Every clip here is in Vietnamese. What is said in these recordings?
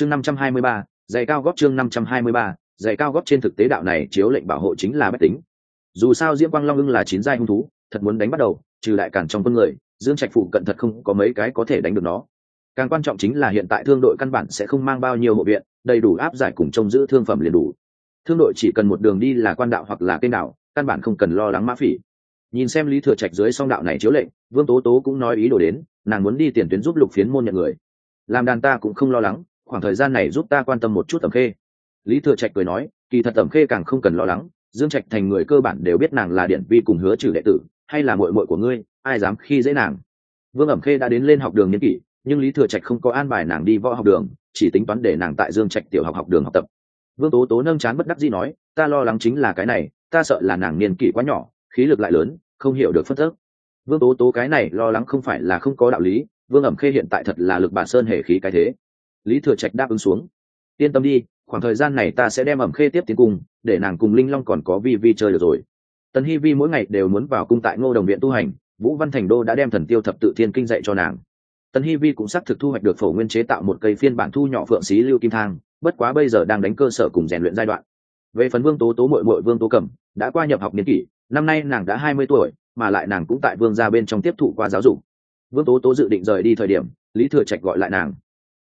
chương năm trăm hai mươi ba, giày cao góp chương năm trăm hai mươi ba, giày cao góp trên thực tế đạo này chiếu lệnh bảo hộ chính là bách tính. Dù sao diễm quang long ưng là chín giai hung thú, thật muốn đánh bắt đầu, trừ đại cản trong quân người, dương trạch phụ cận thật không có mấy cái có thể đánh được nó. Càng quan trọng chính là hiện tại thương đội căn bản sẽ không mang bao nhiêu hộ viện, đầy đủ áp giải cùng trông giữ thương phẩm liền đủ. Thương đội chỉ cần một đường đi là quan đạo hoặc là kênh đạo căn bản không cần lo lắng mã phỉ. Nhìn xem lý thừa trạch dưới song đạo này chiếu lệnh, vương tố tố cũng nói ý đồ đến, nàng muốn đi tiền tuyến giúp lục phiến môn nhận người. Làm đàn ta cũng không lo lắng khoảng thời gian này giúp ta quan tâm một chút tầm khê. Lý thừa trạch cười nói, kỳ thật tầm khê càng không cần lo lắng, dương trạch thành người cơ bản đều biết nàng là điện vi cùng hứa trừ đệ tử, hay là mội mội của ngươi, ai dám khi dễ nàng. Vương ẩm khê đã đến lên học đường nhân kỷ, nhưng lý thừa trạch không có an bài nàng đi võ học đường, chỉ tính toán để nàng tại dương trạch tiểu học học đường học tập. Vương tố tố nâng chán bất đắc dĩ nói, ta lo lắng chính là cái này, ta sợ là nàng niên kỷ quá nhỏ, khí lực lại lớn, không hiểu được phân thức. vương tố tố cái này lo lắng không phải là không có đạo lý, vương ẩm khê hiện tại thật là lực bản sơn hề khí cái thế lý thừa trạch đáp ứng xuống. Yên tâm đi, khoảng thời gian này ta sẽ đem ẩm khê tiếp tiến cung để nàng cùng linh long còn có vi vi chơi được rồi. Tần Hi vi mỗi ngày đều muốn vào cung tại ngô đồng viện tu hành, vũ văn thành đô đã đem thần tiêu thập tự thiên kinh dạy cho nàng. Tần Hi vi cũng xác thực thu hoạch được phổ nguyên chế tạo một cây phiên bản thu nhỏ phượng xí lưu kim thang, bất quá bây giờ đang đánh cơ sở cùng rèn luyện giai đoạn. Về phần vương tố tố mội mội vương tố cẩm, đã qua nhập học niên kỷ, năm nay nàng đã hai mươi tuổi, mà lại nàng cũng tại vương gia bên trong tiếp thụ qua giáo dục. Vương tố tố dự định rời đi thời điểm, lý thừa trạch gọi lại nàng.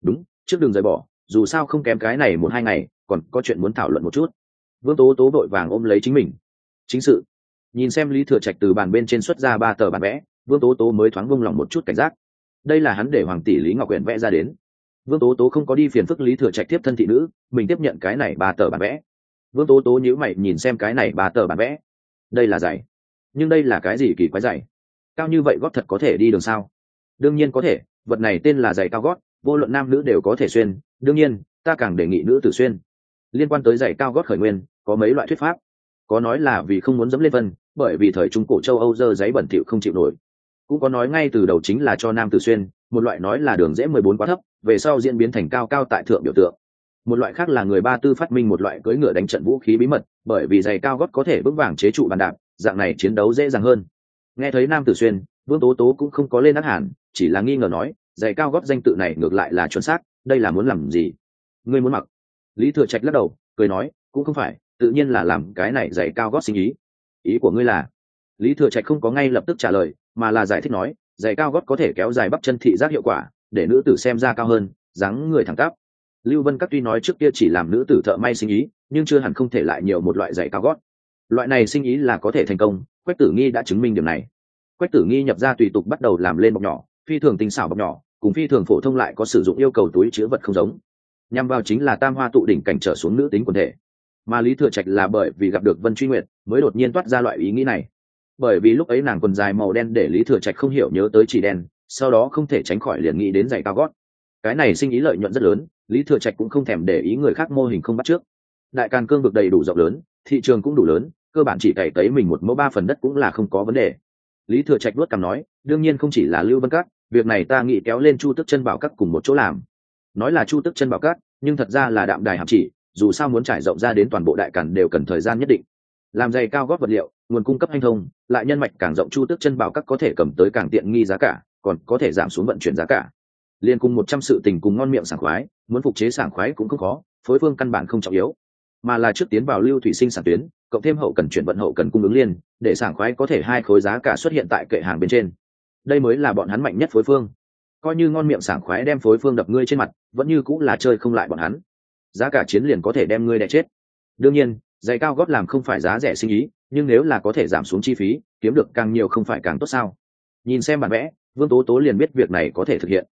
Đúng trước đường rời bỏ, dù sao không kém cái này một hai ngày, còn có chuyện muốn thảo luận một chút. Vương tố tố vội vàng ôm lấy chính mình. Chính sự. Nhìn xem lý thừa trạch từ bàn bên trên xuất ra ba tờ bản vẽ, vương tố tố mới thoáng vung lòng một chút cảnh giác. Đây là hắn để hoàng tỷ lý ngọc quyển vẽ ra đến. Vương tố tố không có đi phiền phức lý thừa trạch tiếp thân thị nữ, mình tiếp nhận cái này ba tờ bản vẽ. Vương tố tố nhữ mày nhìn xem cái này ba tờ bản vẽ. Đây là giày nhưng đây là cái gì kỳ quái giày cao như vậy gót thật có thể đi đường sao? Đương nhiên có thể, vật này tên là giày cao gót vô luận nam nữ đều có thể xuyên, đương nhiên, ta càng đề nghị nữ tử xuyên. Liên quan tới giày cao gót khởi nguyên, có mấy loại thuyết pháp. Có nói là vì không muốn dẫm lên vân, bởi vì thời trung cổ châu âu dơ giấy bẩn thỉu không chịu nổi. Cũng có nói ngay từ đầu chính là cho nam tử xuyên, một loại nói là đường dễ mười bốn quá thấp, về sau diễn biến thành cao cao tại thượng biểu tượng. Một loại khác là người ba tư phát minh một loại cưỡi ngựa đánh trận vũ khí bí mật, bởi vì giày cao gót có thể vững vàng chế trụ bàn đạp, dạng này chiến đấu dễ dàng hơn. Nghe thấy nam tử xuyên, vương tố tố cũng không có lên ác hẳn, chỉ là nghi ngờ nói giày cao gót danh tự này ngược lại là chuẩn xác, đây là muốn làm gì? Ngươi muốn mặc? Lý thừa trạch lắc đầu, cười nói, cũng không phải, tự nhiên là làm cái này giày cao gót sinh ý. Ý của ngươi là? Lý thừa trạch không có ngay lập tức trả lời, mà là giải thích nói, giày cao gót có thể kéo dài bắp chân thị giác hiệu quả, để nữ tử xem ra cao hơn, dáng người thẳng tắp. Lưu vân các tuy nói trước kia chỉ làm nữ tử thợ may sinh ý, nhưng chưa hẳn không thể lại nhiều một loại giày cao gót loại này sinh ý là có thể thành công, quách tử nghi đã chứng minh điểm này. Quách tử nghi nhập ra tùy tục bắt đầu làm lên bọc nhỏ, phi thường tinh xảo bọc nhỏ cùng phi thường phổ thông lại có sử dụng yêu cầu túi chứa vật không giống. Nhằm vào chính là tam hoa tụ đỉnh cảnh trở xuống nữ tính quần thể. Mà lý thừa trạch là bởi vì gặp được vân truy nguyệt mới đột nhiên toát ra loại ý nghĩ này. Bởi vì lúc ấy nàng quần dài màu đen để lý thừa trạch không hiểu nhớ tới chỉ đen, sau đó không thể tránh khỏi liền nghĩ đến giày cao gót. Cái này sinh ý lợi nhuận rất lớn, lý thừa trạch cũng không thèm để ý người khác mô hình không bắt trước. Đại càn cương vực đầy đủ rộng lớn, thị trường cũng đủ lớn, cơ bản chỉ cày tấy mình một mẫu ba phần đất cũng là không có vấn đề. Lý thừa trạch luốt cằm nói, đương nhiên không chỉ là lưu vân các việc này ta nghĩ kéo lên chu tức chân bảo các cùng một chỗ làm. Nói là chu tức chân bảo các, nhưng thật ra là đạm đài hàm chỉ, dù sao muốn trải rộng ra đến toàn bộ đại cản đều cần thời gian nhất định. Làm dày cao gót vật liệu, nguồn cung cấp hanh thông, lại nhân mạch càng rộng chu tức chân bảo các có thể cầm tới càng tiện nghi giá cả, còn có thể giảm xuống vận chuyển giá cả. Liên cùng một trăm sự tình cùng ngon miệng sảng khoái, muốn phục chế sảng khoái cũng không khó, phối phương căn bản không trọng yếu. Mà là trước tiến vào lưu thủy sinh sản tuyến, cộng thêm hậu cần chuyển vận hậu cần cung ứng liên, để sảng khoái có thể hai khối giá cả xuất hiện tại kệ hàng bên trên đây mới là bọn hắn mạnh nhất phối phương. Coi như ngon miệng sảng khoái đem phối phương đập ngươi trên mặt, vẫn như cũng là chơi không lại bọn hắn. Giá cả chiến liền có thể đem ngươi đẻ chết. Đương nhiên, giày cao gót làm không phải giá rẻ sinh ý, nhưng nếu là có thể giảm xuống chi phí, kiếm được càng nhiều không phải càng tốt sao? Nhìn xem bản vẽ, vương tố tố liền biết việc này có thể thực hiện.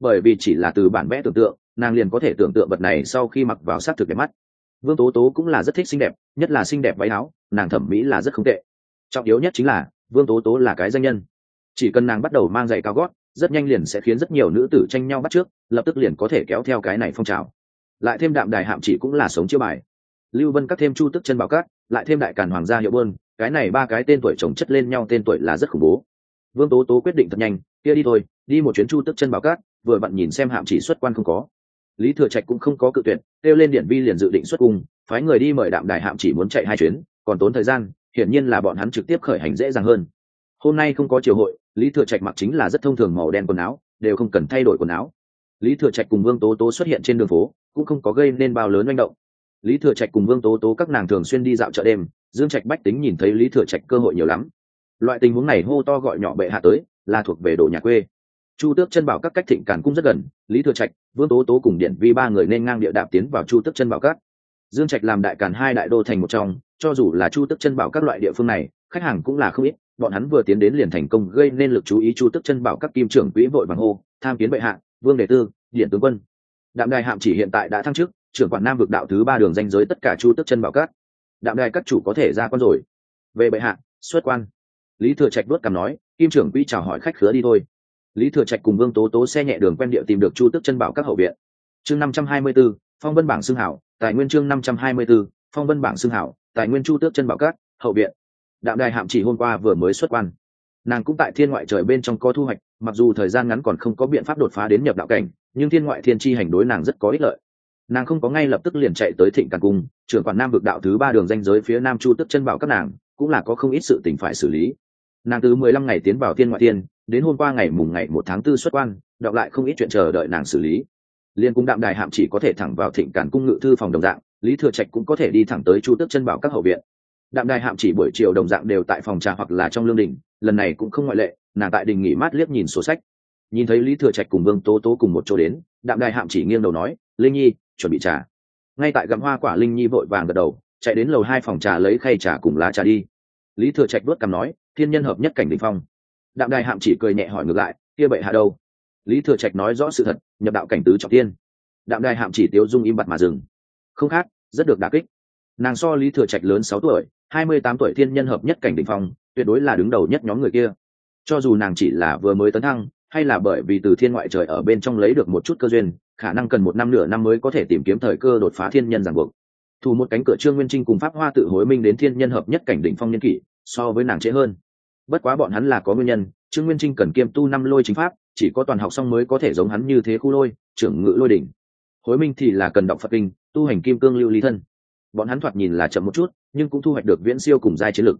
Bởi vì chỉ là từ bản vẽ tưởng tượng, nàng liền có thể tưởng tượng vật này sau khi mặc vào s á t thực đẹp mắt. Vương tố tố cũng là rất thích xinh đẹp, nhất là xinh đẹp váy áo, nàng thẩm mỹ là rất không tệ. Trọng yếu nhất chính là, vương tố tố là cái danh nhân chỉ cần nàng bắt đầu mang giày cao gót, rất nhanh liền sẽ khiến rất nhiều nữ tử tranh nhau bắt trước, lập tức liền có thể kéo theo cái này phong trào. Lại thêm đạm đài hạm chỉ cũng là sống chiêu bài. Lưu vân cắt thêm chu tức chân bảo cát lại thêm đại càn hoàng gia hiệu bơn, cái này ba cái tên tuổi chồng chất lên nhau tên tuổi là rất khủng bố. Vương tố tố quyết định thật nhanh, kia đi thôi, đi một chuyến chu tức chân bảo cát vừa vặn nhìn xem hạm chỉ xuất quan không có. Lý thừa trạch cũng không có cự tuyệt, kêu lên điện vi liền dự định xuất cung, phái người đi mời đạm đài hạm chỉ muốn chạy hai chuyến, còn tốn thời gian, hiển nhiên là bọn hắn trực tiếp khởi hành dễ dàng hơn. Hôm nay không có triều hội lý thừa trạch mặc chính là rất thông thường màu đen quần áo, đều không cần thay đổi quần áo. Lý thừa trạch cùng vương tố tố xuất hiện trên đường phố, cũng không có gây nên bao lớn manh động. Lý thừa trạch cùng vương tố tố các nàng thường xuyên đi dạo chợ đêm, dương trạch bách tính nhìn thấy lý thừa trạch cơ hội nhiều lắm. Loại tình huống này hô to gọi nhỏ bệ hạ tới, là thuộc về đồ nhà quê. Chu tước chân bảo các cách thịnh cản cung rất gần, lý thừa trạch, vương tố tố cùng điện vi ba người nên ngang địa đạp tiến vào chu tước chân bảo các. Dương trạch làm đại cản hai đại đô thành một trong, cho dù là chu tước chân bảo các loại địa phương này, khách hàng cũng là không ít bọn hắn vừa tiến đến liền thành công gây nên lực chú ý chu tước chân bảo các kim trưởng quỹ vội vàng hô, tham kiến bệ hạ, vương đề tư, điện tướng quân. Đạm đài hạm chỉ hiện tại đã thăng chức, trưởng quản nam vực đạo thứ ba đường danh giới tất cả chu tước chân bảo các. Đạm đài các chủ có thể ra con rồi. Về bệ hạ, xuất quan. Lý thừa trạch đốt cằm nói, kim trưởng quỹ chào hỏi khách khứa đi thôi. Lý thừa trạch cùng vương tố tố xe nhẹ đường quen địa tìm được chu tước chân bảo các hậu viện. Chương năm trăm hai mươi b ố phong vân bảng xương hảo, tài nguyên chương năm trăm hai mươi b ố phong vân bảng xương hảo, tài nguyên chu tước chân bảo các, hậu viện đạm đài hạm chỉ hôm qua vừa mới xuất quan. Nàng cũng tại thiên ngoại trời bên trong có thu hoạch, mặc dù thời gian ngắn còn không có biện pháp đột phá đến nhập đạo cảnh, nhưng thiên ngoại thiên tri hành đối nàng rất có ích lợi. Nàng không có ngay lập tức liền chạy tới thịnh càng cung, trưởng quản nam vực đạo thứ ba đường danh giới phía nam chu tức chân bảo các nàng, cũng là có không ít sự tình phải xử lý. Nàng từ mười lăm ngày tiến vào thiên ngoại thiên, đến hôm qua ngày mùng ngày một tháng tư xuất quan, đọc lại không ít chuyện chờ đợi nàng xử lý. Liên cung đạm đài hạm chỉ có thể thẳng vào thịnh cản cung ngự thư phòng đồng dạng, lý thừa trạch cũng có thể đi thẳng tới chu tước chân bảo các hậu viện đạm đài hạm chỉ buổi chiều đồng dạng đều tại phòng trà hoặc là trong lương đình, lần này cũng không ngoại lệ, nàng tại đình nghỉ mát liếc nhìn sổ sách. Nhìn thấy lý thừa trạch cùng vương tố tố cùng một chỗ đến, đạm đài hạm chỉ nghiêng đầu nói, linh nhi, chuẩn bị trà. Ngay tại gặm hoa quả, linh nhi vội vàng gật đầu, chạy đến lầu hai phòng trà lấy khay trà cùng lá trà đi. Lý thừa trạch đốt cằm nói, thiên nhân hợp nhất cảnh đình phong. Đạm đài hạm chỉ cười nhẹ hỏi ngược lại, kia bệ hạ đâu? Lý thừa trạch nói rõ sự thật, nhập đạo cảnh tứ trọng tiên. Đạm đài hạm chỉ tiêu dung im bặt mà dừng. Không khác, rất được đà kích. Nàng so lý thừa trạch lớn sáu tuổi hai mươi tám tuổi thiên nhân hợp nhất cảnh đ ỉ n h phong, tuyệt đối là đứng đầu nhất nhóm người kia. Cho dù nàng chỉ là vừa mới tấn thăng, hay là bởi vì từ thiên ngoại trời ở bên trong lấy được một chút cơ duyên, khả năng cần một năm nửa năm mới có thể tìm kiếm thời cơ đột phá thiên nhân ràng buộc. Thủ một cánh cửa trương nguyên trinh cùng pháp hoa tự hối minh đến thiên nhân hợp nhất cảnh đỉnh phong nhân kỷ, so với nàng trễ hơn. Bất quá bọn hắn là có nguyên nhân, trương nguyên trinh cần kiêm tu năm lôi chính pháp, chỉ có toàn học xong mới có thể giống hắn như thế khu lôi, trưởng ngự lôi đỉnh. Hối minh thì là cần đọc phật kinh, tu hành kim cương lưu ly thân bọn hắn thoạt nhìn là chậm một chút, nhưng cũng thu hoạch được viễn siêu cùng giai chiến lực.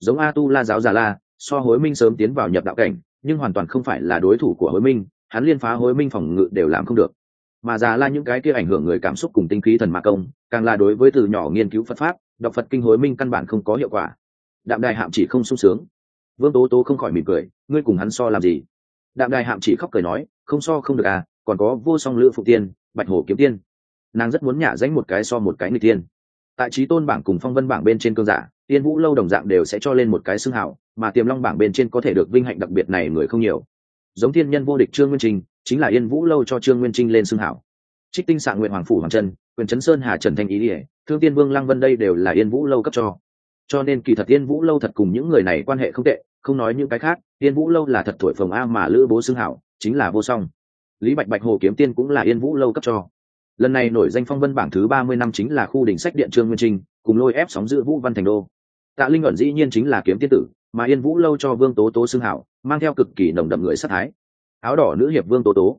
Giống a tu la giáo già la, so hối minh sớm tiến vào nhập đạo cảnh, nhưng hoàn toàn không phải là đối thủ của hối minh, hắn liên phá hối minh phòng ngự đều làm không được. Mà già la những cái kia ảnh hưởng người cảm xúc cùng tinh khí thần ma công, càng là đối với từ nhỏ nghiên cứu phật pháp, đọc phật kinh hối minh căn bản không có hiệu quả. Đạm đài hạm chỉ không sung sướng. Vương tố tố không khỏi mỉm cười, ngươi cùng hắn so làm gì? Đạm đài hạm chỉ khóc cười nói, không so không được à còn có vô song lữ phụ tiên, bạch hổ kiếm tiên. Nàng rất muốn nhả danh một cái so một cái người tiên tại trí tôn bảng cùng phong vân bảng bên trên cương giả, tiên vũ lâu đồng dạng đều sẽ cho lên một cái xưng hảo mà tiềm long bảng bên trên có thể được vinh hạnh đặc biệt này người không nhiều. Giống thiên nhân vô địch trương nguyên trinh, chính là yên vũ lâu cho trương nguyên trinh lên xưng hảo trích tinh sạng nguyện hoàng phủ hoàng trân, quyền trấn sơn hà trần thanh ý ỉa thương tiên vương lăng vân đây đều là yên vũ lâu cấp cho. Cho nên kỳ thật yên vũ lâu thật cùng những người này quan hệ không tệ, không nói những cái khác, yên vũ lâu là thật thổi phồng a mà lữ bố xưng hảo chính là vô song. Lý bạch bạch hồ kiếm tiên cũng là yên vũ lâu cấp cho lần này nổi danh phong vân bảng thứ ba mươi năm chính là khu đỉnh sách điện trương nguyên trinh, cùng lôi ép sóng giữ vũ văn thành đô. Tạ linh ẩn dĩ nhiên chính là kiếm tiên tử, mà yên vũ lâu cho vương tố tố xưng hảo, mang theo cực kỳ nồng đậm người sát thái. Áo đỏ nữ hiệp vương tố tố.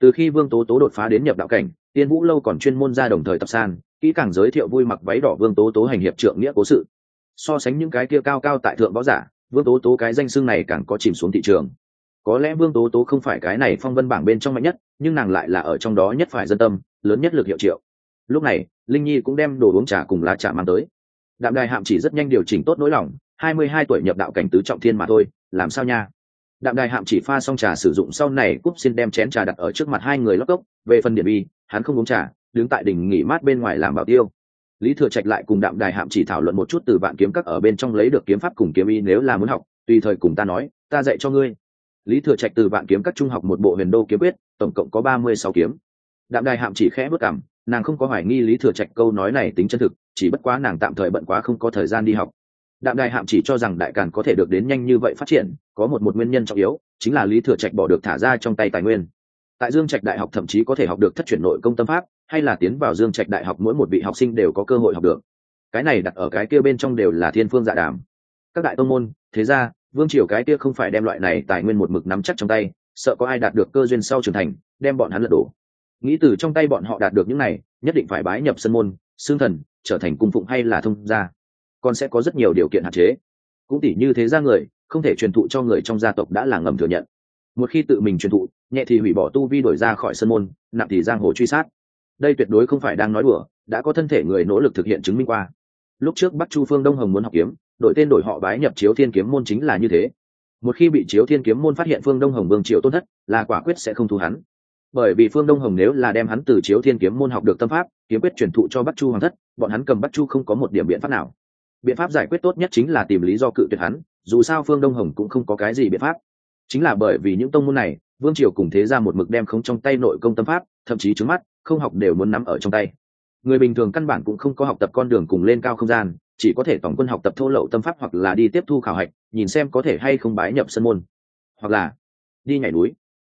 Từ khi vương tố tố đột phá đến nhập đạo cảnh, yên vũ lâu còn chuyên môn ra đồng thời tập san, kỹ càng giới thiệu vui mặc váy đỏ vương tố tố hành hiệp trượng nghĩa cố sự. So sánh những cái kia cao cao tại thượng võ giả, vương tố tố cái danh xưng này càng có chìm xuống thị trường. Có lẽ vương tố tố không phải cái này phong vân bảng bên trong mạnh nhất, nhưng nàng lại là ở trong đó nhất phải dân tâm lớn nhất lực hiệu triệu. Lúc này, linh nhi cũng đem đồ uống trà cùng lá trà mang tới. Đạm đài hạm chỉ rất nhanh điều chỉnh tốt nỗi lòng, hai mươi hai tuổi nhập đạo cảnh tứ trọng thiên mà thôi, làm sao nha? Đạm đài hạm chỉ pha xong trà sử dụng sau này, cúp xin đem chén trà đặt ở trước mặt hai người lóc cốc, về phần điện bi, hắn không uống trà, đứng tại đỉnh nghỉ mát bên ngoài làm bảo tiêu. Lý thừa trạch lại cùng đạm đài hạm chỉ thảo luận một chút từ vạn kiếm các ở bên trong lấy được kiếm pháp cùng kiếm y nếu là muốn học, tùy thời cùng ta nói, ta dạy cho ngươi. Lý thừa trạch từ vạn kiếm các trung học một bộ huyền đô kiếm quyết, tổng cộng có ba mươi sáu kiếm đạm đài hạm chỉ khẽ bước cảm, nàng không có hoài nghi lý thừa trạch câu nói này tính chân thực, chỉ bất quá nàng tạm thời bận quá không có thời gian đi học. Đạm đài hạm chỉ cho rằng đại càn có thể được đến nhanh như vậy phát triển, có một một nguyên nhân trọng yếu, chính là lý thừa trạch bỏ được thả ra trong tay tài nguyên. Tại dương trạch đại học thậm chí có thể học được thất chuyển nội công tâm pháp, hay là tiến vào dương trạch đại học mỗi một vị học sinh đều có cơ hội học được. Cái này đặt ở cái kia bên trong đều là thiên phương dạ đàm. Các đại tông môn, thế ra vương triều cái kia không phải đem loại này tài nguyên một mực nắm chắc trong tay, sợ có ai đạt được cơ duyên sau trưởng thành, đem bọn hắn lật đổ nghĩ từ trong tay bọn họ đạt được những này, nhất định phải bái nhập sân môn, xương thần, trở thành cung phụng hay là thông gia. Còn sẽ có rất nhiều điều kiện hạn chế. Cũng tỷ như thế ra người, không thể truyền thụ cho người trong gia tộc đã là ngầm thừa nhận. Một khi tự mình truyền thụ, nhẹ thì hủy bỏ tu vi đổi ra khỏi sân môn, nặng thì giang hồ truy sát. Đây tuyệt đối không phải đang nói đùa, đã có thân thể người nỗ lực thực hiện chứng minh qua. Lúc trước bắc chu phương đông hồng muốn học kiếm, đổi tên đổi họ bái nhập chiếu thiên kiếm môn chính là như thế. Một khi bị chiếu thiên kiếm môn phát hiện phương đông hồng vương triều tôn thất, là quả quyết sẽ không thu hắn bởi vì phương đông hồng nếu là đem hắn từ chiếu thiên kiếm môn học được tâm pháp, kiếm quyết truyền thụ cho bắc chu hoàng thất, bọn hắn cầm bắc chu không có một điểm biện pháp nào. Biện pháp giải quyết tốt nhất chính là tìm lý do cự tuyệt hắn, dù sao phương đông hồng cũng không có cái gì biện pháp. Chính là bởi vì những tông môn này, vương triều cùng thế ra một mực đem không trong tay nội công tâm pháp, thậm chí trước mắt, không học đều muốn nắm ở trong tay. Người bình thường căn bản cũng không có học tập con đường cùng lên cao không gian, chỉ có thể tổng quân học tập thô lậu tâm pháp hoặc là đi tiếp thu khảo hạch, nhìn xem có thể hay không bái nhập sân môn. Hoặc là đi nhảy núi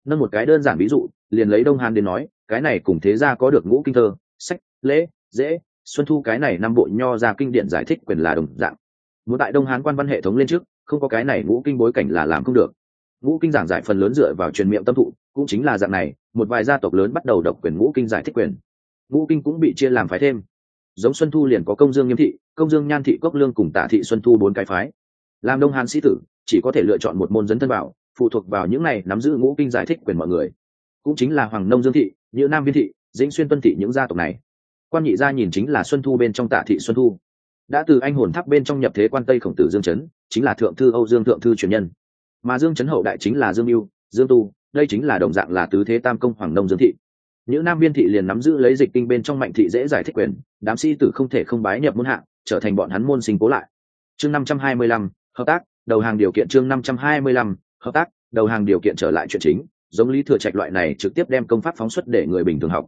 nâng một cái đơn giản ví dụ, liền lấy đông hàn đến nói, cái này cùng thế gia có được ngũ kinh thơ, sách, lễ, dễ, xuân thu cái này năm bộ nho ra kinh điển giải thích quyền là đồng dạng. Muốn tại đông hán quan văn hệ thống lên trước, không có cái này ngũ kinh bối cảnh là làm không được. Ngũ kinh giảng giải phần lớn dựa vào truyền miệng tâm thụ, cũng chính là dạng này, một vài gia tộc lớn bắt đầu độc quyền ngũ kinh giải thích quyền. Ngũ kinh cũng bị chia làm phái thêm. Giống xuân thu liền có công dương nghiêm thị, công dương nhan thị cốc lương cùng tả thị xuân thu bốn cái phái. Làm đông hán sĩ tử, chỉ có thể lựa chọn một môn dẫn thân bảo phụ thuộc vào những này nắm giữ ngũ kinh giải thích quyền mọi người. Cũng chính là hoàng nông dương thị như nam viên thị, dĩnh xuyên tuân thị những gia tộc này. Quan nhị gia nhìn chính là xuân thu bên trong tạ thị xuân thu. Đã từ anh hồn tháp bên trong nhập thế quan tây khổng tử dương chấn, chính là thượng thư âu dương thượng thư truyền nhân. Mà dương chấn hậu đại chính là dương mưu, dương tu, đây chính là đồng dạng là tứ thế tam công hoàng nông dương thị. Những nam viên thị liền nắm giữ lấy dịch kinh bên trong mạnh thị dễ giải thích quyền, đám sĩ tử không thể không bái nhập môn hạng trở thành bọn hắn môn sinh cố lại. Chương năm trăm hai mươi lăm, hợp tác, đầu hàng điều kiện chương năm trăm hai mươi lăm hợp tác, đầu hàng điều kiện trở lại chuyện chính, giống lý thừa trạch loại này trực tiếp đem công pháp phóng xuất để người bình thường học.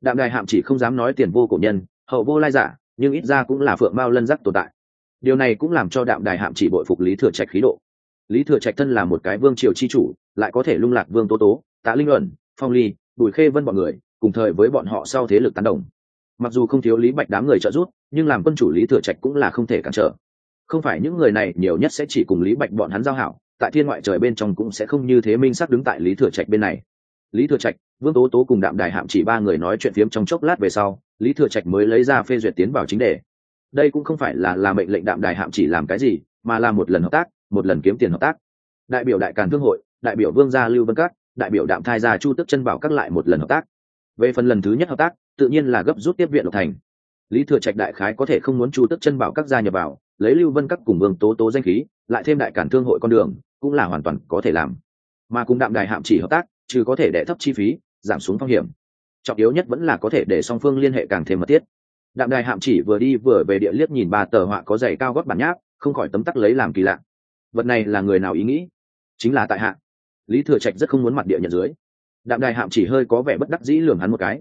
Đạm đài hạm chỉ không dám nói tiền vô cổ nhân, hậu vô lai giả, nhưng ít ra cũng là phượng mao lân giác tồn tại. Điều này cũng làm cho đạm đài hạm chỉ bội phục lý thừa trạch khí độ. Lý thừa trạch thân là một cái vương triều chi chủ, lại có thể lung lạc vương tố tố, tạ linh luận, phong ly, bùi khê vân bọn người, cùng thời với bọn họ sau thế lực tán đồng. Mặc dù không thiếu lý bạch đám người trợ giúp, nhưng làm quân chủ lý thừa trạch cũng là không thể cản trở. Không phải những người này, nhiều nhất sẽ chỉ cùng lý bạch bọn hắn giao hảo tại thiên ngoại trời bên trong cũng sẽ không như thế minh sắc đứng tại lý thừa trạch bên này. Lý thừa trạch, vương tố tố cùng đạm đài hạm chỉ ba người nói chuyện phiếm trong chốc lát về sau, lý thừa trạch mới lấy ra phê duyệt tiến vào chính đề. Đây cũng không phải là là mệnh lệnh đạm đài hạm chỉ làm cái gì, mà là một lần hợp tác, một lần kiếm tiền hợp tác. Đại biểu đại càn thương hội, đại biểu vương gia lưu vân các, đại biểu đạm thai gia chu tức chân bảo các lại một lần hợp tác. Về phần lần thứ nhất hợp tác, tự nhiên là gấp rút tiếp viện lộc thành. Lý thừa trạch đại khái có thể không muốn chu tức chân bảo các gia nhập vào, lấy lưu vân các cùng vương tố tố danh khí, lại thêm đại cản thương hội con đường cũng là hoàn toàn có thể làm. Mà cùng đạm đài hạm chỉ hợp tác, trừ có thể đẻ thấp chi phí, giảm xuống phong hiểm. Trọng yếu nhất vẫn là có thể để song phương liên hệ càng thêm mật thiết. Đạm đài hạm chỉ vừa đi vừa về địa liếc nhìn ba tờ họa có giày cao gót bản nháp, không khỏi tấm tắc lấy làm kỳ lạ. Vật này là người nào ý nghĩ? Chính là tại hạ. Lý thừa trạch rất không muốn mặt địa nhận dưới. Đạm đài hạm chỉ hơi có vẻ bất đắc dĩ lường hắn một cái.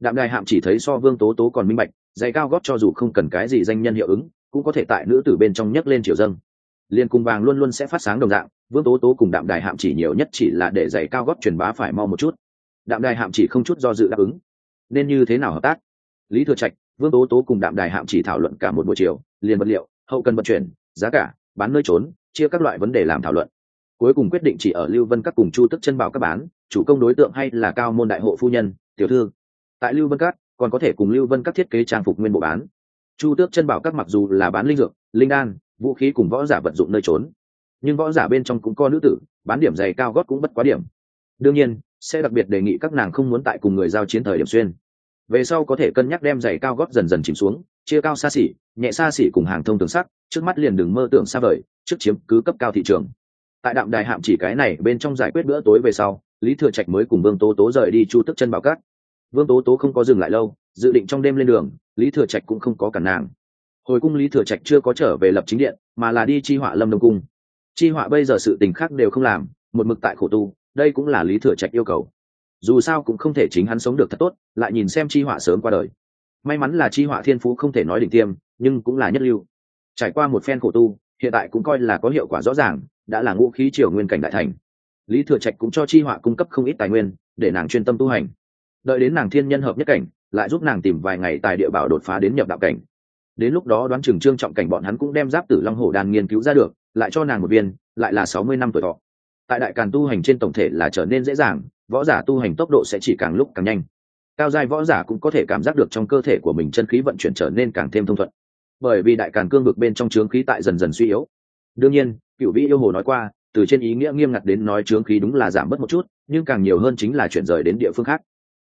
Đạm đài hạm chỉ thấy so vương tố tố còn minh bạch, giày cao gót cho dù không cần cái gì danh nhân hiệu ứng, cũng có thể tại nữ tử bên trong nhấc lên triều dâng liên cùng vàng luôn luôn sẽ phát sáng đồng dạng, vương tố tố cùng đạm đài hạm chỉ nhiều nhất chỉ là để giày cao gót truyền bá phải mau một chút. Đạm đài hạm chỉ không chút do dự đáp ứng. Nên như thế nào hợp tác? Lý thừa trạch, vương tố tố cùng đạm đài hạm chỉ thảo luận cả một buổi chiều, liền vật liệu, hậu cần vận chuyển, giá cả, bán nơi trốn, chia các loại vấn đề làm thảo luận. Cuối cùng quyết định chỉ ở lưu vân các cùng chu tức chân bảo các bán, chủ công đối tượng hay là cao môn đại hộ phu nhân, tiểu thư. Tại lưu vân các, còn có thể cùng lưu vân các thiết kế trang phục nguyên bộ bán. Chu tước chân bảo các mặc dù là bán linh dược, linh đan vũ khí cùng võ giả vận dụng nơi trốn. Nhưng võ giả bên trong cũng có nữ tử, bán điểm dày cao gót cũng bất quá điểm. Đương nhiên, sẽ đặc biệt đề nghị các nàng không muốn tại cùng người giao chiến thời điểm xuyên. Về sau có thể cân nhắc đem giày cao gót dần dần chìm xuống, chia cao xa xỉ, nhẹ xa xỉ cùng hàng thông tường sắc trước mắt liền đừng mơ tưởng xa vời, trước chiếm cứ cấp cao thị trường. Tại đạm đài hạm chỉ cái này bên trong giải quyết bữa tối về sau, lý thừa trạch mới cùng vương tố tố rời đi chu tức chân bảo cát. Vương tố tố không có dừng lại lâu, dự định trong đêm lên đường, lý thừa trạch cũng không có cản nàng hồi cung lý thừa trạch chưa có trở về lập chính điện, mà là đi chi họa lâm đông cung. Chi họa bây giờ sự tình khác đều không làm, một mực tại khổ tu, đây cũng là lý thừa trạch yêu cầu. Dù sao cũng không thể chính hắn sống được thật tốt, lại nhìn xem chi họa sớm qua đời. May mắn là chi họa thiên phú không thể nói đỉnh tiêm, nhưng cũng là nhất lưu. Trải qua một phen khổ tu, hiện tại cũng coi là có hiệu quả rõ ràng, đã là ngũ khí triều nguyên cảnh đại thành. Lý thừa trạch cũng cho chi họa cung cấp không ít tài nguyên, để nàng chuyên tâm tu hành. Đợi đến nàng thiên nhân hợp nhất cảnh, lại giúp nàng tìm vài ngày tài địa bảo đột phá đến nhập đạo cảnh đến lúc đó đoán chừng trương trọng cảnh bọn hắn cũng đem giáp tử long hổ đàn nghiên cứu ra được, lại cho nàng một viên, lại là sáu mươi năm tuổi thọ. Tại đại càn tu hành trên tổng thể là trở nên dễ dàng, võ giả tu hành tốc độ sẽ chỉ càng lúc càng nhanh. Cao giai võ giả cũng có thể cảm giác được trong cơ thể của mình chân khí vận chuyển trở nên càng thêm thông thuận. Bởi vì đại càn cương vực bên trong trướng khí tại dần dần suy yếu. Đương nhiên cựu vĩ yêu hồ nói qua, từ trên ý nghĩa nghiêm ngặt đến nói trướng khí đúng là giảm bớt một chút, nhưng càng nhiều hơn chính là chuyển rời đến địa phương khác.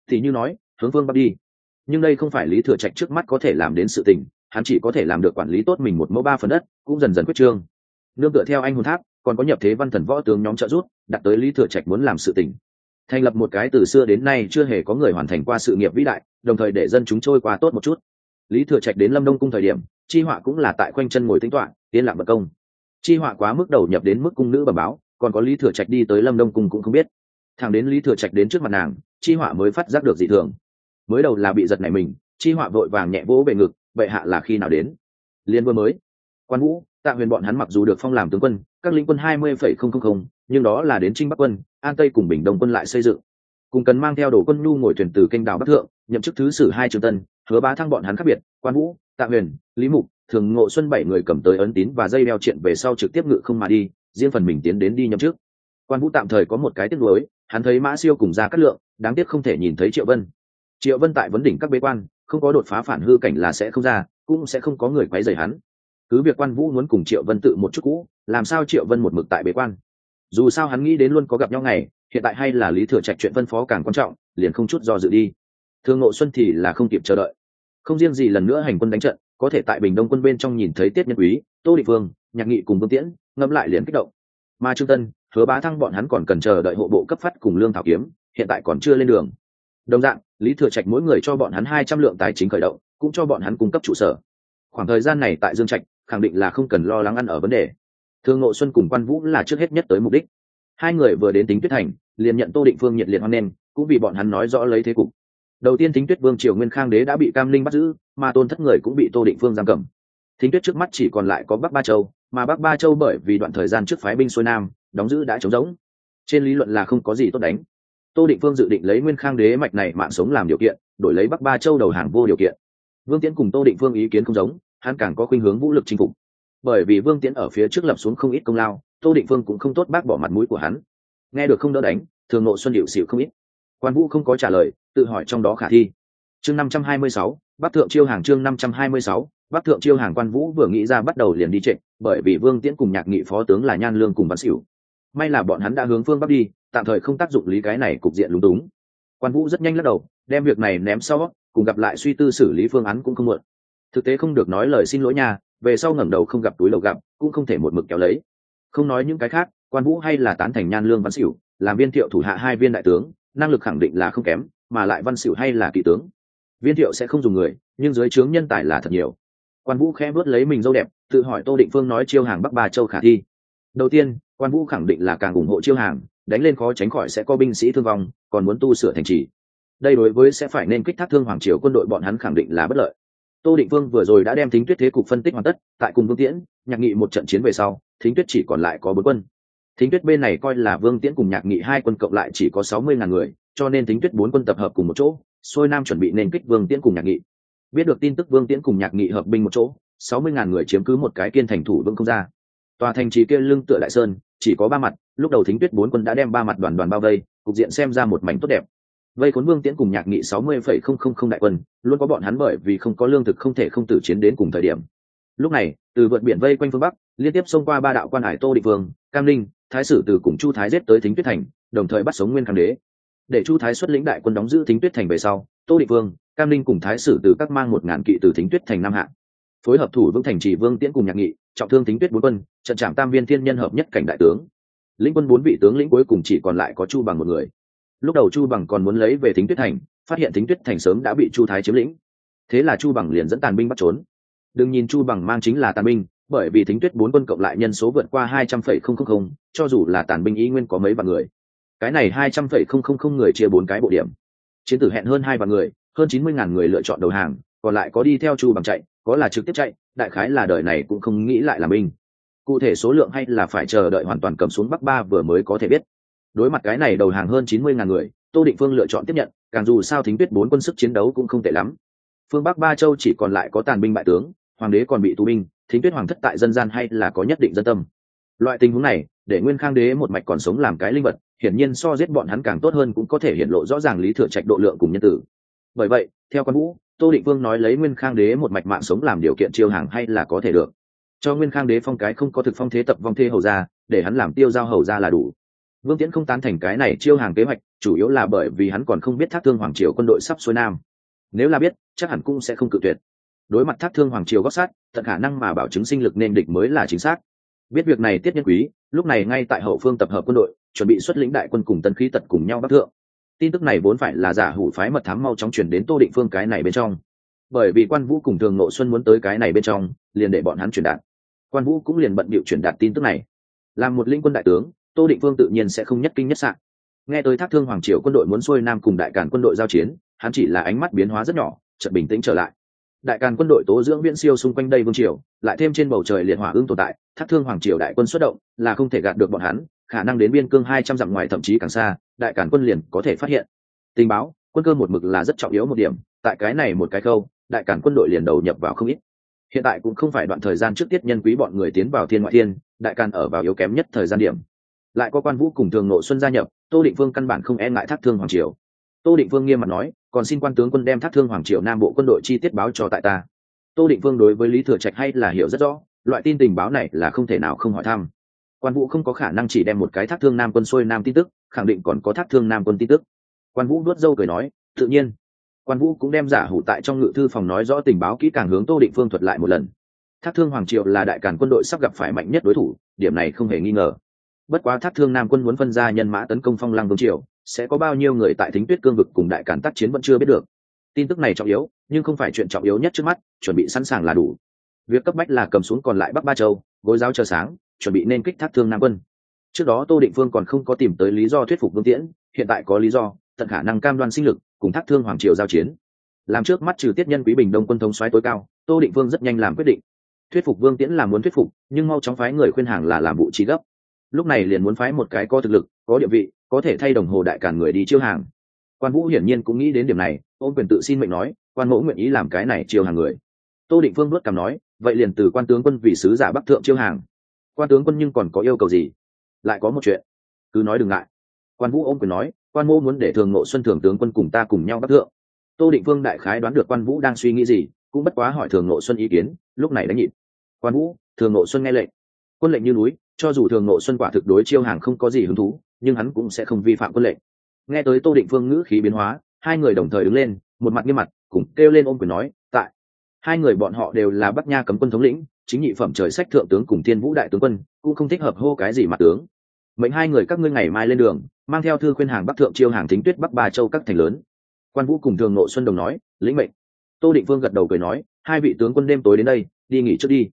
Thì như nói, hướng phương bắc đi. Nhưng đây không phải lý thừa trạch trước mắt có thể làm đến sự tình hắn chỉ có thể làm được quản lý tốt mình một mẫu ba phần đất, cũng dần dần quyết trương. Nương tựa theo anh hồn tháp, còn có nhập thế văn thần võ tướng nhóm trợ rút đặt tới lý thừa trạch muốn làm sự tình. Thành lập một cái từ xưa đến nay chưa hề có người hoàn thành qua sự nghiệp vĩ đại, đồng thời để dân chúng trôi qua tốt một chút. Lý thừa trạch đến lâm đông cung thời điểm, chi họa cũng là tại khoanh chân ngồi tính toán, yên lặng bật công. Chi họa quá mức đầu nhập đến mức cung nữ bẩm báo, còn có lý thừa trạch đi tới lâm đông cung cũng không biết. Thằng đến lý thừa trạch đến trước mặt nàng, chi họa mới phát giác được dị thường. Mới đầu là bị giật này mình, chi họa vội vàng nhẹ vỗ bề ngực bệ hạ là khi nào đến? Liên vừa mới. Quan vũ, tạ huyền bọn hắn mặc dù được phong làm tướng quân, các lính quân hai mươi phẩy không không không, nhưng đó là đến trinh bắc quân, an tây cùng bình đông quân lại xây dựng. Cùng cần mang theo đồ quân nhu ngồi thuyền từ kênh đảo bắc thượng, nhậm chức thứ sử hai trường tân, hứa bá thăng bọn hắn khác biệt, quan vũ, tạ huyền, lý mục, thường ngộ xuân bảy người cầm tới ấn tín và dây đeo chuyện về sau trực tiếp ngự không mà đi, riêng phần mình tiến đến đi nhậm chức. Quan vũ tạm thời có một cái tiếc nuối, hắn thấy mã siêu cùng ra cát lượng, đáng tiếc không thể nhìn thấy triệu vân. Triệu vân tại vấn đỉnh các bế quan không có đột phá phản hư cảnh là sẽ không ra, cũng sẽ không có người quấy rầy hắn. Cứ việc quan vũ muốn cùng triệu vân tự một chút cũ, làm sao triệu vân một mực tại bế quan? Dù sao hắn nghĩ đến luôn có gặp nhau ngày, hiện tại hay là lý thừa trạch chuyện phân phó càng quan trọng, liền không chút do dự đi. Thương ngộ xuân thì là không kịp chờ đợi. Không riêng gì lần nữa hành quân đánh trận, có thể tại bình đông quân bên trong nhìn thấy tiết nhân quý, tô định phương nhạc nghị cùng vương tiễn, ngẫm lại liền kích động. Mà trương tân, hứa bá thăng bọn hắn còn cần chờ đợi hộ bộ cấp phát cùng lương thảo kiếm, hiện tại còn chưa lên đường đồng dạng, lý thừa trạch mỗi người cho bọn hắn hai trăm lượng tài chính khởi động, cũng cho bọn hắn cung cấp trụ sở. Khoảng thời gian này tại dương trạch, khẳng định là không cần lo lắng ăn ở vấn đề. Thương ngộ xuân cùng quan vũ là trước hết nhất tới mục đích. Hai người vừa đến tính tuyết thành, liền nhận tô định phương nhiệt liệt hoan nghênh, cũng vì bọn hắn nói rõ lấy thế cục. Đầu tiên Thính tuyết vương triều nguyên khang đế đã bị cam linh bắt giữ, mà tôn thất người cũng bị tô định phương giam cầm. Thính tuyết trước mắt chỉ còn lại có bắc ba châu, mà bắc ba châu bởi vì đoạn thời gian trước phái binh xuôi nam, đóng giữ đã trống rỗng. Trên lý luận là không có gì tốt đánh tô định phương dự định lấy nguyên khang đế mạch này mạng sống làm điều kiện, đổi lấy bắc ba châu đầu hàng vô điều kiện. Vương tiễn cùng tô định phương ý kiến không giống, hắn càng có khuynh hướng vũ lực chinh phục. Bởi vì vương tiễn ở phía trước lập xuống không ít công lao, tô định phương cũng không tốt bác bỏ mặt mũi của hắn. Nghe được không đỡ đánh, thường Nộ xuân điệu xịu không ít. Quan vũ không có trả lời, tự hỏi trong đó khả thi. Chương năm trăm hai mươi sáu, bắc thượng chiêu hàng chương năm trăm hai mươi sáu, bắc thượng chiêu hàng quan vũ vừa nghĩ ra bắt đầu liền đi trịnh, bởi vì vương tiễn cùng nhạc nghị phó tướng là nhan lương cùng văn xỉu may là bọn hắn đã hướng phương bắc đi tạm thời không tác dụng lý cái này cục diện lúng túng. Quan vũ rất nhanh lắc đầu đem việc này ném sau cùng gặp lại suy tư xử lý phương án cũng không muộn. Thực tế không được nói lời xin lỗi nhà, về sau ngẩng đầu không gặp túi lầu gặp cũng không thể một mực kéo lấy. Không nói những cái khác quan vũ hay là tán thành nhan lương văn xỉu làm viên thiệu thủ hạ hai viên đại tướng năng lực khẳng định là không kém mà lại văn xỉu hay là kỵ tướng. Viên thiệu sẽ không dùng người nhưng dưới trướng nhân tài là thật nhiều. Quan vũ khẽ vớt lấy mình dâu đẹp tự hỏi tô định phương nói chiêu hàng bắc ba châu khả thi. Đầu tiên quan vũ khẳng định là càng ủng hộ chiêu hàng đánh lên khó tránh khỏi sẽ có binh sĩ thương vong, còn muốn tu sửa thành trì. Đây đối với sẽ phải nên kích thác thương hoàng triều quân đội bọn hắn khẳng định là bất lợi. Tô định vương vừa rồi đã đem thính tuyết thế cục phân tích hoàn tất, tại cùng vương tiễn, nhạc nghị một trận chiến về sau, thính tuyết chỉ còn lại có bốn quân. Thính tuyết bên này coi là vương tiễn cùng nhạc nghị hai quân cộng lại chỉ có sáu mươi ngàn người, cho nên thính tuyết bốn quân tập hợp cùng một chỗ, xuôi nam chuẩn bị nên kích vương tiễn cùng nhạc nghị. Biết được tin tức vương tiễn cùng nhạc nghị hợp binh một chỗ, sáu mươi ngàn người chiếm cứ một cái kiên thành thủ vương không ra. Tòa thành trì kia lưng tựa đại sơn, chỉ có ba mặt lúc đầu thính tuyết bốn quân đã đem ba mặt đoàn đoàn bao vây, cục diện xem ra một mảnh tốt đẹp. Vây khốn vương tiễn cùng nhạc nghị sáu mươi phẩy không không không đại quân, luôn có bọn hắn bởi vì không có lương thực không thể không tử chiến đến cùng thời điểm. Lúc này, từ vượt biển vây quanh phương bắc, liên tiếp xông qua ba đạo quan hải tô định vương, cam linh thái sử từ cùng chu thái giết tới thính tuyết thành, đồng thời bắt sống nguyên khang đế. Để chu thái xuất lĩnh đại quân đóng giữ thính tuyết thành về sau, tô định vương, cam linh cùng thái sử từ các mang một ngàn kỵ từ thính tuyết thành nam hạ. Phối hợp thủ vương thành trì vương tiễn cùng nhạc nghị, trọng thương thính tuyết bốn quân, trận trạm tam viên thiên nhân hợp nhất cảnh đại tướng lĩnh quân bốn vị tướng lĩnh cuối cùng chỉ còn lại có chu bằng một người. Lúc đầu chu bằng còn muốn lấy về thính tuyết thành, phát hiện thính tuyết thành sớm đã bị chu thái chiếm lĩnh. Thế là chu bằng liền dẫn tàn binh bắt trốn. Đừng nhìn chu bằng mang chính là tàn binh, bởi vì thính tuyết bốn quân cộng lại nhân số vượt qua hai trăm phẩy không không không, cho dù là tàn binh ý nguyên có mấy vạn người. Cái này hai trăm phẩy không không không người chia bốn cái bộ điểm. Chiến tử hẹn hơn hai vạn người, hơn chín mươi ngàn người lựa chọn đầu hàng, còn lại có đi theo chu bằng chạy, có là trực tiếp chạy, đại khái là đời này cũng không nghĩ lại làm binh cụ thể số lượng hay là phải chờ đợi hoàn toàn cầm xuống bắc ba vừa mới có thể biết. Đối mặt cái này đầu hàng hơn chín mươi ngàn người, tô định phương lựa chọn tiếp nhận, càng dù sao thính tuyết bốn quân sức chiến đấu cũng không tệ lắm. Phương bắc ba châu chỉ còn lại có tàn binh bại tướng, hoàng đế còn bị tù binh, thính tuyết hoàng thất tại dân gian hay là có nhất định dân tâm. Loại tình huống này, để nguyên khang đế một mạch còn sống làm cái linh vật, hiển nhiên so giết bọn hắn càng tốt hơn cũng có thể hiện lộ rõ ràng lý thừa trạch độ lượng cùng nhân tử. Bởi vậy, theo quan vũ, tô định vương nói lấy nguyên khang đế một mạch mạng sống làm điều kiện chiêu hàng hay là có thể được cho nguyên khang đế phong cái không có thực phong thế tập vong thê hầu ra, để hắn làm tiêu giao hầu ra là đủ. Vương tiễn không tán thành cái này chiêu hàng kế hoạch, chủ yếu là bởi vì hắn còn không biết thác thương hoàng triều quân đội sắp xuôi nam. Nếu là biết, chắc hẳn cũng sẽ không cự tuyệt. Đối mặt thác thương hoàng triều gót sát, tận khả năng mà bảo chứng sinh lực nên địch mới là chính xác. Biết việc này tiết nhân quý, lúc này ngay tại hậu phương tập hợp quân đội, chuẩn bị xuất lĩnh đại quân cùng tân khí tật cùng nhau bắc thượng. Tin tức này vốn phải là giả hủ phái mật thám mau chóng chuyển đến tô định phương cái này bên trong. Bởi vì quan vũ cùng thường nội xuân muốn tới cái này bên trong, liền để bọn hắn truyền đạt quan vũ cũng liền bận bịu truyền đạt tin tức này. Làm một linh quân đại tướng, tô định phương tự nhiên sẽ không nhất kinh nhất sạn nghe tới thác thương hoàng triều quân đội muốn xuôi nam cùng đại cản quân đội giao chiến, hắn chỉ là ánh mắt biến hóa rất nhỏ, chợt bình tĩnh trở lại. Đại càn quân đội tố dưỡng viễn siêu xung quanh đây vương triều, lại thêm trên bầu trời liệt hỏa ương tồn tại, thác thương hoàng triều đại quân xuất động, là không thể gạt được bọn hắn, khả năng đến biên cương hai trăm dặm ngoài thậm chí càng xa, đại càn quân liền có thể phát hiện. Tình báo, quân cơ một mực là rất trọng yếu một điểm, tại cái này một cái câu đại cản quân đội liền đầu nhập vào không ít hiện tại cũng không phải đoạn thời gian trước tiết nhân quý bọn người tiến vào thiên ngoại thiên, đại càn ở vào yếu kém nhất thời gian điểm. Lại có quan vũ cùng thường nội xuân gia nhập, tô định vương căn bản không e ngại thác thương hoàng triều. Tô định vương nghiêm mặt nói, còn xin quan tướng quân đem thác thương hoàng triều nam bộ quân đội chi tiết báo cho tại ta. Tô định vương đối với lý thừa trạch hay là hiểu rất rõ, loại tin tình báo này là không thể nào không hỏi thăm. Quan vũ không có khả năng chỉ đem một cái thác thương nam quân xuôi nam tin tức, khẳng định còn có thác thương nam quân tin tức. Quan vũ nuốt dâu cười nói, tự nhiên quan vũ cũng đem giả hủ tại trong ngự thư phòng nói rõ tình báo kỹ càng hướng tô định phương thuật lại một lần thác thương hoàng triệu là đại cản quân đội sắp gặp phải mạnh nhất đối thủ điểm này không hề nghi ngờ bất quá thác thương nam quân muốn phân ra nhân mã tấn công phong lăng vương triều sẽ có bao nhiêu người tại thính tuyết cương vực cùng đại cản tác chiến vẫn chưa biết được tin tức này trọng yếu nhưng không phải chuyện trọng yếu nhất trước mắt chuẩn bị sẵn sàng là đủ việc cấp bách là cầm xuống còn lại bắc ba châu gối giáo chờ sáng chuẩn bị nên kích thác thương nam quân trước đó tô định phương còn không có tìm tới lý do thuyết phục vương tiễn hiện tại có lý do tận khả năng cam đoan sinh lực cùng thác thương hoàng triều giao chiến. Làm trước mắt trừ tiết nhân quý bình đông quân thống xoáy tối cao, tô định vương rất nhanh làm quyết định. Thuyết phục vương tiễn là muốn thuyết phục, nhưng mau chóng phái người khuyên hàng là làm vụ trí gấp. Lúc này liền muốn phái một cái có thực lực, có địa vị, có thể thay đồng hồ đại cản người đi chiêu hàng. Quan vũ hiển nhiên cũng nghĩ đến điểm này, ôm quyền tự xin mệnh nói, quan mẫu nguyện ý làm cái này chiêu hàng người. Tô định vương vớt cảm nói, vậy liền từ quan tướng quân vị sứ giả bắc thượng chiêu hàng. Quan tướng quân nhưng còn có yêu cầu gì? Lại có một chuyện. Cứ nói đừng ngại. Quan vũ ôm quyền nói quan mô muốn để thường ngộ xuân thường tướng quân cùng ta cùng nhau bắc thượng. Tô định vương đại khái đoán được quan vũ đang suy nghĩ gì, cũng bất quá hỏi thường ngộ xuân ý kiến, lúc này đánh nhịp. Quan vũ, thường ngộ xuân nghe lệnh. Quân lệnh như núi, cho dù thường ngộ xuân quả thực đối chiêu hàng không có gì hứng thú, nhưng hắn cũng sẽ không vi phạm quân lệnh. Nghe tới tô định phương ngữ khí biến hóa, hai người đồng thời đứng lên, một mặt nghiêm mặt, cùng kêu lên ôm quyền nói, tại. Hai người bọn họ đều là bắc nha cấm quân thống lĩnh, chính nhị phẩm trời sách thượng tướng cùng thiên vũ đại tướng quân, cũng không thích hợp hô cái gì mặt tướng mệnh hai người các ngươi ngày mai lên đường, mang theo thư khuyên hàng bắc thượng chiêu hàng thính tuyết bắc ba châu các thành lớn. Quan vũ cùng thường nội xuân đồng nói, lĩnh mệnh. Tô định vương gật đầu cười nói, hai vị tướng quân đêm tối đến đây, đi nghỉ trước đi.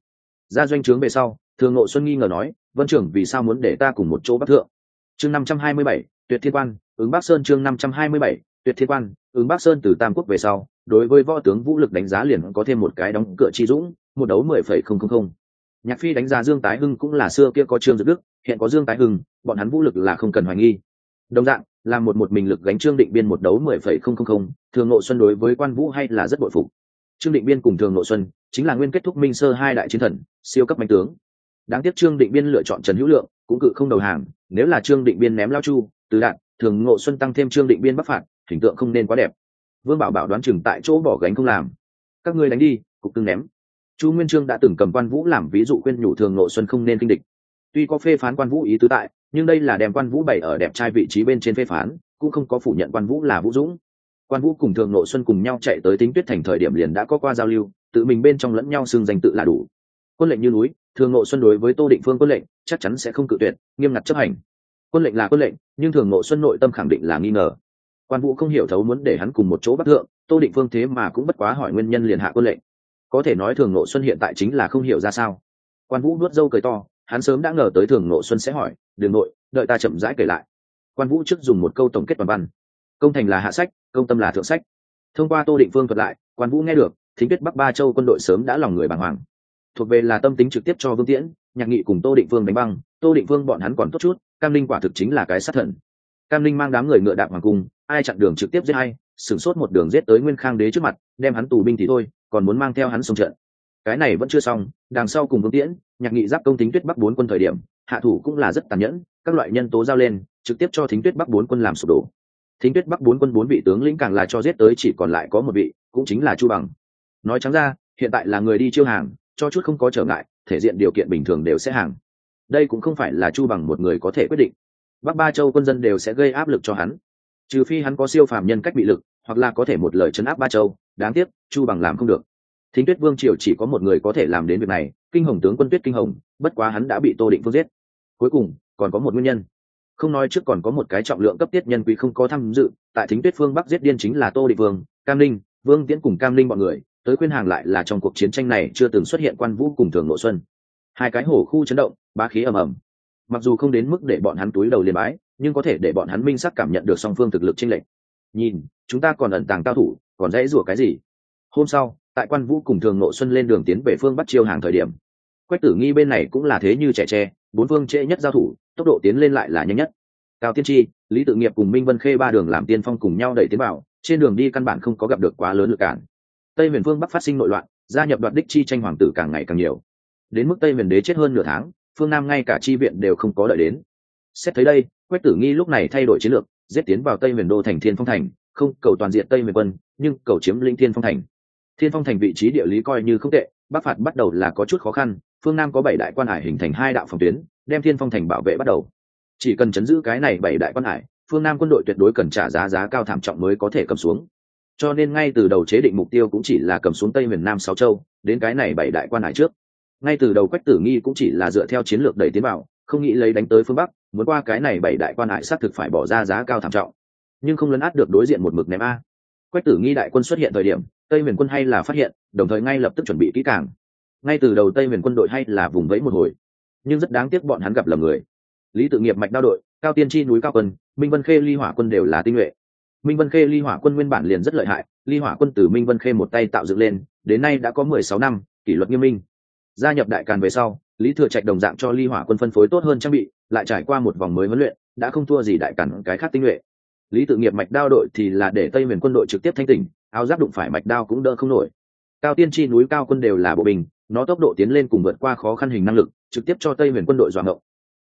Ra doanh trướng về sau, thường nội xuân nghi ngờ nói, vân trưởng, vì sao muốn để ta cùng một chỗ bắc thượng? Chương năm trăm hai mươi bảy, tuyệt thiên quan, ứng bắc sơn chương năm trăm hai mươi bảy, tuyệt thiên quan, ứng bắc sơn từ tam quốc về sau, đối với võ tướng vũ lực đánh giá liền có thêm một cái đóng cửa chi dũng, một đấu mười phẩy không không không nhạc phi đánh giá dương tái hưng cũng là xưa kia có trương dự đức, hiện có dương tái hưng, bọn hắn vũ lực là không cần hoài nghi. Đồng dạng, là một một mình lực gánh trương định biên một đấu mười phẩy không không không, thường nội xuân đối với quan vũ hay là rất bội phục. Trương định biên cùng thường nội xuân chính là nguyên kết thúc minh sơ hai đại chiến thần, siêu cấp mạnh tướng. Đáng tiếc trương định biên lựa chọn trần hữu lượng, cũng cự không đầu hàng, nếu là trương định biên ném lao chu, từ đạn, thường ngộ xuân tăng thêm trương định biên bắc phạt, hình tượng không nên quá đẹp. Vương bảo bảo đoán chừng tại chỗ bỏ gánh không làm. Các ngươi đánh đi, cục tương ném chu nguyên trương đã từng cầm quan vũ làm ví dụ khuyên nhủ thường nội xuân không nên kinh địch. Tuy có phê phán quan vũ ý tứ tại, nhưng đây là đem quan vũ bày ở đẹp trai vị trí bên trên phê phán, cũng không có phủ nhận quan vũ là vũ dũng. Quan vũ cùng thường nội xuân cùng nhau chạy tới tính tuyết thành thời điểm liền đã có qua giao lưu, tự mình bên trong lẫn nhau xưng danh tự là đủ. Quân lệnh như núi, thường nội xuân đối với tô định phương quân lệnh, chắc chắn sẽ không cự tuyệt, nghiêm ngặt chấp hành. Quân lệnh là quân lệnh, nhưng thường nội xuân nội tâm khẳng định là nghi ngờ. Quan vũ không hiểu thấu muốn để hắn cùng một chỗ bắt thượng, tô định phương thế mà cũng bất quá hỏi nguyên nhân liền hạ quân lệnh có thể nói thường nội xuân hiện tại chính là không hiểu ra sao. Quan vũ nuốt dâu cười to, hắn sớm đã ngờ tới thường nội xuân sẽ hỏi, đường nội, đợi ta chậm rãi kể lại. Quan vũ trước dùng một câu tổng kết toàn văn. Công thành là hạ sách, công tâm là thượng sách. Thông qua tô định phương thuật lại, quan vũ nghe được, thính kết bắc ba châu quân đội sớm đã lòng người bàng hoàng. Thuộc về là tâm tính trực tiếp cho vương tiễn, nhạc nghị cùng tô định phương đánh băng, tô định phương bọn hắn còn tốt chút, cam linh quả thực chính là cái sát thần. Cam linh mang đám người ngựa đạp hoàng cung, ai chặn đường trực tiếp giết hay sửng sốt một đường giết tới nguyên khang đế trước mặt, đem hắn tù binh thì thôi còn muốn mang theo hắn xông trận. Cái này vẫn chưa xong, đằng sau cùng vương tiễn, nhạc nghị giáp công tính tuyết bắc bốn quân thời điểm, hạ thủ cũng là rất tàn nhẫn, các loại nhân tố giao lên, trực tiếp cho thính tuyết bắc bốn quân làm sụp đổ. Thính tuyết bắc bốn quân bốn vị tướng lĩnh càng là cho giết tới chỉ còn lại có một vị, cũng chính là chu bằng. Nói trắng ra, hiện tại là người đi chiêu hàng, cho chút không có trở ngại, thể diện điều kiện bình thường đều sẽ hàng. Đây cũng không phải là chu bằng một người có thể quyết định. Bắc ba châu quân dân đều sẽ gây áp lực cho hắn. Trừ phi hắn có siêu phàm nhân cách bị lực, hoặc là có thể một lời chấn áp ba châu đáng tiếc, chu bằng làm không được. Thính tuyết vương triều chỉ có một người có thể làm đến việc này, kinh hồng tướng quân tuyết kinh hồng, bất quá hắn đã bị tô định phương giết. Cuối cùng, còn có một nguyên nhân. Không nói trước còn có một cái trọng lượng cấp tiết nhân quý không có tham dự, tại thính tuyết phương bắc giết điên chính là tô định vương, cam ninh, vương tiễn cùng cam ninh bọn người, tới khuyên hàng lại là trong cuộc chiến tranh này chưa từng xuất hiện quan vũ cùng thường nội xuân. Hai cái hổ khu chấn động, ba khí ầm ầm. Mặc dù không đến mức để bọn hắn túi đầu liền bái, nhưng có thể để bọn hắn minh sắc cảm nhận được song phương thực lực chênh lệch. Nhìn, chúng ta còn ẩn tàng cao thủ còn dễ rủa cái gì? Hôm sau, tại quan vũ cùng thường nội xuân lên đường tiến về phương bắt chiêu hàng thời điểm, quách tử nghi bên này cũng là thế như trẻ tre, bốn phương trễ nhất giao thủ, tốc độ tiến lên lại là nhanh nhất. Cao tiên tri, lý tự nghiệp cùng minh vân khê ba đường làm tiên phong cùng nhau đẩy tiến vào, trên đường đi căn bản không có gặp được quá lớn lực cản. Tây miền phương bắc phát sinh nội loạn, gia nhập đoạt đích chi tranh hoàng tử càng ngày càng nhiều. Đến mức tây miền đế chết hơn nửa tháng, phương nam ngay cả chi viện đều không có đợi đến. Xét thấy đây, quách tử nghi lúc này thay đổi chiến lược, giết tiến vào tây miền đô thành thiên phong thành không, cầu toàn diện tây miền quân nhưng cầu chiếm linh thiên phong thành. Thiên phong thành vị trí địa lý coi như không tệ, bắc phạt bắt đầu là có chút khó khăn, phương nam có bảy đại quan hải hình thành hai đạo phòng tuyến, đem thiên phong thành bảo vệ bắt đầu. Chỉ cần chấn giữ cái này bảy đại quan hải, phương nam quân đội tuyệt đối cần trả giá giá cao thảm trọng mới có thể cầm xuống. Cho nên ngay từ đầu chế định mục tiêu cũng chỉ là cầm xuống tây miền nam sáu châu, đến cái này bảy đại quan hải trước. Ngay từ đầu quách tử nghi cũng chỉ là dựa theo chiến lược đẩy tiến bảo không nghĩ lấy đánh tới phương bắc, muốn qua cái này bảy đại quan hải xác thực phải bỏ ra giá cao thảm trọng nhưng không lấn át được đối diện một mực ném a. Quách tử nghi đại quân xuất hiện thời điểm, tây miền quân hay là phát hiện, đồng thời ngay lập tức chuẩn bị kỹ càng. Ngay từ đầu tây miền quân đội hay là vùng vẫy một hồi, nhưng rất đáng tiếc bọn hắn gặp lầm người. Lý tự nghiệp mạch đao đội, cao tiên tri núi cao quân, minh vân khê ly hỏa quân đều là tinh nhuệ. Minh vân khê ly hỏa quân nguyên bản liền rất lợi hại, ly hỏa quân từ minh vân khê một tay tạo dựng lên, đến nay đã có mười sáu năm, kỷ luật nghiêm minh. Gia nhập đại càn về sau, lý thừa trạch đồng dạng cho ly hỏa quân phân phối tốt hơn trang bị, lại trải qua một vòng mới huấn luyện, đã không thua gì đại càn cái khác tinh nhuệ lý tự nghiệp mạch đao đội thì là để tây miền quân đội trực tiếp thanh tỉnh, áo giáp đụng phải mạch đao cũng đỡ không nổi. Cao tiên tri núi cao quân đều là bộ bình nó tốc độ tiến lên cùng vượt qua khó khăn hình năng lực, trực tiếp cho tây miền quân đội doạng ngộ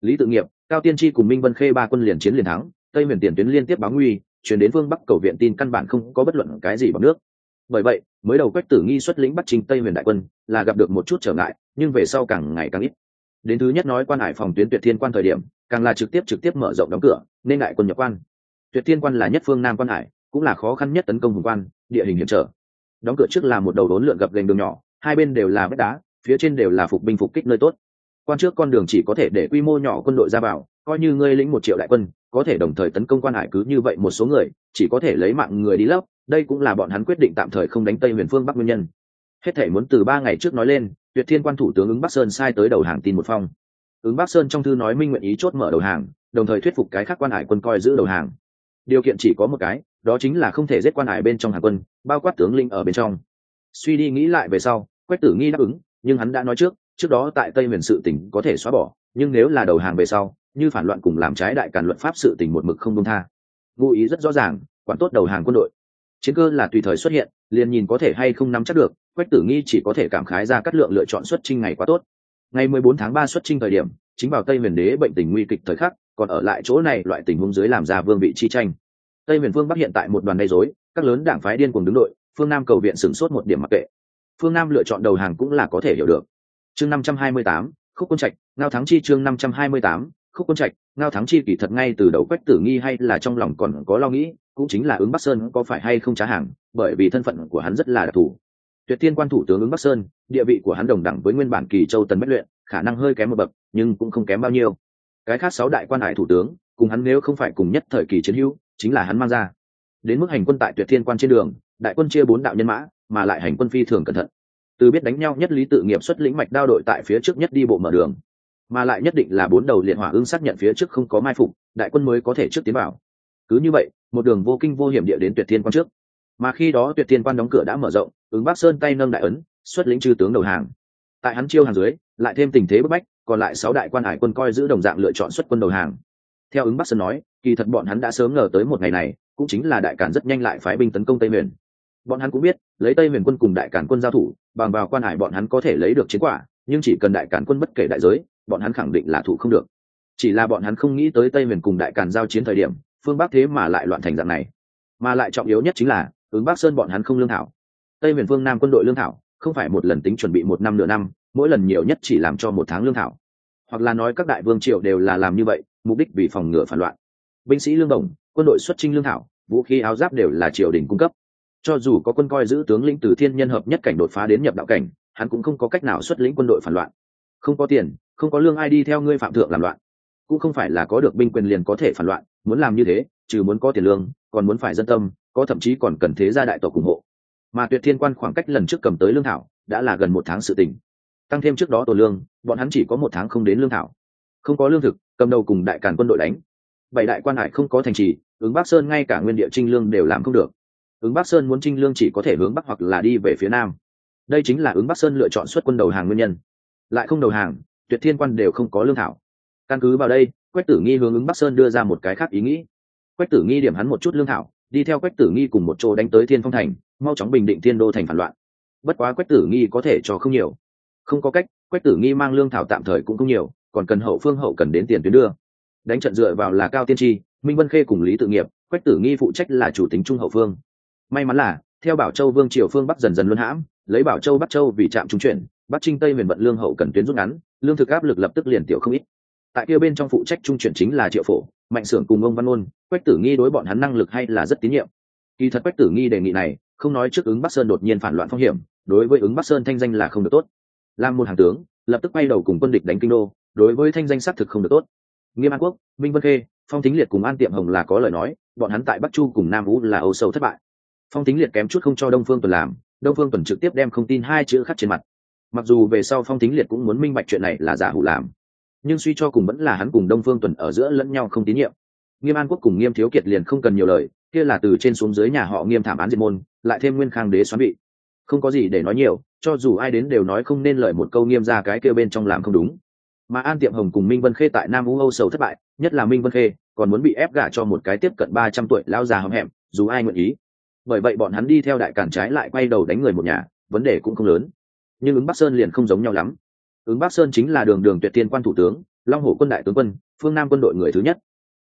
lý tự nghiệp, cao tiên tri cùng minh vân khê ba quân liền chiến liền thắng, tây miền tiền tuyến liên tiếp báo nguy, chuyển đến phương bắc cầu viện tin căn bản không có bất luận cái gì bằng nước. Bởi vậy, mới đầu quách tử nghi xuất lĩnh bắt trình tây miền đại quân, là gặp được một chút trở ngại, nhưng về sau càng ngày càng ít. Đến thứ nhất nói quan hải phòng tuyến tuyệt thiên quan thời điểm, càng là trực tiếp trực tiếp mở rộng đóng cửa, nên đại quân nhập quan tuyệt thiên quan là nhất phương nam quan hải, cũng là khó khăn nhất tấn công hùng quan, địa hình hiểm trở. Đóng cửa trước là một đầu đốn lượn gập gành đường nhỏ, hai bên đều là vách đá, phía trên đều là phục binh phục kích nơi tốt. Quan trước con đường chỉ có thể để quy mô nhỏ quân đội ra vào, coi như ngươi lĩnh một triệu đại quân, có thể đồng thời tấn công quan hải cứ như vậy một số người, chỉ có thể lấy mạng người đi lấp, đây cũng là bọn hắn quyết định tạm thời không đánh tây huyền phương bắc nguyên nhân. Hết thể muốn từ ba ngày trước nói lên, tuyệt thiên quan thủ tướng ứng bắc sơn sai tới đầu hàng tin một phong. Ứng bắc sơn trong thư nói minh nguyện ý chốt mở đầu hàng, đồng thời thuyết phục cái khác quan hải quân coi giữ đầu hàng điều kiện chỉ có một cái, đó chính là không thể giết quan hải bên trong hàng quân, bao quát tướng linh ở bên trong. Suy đi nghĩ lại về sau, quách tử nghi đáp ứng, nhưng hắn đã nói trước trước đó tại tây miền sự tỉnh có thể xóa bỏ, nhưng nếu là đầu hàng về sau, như phản loạn cùng làm trái đại càn luật pháp sự tình một mực không công tha. Ngụ ý rất rõ ràng, quản tốt đầu hàng quân đội. Chiến cơ là tùy thời xuất hiện, liền nhìn có thể hay không nắm chắc được, quách tử nghi chỉ có thể cảm khái ra cắt lượng lựa chọn xuất trinh ngày quá tốt. Ngày mười bốn tháng ba xuất trinh thời điểm, chính vào tây miền đế bệnh tình nguy kịch thời khắc còn ở lại chỗ này loại tình huống dưới làm ra vương vị chi tranh. Tây miền phương bắc hiện tại một đoàn gây dối các lớn đảng phái điên cùng đứng đội, phương nam cầu viện sửng sốt một điểm mặc kệ. Phương nam lựa chọn đầu hàng cũng là có thể hiểu được. Chương năm trăm hai mươi tám, khúc quân trạch, ngao thắng chi chương năm trăm hai mươi tám, khúc quân trạch, ngao thắng chi kỳ thật ngay từ đầu quách tử nghi hay là trong lòng còn có lo nghĩ, cũng chính là ứng bắc sơn có phải hay không trá hàng, bởi vì thân phận của hắn rất là đặc thù. Tuyệt tiên quan thủ tướng ứng bắc sơn, địa vị của hắn đồng đẳng với nguyên bản kỳ châu tần bách luyện, khả năng hơi kém một bậc, nhưng cũng không kém bao nhiêu cái khác sáu đại quan hải thủ tướng, cùng hắn nếu không phải cùng nhất thời kỳ chiến hữu, chính là hắn mang ra. Đến mức hành quân tại tuyệt thiên quan trên đường, đại quân chia bốn đạo nhân mã, mà lại hành quân phi thường cẩn thận. Từ biết đánh nhau nhất lý tự nghiệp xuất lĩnh mạch đao đội tại phía trước nhất đi bộ mở đường, mà lại nhất định là bốn đầu liệt hỏa ưng xác nhận phía trước không có mai phục, đại quân mới có thể trước tiến vào. Cứ như vậy, một đường vô kinh vô hiểm địa đến tuyệt thiên quan trước. Mà khi đó tuyệt thiên quan đóng cửa đã mở rộng, ứng bắc sơn tay nâng đại ấn, xuất lĩnh chư tướng đầu hàng. Tại hắn chiêu hàng dưới, lại thêm tình thế bức bách còn lại sáu đại quan hải quân coi giữ đồng dạng lựa chọn xuất quân đầu hàng. Theo ứng bắc sơn nói, kỳ thật bọn hắn đã sớm ngờ tới một ngày này, cũng chính là đại cản rất nhanh lại phái binh tấn công tây miền bọn hắn cũng biết, lấy tây miền quân cùng đại cản quân giao thủ, bằng vào quan hải bọn hắn có thể lấy được chiến quả, nhưng chỉ cần đại cản quân bất kể đại giới, bọn hắn khẳng định là thủ không được. Chỉ là bọn hắn không nghĩ tới tây miền cùng đại càn giao chiến thời điểm, phương bắc thế mà lại loạn thành dạng này. Mà lại trọng yếu nhất chính là, ứng bắc sơn bọn hắn không lương thảo. Tây miền phương nam quân đội lương thảo, không phải một lần tính chuẩn bị một năm nửa năm mỗi lần nhiều nhất chỉ làm cho một tháng lương thảo. Hoặc là nói các đại vương triều đều là làm như vậy, mục đích vì phòng ngừa phản loạn. Binh sĩ lương đồng, quân đội xuất trinh lương thảo, vũ khí áo giáp đều là triều đình cung cấp. Cho dù có quân coi giữ tướng lĩnh từ thiên nhân hợp nhất cảnh đột phá đến nhập đạo cảnh, hắn cũng không có cách nào xuất lĩnh quân đội phản loạn. Không có tiền, không có lương ai đi theo ngươi phạm thượng làm loạn. Cũng không phải là có được binh quyền liền có thể phản loạn, muốn làm như thế, trừ muốn có tiền lương, còn muốn phải dân tâm, có thậm chí còn cần thế gia đại tộc ủng hộ. Mà tuyệt thiên quan khoảng cách lần trước cầm tới lương thảo, đã là gần một tháng sự tình tăng thêm trước đó tổ lương, bọn hắn chỉ có một tháng không đến lương thảo. Không có lương thực, cầm đầu cùng đại càn quân đội đánh. Bảy đại quan hải không có thành trì, ứng bắc sơn ngay cả nguyên địa trinh lương đều làm không được. Ứng bắc sơn muốn trinh lương chỉ có thể hướng bắc hoặc là đi về phía nam. Đây chính là ứng bắc sơn lựa chọn xuất quân đầu hàng nguyên nhân. Lại không đầu hàng, tuyệt thiên quan đều không có lương thảo. Căn cứ vào đây, quách tử nghi hướng ứng bắc sơn đưa ra một cái khác ý nghĩ. Quách tử nghi điểm hắn một chút lương thảo, đi theo quách tử nghi cùng một chỗ đánh tới thiên phong thành, mau chóng bình định thiên đô thành phản loạn. Bất quá quách tử nghi có thể cho không nhiều không có cách, quách tử nghi mang lương thảo tạm thời cũng không nhiều, còn cần hậu phương hậu cần đến tiền tuyến đưa. Đánh trận dựa vào là cao tiên tri, minh vân khê cùng lý tự nghiệp, quách tử nghi phụ trách là chủ tính trung hậu phương. May mắn là, theo bảo châu vương triều phương bắc dần dần luân hãm, lấy bảo châu bắc châu vì trạm trung chuyển, bắc trinh tây huyền vận lương hậu cần tuyến rút ngắn, lương thực áp lực lập tức liền tiểu không ít. Tại kia bên trong phụ trách trung chuyển chính là triệu phổ, mạnh xưởng cùng ông văn ôn, quách tử nghi đối bọn hắn năng lực hay là rất tín nhiệm. Kỳ thật quách tử nghi đề nghị này, không nói trước ứng bắc sơn đột nhiên phản loạn phong hiểm, đối với ứng bắc sơn thanh danh là không được tốt làm một hàng tướng, lập tức bay đầu cùng quân địch đánh kinh đô, đối với thanh danh xác thực không được tốt. Nghiêm an quốc, minh vân khê, phong thính liệt cùng an tiệm hồng là có lời nói, bọn hắn tại bắc chu cùng nam vũ là âu sâu thất bại. Phong thính liệt kém chút không cho đông phương tuần làm, đông phương tuần trực tiếp đem không tin hai chữ khắc trên mặt. Mặc dù về sau phong thính liệt cũng muốn minh bạch chuyện này là giả hủ làm, nhưng suy cho cùng vẫn là hắn cùng đông phương tuần ở giữa lẫn nhau không tín nhiệm. Nghiêm an quốc cùng nghiêm thiếu kiệt liền không cần nhiều lời, kia là từ trên xuống dưới nhà họ nghiêm thảm án diệt môn, lại thêm nguyên khang đế xoắn bị không có gì để nói nhiều cho dù ai đến đều nói không nên lời một câu nghiêm ra cái kêu bên trong làm không đúng. Mà an tiệm hồng cùng minh vân khê tại nam u âu sầu thất bại, nhất là minh vân khê, còn muốn bị ép gả cho một cái tiếp cận ba trăm tuổi lao già hầm hẹm, dù ai nguyện ý. Bởi vậy bọn hắn đi theo đại cản trái lại quay đầu đánh người một nhà, vấn đề cũng không lớn. Nhưng ứng bắc sơn liền không giống nhau lắm. Ứng bắc sơn chính là đường đường tuyệt tiên quan thủ tướng, long hổ quân đại tướng quân, phương nam quân đội người thứ nhất.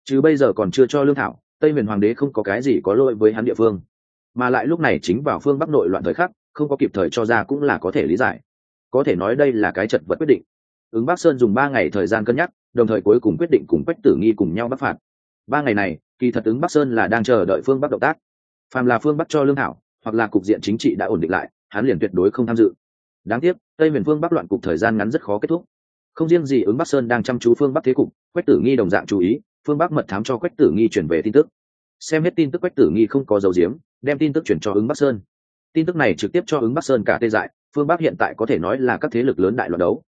Chứ bây giờ còn chưa cho lương thảo, tây huyền hoàng đế không có cái gì có lỗi với hắn địa phương. Mà lại lúc này chính vào phương bắc nội loạn thời khắc không có kịp thời cho ra cũng là có thể lý giải. Có thể nói đây là cái chật vật quyết định. Ứng bắc sơn dùng ba ngày thời gian cân nhắc, đồng thời cuối cùng quyết định cùng quách tử nghi cùng nhau bắt phạt. Ba ngày này, kỳ thật ứng bắc sơn là đang chờ đợi phương bắc động tác. Phàm là phương bắc cho lương thảo, hoặc là cục diện chính trị đã ổn định lại, hắn liền tuyệt đối không tham dự. Đáng tiếc, tây miền phương bắc loạn cục thời gian ngắn rất khó kết thúc. Không riêng gì ứng bắc sơn đang chăm chú phương bắc thế cục, quách tử nghi đồng dạng chú ý, phương bắc mật thám cho quách tử nghi chuyển về tin tức. Xem hết tin tức quách tử nghi không có dấu diếm, đem tin tức chuyển cho ứng bắc sơn tin tức này trực tiếp cho ứng bắc sơn cả tê dại phương bắc hiện tại có thể nói là các thế lực lớn đại loạn đấu.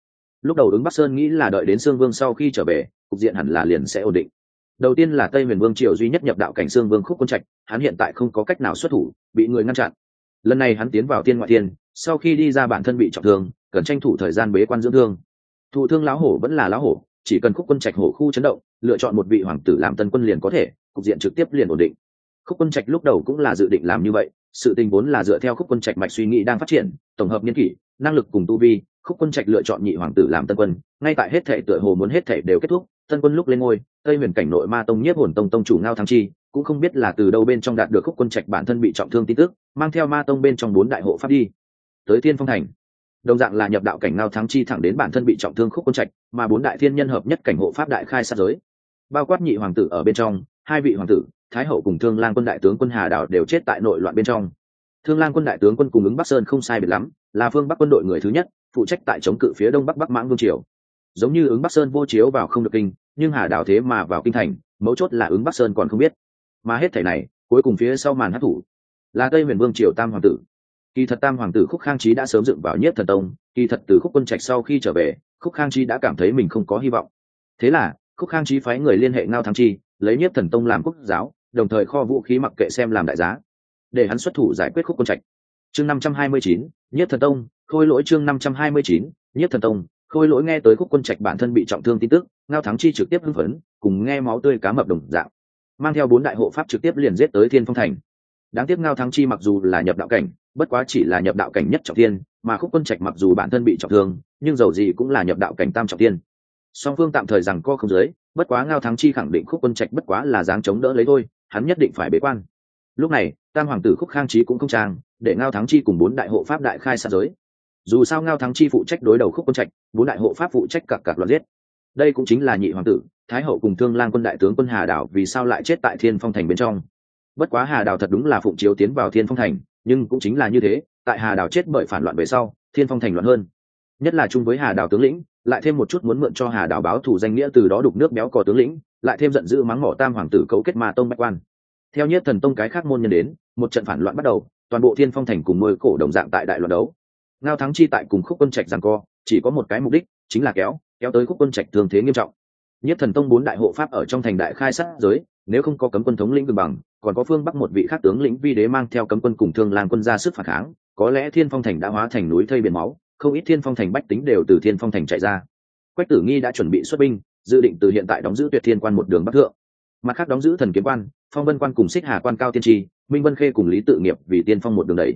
Lúc đầu ứng bắc sơn nghĩ là đợi đến sương vương sau khi trở về cục diện hẳn là liền sẽ ổn định. Đầu tiên là tây miền vương triều duy nhất nhập đạo cảnh sương vương khúc quân trạch hắn hiện tại không có cách nào xuất thủ bị người ngăn chặn. Lần này hắn tiến vào tiên ngoại thiên, sau khi đi ra bản thân bị trọng thương cần tranh thủ thời gian bế quan dưỡng thương. Thụ thương lão hổ vẫn là lão hổ chỉ cần khúc quân trạch hổ khu chấn động lựa chọn một vị hoàng tử làm tân quân liền có thể cục diện trực tiếp liền ổn định khúc quân trạch lúc đầu cũng là dự định làm như vậy, sự tình vốn là dựa theo khúc quân trạch mạch suy nghĩ đang phát triển, tổng hợp nhân kỷ, năng lực cùng tu vi, khúc quân trạch lựa chọn nhị hoàng tử làm tân quân, ngay tại hết thể tựa hồ muốn hết thể đều kết thúc, tân quân lúc lên ngôi, tây huyền cảnh nội ma tông nhiếp hồn tông tông chủ ngao thắng chi, cũng không biết là từ đâu bên trong đạt được khúc quân trạch bản thân bị trọng thương tin tức, mang theo ma tông bên trong bốn đại hộ pháp đi. Tới thiên phong thành, đồng dạng là nhập đạo cảnh ngao thắng chi thẳng đến bản thân bị trọng thương khúc quân trạch, mà bốn đại thiên nhân hợp nhất cảnh hộ pháp đại khai sát giới. Bao quát nhị hoàng tử ở bên trong, hai vị hoàng tử thái hậu cùng thương lang quân đại tướng quân hà đảo đều chết tại nội loạn bên trong. Thương lang quân đại tướng quân cùng ứng bắc sơn không sai biệt lắm, là phương bắc quân đội người thứ nhất, phụ trách tại chống cự phía đông bắc bắc mãng vương triều. Giống như ứng bắc sơn vô chiếu vào không được kinh, nhưng hà đảo thế mà vào kinh thành, mấu chốt là ứng bắc sơn còn không biết. Mà hết thảy này, cuối cùng phía sau màn hát thủ là tây huyền vương triều tam hoàng tử. Kỳ thật tam hoàng tử khúc khang trí đã sớm dựng vào nhất thần tông, kỳ thật từ khúc quân trạch sau khi trở về, khúc khang trí đã cảm thấy mình không có hy vọng. Thế là, khúc khang trí phái người liên hệ ngao thắng chi, lấy nhất thần tông làm quốc giáo đồng thời kho vũ khí mặc kệ xem làm đại giá, để hắn xuất thủ giải quyết khúc quân trạch. Chương năm trăm hai mươi chín, nhất thần tông, khôi lỗi chương năm trăm hai mươi chín, nhất thần tông, khôi lỗi nghe tới khúc quân trạch bản thân bị trọng thương tin tức, ngao thắng chi trực tiếp hưng phấn, cùng nghe máu tươi cá mập đồng dạng. Mang theo bốn đại hộ pháp trực tiếp liền giết tới thiên phong thành. Đáng tiếc ngao thắng chi mặc dù là nhập đạo cảnh, bất quá chỉ là nhập đạo cảnh nhất trọng thiên, mà khúc quân trạch mặc dù bản thân bị trọng thương, nhưng dầu gì cũng là nhập đạo cảnh tam trọng thiên. Song phương tạm thời rằng co không giới bất quá ngao thắng chi khẳng định khúc quân trạch bất quá là dáng chống đỡ lấy thôi hắn nhất định phải bế quan. Lúc này, tam hoàng tử khúc khang trí cũng không trang, để ngao thắng chi cùng bốn đại hộ pháp đại khai sát giới. Dù sao ngao thắng chi phụ trách đối đầu khúc quân trạch, bốn đại hộ pháp phụ trách cặp cặp loạt giết. Đây cũng chính là nhị hoàng tử, thái hậu cùng thương lang quân đại tướng quân hà đảo vì sao lại chết tại thiên phong thành bên trong. Bất quá hà đảo thật đúng là phụng chiếu tiến vào thiên phong thành, nhưng cũng chính là như thế, tại hà đảo chết bởi phản loạn về sau, thiên phong thành loạn hơn. Nhất là chung với hà đảo tướng lĩnh lại thêm một chút muốn mượn cho hà Đào báo thủ danh nghĩa từ đó đục nước béo cò tướng lĩnh, lại thêm giận dữ mắng mỏ tam hoàng tử cấu kết ma tông bách quan. Theo nhất thần tông cái khác môn nhân đến, một trận phản loạn bắt đầu, toàn bộ thiên phong thành cùng nuôi cổ đồng dạng tại đại loạn đấu. Ngao thắng chi tại cùng khúc quân trạch rằng co, chỉ có một cái mục đích, chính là kéo kéo tới khúc quân trạch thường thế nghiêm trọng. Nhất thần tông bốn đại hộ pháp ở trong thành đại khai sát giới, nếu không có cấm quân thống lĩnh cường bằng, còn có phương bắc một vị khác tướng lĩnh vi đế mang theo cấm quân cùng thương lang quân ra sức phản kháng, có lẽ thiên phong thành đã hóa thành núi thây biển máu không ít thiên phong thành bách tính đều từ thiên phong thành chạy ra. Quách tử nghi đã chuẩn bị xuất binh, dự định từ hiện tại đóng giữ tuyệt thiên quan một đường bắc thượng. Mặt khác đóng giữ thần kiếm quan, phong vân quan cùng xích hà quan cao tiên tri, minh vân khê cùng lý tự nghiệp vì tiên phong một đường đẩy.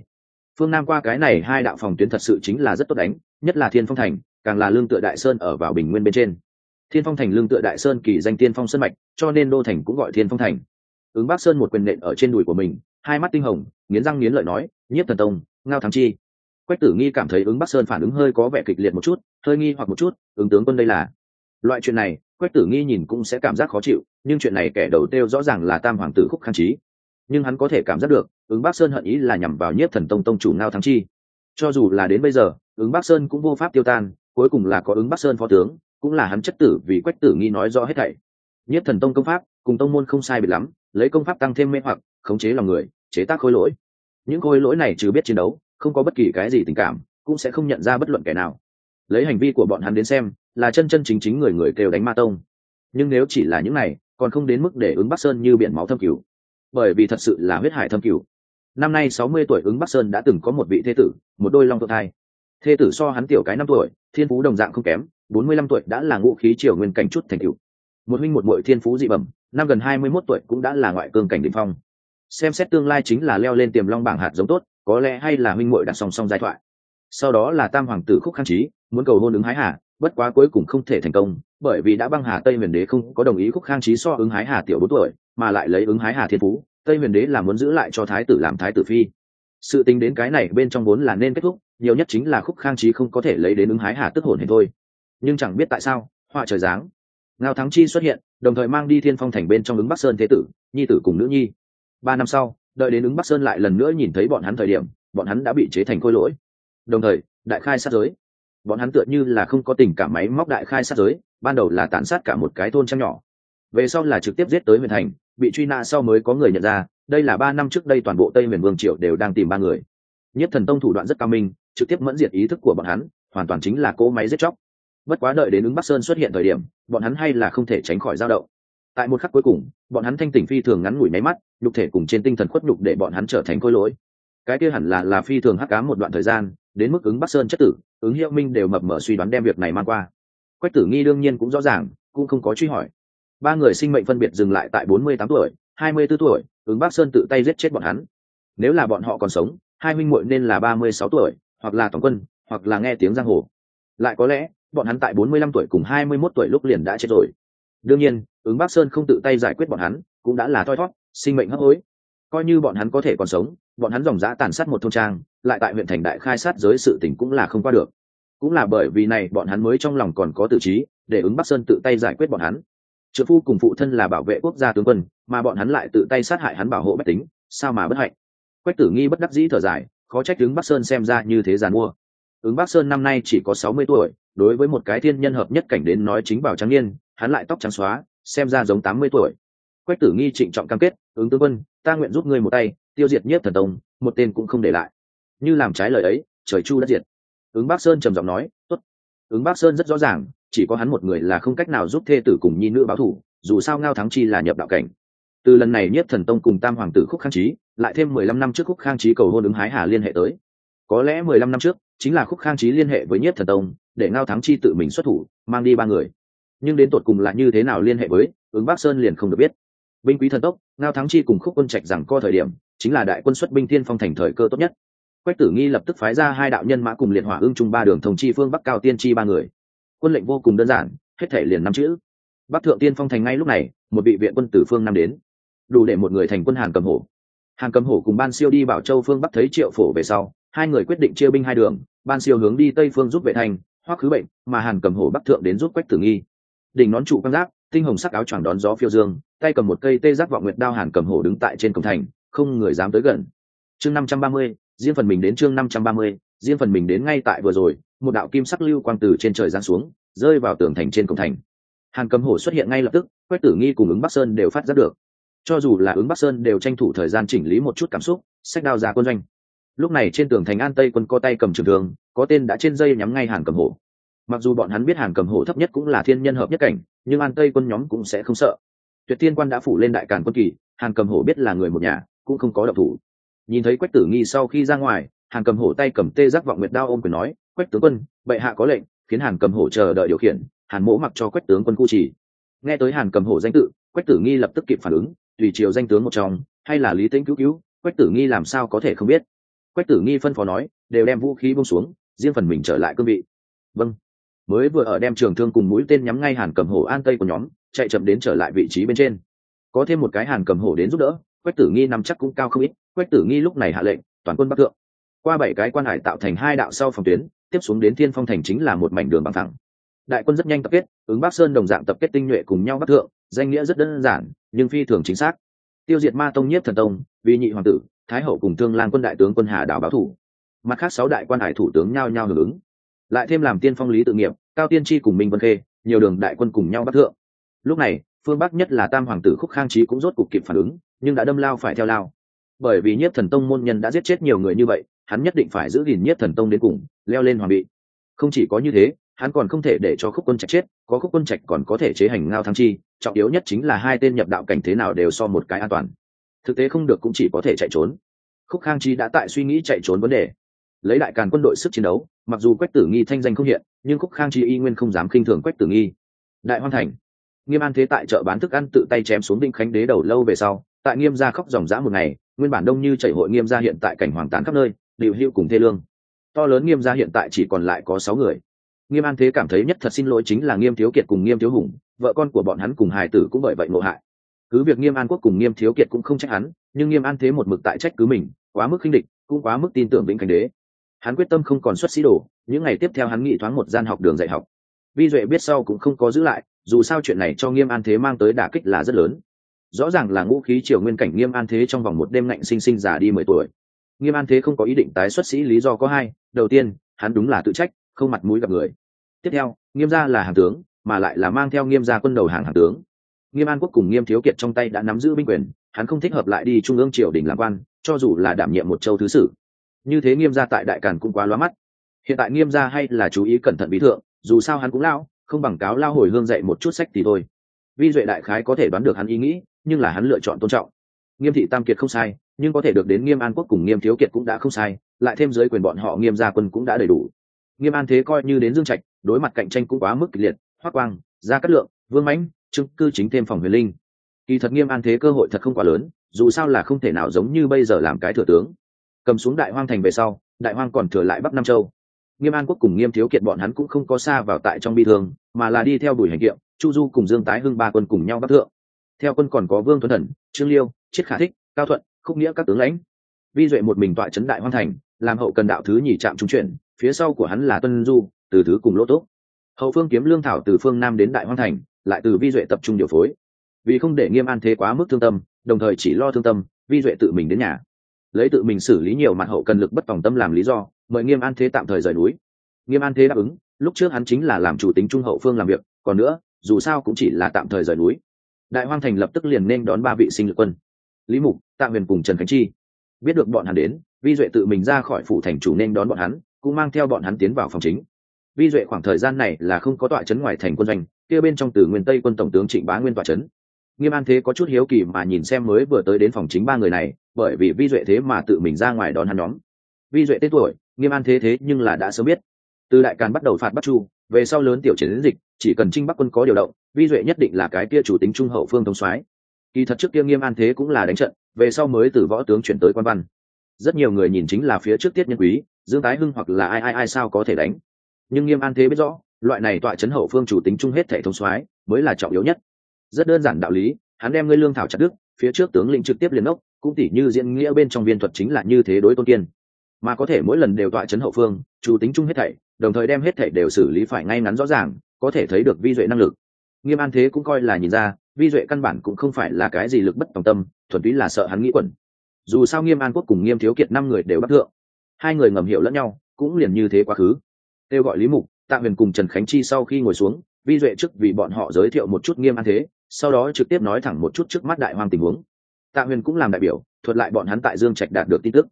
Phương nam qua cái này hai đạo phòng tuyến thật sự chính là rất tốt đánh, nhất là thiên phong thành, càng là lương tựa đại sơn ở vào bình nguyên bên trên. Thiên phong thành lương tựa đại sơn kỳ danh tiên phong sơn mạch, cho nên đô thành cũng gọi thiên phong thành. Ứng bắc sơn một quyền nện ở trên đùi của mình, hai mắt tinh hồng, nghiến răng nghiến lợi nói, nhiếp thần tông, ngao thắng chi quách tử nghi cảm thấy ứng bắc sơn phản ứng hơi có vẻ kịch liệt một chút, hơi nghi hoặc một chút, ứng tướng quân đây là. Loại chuyện này, quách tử nghi nhìn cũng sẽ cảm giác khó chịu, nhưng chuyện này kẻ đầu têu rõ ràng là tam hoàng tử khúc khang trí. Nhưng hắn có thể cảm giác được, ứng bắc sơn hận ý là nhằm vào nhiếp thần tông tông chủ ngao thắng chi. Cho dù là đến bây giờ, ứng bắc sơn cũng vô pháp tiêu tan, cuối cùng là có ứng bắc sơn phó tướng, cũng là hắn chất tử vì quách tử nghi nói rõ hết thảy. Nhiếp thần tông công pháp, cùng tông môn không sai biệt lắm, lấy công pháp tăng thêm mê hoặc, khống chế lòng người, chế tác khối lỗi. Những khối lỗi này trừ biết chiến đấu không có bất kỳ cái gì tình cảm, cũng sẽ không nhận ra bất luận kẻ nào. Lấy hành vi của bọn hắn đến xem, là chân chân chính chính người người kêu đánh ma tông. Nhưng nếu chỉ là những này, còn không đến mức để ứng bắc sơn như biển máu thâm cửu bởi vì thật sự là huyết hải thâm cửu năm nay sáu mươi tuổi ứng bắc sơn đã từng có một vị thế tử, một đôi long tự thai. Thê tử so hắn tiểu cái năm tuổi, thiên phú đồng dạng không kém, bốn mươi lăm tuổi đã là ngũ khí triều nguyên cảnh chút thành cửu một huynh một muội thiên phú dị bẩm, năm gần hai mươi mốt tuổi cũng đã là ngoại cương cảnh đ ỉ n h phong. Xem xét tương lai chính là leo lên tiềm long bảng hạt giống tốt có lẽ hay là huynh muội đặt song song giai thoại. Sau đó là tam hoàng tử khúc khang trí muốn cầu hôn ứng hái hà, bất quá cuối cùng không thể thành công, bởi vì đã băng hà tây huyền đế không có đồng ý khúc khang trí so ứng hái hà tiểu bốn tuổi, mà lại lấy ứng hái hà thiên phú, tây huyền đế là muốn giữ lại cho thái tử làm thái tử phi. Sự tính đến cái này bên trong vốn là nên kết thúc, nhiều nhất chính là khúc khang trí không có thể lấy đến ứng hái hà tức hồn hển thôi. Nhưng chẳng biết tại sao, họa trời giáng, ngao thắng chi xuất hiện, đồng thời mang đi thiên phong thành bên trong ứng bắc sơn thế tử, nhi tử cùng nữ nhi. Ba năm sau đợi đến ứng bắc sơn lại lần nữa nhìn thấy bọn hắn thời điểm, bọn hắn đã bị chế thành khôi lỗi. Đồng thời, đại khai sát giới. Bọn hắn tựa như là không có tình cảm máy móc đại khai sát giới, ban đầu là tàn sát cả một cái thôn trăng nhỏ. Về sau là trực tiếp giết tới huyện thành, bị truy nã sau mới có người nhận ra, đây là ba năm trước đây toàn bộ tây miền vương triệu đều đang tìm ba người. Nhất thần tông thủ đoạn rất cao minh, trực tiếp mẫn diệt ý thức của bọn hắn, hoàn toàn chính là cỗ máy giết chóc. Bất quá đợi đến ứng bắc sơn xuất hiện thời điểm, bọn hắn hay là không thể tránh khỏi dao động tại một khắc cuối cùng, bọn hắn thanh tỉnh phi thường ngắn ngủi máy mắt, nhục thể cùng trên tinh thần khuất nhục để bọn hắn trở thành khối lỗi. Cái kia hẳn là là phi thường hắc cám một đoạn thời gian, đến mức ứng bắc sơn chất tử, ứng hiệu minh đều mập mở suy đoán đem việc này mang qua. Quách tử nghi đương nhiên cũng rõ ràng, cũng không có truy hỏi. Ba người sinh mệnh phân biệt dừng lại tại bốn mươi tám tuổi, hai mươi 24 tuổi, ứng bắc sơn tự tay giết chết bọn hắn. Nếu là bọn họ còn sống, hai huynh muội nên là ba mươi sáu tuổi, hoặc là tổng quân, hoặc là nghe tiếng giang hồ. Lại có lẽ, bọn hắn tại bốn mươi lăm tuổi cùng hai mươi 21 tuổi lúc liền đã chết rồi. Đương nhiên ứng bắc sơn không tự tay giải quyết bọn hắn, cũng đã là thoi thoát sinh mệnh hấp hối. Coi như bọn hắn có thể còn sống, bọn hắn dòng dã tàn sát một thôn trang, lại tại huyện thành đại khai sát giới sự tỉnh cũng là không qua được. Cũng là bởi vì này, bọn hắn mới trong lòng còn có tự trí, để ứng bắc sơn tự tay giải quyết bọn hắn. Trợ phu cùng phụ thân là bảo vệ quốc gia tướng quân, mà bọn hắn lại tự tay sát hại hắn bảo hộ bách tính, sao mà bất hạnh? Quách tử nghi bất đắc dĩ thở dài, khó trách ứng bắc sơn xem ra như thế giàn mua. Ứng bắc sơn năm nay chỉ có sáu mươi tuổi, đối với một cái thiên nhân hợp nhất cảnh đến nói chính bảo trắng niên, hắn lại tóc trắng xóa xem ra giống tám mươi tuổi. Quách tử nghi trịnh trọng cam kết, ứng tướng quân, ta nguyện giúp ngươi một tay, tiêu diệt nhất thần tông, một tên cũng không để lại. Như làm trái lời ấy, trời chu đất diệt. Ứng bắc sơn trầm giọng nói, tốt. Ứng bắc sơn rất rõ ràng, chỉ có hắn một người là không cách nào giúp thê tử cùng nhi nữ báo thủ, dù sao ngao thắng chi là nhập đạo cảnh. Từ lần này nhất thần tông cùng tam hoàng tử khúc khang trí, lại thêm mười lăm năm trước khúc khang trí cầu hôn ứng hái hà liên hệ tới. Có lẽ mười lăm năm trước, chính là khúc khang trí liên hệ với nhất thần tông, để ngao thắng chi tự mình xuất thủ, mang đi ba người nhưng đến tột cùng là như thế nào liên hệ với, ứng bắc sơn liền không được biết. Binh quý thần tốc, ngao thắng chi cùng khúc quân trạch rằng co thời điểm, chính là đại quân xuất binh tiên phong thành thời cơ tốt nhất. Quách tử nghi lập tức phái ra hai đạo nhân mã cùng liệt hỏa ưng chung ba đường thông chi phương bắc cao tiên chi ba người. Quân lệnh vô cùng đơn giản, hết thể liền năm chữ. Bắc thượng tiên phong thành ngay lúc này, một vị viện quân tử phương năm đến. Đủ để một người thành quân hàn cầm hổ. Hàn cầm hổ cùng ban siêu đi bảo châu phương bắc thấy triệu phổ về sau, hai người quyết định chia binh hai đường, ban siêu hướng đi tây phương giúp vệ thành, hoắc khứ bệnh, mà hàn cầm hổ bắc thượng đến giúp quách tử nghi đỉnh nón trụ quan giáp, tinh hồng sắc áo choàng đón gió phiêu dương, tay cầm một cây tê giác vọng nguyệt đao hàn cầm hổ đứng tại trên cổng thành, không người dám tới gần. Chương năm trăm ba mươi, riêng phần mình đến chương năm trăm ba mươi, riêng phần mình đến ngay tại vừa rồi, một đạo kim sắc lưu quang từ trên trời giáng xuống, rơi vào tường thành trên cổng thành. Hàn cầm hổ xuất hiện ngay lập tức quách tử nghi cùng ứng bắc sơn đều phát giác được. Cho dù là ứng bắc sơn đều tranh thủ thời gian chỉnh lý một chút cảm xúc, sách đao ra quân doanh. Lúc này trên tường thành an tây quân co tay cầm trường thường có tên đã trên dây nhắm ngay hàn cầm hổ mặc dù bọn hắn biết hàn cầm hổ thấp nhất cũng là thiên nhân hợp nhất cảnh, nhưng an tây quân nhóm cũng sẽ không sợ. Tuyệt thiên quan đã phủ lên đại cản quân kỳ hàn cầm hổ biết là người một nhà, cũng không có độc thủ. Nhìn thấy quách tử nghi sau khi ra ngoài hàn cầm hổ tay cầm tê giác vọng nguyệt đao ôm quyền nói, quách tướng quân, bệ hạ có lệnh, khiến hàn cầm hổ chờ đợi điều khiển, hàn mỗ mặc cho quách tướng quân cu trì. Nghe tới hàn cầm hổ danh tự, quách tử nghi lập tức kịp phản ứng, tùy chiều danh tướng một trong, hay là lý tĩnh cứu cứu, quách tử nghi làm sao có thể không biết. Quách tử nghi phân phó nói, đều đem vũ khí bông xuống, riêng phần mình trở lại cương vị. Vâng mới vừa ở đem trường thương cùng mũi tên nhắm ngay hàn cầm hổ an tây của nhóm, chạy chậm đến trở lại vị trí bên trên. Có thêm một cái hàn cầm hổ đến giúp đỡ, quách tử nghi nằm chắc cũng cao không ít, quách tử nghi lúc này hạ lệnh, toàn quân bắc thượng. Qua bảy cái quan hải tạo thành hai đạo sau phòng tuyến, tiếp xuống đến thiên phong thành chính là một mảnh đường bằng thẳng đại quân rất nhanh tập kết, ứng bắc sơn đồng dạng tập kết tinh nhuệ cùng nhau bắc thượng, danh nghĩa rất đơn giản, nhưng phi thường chính xác. Tiêu diệt ma tông nhiếp thần tông vì nhị hoàng tử, thái hậu cùng thương lang quân đại tướng quân hà đảo báo thủ. Mặt khác sáu đại quan hải thủ tướng nhao nhao hưởng ứng lại thêm làm tiên phong lý tự nghiệp, cao tiên tri cùng minh vân khê, nhiều đường đại quân cùng nhau bắt thượng. Lúc này, phương bắc nhất là tam hoàng tử khúc khang trí cũng rốt cục kịp phản ứng, nhưng đã đâm lao phải theo lao. Bởi vì nhất thần tông môn nhân đã giết chết nhiều người như vậy, hắn nhất định phải giữ gìn nhất thần tông đến cùng, leo lên hoàng bị không chỉ có như thế, hắn còn không thể để cho khúc quân trạch chết, có khúc quân trạch còn có thể chế hành ngao thắng chi, trọng yếu nhất chính là hai tên nhập đạo cảnh thế nào đều so một cái an toàn. Thực tế không được cũng chỉ có thể chạy trốn. Khúc khang chi đã tại suy nghĩ chạy trốn vấn đề lấy đại càn quân đội sức chiến đấu, mặc dù quách tử nghi thanh danh không hiện, nhưng khúc khang chi y nguyên không dám khinh thường quách tử nghi. Đại hoan thành. Nghiêm an thế tại chợ bán thức ăn tự tay chém xuống đinh khánh đế đầu lâu về sau, tại nghiêm gia khóc dòng dã một ngày, nguyên bản đông như chảy hội nghiêm gia hiện tại cảnh hoàng tán khắp nơi điều hữu cùng thê lương. To lớn nghiêm gia hiện tại chỉ còn lại có sáu người. Nghiêm an thế cảm thấy nhất thật xin lỗi chính là nghiêm thiếu kiệt cùng nghiêm thiếu hùng, vợ con của bọn hắn cùng hài tử cũng bởi vậy ngộ hại. Cứ việc nghiêm an quốc cùng nghiêm thiếu kiệt cũng không trách hắn, nhưng nghiêm an thế một mực tại trách cứ mình, quá mức khinh địch, cũng quá mức tin tưởng vĩnh khánh đế hắn quyết tâm không còn xuất sĩ đồ, những ngày tiếp theo hắn nghĩ thoáng một gian học đường dạy học. Vi duệ biết sau cũng không có giữ lại, dù sao chuyện này cho nghiêm an thế mang tới đả kích là rất lớn. Rõ ràng là ngũ khí triều nguyên cảnh nghiêm an thế trong vòng một đêm ngạnh sinh sinh già đi mười tuổi. Nghiêm an thế không có ý định tái xuất sĩ, lý do có hai. Đầu tiên, hắn đúng là tự trách, không mặt mũi gặp người. Tiếp theo, nghiêm gia là hàng tướng, mà lại là mang theo nghiêm gia quân đầu hàng hàng tướng. Nghiêm an quốc cùng nghiêm thiếu kiệt trong tay đã nắm giữ binh quyền, hắn không thích hợp lại đi trung ương triều đình làm quan, cho dù là đảm nhiệm một châu thứ sử như thế nghiêm gia tại đại càn cũng quá lóa mắt. Hiện tại nghiêm gia hay là chú ý cẩn thận bí thượng, dù sao hắn cũng lao không bằng cáo lao hồi hương dạy một chút sách thì thôi. Vi duệ đại khái có thể đoán được hắn ý nghĩ, nhưng là hắn lựa chọn tôn trọng. Nghiêm thị tam kiệt không sai, nhưng có thể được đến nghiêm an quốc cùng nghiêm thiếu kiệt cũng đã không sai, lại thêm dưới quyền bọn họ nghiêm gia quân cũng đã đầy đủ. Nghiêm an thế coi như đến dương trạch, đối mặt cạnh tranh cũng quá mức kịch liệt, hoác quang, gia cát lượng, vương mãnh chứng cư chính thêm phòng huyền linh. Kỳ thật nghiêm an thế cơ hội thật không quá lớn, dù sao là không thể nào giống như bây giờ làm cái thừa tướng cầm xuống đại hoang thành về sau, đại hoang còn thừa lại bắc nam châu. Nghiêm an quốc cùng nghiêm thiếu kiệt bọn hắn cũng không có xa vào tại trong bi thương, mà là đi theo đuổi hành kiệm chu du cùng dương tái hưng ba quân cùng nhau bắc thượng. Theo quân còn có vương tuấn thần, trương liêu, chiết khả thích, cao thuận, khúc nghĩa các tướng lãnh. Vi duệ một mình tọa trấn đại hoang thành, làm hậu cần đạo thứ nhì trạm trung chuyển, phía sau của hắn là tuân du, từ thứ cùng lỗ tốt hậu phương kiếm lương thảo từ phương nam đến đại hoang thành, lại từ vi duệ tập trung điều phối. Vì không để nghiêm an thế quá mức thương tâm, đồng thời chỉ lo thương tâm, vi duệ tự mình đến nhà lấy tự mình xử lý nhiều mặt hậu cần lực bất tòng tâm làm lý do, mời nghiêm an thế tạm thời rời núi. Nghiêm an thế đáp ứng, lúc trước hắn chính là làm chủ tính trung hậu phương làm việc, còn nữa, dù sao cũng chỉ là tạm thời rời núi. Đại hoang thành lập tức liền nên đón ba vị sinh lực quân. Lý mục, tạ huyền cùng trần khánh chi. Biết được bọn hắn đến, vi duệ tự mình ra khỏi phủ thành chủ nên đón bọn hắn, cũng mang theo bọn hắn tiến vào phòng chính. Vi duệ khoảng thời gian này là không có tọa trấn ngoài thành quân doanh, kia bên trong từ nguyên tây quân tổng tướng trịnh bá nguyên tọa trấn nghiêm an thế có chút hiếu kỳ mà nhìn xem mới vừa tới đến phòng chính ba người này, bởi vì vi duệ thế mà tự mình ra ngoài đón hắn nhóm. Vi duệ tên tuổi, nghiêm an thế thế nhưng là đã sớm biết. Từ đại càn bắt đầu phạt bắt chu, về sau lớn tiểu chiến dịch, chỉ cần trinh bắc quân có điều động, vi duệ nhất định là cái kia chủ tính trung hậu phương thống soái. Kỳ thật trước kia nghiêm an thế cũng là đánh trận, về sau mới từ võ tướng chuyển tới quan văn. Rất nhiều người nhìn chính là phía trước tiết nhân quý, dương tái hưng hoặc là ai ai ai sao có thể đánh. Nhưng nghiêm an thế biết rõ, loại này tọa chấn hậu phương chủ tính chung hết thể thống soái mới là trọng yếu nhất rất đơn giản đạo lý, hắn đem ngươi lương thảo chặt đức phía trước tướng lĩnh trực tiếp liền ốc cũng tỉ như diễn nghĩa bên trong viên thuật chính là như thế đối tôn kiên. Mà có thể mỗi lần đều tọa chấn hậu phương chủ tính chung hết thảy, đồng thời đem hết thảy đều xử lý phải ngay ngắn rõ ràng, có thể thấy được vi duệ năng lực. Nghiêm an thế cũng coi là nhìn ra, vi duệ căn bản cũng không phải là cái gì lực bất tòng tâm, thuần túy là sợ hắn nghĩ quẩn. Dù sao nghiêm an quốc cùng nghiêm thiếu kiệt năm người đều bắt thượng. Hai người ngầm hiểu lẫn nhau, cũng liền như thế quá khứ. Kêu gọi lý mục, tạ huyền cùng trần khánh chi sau khi ngồi xuống, vi duệ trước vì bọn họ giới thiệu một chút nghiêm an thế sau đó trực tiếp nói thẳng một chút trước mắt đại hoang tình huống. Tạ huyền cũng làm đại biểu, thuật lại bọn hắn tại dương trạch đạt được tin tức.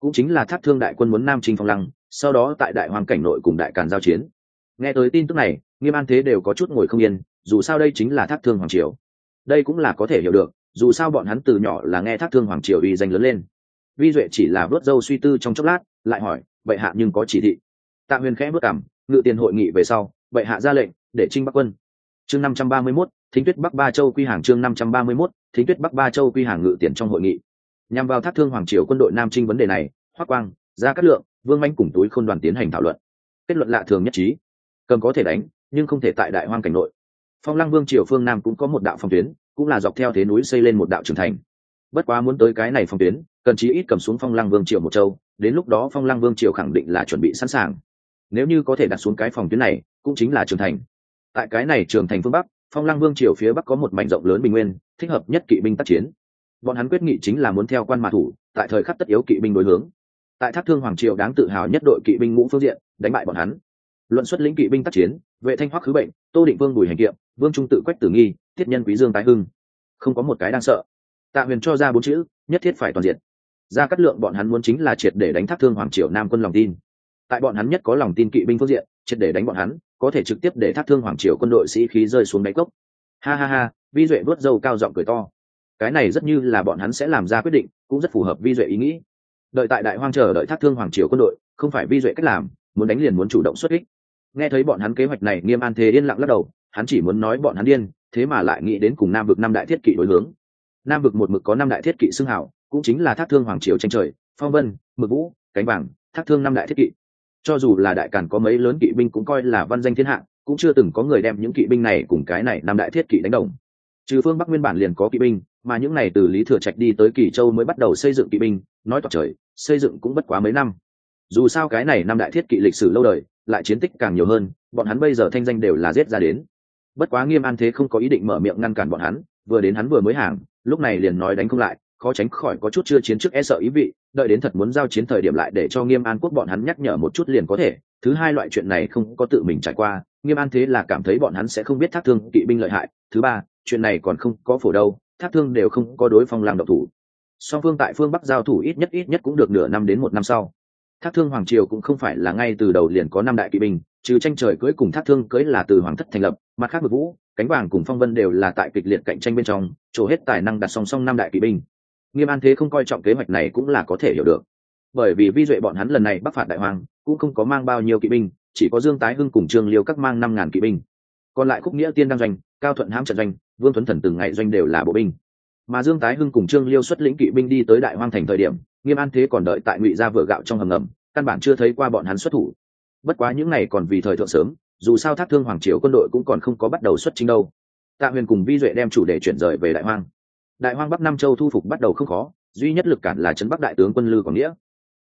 Cũng chính là tháp thương đại quân muốn nam trinh phong lăng, sau đó tại đại hoàng cảnh nội cùng đại càn giao chiến. Nghe tới tin tức này, nghiêm an thế đều có chút ngồi không yên, dù sao đây chính là tháp thương hoàng triều. Đây cũng là có thể hiểu được, dù sao bọn hắn từ nhỏ là nghe tháp thương hoàng triều uy danh lớn lên. Vi duệ chỉ là vớt dâu suy tư trong chốc lát, lại hỏi, bệ hạ nhưng có chỉ thị? Tạ huyền khẽ bước cảm ngự tiền hội nghị về sau, bệ hạ ra lệnh để trinh bắc quân. Chương năm trăm ba mươi mốt thính tuyết bắc ba châu quy hàng chương năm trăm ba mươi mốt, thính tuyết bắc ba châu quy hàng ngự tiền trong hội nghị. Nhằm vào thác thương hoàng triều quân đội nam trinh vấn đề này Hoắc quang, Gia cát lượng, vương manh cùng túi khôn đoàn tiến hành thảo luận. Kết luận lạ thường nhất trí. Cầm có thể đánh, nhưng không thể tại đại hoang cảnh nội. Phong lăng vương triều phương nam cũng có một đạo phòng tuyến, cũng là dọc theo thế núi xây lên một đạo trưởng thành. Bất quá muốn tới cái này phòng tuyến, cần chí ít cầm xuống phong lăng vương triều một châu, đến lúc đó phong lăng vương triều khẳng định là chuẩn bị sẵn sàng. Nếu như có thể đặt xuống cái phòng tuyến này, cũng chính là trường thành. Tại cái này trường thành phương bắc phong lăng vương triều phía bắc có một mảnh rộng lớn bình nguyên, thích hợp nhất kỵ binh tác chiến. Bọn hắn quyết nghị chính là muốn theo quan mã thủ, tại thời khắc tất yếu kỵ binh đối hướng. Tại thác thương hoàng triều đáng tự hào nhất đội kỵ binh ngũ phương diện, đánh bại bọn hắn. Luận xuất lĩnh kỵ binh tác chiến, vệ thanh hoắc khứ bệnh, tô định vương bùi hành kiệm, vương trung tự quách tử nghi, thiết nhân quý dương tái hưng. Không có một cái đang sợ. Tạ huyền cho ra bốn chữ, nhất thiết phải toàn diện. Ra cắt lượng bọn hắn muốn chính là triệt để đánh thác thương hoàng triều nam quân lòng tin. Tại bọn hắn nhất có lòng tin kỵ binh phương diện, triệt để đánh bọn hắn có thể trực tiếp để thác thương hoàng triều quân đội sĩ khí rơi xuống đáy cốc. Ha ha ha, vi duệ vớt dâu cao giọng cười to. Cái này rất như là bọn hắn sẽ làm ra quyết định, cũng rất phù hợp vi duệ ý nghĩ. Đợi tại đại hoang chờ đợi thác thương hoàng triều quân đội, không phải vi duệ cách làm, muốn đánh liền muốn chủ động xuất kích. Nghe thấy bọn hắn kế hoạch này, nghiêm an thế yên lặng lắc đầu, hắn chỉ muốn nói bọn hắn điên, thế mà lại nghĩ đến cùng nam vực năm đại thiết kỵ đối hướng. Nam vực một mực có năm đại thiết kỵ xưng hảo cũng chính là thác thương hoàng triều tranh trời, phong vân, mực vũ, cánh vàng, thác thương năm đại thiết kỵ cho dù là đại càn có mấy lớn kỵ binh cũng coi là văn danh thiên hạ, cũng chưa từng có người đem những kỵ binh này cùng cái này năm đại thiết kỵ đánh đồng. Trừ phương bắc nguyên bản liền có kỵ binh, mà những này từ lý thừa trạch đi tới kỳ châu mới bắt đầu xây dựng kỵ binh, nói toạc trời, xây dựng cũng bất quá mấy năm. Dù sao cái này năm đại thiết kỵ lịch sử lâu đời, lại chiến tích càng nhiều hơn, bọn hắn bây giờ thanh danh đều là giết ra đến. Bất quá nghiêm an thế không có ý định mở miệng ngăn cản bọn hắn, vừa đến hắn vừa mới hàng, lúc này liền nói đánh không lại, khó tránh khỏi có chút chưa chiến trước e sợ ý vị đợi đến thật muốn giao chiến thời điểm lại để cho nghiêm an quốc bọn hắn nhắc nhở một chút liền có thể. Thứ hai loại chuyện này không có tự mình trải qua. Nghiêm an thế là cảm thấy bọn hắn sẽ không biết thác thương kỵ binh lợi hại. Thứ ba, chuyện này còn không có phổ đâu. Thác thương đều không có đối phong làm độc thủ. Song phương tại phương bắc giao thủ ít nhất ít nhất cũng được nửa năm đến một năm sau. Thác thương hoàng triều cũng không phải là ngay từ đầu liền có năm đại kỵ binh, trừ tranh trời cưới cùng thác thương cưới là từ hoàng thất thành lập, mặt khác mực vũ, cánh vàng cùng phong vân đều là tại kịch liệt cạnh tranh bên trong trổ hết tài năng đặt song song năm đại kỵ binh nghiêm an thế không coi trọng kế hoạch này cũng là có thể hiểu được. Bởi vì vi duệ bọn hắn lần này bắc phạt đại hoàng, cũng không có mang bao nhiêu kỵ binh, chỉ có dương tái hưng cùng trương liêu các mang năm ngàn kỵ binh. Còn lại khúc nghĩa tiên đăng doanh, cao thuận hãm trận doanh, vương tuấn thần từng ngày doanh đều là bộ binh. Mà dương tái hưng cùng trương liêu xuất lĩnh kỵ binh đi tới đại hoang thành thời điểm, nghiêm an thế còn đợi tại ngụy gia vựa gạo trong hầm ngầm, căn bản chưa thấy qua bọn hắn xuất thủ. Bất quá những ngày còn vì thời thượng sớm, dù sao thác thương hoàng triều quân đội cũng còn không có bắt đầu xuất chính đâu. Tạ huyền cùng vi duệ đem chủ đề chuyển rời về đại hoang đại hoang bắc nam châu thu phục bắt đầu không khó, duy nhất lực cản là trấn bắc đại tướng quân lư quảng nghĩa.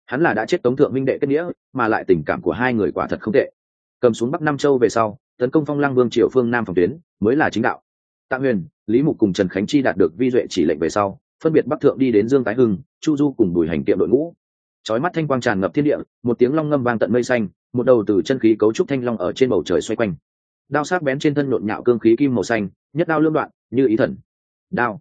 Hắn là đã chết tống thượng minh đệ kết nghĩa, mà lại tình cảm của hai người quả thật không tệ. Cầm xuống bắc nam châu về sau, tấn công phong lăng vương triều phương nam phòng tuyến, mới là chính đạo. Tạ huyền, lý mục cùng trần khánh chi đạt được vi duệ chỉ lệnh về sau, phân biệt bắc thượng đi đến dương tái hưng, chu du cùng bùi hành tiệm đội ngũ. Chói mắt thanh quang tràn ngập thiên địa, một tiếng long ngâm vang tận mây xanh, một đầu từ chân khí cấu trúc thanh long ở trên bầu trời xoay quanh. Đao sắc bén trên thân nhộn nhạo cương khí kim màu xanh, nhất đao lương đoạn, như ý thần. Đao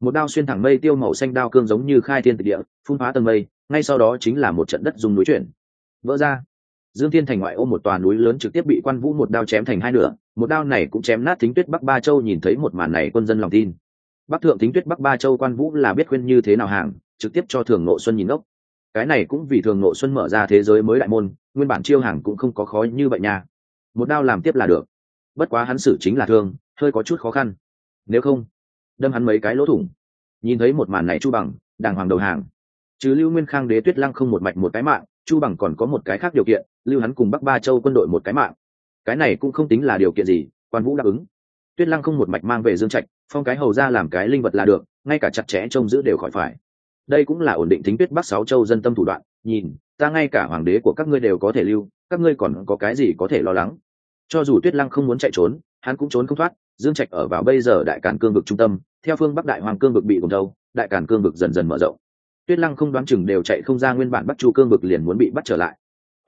một đao xuyên thẳng mây tiêu màu xanh đao cương giống như khai thiên tịch địa, phun phá tầng mây, ngay sau đó chính là một trận đất dùng núi chuyển. Vỡ ra. Dương thiên thành ngoại ôm một tòa núi lớn trực tiếp bị quan vũ một đao chém thành hai nửa, một đao này cũng chém nát thính tuyết bắc ba châu nhìn thấy một màn này quân dân lòng tin. Bắc thượng thính tuyết bắc ba châu quan vũ là biết khuyên như thế nào hàng, trực tiếp cho thường nội xuân nhìn ốc cái này cũng vì thường nội xuân mở ra thế giới mới đại môn, nguyên bản chiêu hàng cũng không có khó như vậy nha. Một đao làm tiếp là được. Bất quá hắn xử chính là thương, hơi có chút khó khăn. Nếu không đâm hắn mấy cái lỗ thủng. Nhìn thấy một màn này chu bằng, đàng hoàng đầu hàng. Chứ lưu nguyên khang đế tuyết lăng không một mạch một cái mạng, chu bằng còn có một cái khác điều kiện, lưu hắn cùng bắc ba châu quân đội một cái mạng. Cái này cũng không tính là điều kiện gì, quan vũ đáp ứng. Tuyết lăng không một mạch mang về dương trạch, phong cái hầu ra làm cái linh vật là được, ngay cả chặt chẽ trông giữ đều khỏi phải. Đây cũng là ổn định tính tuyết bắc sáu châu dân tâm thủ đoạn, nhìn, ta ngay cả hoàng đế của các ngươi đều có thể lưu, các ngươi còn có cái gì có thể lo lắng. Cho dù tuyết lăng không muốn chạy trốn, hắn cũng trốn không thoát dương trạch ở vào bây giờ đại cản cương vực trung tâm, theo phương bắc đại hoàng cương vực bị cùng đâu đại cản cương vực dần dần mở rộng. Tuyết lăng không đoán chừng đều chạy không ra nguyên bản bắc chu cương vực liền muốn bị bắt trở lại.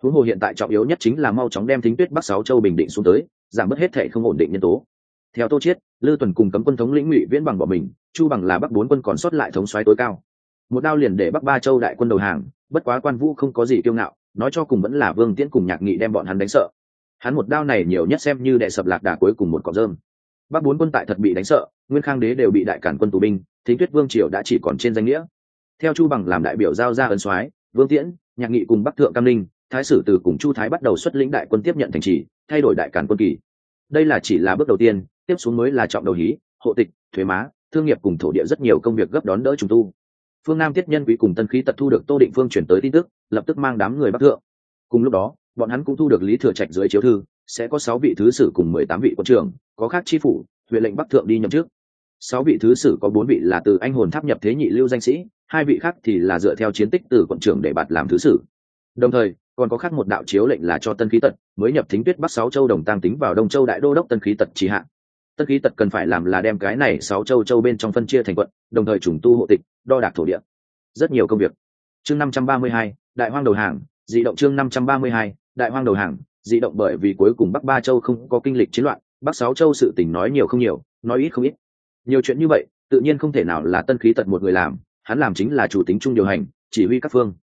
Huống hồ hiện tại trọng yếu nhất chính là mau chóng đem thính tuyết bắc sáu châu bình định xuống tới, giảm bớt hết thể không ổn định nhân tố. Theo tô chiết, lư tuần cùng cấm quân thống lĩnh ngụy viễn bằng bỏ mình, chu bằng là bắc bốn quân còn sót lại thống soái tối cao. Một đao liền để bắc ba châu đại quân đầu hàng, bất quá quan vũ không có gì kiêu ngạo, nói cho cùng vẫn là vương tiễn cùng nhạc nghị đem bọn hắn đánh sợ. Hắn một đao này nhiều nhất xem như đệ sập lạc đà cuối cùng một cọc rơm bắc bốn quân tại thật bị đánh sợ, nguyên khang đế đều bị đại cản quân tù binh, thính tuyết vương triều đã chỉ còn trên danh nghĩa. Theo chu bằng làm đại biểu giao ra ấn soái, vương tiễn, nhạc nghị cùng bắc thượng cam ninh, thái sử từ cùng chu thái bắt đầu xuất lĩnh đại quân tiếp nhận thành trì, thay đổi đại cản quân kỳ. Đây là chỉ là bước đầu tiên, tiếp xuống mới là trọng đầu hí, hộ tịch, thuế má, thương nghiệp cùng thổ địa rất nhiều công việc gấp đón đỡ trùng tu. Phương nam tiết nhân quý cùng tân khí tật thu được tô định phương chuyển tới tin tức, lập tức mang đám người bắc thượng. Cùng lúc đó bọn hắn cũng thu được lý thừa trạch dưới chiếu thư, sẽ có sáu vị thứ sử cùng mười tám vị quân trưởng, có khác chi phủ, huyện lệnh bắc thượng đi nhậm trước sáu vị thứ sử có bốn vị là từ anh hồn tháp nhập thế nhị lưu danh sĩ, hai vị khác thì là dựa theo chiến tích từ quận trưởng để bạt làm thứ sử. Đồng thời, còn có khác một đạo chiếu lệnh là cho tân khí tật, mới nhập thính tuyết bắc sáu châu đồng tăng tính vào đông châu đại đô đốc tân khí tật trì hạn tân khí tật cần phải làm là đem cái này sáu châu châu bên trong phân chia thành quận, đồng thời trùng tu hộ tịch, đo đạc thổ địa. Rất nhiều công việc. Chương năm trăm ba mươi hai, đại hoang đầu hàng, dị động chương năm trăm ba mươi hai đại hoang đầu hàng, dị động bởi vì cuối cùng bắc ba châu không có kinh lịch chiến loạn, bắc sáu châu sự tình nói nhiều không nhiều, nói ít không ít. Nhiều chuyện như vậy, tự nhiên không thể nào là tân khí tật một người làm, hắn làm chính là chủ tính chung điều hành, chỉ huy các phương.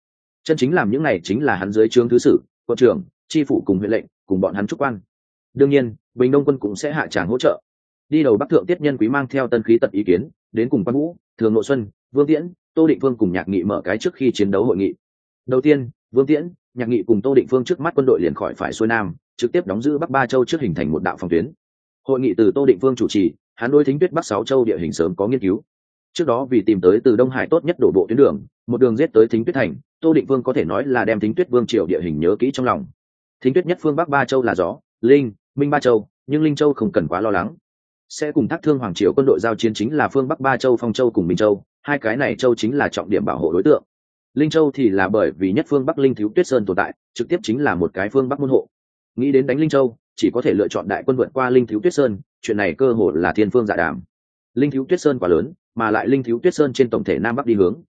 Chân chính làm những này chính là hắn dưới trướng thứ sử, quân trưởng, tri phủ cùng huyện lệnh, cùng bọn hắn trúc quan. Đương nhiên, bình đông quân cũng sẽ hạ tràng hỗ trợ. Đi đầu bắc thượng tiết nhân quý mang theo tân khí tật ý kiến, đến cùng quan vũ, thường nội xuân, vương tiễn, tô định Vương cùng nhạc nghị mở cái trước khi chiến đấu hội nghị. Đầu tiên, vương tiễn nhạc nghị cùng tô định phương trước mắt quân đội liền khỏi phải xuôi nam, trực tiếp đóng giữ bắc ba châu trước hình thành một đạo phòng tuyến. Hội nghị từ tô định phương chủ trì, hắn đôi thính tuyết bắc sáu châu địa hình sớm có nghiên cứu. Trước đó vì tìm tới từ đông hải tốt nhất đổ bộ tuyến đường, một đường giết tới thính tuyết thành, tô định vương có thể nói là đem thính tuyết vương triều địa hình nhớ kỹ trong lòng. Thính tuyết nhất phương bắc ba châu là gió, linh, minh ba châu, nhưng linh châu không cần quá lo lắng. Sẽ cùng thác thương hoàng triều quân đội giao chiến chính là phương bắc ba châu, phong châu cùng minh châu, hai cái này châu chính là trọng điểm bảo hộ đối tượng linh châu thì là bởi vì nhất phương bắc linh thiếu tuyết sơn tồn tại, trực tiếp chính là một cái phương bắc môn hộ. Nghĩ đến đánh linh châu, chỉ có thể lựa chọn đại quân vượt qua linh thiếu tuyết sơn, chuyện này cơ hội là thiên phương dạ đàm. Linh thiếu tuyết sơn quá lớn, mà lại linh thiếu tuyết sơn trên tổng thể nam bắc đi hướng.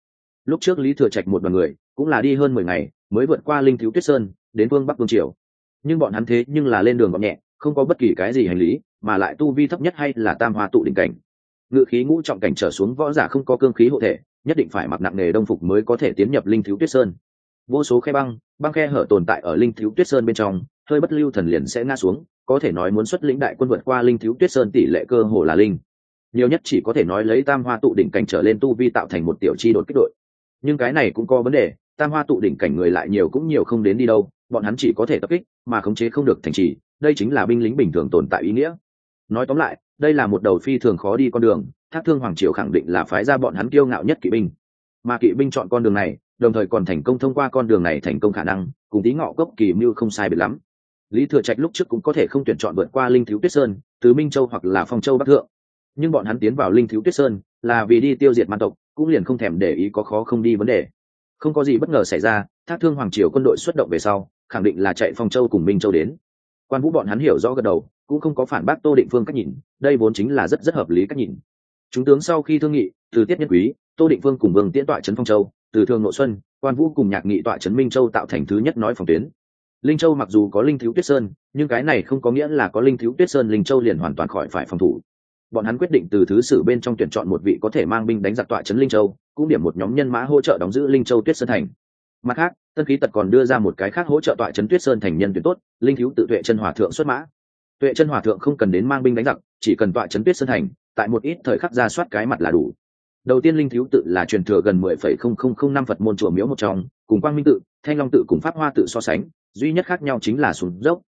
Lúc trước lý thừa trạch một đoàn người, cũng là đi hơn mười ngày, mới vượt qua linh thiếu tuyết sơn, đến vương bắc vương triều. Nhưng bọn hắn thế nhưng là lên đường gọn nhẹ, không có bất kỳ cái gì hành lý, mà lại tu vi thấp nhất hay là tam hoa tụ đỉnh cảnh. Ngự khí ngũ trọng cảnh trở xuống võ giả không có cương khí hộ thể nhất định phải mặc nặng nghề đông phục mới có thể tiến nhập linh thiếu tuyết sơn. Vô số khe băng băng khe hở tồn tại ở linh thiếu tuyết sơn bên trong, hơi bất lưu thần liền sẽ ngã xuống, có thể nói muốn xuất lĩnh đại quân vượt qua linh thiếu tuyết sơn tỷ lệ cơ hồ là linh. Nhiều nhất chỉ có thể nói lấy tam hoa tụ đỉnh cảnh trở lên tu vi tạo thành một tiểu chi đột kích đội. Nhưng cái này cũng có vấn đề, tam hoa tụ đỉnh cảnh người lại nhiều cũng nhiều không đến đi đâu, bọn hắn chỉ có thể tập kích, mà khống chế không được thành trì, đây chính là binh lính bình thường tồn tại ý nghĩa. Nói tóm lại, đây là một đầu phi thường khó đi con đường thác thương hoàng triều khẳng định là phái ra bọn hắn kiêu ngạo nhất kỵ binh. Mà kỵ binh chọn con đường này, đồng thời còn thành công thông qua con đường này thành công khả năng, cùng tí ngọ cốc kỳ mưu không sai biệt lắm. Lý thừa trạch lúc trước cũng có thể không tuyển chọn vượt qua linh thiếu tuyết sơn từ minh châu hoặc là phong châu bắc thượng. Nhưng bọn hắn tiến vào linh thiếu tuyết sơn, là vì đi tiêu diệt man tộc, cũng liền không thèm để ý có khó không đi vấn đề. Không có gì bất ngờ xảy ra, thác thương hoàng triều quân đội xuất động về sau, khẳng định là chạy phong châu cùng minh châu đến. Quan vũ bọn hắn hiểu rõ gật đầu, cũng không có phản bác tô định phương cách nhìn, đây vốn chính là rất rất hợp lý cách nhìn chúng tướng sau khi thương nghị, từ tiết Nhân quý, tô định phương cùng vương tiễn tọa trấn phong châu, từ thương nội xuân, quan vũ cùng nhạc nghị tọa trấn minh châu tạo thành thứ nhất nói phòng tuyến. Linh châu mặc dù có linh thiếu tuyết sơn, nhưng cái này không có nghĩa là có linh thiếu tuyết sơn linh châu liền hoàn toàn khỏi phải phòng thủ. Bọn hắn quyết định từ thứ sử bên trong tuyển chọn một vị có thể mang binh đánh giặc tọa trấn linh châu, cũng điểm một nhóm nhân mã hỗ trợ đóng giữ linh châu tuyết sơn thành. Mặt khác, tân khí tật còn đưa ra một cái khác hỗ trợ tọa trấn tuyết sơn thành nhân tuyển tốt, linh thiếu tự tuệ chân hòa thượng xuất mã. Tuệ chân hòa thượng không cần đến mang binh đánh giặc, chỉ cần tọa trấn tuyết sơn thành tại một ít thời khắc ra soát cái mặt là đủ. Đầu tiên linh thiếu tự là truyền thừa gần mười phẩy không không không năm phật môn chùa miếu một trong, cùng quang minh tự, thanh long tự cùng pháp hoa tự so sánh, duy nhất khác nhau chính là sùng dốc.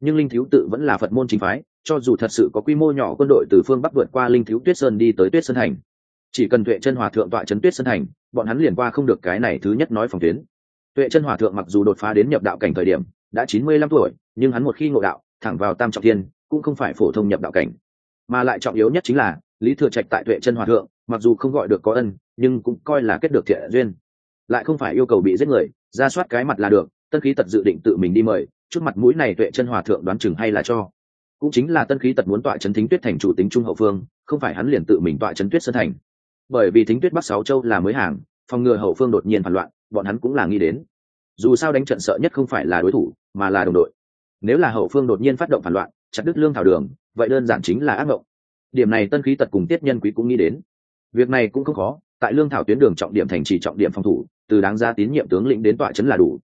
Nhưng linh thiếu tự vẫn là phật môn chính phái, cho dù thật sự có quy mô nhỏ quân đội từ phương bắc vượt qua linh thiếu tuyết sơn đi tới tuyết sơn thành. Chỉ cần tuệ chân hòa thượng tọa trấn tuyết sơn thành, bọn hắn liền qua không được cái này thứ nhất nói phòng tuyến. Tuệ chân hòa thượng mặc dù đột phá đến nhập đạo cảnh thời điểm, đã chín mươi lăm tuổi, nhưng hắn một khi ngộ đạo, thẳng vào tam trọng thiên, cũng không phải phổ thông nhập đạo cảnh mà lại trọng yếu nhất chính là, lý thừa trạch tại tuệ chân hòa thượng, mặc dù không gọi được có ân, nhưng cũng coi là kết được thiện duyên. Lại không phải yêu cầu bị giết người, ra soát cái mặt là được, tân khí tật dự định tự mình đi mời chút mặt mũi này tuệ chân hòa thượng đoán chừng hay là cho. Cũng chính là tân khí tật muốn tọa chấn thính tuyết thành chủ tính trung hậu phương, không phải hắn liền tự mình tọa chấn tuyết sơn thành. Bởi vì thính tuyết bắc sáu châu là mới hàng, phòng ngừa hậu phương đột nhiên phản loạn, bọn hắn cũng là nghĩ đến. Dù sao đánh trận sợ nhất không phải là đối thủ, mà là đồng đội. Nếu là hậu phương đột nhiên phát động phản loạn, chặt đứt lương thảo đường vậy đơn giản chính là ác mộng. Điểm này tân khí tật cùng tiết nhân quý cũng nghĩ đến. Việc này cũng không khó, tại lương thảo tuyến đường trọng điểm thành trì trọng điểm phòng thủ, từ đáng ra tín nhiệm tướng lĩnh đến tọa chấn là đủ.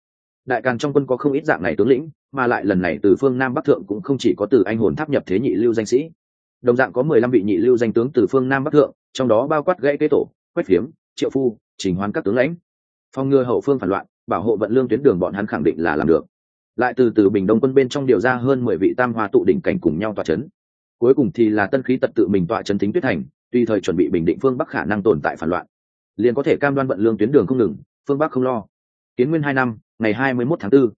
Đại càng trong quân có không ít dạng này tướng lĩnh, mà lại lần này từ phương nam bắc thượng cũng không chỉ có từ anh hồn tháp nhập thế nhị lưu danh sĩ. Đồng dạng có mười lăm vị nhị lưu danh tướng từ phương nam bắc thượng, trong đó bao quát gãy kế tổ, quách phiếm, triệu phu, trình hoán các tướng lãnh. Phòng ngừa hậu phương phản loạn, bảo hộ vận lương tuyến đường bọn hắn khẳng định là làm được. Lại từ từ bình đông quân bên trong điều ra hơn mười vị tam hoa tụ đỉnh cảnh cùng nhau tọa chấn cuối cùng thì là tân khí tật tự mình tọa chấn thính tuyết thành tùy thời chuẩn bị bình định phương bắc khả năng tồn tại phản loạn liền có thể cam đoan vận lương tuyến đường không ngừng phương bắc không lo kiến nguyên hai năm ngày hai mươi mốt tháng 4.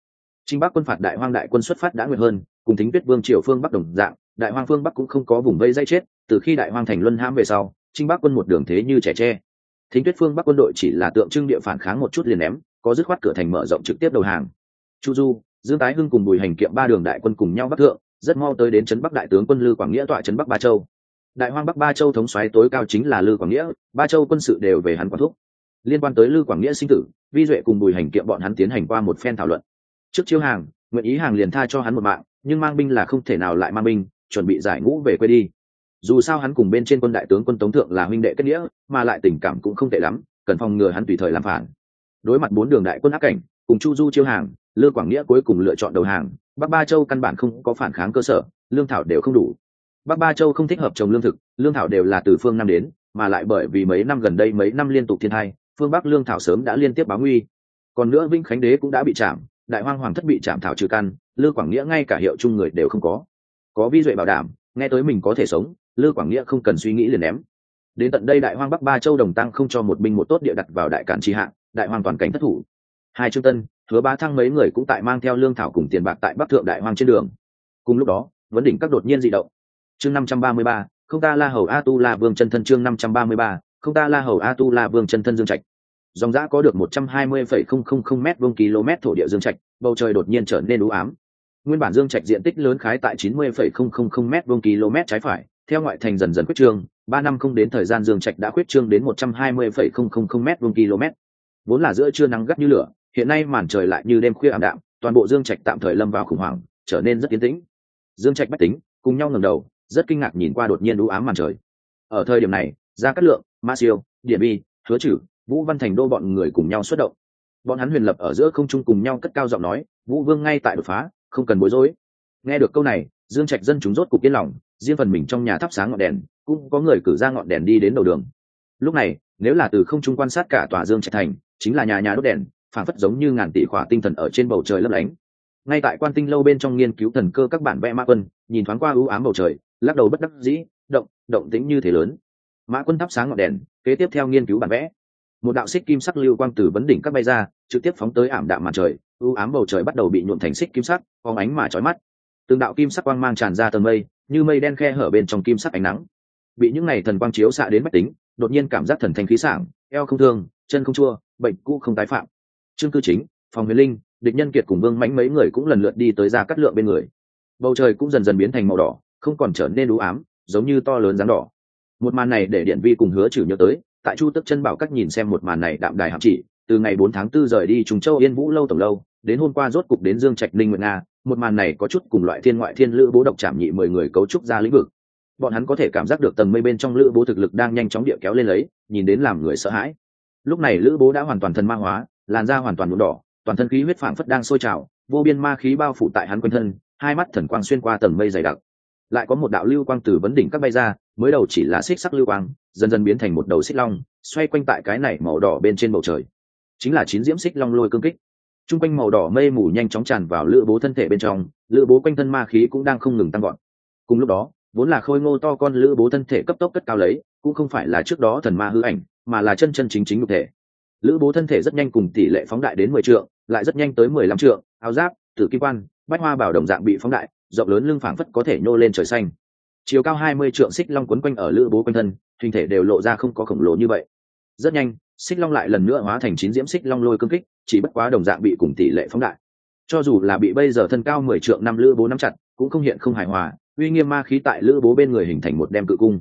Trinh Bắc quân phạt Đại Hoang đại quân xuất phát đã nguyện hơn, cùng Thính Tuyết Vương triều phương Bắc đồng dạng, Đại Hoang phương Bắc cũng không có vùng vây dây chết, từ khi Đại Hoang thành luân hãm về sau, Trinh Bắc quân một đường thế như trẻ tre. Thính Tuyết phương Bắc quân đội chỉ là tượng trưng địa phản kháng một chút liền ném, có dứt khoát cửa thành mở rộng trực tiếp đầu hàng. Chu Du, Dương Tái Hưng cùng Bùi Hành Kiệm ba đường đại quân cùng nhau bắc thượng, rất mau tới đến trấn Bắc đại tướng quân Lư Quảng Nghĩa tọa trấn Bắc Ba Châu. Đại Hoang Bắc Ba Châu thống soái tối cao chính là Lư Quảng Nghĩa, Ba Châu quân sự đều về hắn quản thúc. Liên quan tới Lư Quảng Nghĩa sinh tử, Vi Duệ cùng Bùi Hành Kiệm bọn hắn tiến hành qua một phen thảo luận trước chiêu hàng nguyện ý hàng liền tha cho hắn một mạng nhưng mang binh là không thể nào lại mang binh chuẩn bị giải ngũ về quê đi dù sao hắn cùng bên trên quân đại tướng quân tống thượng là huynh đệ kết nghĩa mà lại tình cảm cũng không tệ lắm cần phòng ngừa hắn tùy thời làm phản đối mặt bốn đường đại quân ác cảnh cùng chu du chiêu hàng lương quảng nghĩa cuối cùng lựa chọn đầu hàng, bắc ba châu căn bản không có phản kháng cơ sở, lương thảo đều không đủ. Bắc ba châu không thích hợp trồng lương thực, lương thảo đều là từ phương nam đến, mà lại bởi vì mấy năm gần đây mấy năm liên tục thiên hai phương bắc lương thảo sớm đã liên tiếp báo nguy. Còn nữa vĩnh khánh đế cũng đã bị chạm, đại hoang hoàng thất bị chạm thảo trừ căn, lư quảng nghĩa ngay cả hiệu chung người đều không có. Có vi duệ bảo đảm, nghe tới mình có thể sống, lư quảng nghĩa không cần suy nghĩ liền ném. Đến tận đây đại hoang bắc ba châu đồng tăng không cho một binh một tốt địa đặt vào đại cản tri hạng, đại hoang toàn cảnh thất thủ. Hai trương tân hứa ba thăng mấy người cũng tại mang theo lương thảo cùng tiền bạc tại bắc thượng đại hoang trên đường. Cùng lúc đó, vấn đỉnh các đột nhiên dị động. Chương năm trăm ba mươi ba, không ta la hầu a tu la vương chân thân chương năm trăm ba mươi ba, không ta la hầu a tu la vương chân thân dương trạch. Dòng giã có được một trăm hai mươi phẩy không không không m vuông km thổ địa dương trạch, bầu trời đột nhiên trở nên u ám. Nguyên bản dương trạch diện tích lớn khái tại chín mươi phẩy không không không m vuông km trái phải, theo ngoại thành dần dần quyết trương ba năm không đến thời gian dương trạch đã quyết trương đến một trăm hai mươi phẩy không không không m vuông km. Vốn là giữa trưa nắng gắt như lửa hiện nay màn trời lại như đêm khuya ảm đạm, toàn bộ dương trạch tạm thời lâm vào khủng hoảng, trở nên rất tiến tĩnh. Dương trạch bách tính, cùng nhau ngẩng đầu, rất kinh ngạc nhìn qua đột nhiên u ám màn trời. Ở thời điểm này ra cát lượng, ma siêu, điện bi, hứa chử vũ văn thành đô bọn người cùng nhau xuất động. Bọn hắn huyền lập ở giữa không trung cùng nhau cất cao giọng nói, vũ vương ngay tại đột phá, không cần bối rối. Nghe được câu này, dương trạch dân chúng rốt cục yên lòng, riêng phần mình trong nhà thắp sáng ngọn đèn, cũng có người cử ra ngọn đèn đi đến đầu đường. Lúc này, nếu là từ không trung quan sát cả tòa dương trạch thành, chính là nhà nhà đốt đèn phản phất giống như ngàn tỷ khỏa tinh thần ở trên bầu trời lấp lánh. Ngay tại quan tinh lâu bên trong nghiên cứu thần cơ các bản vẽ mã quân, nhìn thoáng qua ưu ám bầu trời, lắc đầu bất đắc dĩ, động động tĩnh như thế lớn. Mã quân thắp sáng ngọn đèn, kế tiếp theo nghiên cứu bản vẽ. Một đạo xích kim sắc lưu quang từ vấn đỉnh các bay ra, trực tiếp phóng tới ảm đạm mặt trời, ưu ám bầu trời bắt đầu bị nhuộm thành xích kim sắc, phóng ánh mà trói mắt. Từng đạo kim sắc quang mang tràn ra tầng mây, như mây đen khe hở bên trong kim sắc ánh nắng. Bị những ngày thần quang chiếu xạ đến mách tính, đột nhiên cảm giác thần thanh khí sảng, eo không thương, chân không chua, bệnh cũ không tái phạm trương cư chính phòng huyền linh, địch nhân kiệt cùng vương mãnh mấy người cũng lần lượt đi tới ra cắt lượng bên người. Bầu trời cũng dần dần biến thành màu đỏ, không còn trở nên đũ ám, giống như to lớn rắn đỏ. Một màn này để điện vi cùng hứa trừ nhớ tới, tại chu tức chân bảo các nhìn xem một màn này đạm đài hạm chỉ, từ ngày bốn tháng 4 rời đi trùng châu yên vũ lâu tổng lâu, đến hôm qua rốt cục đến dương trạch ninh nguyện nga, một màn này có chút cùng loại thiên ngoại thiên lữ bố độc chạm nhị mười người cấu trúc ra lĩnh vực. Bọn hắn có thể cảm giác được tầng mây bên trong lữ bố thực lực đang nhanh chóng địa kéo lên lấy, nhìn đến làm người sợ hãi. Lúc này lữ bố đã hoàn toàn thần ma hóa làn da hoàn toàn nhuộm đỏ, toàn thân khí huyết phảng phất đang sôi trào, vô biên ma khí bao phủ tại hắn quanh thân, hai mắt thần quang xuyên qua tầng mây dày đặc. Lại có một đạo lưu quang từ vấn đỉnh các bay ra, mới đầu chỉ là xích sắc lưu quang, dần dần biến thành một đầu xích long, xoay quanh tại cái này màu đỏ bên trên bầu trời. Chính là chín diễm xích long lôi cương kích. T r u n g quanh màu đỏ mây mù nhanh chóng tràn vào lữ bố thân thể bên trong, lữ bố quanh thân ma khí cũng đang không ngừng tăng gọn cùng lúc đó, vốn là khôi ngô to con lữ bố thân thể cấp tốc cất cao lấy, cũng không phải là trước đó thần ma hư ảnh, mà là chân chân chính chính nhục thể lữ bố thân thể rất nhanh cùng tỷ lệ phóng đại đến mười trượng, lại rất nhanh tới mười lăm trượng. Áo giáp, tử kim quan, bách hoa bảo đồng dạng bị phóng đại, rộng lớn lưng phảng phất có thể nhô lên trời xanh. Chiều cao hai mươi trượng xích long quấn quanh ở lữ bố quanh thân, hình thể đều lộ ra không có khổng lồ như vậy. Rất nhanh, xích long lại lần nữa hóa thành chín diễm xích long lôi cương kích, chỉ bất quá đồng dạng bị cùng tỷ lệ phóng đại. Cho dù là bị bây giờ thân cao mười trượng năm lữ bố nắm chặt, cũng không hiện không hài hòa, uy nghiêm ma khí tại lữ bố bên người hình thành một đem cự cung.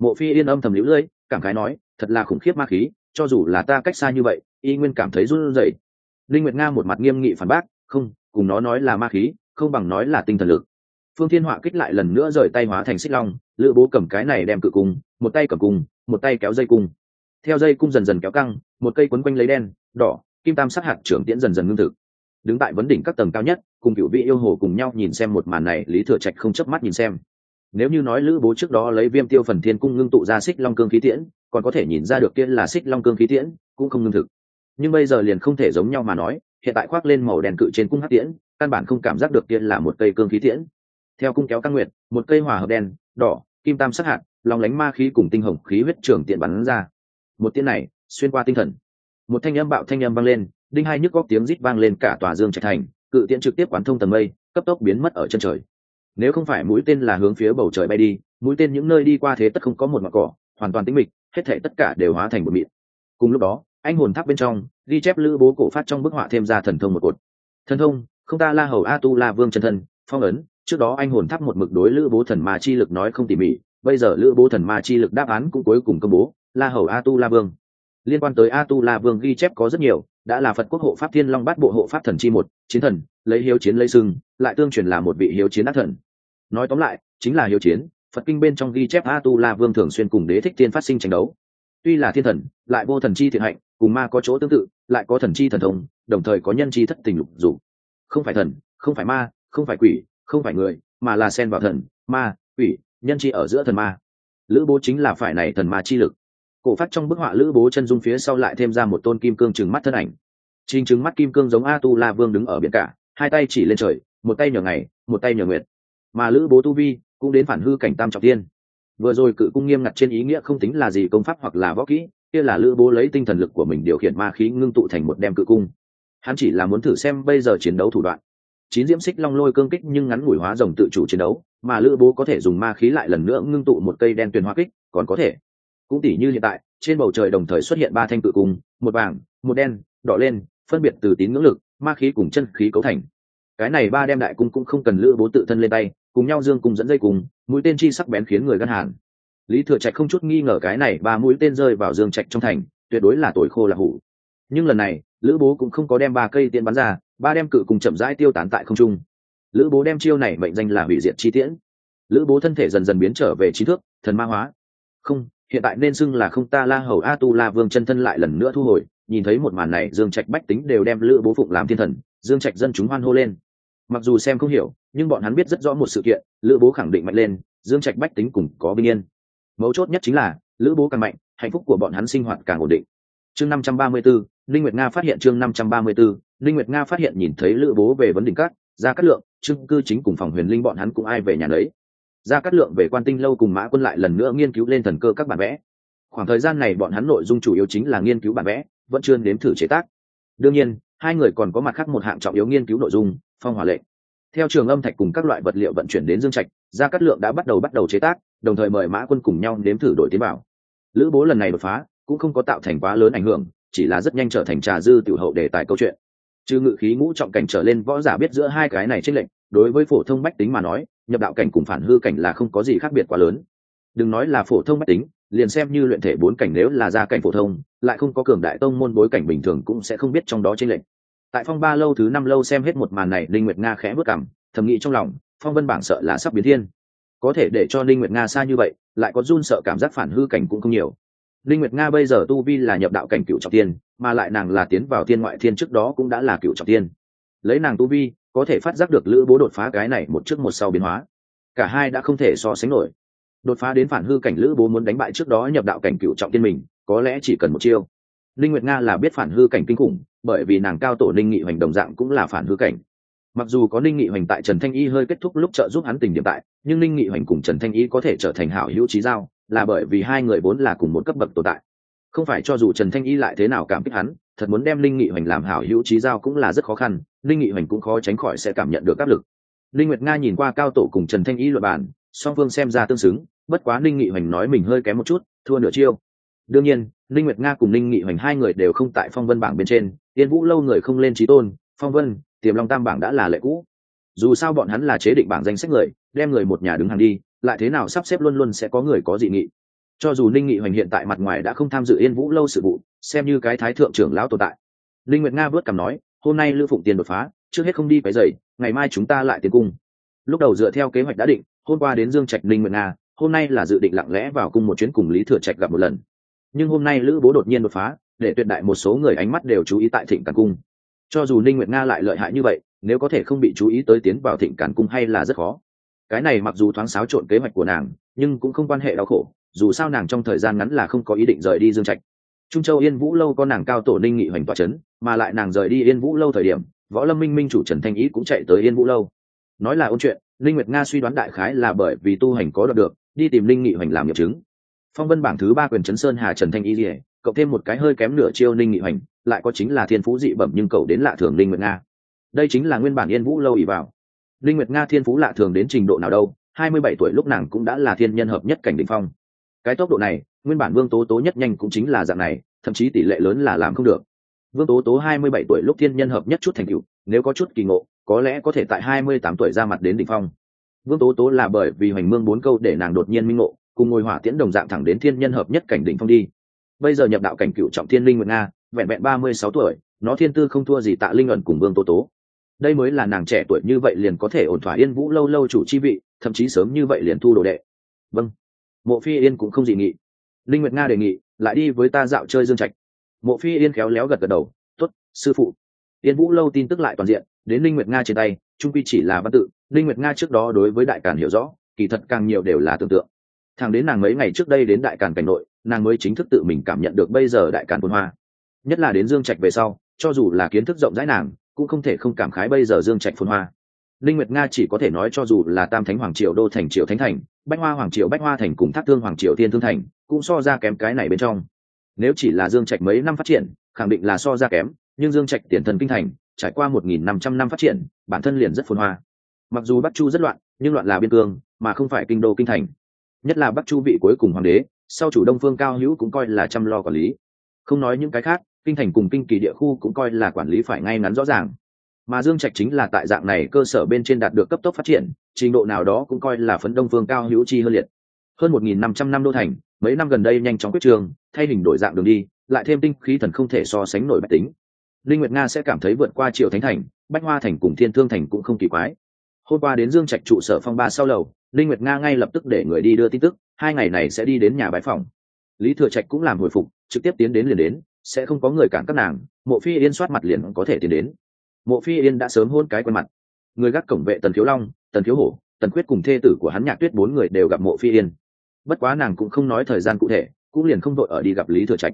Mộ phi yên âm thầm lũ lưỡi cảm khái nói, thật là khủng khiếp ma khí cho dù là ta cách xa như vậy, y nguyên cảm thấy run rẩy. Linh nguyệt nga một mặt nghiêm nghị phản bác, không, cùng nó nói là ma khí, không bằng nói là tinh thần lực. Phương thiên họa kích lại lần nữa rời tay hóa thành xích long, lữ bố cầm cái này đem cự cung, một tay cầm cung, một tay kéo dây cung. Theo dây cung dần dần kéo căng, một cây quấn quanh lấy đen, đỏ, kim tam sát hạt trưởng tiễn dần dần ngưng thực. Đứng tại vấn đỉnh các tầng cao nhất, cùng cựu vị yêu hồ cùng nhau nhìn xem một màn này, lý thừa trạch không chớp mắt nhìn xem. Nếu như nói lữ bố trước đó lấy viêm tiêu phần thiên cung ngưng tụ ra xích long cương khí tiễn còn có thể nhìn ra được kia là xích long cương khí tiễn, cũng không ngưng thực. Nhưng bây giờ liền không thể giống nhau mà nói, hiện tại khoác lên màu đèn cự trên cung hát tiễn, căn bản không cảm giác được kia là một cây cương khí tiễn. Theo cung kéo căn nguyệt, một cây hòa hợp đen, đỏ, kim tam sắc hạt, lòng lánh ma khí cùng tinh hồng khí huyết trường tiện bắn ra. Một tiễn này, xuyên qua tinh thần. Một thanh âm bạo thanh âm vang lên, đinh hai nhức góc tiếng rít vang lên cả tòa dương trạch thành, cự tiễn trực tiếp quán thông tầng mây, cấp tốc biến mất ở chân trời. Nếu không phải mũi tên là hướng phía bầu trời bay đi, mũi tên những nơi đi qua thế tất không có một mặt cỏ, hoàn toàn tĩnh mịch hết thể tất cả đều hóa thành một mịn. Cùng lúc đó, anh hồn tháp bên trong, ghi chép lữ bố cổ phát trong bức họa thêm ra thần thông một cột. Thần thông, không ta la hầu a tu la vương chân thân, phong ấn, trước đó anh hồn tháp một mực đối lữ bố thần ma chi lực nói không tỉ mỉ, bây giờ lữ bố thần ma chi lực đáp án cũng cuối cùng công bố, la hầu a tu la vương. Liên quan tới a tu la vương ghi chép có rất nhiều, đã là phật quốc hộ pháp thiên long bát bộ hộ pháp thần chi một, chiến thần, lấy hiếu chiến lấy sưng lại tương truyền là một vị hiếu chiến ác thần. Nói tóm lại, chính là hiếu chiến phật kinh bên trong ghi chép a tu la vương thường xuyên cùng đế thích thiên phát sinh tranh đấu. Tuy là thiên thần, lại vô thần chi thiện hạnh, cùng ma có chỗ tương tự, lại có thần chi thần thông, đồng thời có nhân chi thất tình lục dù không phải thần, không phải ma, không phải quỷ, không phải người, mà là xen vào thần, ma, quỷ, nhân chi ở giữa thần ma. Lữ bố chính là phải này thần ma chi lực. Cổ phát trong bức họa lữ bố chân dung phía sau lại thêm ra một tôn kim cương trừng mắt thân ảnh. Trình trừng mắt kim cương giống a tu la vương đứng ở biển cả, hai tay chỉ lên trời, một tay nhờ ngày, một tay nhờ nguyệt. Mà lữ bố tu vi cũng đến phản hư cảnh tam trọng tiên vừa rồi cự cung nghiêm ngặt trên ý nghĩa không tính là gì công pháp hoặc là võ kỹ, kia là lữ bố lấy tinh thần lực của mình điều khiển ma khí ngưng tụ thành một đem cự cung. Hắn chỉ là muốn thử xem bây giờ chiến đấu thủ đoạn. Chín diễm xích long lôi cương kích nhưng ngắn ngủi hóa rồng tự chủ chiến đấu, mà lữ bố có thể dùng ma khí lại lần nữa ngưng tụ một cây đen tuyền hoa kích, còn có thể. Cũng tỉ như hiện tại, trên bầu trời đồng thời xuất hiện ba thanh cự cung, một vàng, một đen, đỏ lên, phân biệt từ tín ngưỡng lực, ma khí cùng chân khí cấu thành cái này ba đem đại cung cũng không cần lữ bố tự thân lên tay, cùng nhau dương cùng dẫn dây cùng mũi tên chi sắc bén khiến người gân hàn. Lý thừa trạch không chút nghi ngờ cái này ba mũi tên rơi vào dương trạch trong thành, tuyệt đối là tuổi khô là hủ. Nhưng lần này, lữ bố cũng không có đem ba cây tiễn bắn ra, ba đem cự cùng chậm rãi tiêu tán tại không trung. Lữ bố đem chiêu này mệnh danh là hủy diệt chi tiễn. Lữ bố thân thể dần dần biến trở về trí thước thần ma hóa. Không, hiện tại nên xưng là không ta la hầu a tu la vương chân thân lại lần nữa thu hồi, nhìn thấy một màn này, dương trạch bách tính đều đem lữ bố phụng làm thiên thần, dương trạch dân chúng hoan hô lên mặc dù xem không hiểu nhưng bọn hắn biết rất rõ một sự kiện lữ bố khẳng định mạnh lên dương trạch bách tính cùng có bình yên. Mấu chốt nhất chính là lữ bố càng mạnh hạnh phúc của bọn hắn sinh hoạt càng ổn định. Chương năm trăm ba mươi 534, linh nguyệt nga phát hiện chương năm trăm ba mươi 534, linh nguyệt nga phát hiện nhìn thấy lữ bố về vấn đỉnh các ra cát lượng trương cư chính cùng phòng huyền linh bọn hắn cũng ai về nhà lấy ra cát lượng về quan tinh lâu cùng mã quân lại lần nữa nghiên cứu lên thần cơ các bản vẽ. Khoảng thời gian này bọn hắn nội dung chủ yếu chính là nghiên cứu bản vẽ vẫn chưa nếm thử chế tác. Đương nhiên hai người còn có mặt khác một hạng trọng yếu nghiên cứu nội dung phong hỏa lệnh. Theo trường âm thạch cùng các loại vật liệu vận chuyển đến dương trạch, gia cát lượng đã bắt đầu bắt đầu chế tác, đồng thời mời mã quân cùng nhau nếm thử đổi tiến bảo. Lữ bố lần này đột phá, cũng không có tạo thành quá lớn ảnh hưởng, chỉ là rất nhanh trở thành trà dư tiểu hậu đề tài câu chuyện. Trừ ngự khí ngũ trọng cảnh trở lên, võ giả biết giữa hai cái này trên lệnh đối với phổ thông bách tính mà nói, nhập đạo cảnh cùng phản hư cảnh là không có gì khác biệt quá lớn. Đừng nói là phổ thông bách tính, liền xem như luyện thể bốn cảnh nếu là gia cảnh phổ thông, lại không có cường đại tông môn bối cảnh bình thường cũng sẽ không biết trong đó trên lệnh tại phong ba lâu thứ năm lâu xem hết một màn này linh nguyệt nga khẽ bước cảm, thầm nghĩ trong lòng, phong vân bảng sợ là sắp biến thiên. Có thể để cho linh nguyệt nga xa như vậy, lại có run sợ cảm giác phản hư cảnh cũng không nhiều. Linh nguyệt nga bây giờ tu vi là nhập đạo cảnh cựu trọng tiên mà lại nàng là tiến vào thiên ngoại thiên trước đó cũng đã là cựu trọng tiên lấy nàng tu vi, có thể phát giác được lữ bố đột phá cái này một trước một sau biến hóa. Cả hai đã không thể so sánh nổi. Đột phá đến phản hư cảnh lữ bố muốn đánh bại trước đó nhập đạo cảnh cựu trọng tiên mình, có lẽ chỉ cần một chiêu. Linh nguyệt nga là biết phản hư cảnh kinh khủng bởi vì nàng cao tổ ninh nghị hoành đồng dạng cũng là phản hư cảnh. Mặc dù có ninh nghị hoành tại trần thanh y hơi kết thúc lúc trợ giúp hắn tình điểm tại, nhưng ninh nghị hoành cùng trần thanh y có thể trở thành hảo hữu trí giao, là bởi vì hai người vốn là cùng một cấp bậc tồn tại. Không phải cho dù trần thanh y lại thế nào cảm kích hắn, thật muốn đem ninh nghị hoành làm hảo hữu trí giao cũng là rất khó khăn, ninh nghị hoành cũng khó tránh khỏi sẽ cảm nhận được áp lực. Ninh nguyệt nga nhìn qua cao tổ cùng trần thanh y luật bản song phương xem ra tương xứng, bất quá ninh nghị hoành nói mình hơi kém một chút, thua nửa chiêu. Đương nhiên, ninh nguyệt nga cùng ninh nghị hoành hai người đều không tại phong vân bảng bên trên Yên vũ lâu người không lên trí tôn, phong vân, tiềm long tam bảng đã là lệ cũ. Dù sao bọn hắn là chế định bảng danh sách người, đem người một nhà đứng hàng đi, lại thế nào sắp xếp luôn luôn sẽ có người có dị nghị. Cho dù ninh nghị hoành hiện tại mặt ngoài đã không tham dự yên vũ lâu sự vụ, xem như cái thái thượng trưởng lão tồn tại. Linh nguyệt nga vớt cằm nói, hôm nay lữ phụng tiền đột phá, trước hết không đi cái giày, ngày mai chúng ta lại tiến cung. Lúc đầu dựa theo kế hoạch đã định, hôm qua đến dương trạch linh nguyệt nga, hôm nay là dự định lặng lẽ vào cung một chuyến cùng lý thừa trạch gặp một lần. Nhưng hôm nay lữ bố đột nhiên đột phá để tuyệt đại một số người ánh mắt đều chú ý tại thịnh càn cung. Cho dù ninh nguyệt nga lại lợi hại như vậy, nếu có thể không bị chú ý tới tiến vào thịnh càn cung hay là rất khó. Cái này mặc dù thoáng xáo trộn kế hoạch của nàng, nhưng cũng không quan hệ đau khổ, dù sao nàng trong thời gian ngắn là không có ý định rời đi dương trạch. Trung châu yên vũ lâu có nàng cao tổ ninh nghị hoành tỏa c mà lại nàng rời đi yên vũ lâu thời điểm, võ lâm minh minh chủ trần thanh ý cũng chạy tới yên vũ lâu. Nói là ôn chuyện linh nguyệt nga suy đoán đại khái là bởi vì tu hành có đọc được, đi tìm linh nghị hoành làm nghiệm chứng. Phong vân bảng thứ ba quyền Trấn sơn hà trần thanh ý ỉa cộng thêm một cái hơi kém nửa chiêu ninh nghị hoành, lại có chính là thiên phú dị bẩm nhưng cầu đến lạ thường linh nguyệt nga. Đây chính là nguyên bản yên vũ lâu ỉ vào. Linh nguyệt nga thiên phú lạ thường đến trình độ nào đâu, hai mươi bảy tuổi lúc nàng cũng đã là thiên nhân hợp nhất cảnh đ ỉ n h phong. Cái tốc độ này, nguyên bản vương tố tố nhất nhanh cũng chính là dạng này, thậm chí tỷ lệ lớn là làm không được. Vương tố tố hai mươi bảy tuổi lúc thiên nhân hợp nhất chút thành cựu nếu có chút kỳ ngộ, có lẽ có thể tại hai mươi tám tuổi ra mặt đến đ ỉ n h phong. Vương tố tố là bởi vì hoành mương bốn câu để nàng đột nhiên minh ngộ, cùng ngồi hỏa tiễn đồng dạng thẳng đến thiên nhân hợp nhất cảnh đ ỉ n h phong đi bây giờ nhập đạo cảnh cựu trọng thiên linh nguyệt nga, vẹn vẹn ba mươi sáu tuổi, nó thiên tư không thua gì tạ linh ẩn cùng vương tố tố. Đây mới là nàng trẻ tuổi như vậy liền có thể ổn thỏa yên vũ lâu lâu chủ chi vị, thậm chí sớm như vậy liền thu đồ đệ. Vâng. Mộ phi yên cũng không dị nghị. Linh nguyệt nga đề nghị, lại đi với ta dạo chơi dương trạch. Mộ phi yên khéo léo gật gật đầu tuất sư phụ. Yên vũ lâu tin tức lại toàn diện, đến linh nguyệt nga trên tay, trung quy chỉ là văn tự, linh nguyệt nga trước đó đối với đại càn hiểu rõ, kỳ thật càng nhiều đều là tưởng tượng. Thằng đến nàng mấy ngày trước đây đến đại càn cảnh nội nàng mới chính thức tự mình cảm nhận được bây giờ đại càn quân hoa. Nhất là đến dương trạch về sau, cho dù là kiến thức rộng rãi nàng, cũng không thể không cảm khái bây giờ dương trạch phun hoa. Linh nguyệt nga chỉ có thể nói cho dù là tam thánh hoàng triều, đô thành triều thánh thành, bách hoa hoàng triều, bách hoa thành cùng thác thương hoàng triều tiên thương thành, cũng so ra kém cái này bên trong. Nếu chỉ là dương trạch mấy năm phát triển, khẳng định là so ra kém, nhưng dương trạch tiền thần kinh thành, trải qua một nghìn năm trăm năm phát triển, bản thân liền rất phồn hoa. Mặc dù bắc chu rất loạn, nhưng loạn là biên cương, mà không phải kinh đô kinh thành. Nhất là bắc chu vị cuối cùng hoàng đế sau chủ đông phương cao hữu cũng coi là chăm lo quản lý. Không nói những cái khác, kinh thành cùng kinh kỳ địa khu cũng coi là quản lý phải ngay ngắn rõ ràng. Mà dương trạch chính là tại dạng này cơ sở bên trên đạt được cấp tốc phát triển, trình độ nào đó cũng coi là phấn đông phương cao hữu chi hơn liệt. Hơn một nghìn năm trăm năm đô thành, mấy năm gần đây nhanh chóng quyết trường, thay hình đổi dạng đường đi, lại thêm tinh khí thần không thể so sánh nổi bạch tính. Linh nguyệt nga sẽ cảm thấy vượt qua triệu thánh thành, bách hoa thành cùng thiên thương thành cũng không kỳ quái. Hôm qua đến dương trạch trụ sở phong ba sau lầu linh nguyệt nga ngay lập tức để người đi đưa tin tức, hai ngày này sẽ đi đến nhà bái phòng. Lý thừa trạch cũng làm hồi phục, trực tiếp tiến đến liền đến, sẽ không có người cản các nàng, mộ phi yên soát mặt liền có thể tiến đến. Mộ phi yên đã sớm hôn cái quen mặt. Người gác cổng vệ tần thiếu long, tần thiếu hổ, tần quyết cùng thê tử của hắn nhạc tuyết bốn người đều gặp mộ phi yên. Bất quá nàng cũng không nói thời gian cụ thể, cũng liền không đội ở đi gặp lý thừa trạch.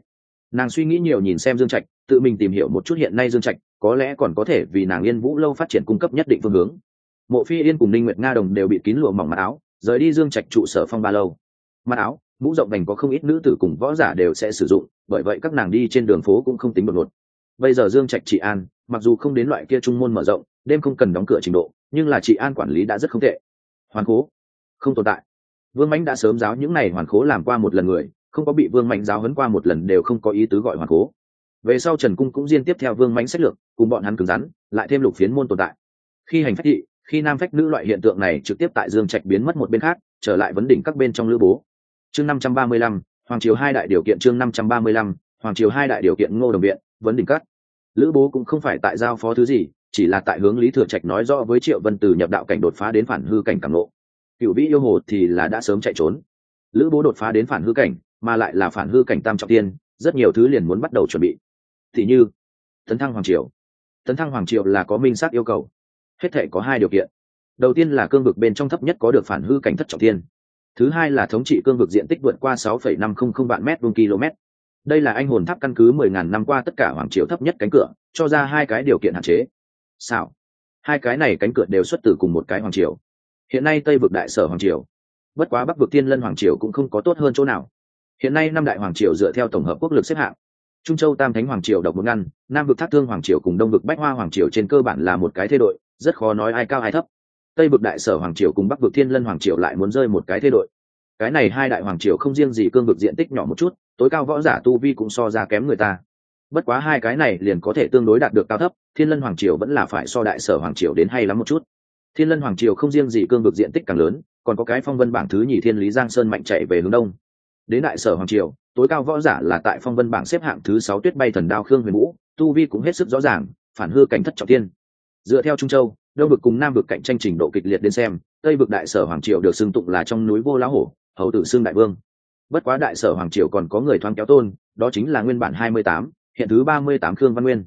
Nàng suy nghĩ nhiều nhìn xem dương trạch, tự mình tìm hiểu một chút hiện nay dương trạch, có lẽ còn có thể vì nàng yên vũ lâu phát triển cung cấp nhất định phương hướng mộ phi yên cùng ninh nguyệt nga đồng đều bị kín lụa mỏng mặt áo, rời đi dương trạch trụ sở phong ba lâu. Mặt áo, mũ rộng đành có không ít nữ tử cùng võ giả đều sẽ sử dụng, bởi vậy các nàng đi trên đường phố cũng không tính một ngột bây giờ dương trạch trị an, mặc dù không đến loại kia trung môn mở rộng, đêm không cần đóng cửa trình độ, nhưng là trị an quản lý đã rất không tệ. Hoàn cố không tồn tại. Vương mãnh đã sớm giáo những n à y hoàn cố làm qua một lần người, không có bị vương mãnh giáo hấn qua một lần đều không có ý tứ gọi hoàn cố về sau trần cung cũng diên tiếp theo vương mãnh sách lược, cùng bọn hắn cứng rắn, lại thêm lục phiến môn tồn tại. Khi hành phách thị khi nam phách nữ loại hiện tượng này trực tiếp tại dương trạch biến mất một bên khác, trở lại vấn đỉnh các bên trong lữ bố. Chương năm trăm ba mươi lăm, hoàng triều hai đại điều kiện chương năm trăm ba mươi lăm, hoàng triều hai đại điều kiện ngô đồng viện, vấn đỉnh cắt lữ bố cũng không phải tại giao phó thứ gì, chỉ là tại hướng lý thừa trạch nói rõ với triệu vân từ nhập đạo cảnh đột phá đến phản hư cảnh càng lộ. Cựu vĩ yêu hồ thì là đã sớm chạy trốn. Lữ bố đột phá đến phản hư cảnh, mà lại là phản hư cảnh tam trọng tiên, rất nhiều thứ liền muốn bắt đầu chuẩn bị. Thì như, tấn thăng hoàng triều. Tấn thăng hoàng triều là có minh sát yêu cầu hết thể có hai điều kiện. Đầu tiên là cương vực bên trong thấp nhất có được phản hư cảnh thất trọng thiên. Thứ hai là thống trị cương vực diện tích vượt qua 6,500 vạn mét vuông km. Đây là anh hồn tháp căn cứ 10.000 năm qua tất cả hoàng triều thấp nhất cánh cửa cho ra hai cái điều kiện hạn chế. Sao hai cái này cánh cửa đều xuất từ cùng một cái hoàng triều. Hiện nay tây vực đại sở hoàng triều. Bất quá bắc vực thiên lân hoàng triều cũng không có tốt hơn chỗ nào. Hiện nay năm đại hoàng triều dựa theo tổng hợp quốc lực xếp hạng. Trung châu tam thánh hoàng triều độc một ngăn nam vực thác thương hoàng triều cùng đông vực bách hoa hoàng triều trên cơ bản là một cái thay đổi rất khó nói ai cao ai thấp. Tây vực đại sở hoàng triều cùng bắc vực thiên lân hoàng triều lại muốn rơi một cái thế đội. Cái này hai đại hoàng triều không riêng gì cương vực diện tích nhỏ một chút, tối cao võ giả tu vi cũng so ra kém người ta. Bất quá hai cái này liền có thể tương đối đạt được cao thấp, thiên lân hoàng triều vẫn là phải so đại sở hoàng triều đến hay lắm một chút. Thiên lân hoàng triều không riêng gì cương vực diện tích càng lớn, còn có cái phong vân bảng thứ nhì thiên lý giang sơn mạnh chạy về hướng đông. Đến đại sở hoàng triều, tối cao võ giả là tại phong vân bảng xếp hạng thứ sáu tuyết bay thần đao khương huyền vũ, tu vi cũng hết sức rõ ràng, phản hư cảnh thất trọng thiên dựa theo trung châu, đông vực cùng nam vực cạnh tranh trình độ kịch liệt đến xem, tây vực đại sở hoàng triều được xưng tụng là trong núi vô lá hổ, hầu tử xương đại vương. Bất quá đại sở hoàng triều còn có người thoáng kéo tôn, đó chính là nguyên bản hai mươi tám, hiện thứ ba mươi tám khương văn nguyên.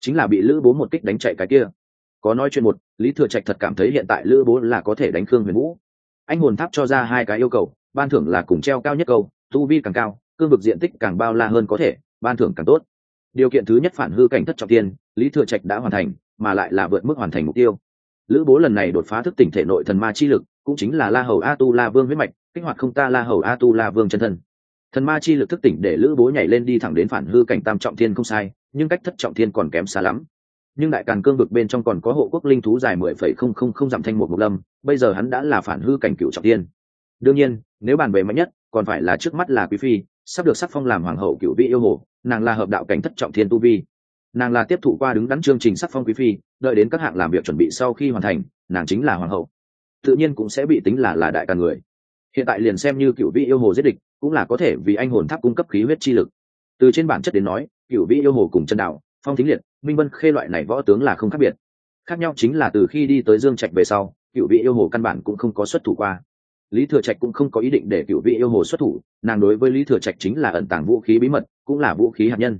Chính là bị lữ bố một kích đánh chạy cái kia. Có nói chuyện một, lý thừa trạch thật cảm thấy hiện tại lữ bố là có thể đánh khương huyền vũ. Anh hồn tháp cho ra hai cái yêu cầu, ban thưởng là cùng treo cao nhất cầu tu vi càng cao, cương vực diện tích càng bao la hơn có thể, ban thưởng càng tốt. Điều kiện thứ nhất phản hư cảnh thất trọng tiên, lý thừa trạch đã hoàn thành mà lại là vượt mức hoàn thành mục tiêu. Lữ bố lần này đột phá thức tỉnh thể nội thần ma chi lực, cũng chính là la hầu a tu la vương huyết mạch, kích hoạt không ta la hầu a tu la vương chân thân. Thần ma chi lực thức tỉnh để lữ bố nhảy lên đi thẳng đến phản hư cảnh tam trọng thiên không sai, nhưng cách thất trọng thiên còn kém xa lắm. Nhưng đại càn cương vực bên trong còn có hộ quốc linh thú dài mười phẩy không không không dặm thanh một mục lâm, bây giờ hắn đã là phản hư cảnh cựu trọng thiên. Đương nhiên, nếu bàn về mạnh nhất, còn phải là trước mắt là quý phi, sắp được sắc phong làm hoàng hậu cựu vị yêu hồ, nàng là hợp đạo cảnh thất trọng thiên tu vi nàng là tiếp thụ qua đứng đắn chương trình sắc phong quý phi, đợi đến các hạng làm việc chuẩn bị sau khi hoàn thành, nàng chính là hoàng hậu. Tự nhiên cũng sẽ bị tính là là đại ca người. Hiện tại liền xem như cựu vị yêu hồ giết địch, cũng là có thể vì anh hồn tháp cung cấp khí huyết chi lực. Từ trên bản chất đến nói, cựu vị yêu hồ cùng chân đạo, phong thính liệt, minh vân khê loại này võ tướng là không khác biệt. Khác nhau chính là từ khi đi tới dương trạch về sau, cựu vị yêu hồ căn bản cũng không có xuất thủ qua. Lý thừa trạch cũng không có ý định để cựu vị yêu hồ xuất thủ, nàng đối với lý thừa trạch chính là ẩn tàng vũ khí bí mật, cũng là vũ khí hạt nhân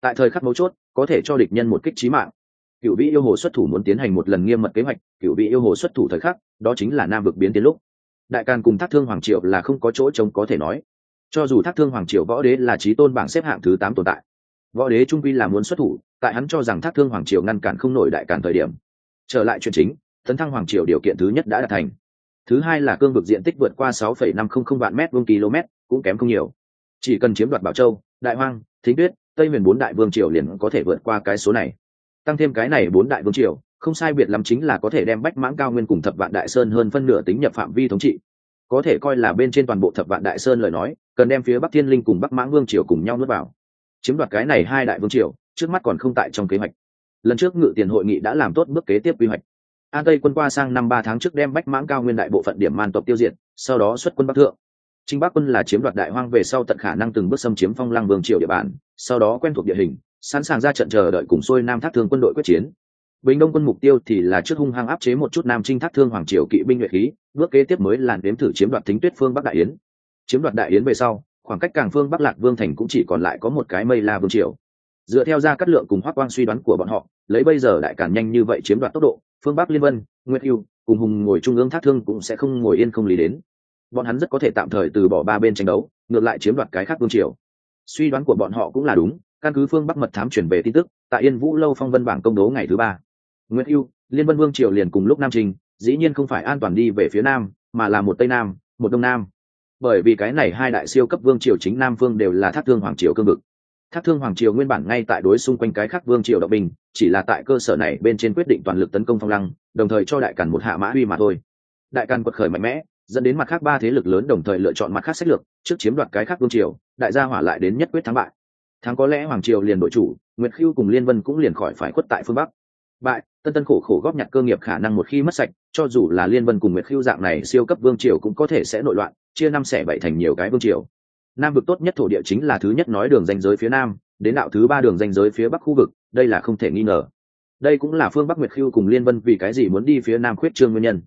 tại thời khắc mấu chốt, có thể cho địch nhân một kích trí mạng. Cựu vị yêu hồ xuất thủ muốn tiến hành một lần nghiêm mật kế hoạch, cựu vị yêu hồ xuất thủ thời khắc, đó chính là nam vực biến tiến lúc. Đại càn cùng thác thương hoàng triệu là không có chỗ trống có thể nói. Cho dù thác thương hoàng triều võ đế là trí tôn bảng xếp hạng thứ tám tồn tại, võ đế trung vi là muốn xuất thủ, tại hắn cho rằng thác thương hoàng triều ngăn cản không nổi đại càn thời điểm. Trở lại chuyện chính, tấn thăng hoàng triều điều kiện thứ nhất đã đạt thành. Thứ hai là cương vực diện tích vượt qua sáu phẩy năm không không vạn mét vuông km, cũng kém không nhiều. Chỉ cần chiếm đoạt bảo châu, đại hoang, thính tuyết tây miền bốn đại vương triều liền có thể vượt qua cái số này. Tăng thêm cái này bốn đại vương triều, không sai biệt lắm chính là có thể đem bách mãng cao nguyên cùng thập vạn đại sơn hơn phân nửa tính nhập phạm vi thống trị. Có thể coi là bên trên toàn bộ thập vạn đại sơn lời nói, cần đem phía bắc thiên linh cùng bắc mãng vương triều cùng nhau nuốt vào. Chiếm đoạt cái này hai đại vương triều, trước mắt còn không tại trong kế hoạch. Lần trước ngự tiền hội nghị đã làm tốt bước kế tiếp quy hoạch. An tây quân qua sang năm ba tháng trước đem bách mãng cao nguyên đại bộ phận điểm man tộc tiêu diệt, sau đó xuất quân bắc thượng. Trinh bắc quân là chiếm đoạt đại hoang về sau tận khả năng từng bước xâm chiếm phong lăng vương triều địa bàn sau đó quen thuộc địa hình, sẵn sàng ra trận chờ đợi cùng xuôi nam thác thương quân đội quyết chiến. Bình đông quân mục tiêu thì là trước hung hăng áp chế một chút nam trinh thác thương hoàng triều kỵ binh nhuệ khí, bước kế tiếp mới làn đếm thử chiếm đoạt thính tuyết phương bắc đại yến. Chiếm đoạt đại yến về sau, khoảng cách càng phương bắc lạc vương thành cũng chỉ còn lại có một cái mây la vương triều. Dựa theo ra cắt lượng cùng hoác quang suy đoán của bọn họ, lấy bây giờ đại càng nhanh như vậy chiếm đoạt tốc độ, phương bắc liên vân, nguyệt hưu cùng hùng ngồi trung ương thác thương cũng sẽ không ngồi yên không lý đến. Bọn hắn rất có thể tạm thời từ bỏ ba bên tranh đấu, ngược lại chiếm đoạt cái khác vương triều suy đoán của bọn họ cũng là đúng, căn cứ phương bắc mật thám chuyển về tin tức, tại yên vũ lâu phong vân bảng công đố ngày thứ ba. Nguyệt hưu liên vân vương triều liền cùng lúc nam trình, dĩ nhiên không phải an toàn đi về phía nam, mà là một tây nam, một đông nam. Bởi vì cái này hai đại siêu cấp vương triều chính nam vương đều là thác thương hoàng triều cương vực. Thác thương hoàng triều nguyên bản ngay tại đối xung quanh cái khác vương triều động bình, chỉ là tại cơ sở này bên trên quyết định toàn lực tấn công phong lăng, đồng thời cho đại càn một hạ mã uy mà thôi. Đại càn quật khởi mạnh mẽ dẫn đến mặt khác ba thế lực lớn đồng thời lựa chọn mặt khác sách lược, trước chiếm đoạt cái khác vương triều, đại gia hỏa lại đến nhất quyết thắng bại. Thắng có lẽ hoàng triều liền đội chủ, nguyệt khiêu cùng liên vân cũng liền khỏi phải khuất tại phương bắc. Bại, tân tân khổ khổ góp nhặt cơ nghiệp khả năng một khi mất sạch, cho dù là liên vân cùng nguyệt khiêu dạng này siêu cấp vương triều cũng có thể sẽ nội loạn, chia năm xẻ bảy thành nhiều cái vương triều. Nam vực tốt nhất thổ địa chính là thứ nhất nói đường danh giới phía nam, đến đạo thứ ba đường danh giới phía bắc khu vực, đây là không thể nghi ngờ. Đây cũng là phương bắc nguyệt khiêu cùng liên vân vì cái gì muốn đi phía nam khuyết trương nguyên nhân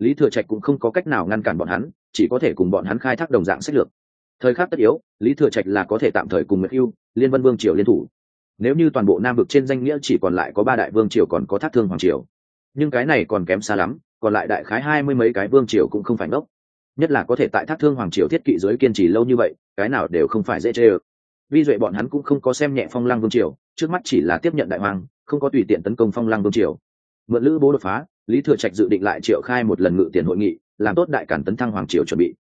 lý thừa trạch cũng không có cách nào ngăn cản bọn hắn, chỉ có thể cùng bọn hắn khai thác đồng dạng sách lược. Thời khắc tất yếu, lý thừa trạch là có thể tạm thời cùng nguyệt khiêu liên vân vương triều liên thủ. Nếu như toàn bộ nam vực trên danh nghĩa chỉ còn lại có ba đại vương triều còn có thác thương hoàng triều, nhưng cái này còn kém xa lắm, còn lại đại khái hai mươi mấy cái vương triều cũng không phải ngốc. Nhất là có thể tại thác thương hoàng triều thiết kỵ giới kiên trì lâu như vậy, cái nào đều không phải dễ chê ơ. Vi duệ bọn hắn cũng không có xem nhẹ phong lăng vương triều, trước mắt chỉ là tiếp nhận đại hoàng, không có tùy tiện tấn công phong lăng vương triều. Mượn lữ bố đột phá lý thừa trạch dự định lại triệu khai một lần ngự tiền hội nghị, làm tốt đại cản tấn thăng hoàng triều chuẩn bị.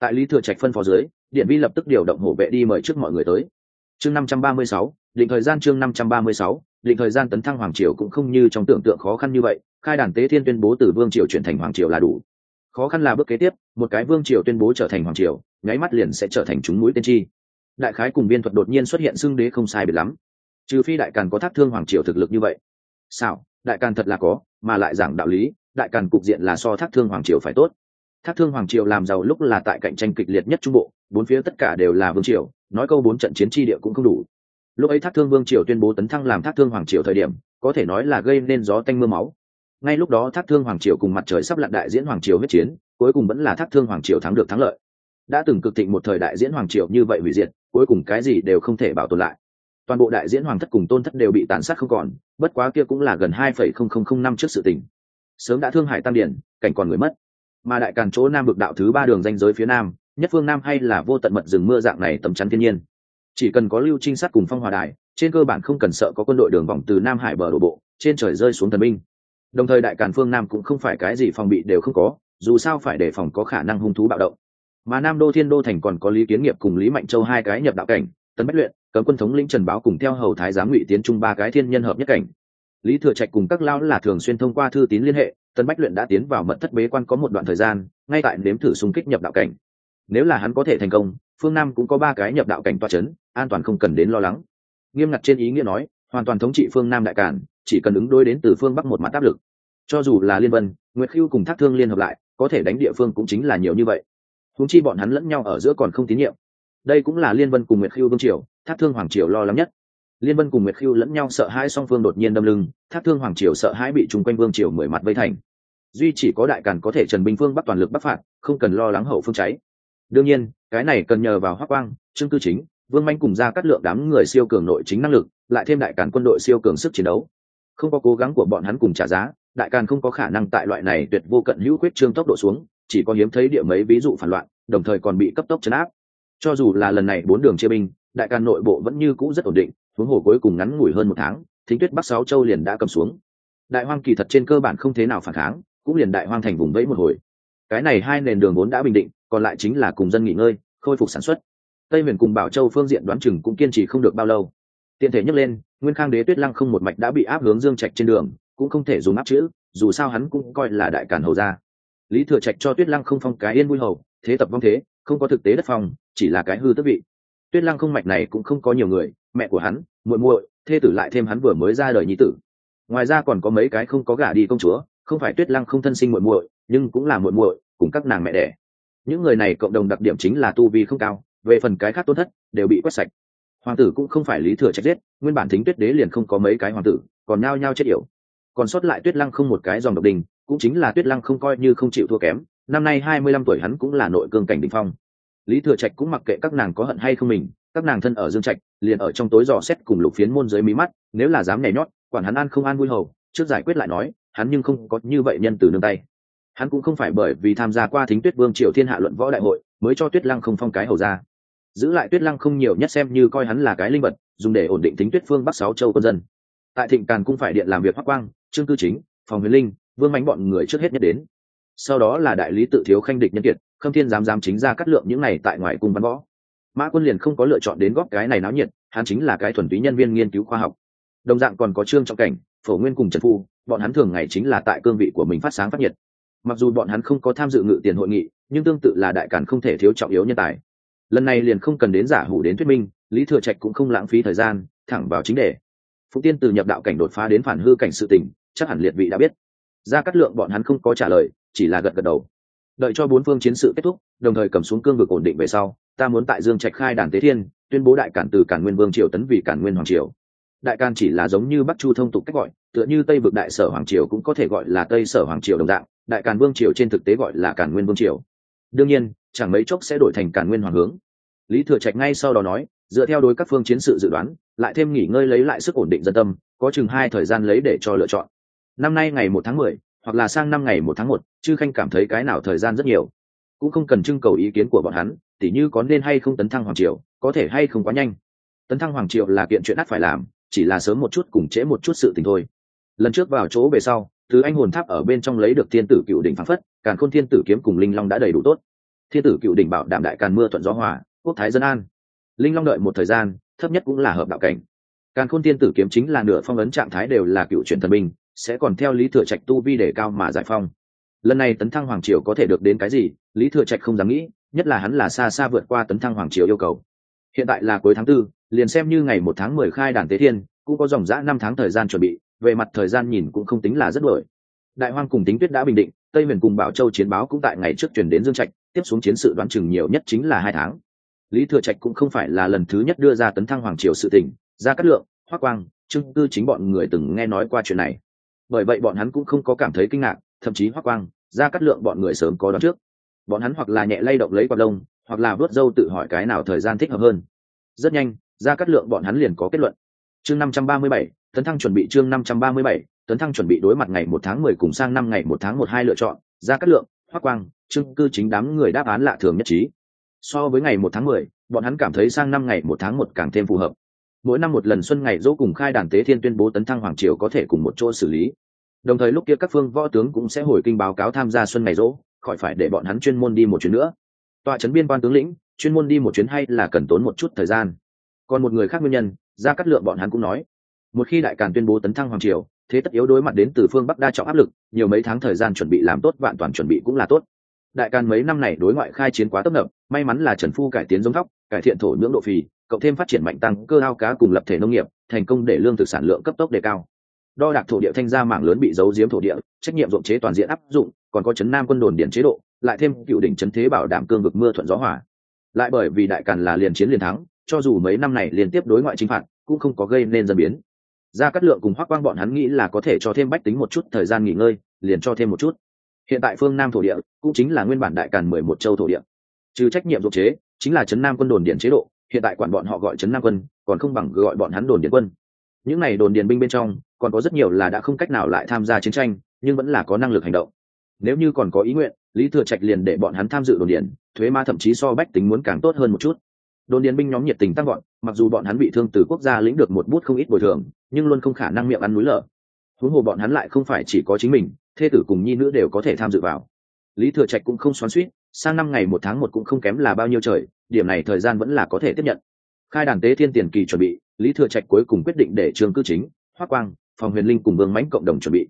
Tại lý thừa trạch phân phó dưới, điện vi lập tức điều động hổ vệ đi mời trước mọi người tới. Chương năm trăm ba mươi sáu, định thời gian chương năm trăm ba mươi sáu, định thời gian tấn thăng hoàng triều cũng không như trong tưởng tượng khó khăn như vậy, khai đàn tế thiên tuyên bố từ vương triều chuyển thành hoàng triều là đủ. Khó khăn là bước kế tiếp, một cái vương triều tuyên bố trở thành hoàng triều, nháy mắt liền sẽ trở thành chúng mũi tiên tri. Đại khái cùng biên thuật đột nhiên xuất hiện xưng đế không sai biệt lắm. Trừ phi đại càn có thác thương hoàng triều thực lực như vậy. Sao đại càn thật là có mà lại giảng đạo lý, đại càn cục diện là so thác thương hoàng triều phải tốt. Thác thương hoàng triều làm giàu lúc là tại cạnh tranh kịch liệt nhất trung bộ, bốn phía tất cả đều là vương triều, nói câu bốn trận chiến tri địa cũng không đủ. Lúc ấy thác thương vương triều tuyên bố tấn thăng làm thác thương hoàng triều thời điểm, có thể nói là gây nên gió tanh mưa máu. Ngay lúc đó thác thương hoàng triều cùng mặt trời sắp lặn đại diễn hoàng triều huyết chiến, cuối cùng vẫn là thác thương hoàng triều thắng được thắng lợi. Đã từng cực thịnh một thời đại diễn hoàng triều như vậy hủy diệt, cuối cùng cái gì đều không thể bảo tồn lại toàn bộ đại diễn hoàng thất cùng tôn thất đều bị tàn sát không còn, bất quá kia cũng là gần hai phẩy không không không năm trước sự tình. Sớm đã thương hại tam điển, cảnh còn người mất. Mà đại càn chỗ nam bực đạo thứ ba đường danh giới phía nam, nhất phương nam hay là vô tận mật rừng mưa dạng này tầm chắn thiên nhiên. Chỉ cần có lưu trinh sát cùng phong hòa đài, trên cơ bản không cần sợ có quân đội đường vòng từ nam hải bờ đổ bộ, trên trời rơi xuống thần binh. Đồng thời đại càn phương nam cũng không phải cái gì phòng bị đều không có, dù sao phải đề phòng có khả năng hung thú bạo động. Mà nam đô thiên đô thành còn có lý kiến nghiệp cùng lý mạnh châu hai cái nhập đạo cảnh, tấn bách luyện cấm quân thống lĩnh trần báo cùng theo hầu thái giám ngụy tiến trung ba cái thiên nhân hợp nhất cảnh. Lý thừa trạch cùng các lao là thường xuyên thông qua thư tín liên hệ, tân bách luyện đã tiến vào mật thất bế quan có một đoạn thời gian, ngay tại nếm thử xung kích nhập đạo cảnh. Nếu là hắn có thể thành công, phương nam cũng có ba cái nhập đạo cảnh toa c h ấ n an toàn không cần đến lo lắng. Nghiêm ngặt trên ý nghĩa nói, hoàn toàn thống trị phương nam đại cản, chỉ cần ứng đối đến từ phương bắc một mặt áp lực. Cho dù là liên vân, nguyệt khiêu cùng thác thương liên hợp lại, có thể đánh địa phương cũng chính là nhiều như vậy. Húng chi bọn hắn lẫn nhau ở giữa còn không tín nhiệm. Đây cũng là liên vân cùng nguyệt khiêu vương triều thác thương hoàng triều lo lắng nhất. Liên vân cùng nguyệt khiêu lẫn nhau sợ hãi song phương đột nhiên đâm lưng, thác thương hoàng triều sợ hãi bị chung quanh vương triều mười mặt vây thành. Duy chỉ có đại càn có thể trần bình phương bắt toàn lực bắc phạt, không cần lo lắng hậu phương cháy. Đương nhiên, cái này cần nhờ vào hoác quang, trương cư chính, vương manh cùng ra cắt lượng đám người siêu cường nội chính năng lực, lại thêm đại càn quân đội siêu cường sức chiến đấu. Không có cố gắng của bọn hắn cùng trả giá, đại càn không có khả năng tại loại này tuyệt vô cận hữu quyết trương tốc độ xuống, chỉ có hiếm thấy địa mấy ví dụ phản loạn, đồng thời còn bị cấp tốc chấn áp. Cho dù là lần này bốn đường chia binh đại càn nội bộ vẫn như cũ rất ổn định, huống hồ cuối cùng ngắn ngủi hơn một tháng, thính tuyết bắc sáu châu liền đã cầm xuống. Đại hoang kỳ thật trên cơ bản không thế nào phản kháng, cũng liền đại hoang thành vùng vẫy một hồi. Cái này hai nền đường vốn đã bình định, còn lại chính là cùng dân nghỉ ngơi, khôi phục sản xuất. Tây miền cùng bảo châu phương diện đoán chừng cũng kiên trì không được bao lâu. Tiện thể nhắc lên, nguyên khang đế tuyết lăng không một mạch đã bị áp hướng dương trạch trên đường, cũng không thể dùng áp chữ, dù sao hắn cũng coi là đại cản hầu gia. Lý thừa trạch cho tuyết lăng không phong cái yên vui hầu, thế tập vong thế, không có thực tế đất phong, chỉ là cái hư tước vị tuyết lăng không mạch này cũng không có nhiều người, mẹ của hắn, muội muội, thê tử lại thêm hắn vừa mới ra đời nhi tử. Ngoài ra còn có mấy cái không có gả đi công chúa, không phải tuyết lăng không thân sinh muội muội, nhưng cũng là muội muội, cùng các nàng mẹ đẻ. Những người này cộng đồng đặc điểm chính là tu vi không cao, về phần cái khác tôn thất, đều bị quét sạch. Hoàng tử cũng không phải lý thừa trách giết, nguyên bản thính tuyết đế liền không có mấy cái hoàng tử, còn nhao nhao chết yểu. Còn sót lại tuyết lăng không một cái dòng độc đình, cũng chính là tuyết lăng không coi như không chịu thua kém, năm nay hai mươi lăm tuổi hắn cũng là nội cương cảnh đỉnh phong lý thừa trạch cũng mặc kệ các nàng có hận hay không mình, các nàng thân ở dương trạch, liền ở trong tối dò xét cùng lục phiến môn dưới mí mắt, nếu là dám nhảy nhót, quản hắn an không an vui hầu, trước giải quyết lại nói, hắn nhưng không có như vậy nhân từ nương tay. Hắn cũng không phải bởi vì tham gia qua thính tuyết vương triều thiên hạ luận võ đại hội, mới cho tuyết lăng không phong cái hầu ra. Giữ lại tuyết lăng không nhiều nhất xem như coi hắn là cái linh vật, dùng để ổn định tính tuyết phương bắc sáu châu quân dân. Tại thịnh càn cũng phải điện làm việc hoắc quang, trương cư chính, phòng huyền linh, vương mánh bọn người trước hết nhất đến sau đó là đại lý tự thiếu khanh địch nhân kiệt, khâm thiên dám dám chính ra cắt lượng những này tại ngoài cung văn võ. Mã quân liền không có lựa chọn đến góp cái này náo nhiệt, hắn chính là cái thuần túy nhân viên nghiên cứu khoa học. Đồng dạng còn có trương trọng cảnh, phổ nguyên cùng trần phu, bọn hắn thường ngày chính là tại cương vị của mình phát sáng phát nhiệt. Mặc dù bọn hắn không có tham dự ngự tiền hội nghị, nhưng tương tự là đại cản không thể thiếu trọng yếu nhân tài. Lần này liền không cần đến giả hủ đến thuyết minh, lý thừa trạch cũng không lãng phí thời gian, thẳng vào chính đề. Phụng tiên từ nhập đạo cảnh đột phá đến phản hư cảnh sự tình, chắc hẳn liệt vị đã biết. Ra cắt lượng bọn hắn không có trả lời chỉ là gật gật đầu. Đợi cho bốn phương chiến sự kết thúc, đồng thời cầm xuống cương vực ổn định về sau, ta muốn tại dương trạch khai đàn tế thiên, tuyên bố đại cản từ cản nguyên vương triều tấn vì cản nguyên hoàng triều. Đại càn chỉ là giống như bắc chu thông tục cách gọi, tựa như tây vực đại sở hoàng triều cũng có thể gọi là tây sở hoàng triều đồng dạng, đại càn vương triều trên thực tế gọi là cản nguyên vương triều. Đương nhiên, chẳng mấy chốc sẽ đổi thành cản nguyên hoàng hướng. Lý thừa trạch ngay sau đó nói, dựa theo đối các phương chiến sự dự đoán, lại thêm nghỉ ngơi lấy lại sức ổn định dân tâm, có chừng hai thời gian lấy để cho lựa chọn. Năm nay ngày một tháng mười hoặc là sang năm ngày một tháng một, chư khanh cảm thấy cái nào thời gian rất nhiều. Cũng không cần trưng cầu ý kiến của bọn hắn, tỉ như có nên hay không tấn thăng hoàng triều, có thể hay không quá nhanh. Tấn thăng hoàng triều là kiện chuyện ắt phải làm, chỉ là sớm một chút cùng trễ một chút sự tình thôi. Lần trước vào chỗ về sau, thứ anh hồn tháp ở bên trong lấy được thiên tử cựu đỉnh phán phất, càn khôn thiên tử kiếm cùng linh long đã đầy đủ tốt. Thiên tử cựu đỉnh bảo đảm đại càn mưa thuận gió hòa, quốc thái dân an. Linh long đợi một thời gian, thấp nhất cũng là hợp đạo cảnh. Càn khôn thiên tử kiếm chính là nửa phong ấn trạng thái đều là cựu truyền thần binh sẽ còn theo lý thừa trạch tu vi để cao mà giải phong. Lần này tấn thăng hoàng triều có thể được đến cái gì, lý thừa trạch không dám nghĩ, nhất là hắn là xa xa vượt qua tấn thăng hoàng triều yêu cầu. Hiện tại là cuối tháng tư, liền xem như ngày một tháng mười khai đàn tế thiên, cũng có dòng dã năm tháng thời gian chuẩn bị, về mặt thời gian nhìn cũng không tính là rất đổi đại hoang cùng tính tuyết đã bình định, tây Miền cùng bảo châu chiến báo cũng tại ngày trước chuyển đến dương trạch, tiếp xuống chiến sự đoán chừng nhiều nhất chính là hai tháng. Lý thừa trạch cũng không phải là lần thứ nhất đưa ra tấn thăng hoàng triều sự tỉnh ra cát lượng, hoác quang trưng tư chính bọn người từng nghe nói qua chuyện này bởi vậy bọn hắn cũng không có cảm thấy kinh ngạc, thậm chí hoắc quang, ra cắt lượng bọn người sớm có đón trước. Bọn hắn hoặc là nhẹ lay động lấy quạt lông, hoặc là vớt dâu tự hỏi cái nào thời gian thích hợp hơn. Rất nhanh, ra cắt lượng bọn hắn liền có kết luận. Chương năm trăm ba mươi bảy, tấn thăng chuẩn bị chương năm trăm ba mươi bảy, tấn thăng chuẩn bị đối mặt ngày một tháng mười cùng sang năm ngày một tháng một hai lựa chọn, ra cắt lượng, hoắc quang trương cư chính đám người đáp án lạ thường nhất trí. So với ngày một tháng mười, bọn hắn cảm thấy sang năm ngày một tháng một càng thêm phù hợp mỗi năm một lần xuân ngày dỗ cùng khai đàn tế thiên tuyên bố tấn thăng hoàng triều có thể cùng một chỗ xử lý. Đồng thời lúc kia các phương võ tướng cũng sẽ hồi kinh báo cáo tham gia xuân ngày dỗ, khỏi phải để bọn hắn chuyên môn đi một chuyến nữa. Tọa trấn biên quan tướng lĩnh, chuyên môn đi một chuyến hay là cần tốn một chút thời gian? Còn một người khác nguyên nhân ra cắt lượng bọn hắn cũng nói. Một khi đại càn tuyên bố tấn thăng hoàng triều, thế tất yếu đối mặt đến từ phương bắc đa trọng áp lực, nhiều mấy tháng thời gian chuẩn bị làm tốt, vạn toàn chuẩn bị cũng là tốt. Đại càn mấy năm này đối ngoại khai chiến quá tấp nập, may mắn là trần phu cải tiến giống thóc, cải thiện thổ nhưỡng độ phì cộng thêm phát triển mạnh tăng cơ ao cá cùng lập thể nông nghiệp, thành công để lương thực sản lượng cấp tốc đề cao. Đo đạc thổ địa thanh ra mảng lớn bị giấu giếm thổ địa, trách nhiệm ruộng chế toàn diện áp dụng, còn có chấn nam quân đồn điện chế độ, lại thêm cựu đỉnh chấn thế bảo đảm cương vực mưa thuận gió hỏa lại bởi vì đại càn là liền chiến liền thắng, cho dù mấy năm này liên tiếp đối ngoại chính phạt, cũng không có gây nên dân biến. Ra cắt lượng cùng hoác quang bọn hắn nghĩ là có thể cho thêm bách tính một chút thời gian nghỉ ngơi, liền cho thêm một chút. Hiện tại phương nam thổ địa cũng chính là nguyên bản đại càn mười một châu thổ địa. Trừ trách nhiệm ruộng chế, chính là chấn nam quân đồn điện chế độ hiện tại quản bọn họ gọi trấn nam quân còn không bằng gọi bọn hắn đồn điền quân. Những n à y đồn điền binh bên trong còn có rất nhiều là đã không cách nào lại tham gia chiến tranh nhưng vẫn là có năng lực hành động. Nếu như còn có ý nguyện lý thừa trạch liền để bọn hắn tham dự đồn điền, thuế ma thậm chí so bách tính muốn càng tốt hơn một chút. Đồn điền binh nhóm nhiệt tình tăng gọn mặc dù bọn hắn bị thương từ quốc gia lĩnh được một bút không ít bồi thường nhưng luôn không khả năng miệng ăn núi lở. Huống hồ bọn hắn lại không phải chỉ có chính mình thê tử cùng nhi nữ đều có thể tham dự vào. Lý thừa trạch cũng không xoắn suýt sang năm ngày một tháng một cũng không kém là bao nhiêu trời, điểm này thời gian vẫn là có thể tiếp nhận. Khai đàn tế thiên tiền kỳ chuẩn bị, lý thừa trạch cuối cùng quyết định để trường cư chính, hoác quang, phòng huyền linh cùng vương mãnh cộng đồng chuẩn bị.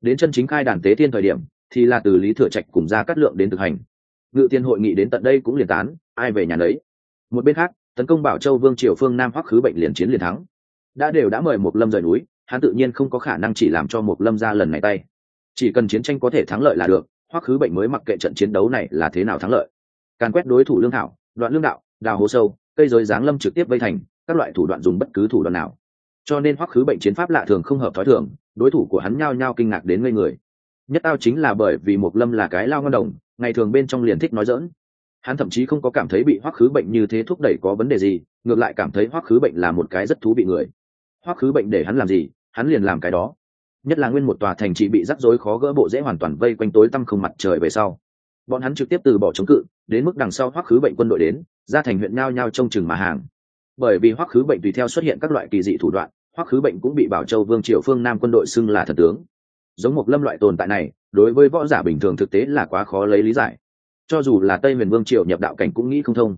Đến chân chính khai đàn tế thiên thời điểm, thì là từ lý thừa trạch cùng ra cắt lượng đến thực hành. Ngự tiên hội nghị đến tận đây cũng liền tán, ai về nhà lấy một bên khác, tấn công bảo châu vương triều phương nam hoắc khứ bệnh liền chiến liền thắng. Đã đều đã mời một lâm rời núi, hắn tự nhiên không có khả năng chỉ làm cho một lâm ra lần này tay. Chỉ cần chiến tranh có thể thắng lợi là được hoắc khứ bệnh mới mặc kệ trận chiến đấu này là thế nào thắng lợi. Càn quét đối thủ lương thảo, đoạn lương đạo, đào hố sâu, cây rối giáng lâm trực tiếp vây thành, các loại thủ đoạn dùng bất cứ thủ đoạn nào. Cho nên hoắc khứ bệnh chiến pháp lạ thường không hợp thói thường, đối thủ của hắn nhao nhao kinh ngạc đến ngây người. Nhất tao chính là bởi vì một lâm là cái lao ngon đồng, ngày thường bên trong liền thích nói dỡn hắn thậm chí không có cảm thấy bị hoắc khứ bệnh như thế thúc đẩy có vấn đề gì, ngược lại cảm thấy hoắc khứ bệnh là một cái rất thú vị người. Hoắc khứ bệnh để hắn làm gì, hắn liền làm cái đó nhất là nguyên một tòa thành trì bị rắc rối khó gỡ bộ dễ hoàn toàn vây quanh tối tăm không mặt trời về sau. Bọn hắn trực tiếp từ bỏ chống cự, đến mức đằng sau hoắc khứ bệnh quân đội đến, ra thành huyện nhao nhao trông chừng mà hàng. Bởi vì hoắc khứ bệnh tùy theo xuất hiện các loại kỳ dị thủ đoạn, hoắc khứ bệnh cũng bị bảo châu vương triều phương nam quân đội xưng là thần tướng. Giống một lâm loại tồn tại này, đối với võ giả bình thường thực tế là quá khó lấy lý giải. Cho dù là tây huyền vương triều nhập đạo cảnh cũng nghĩ không thông.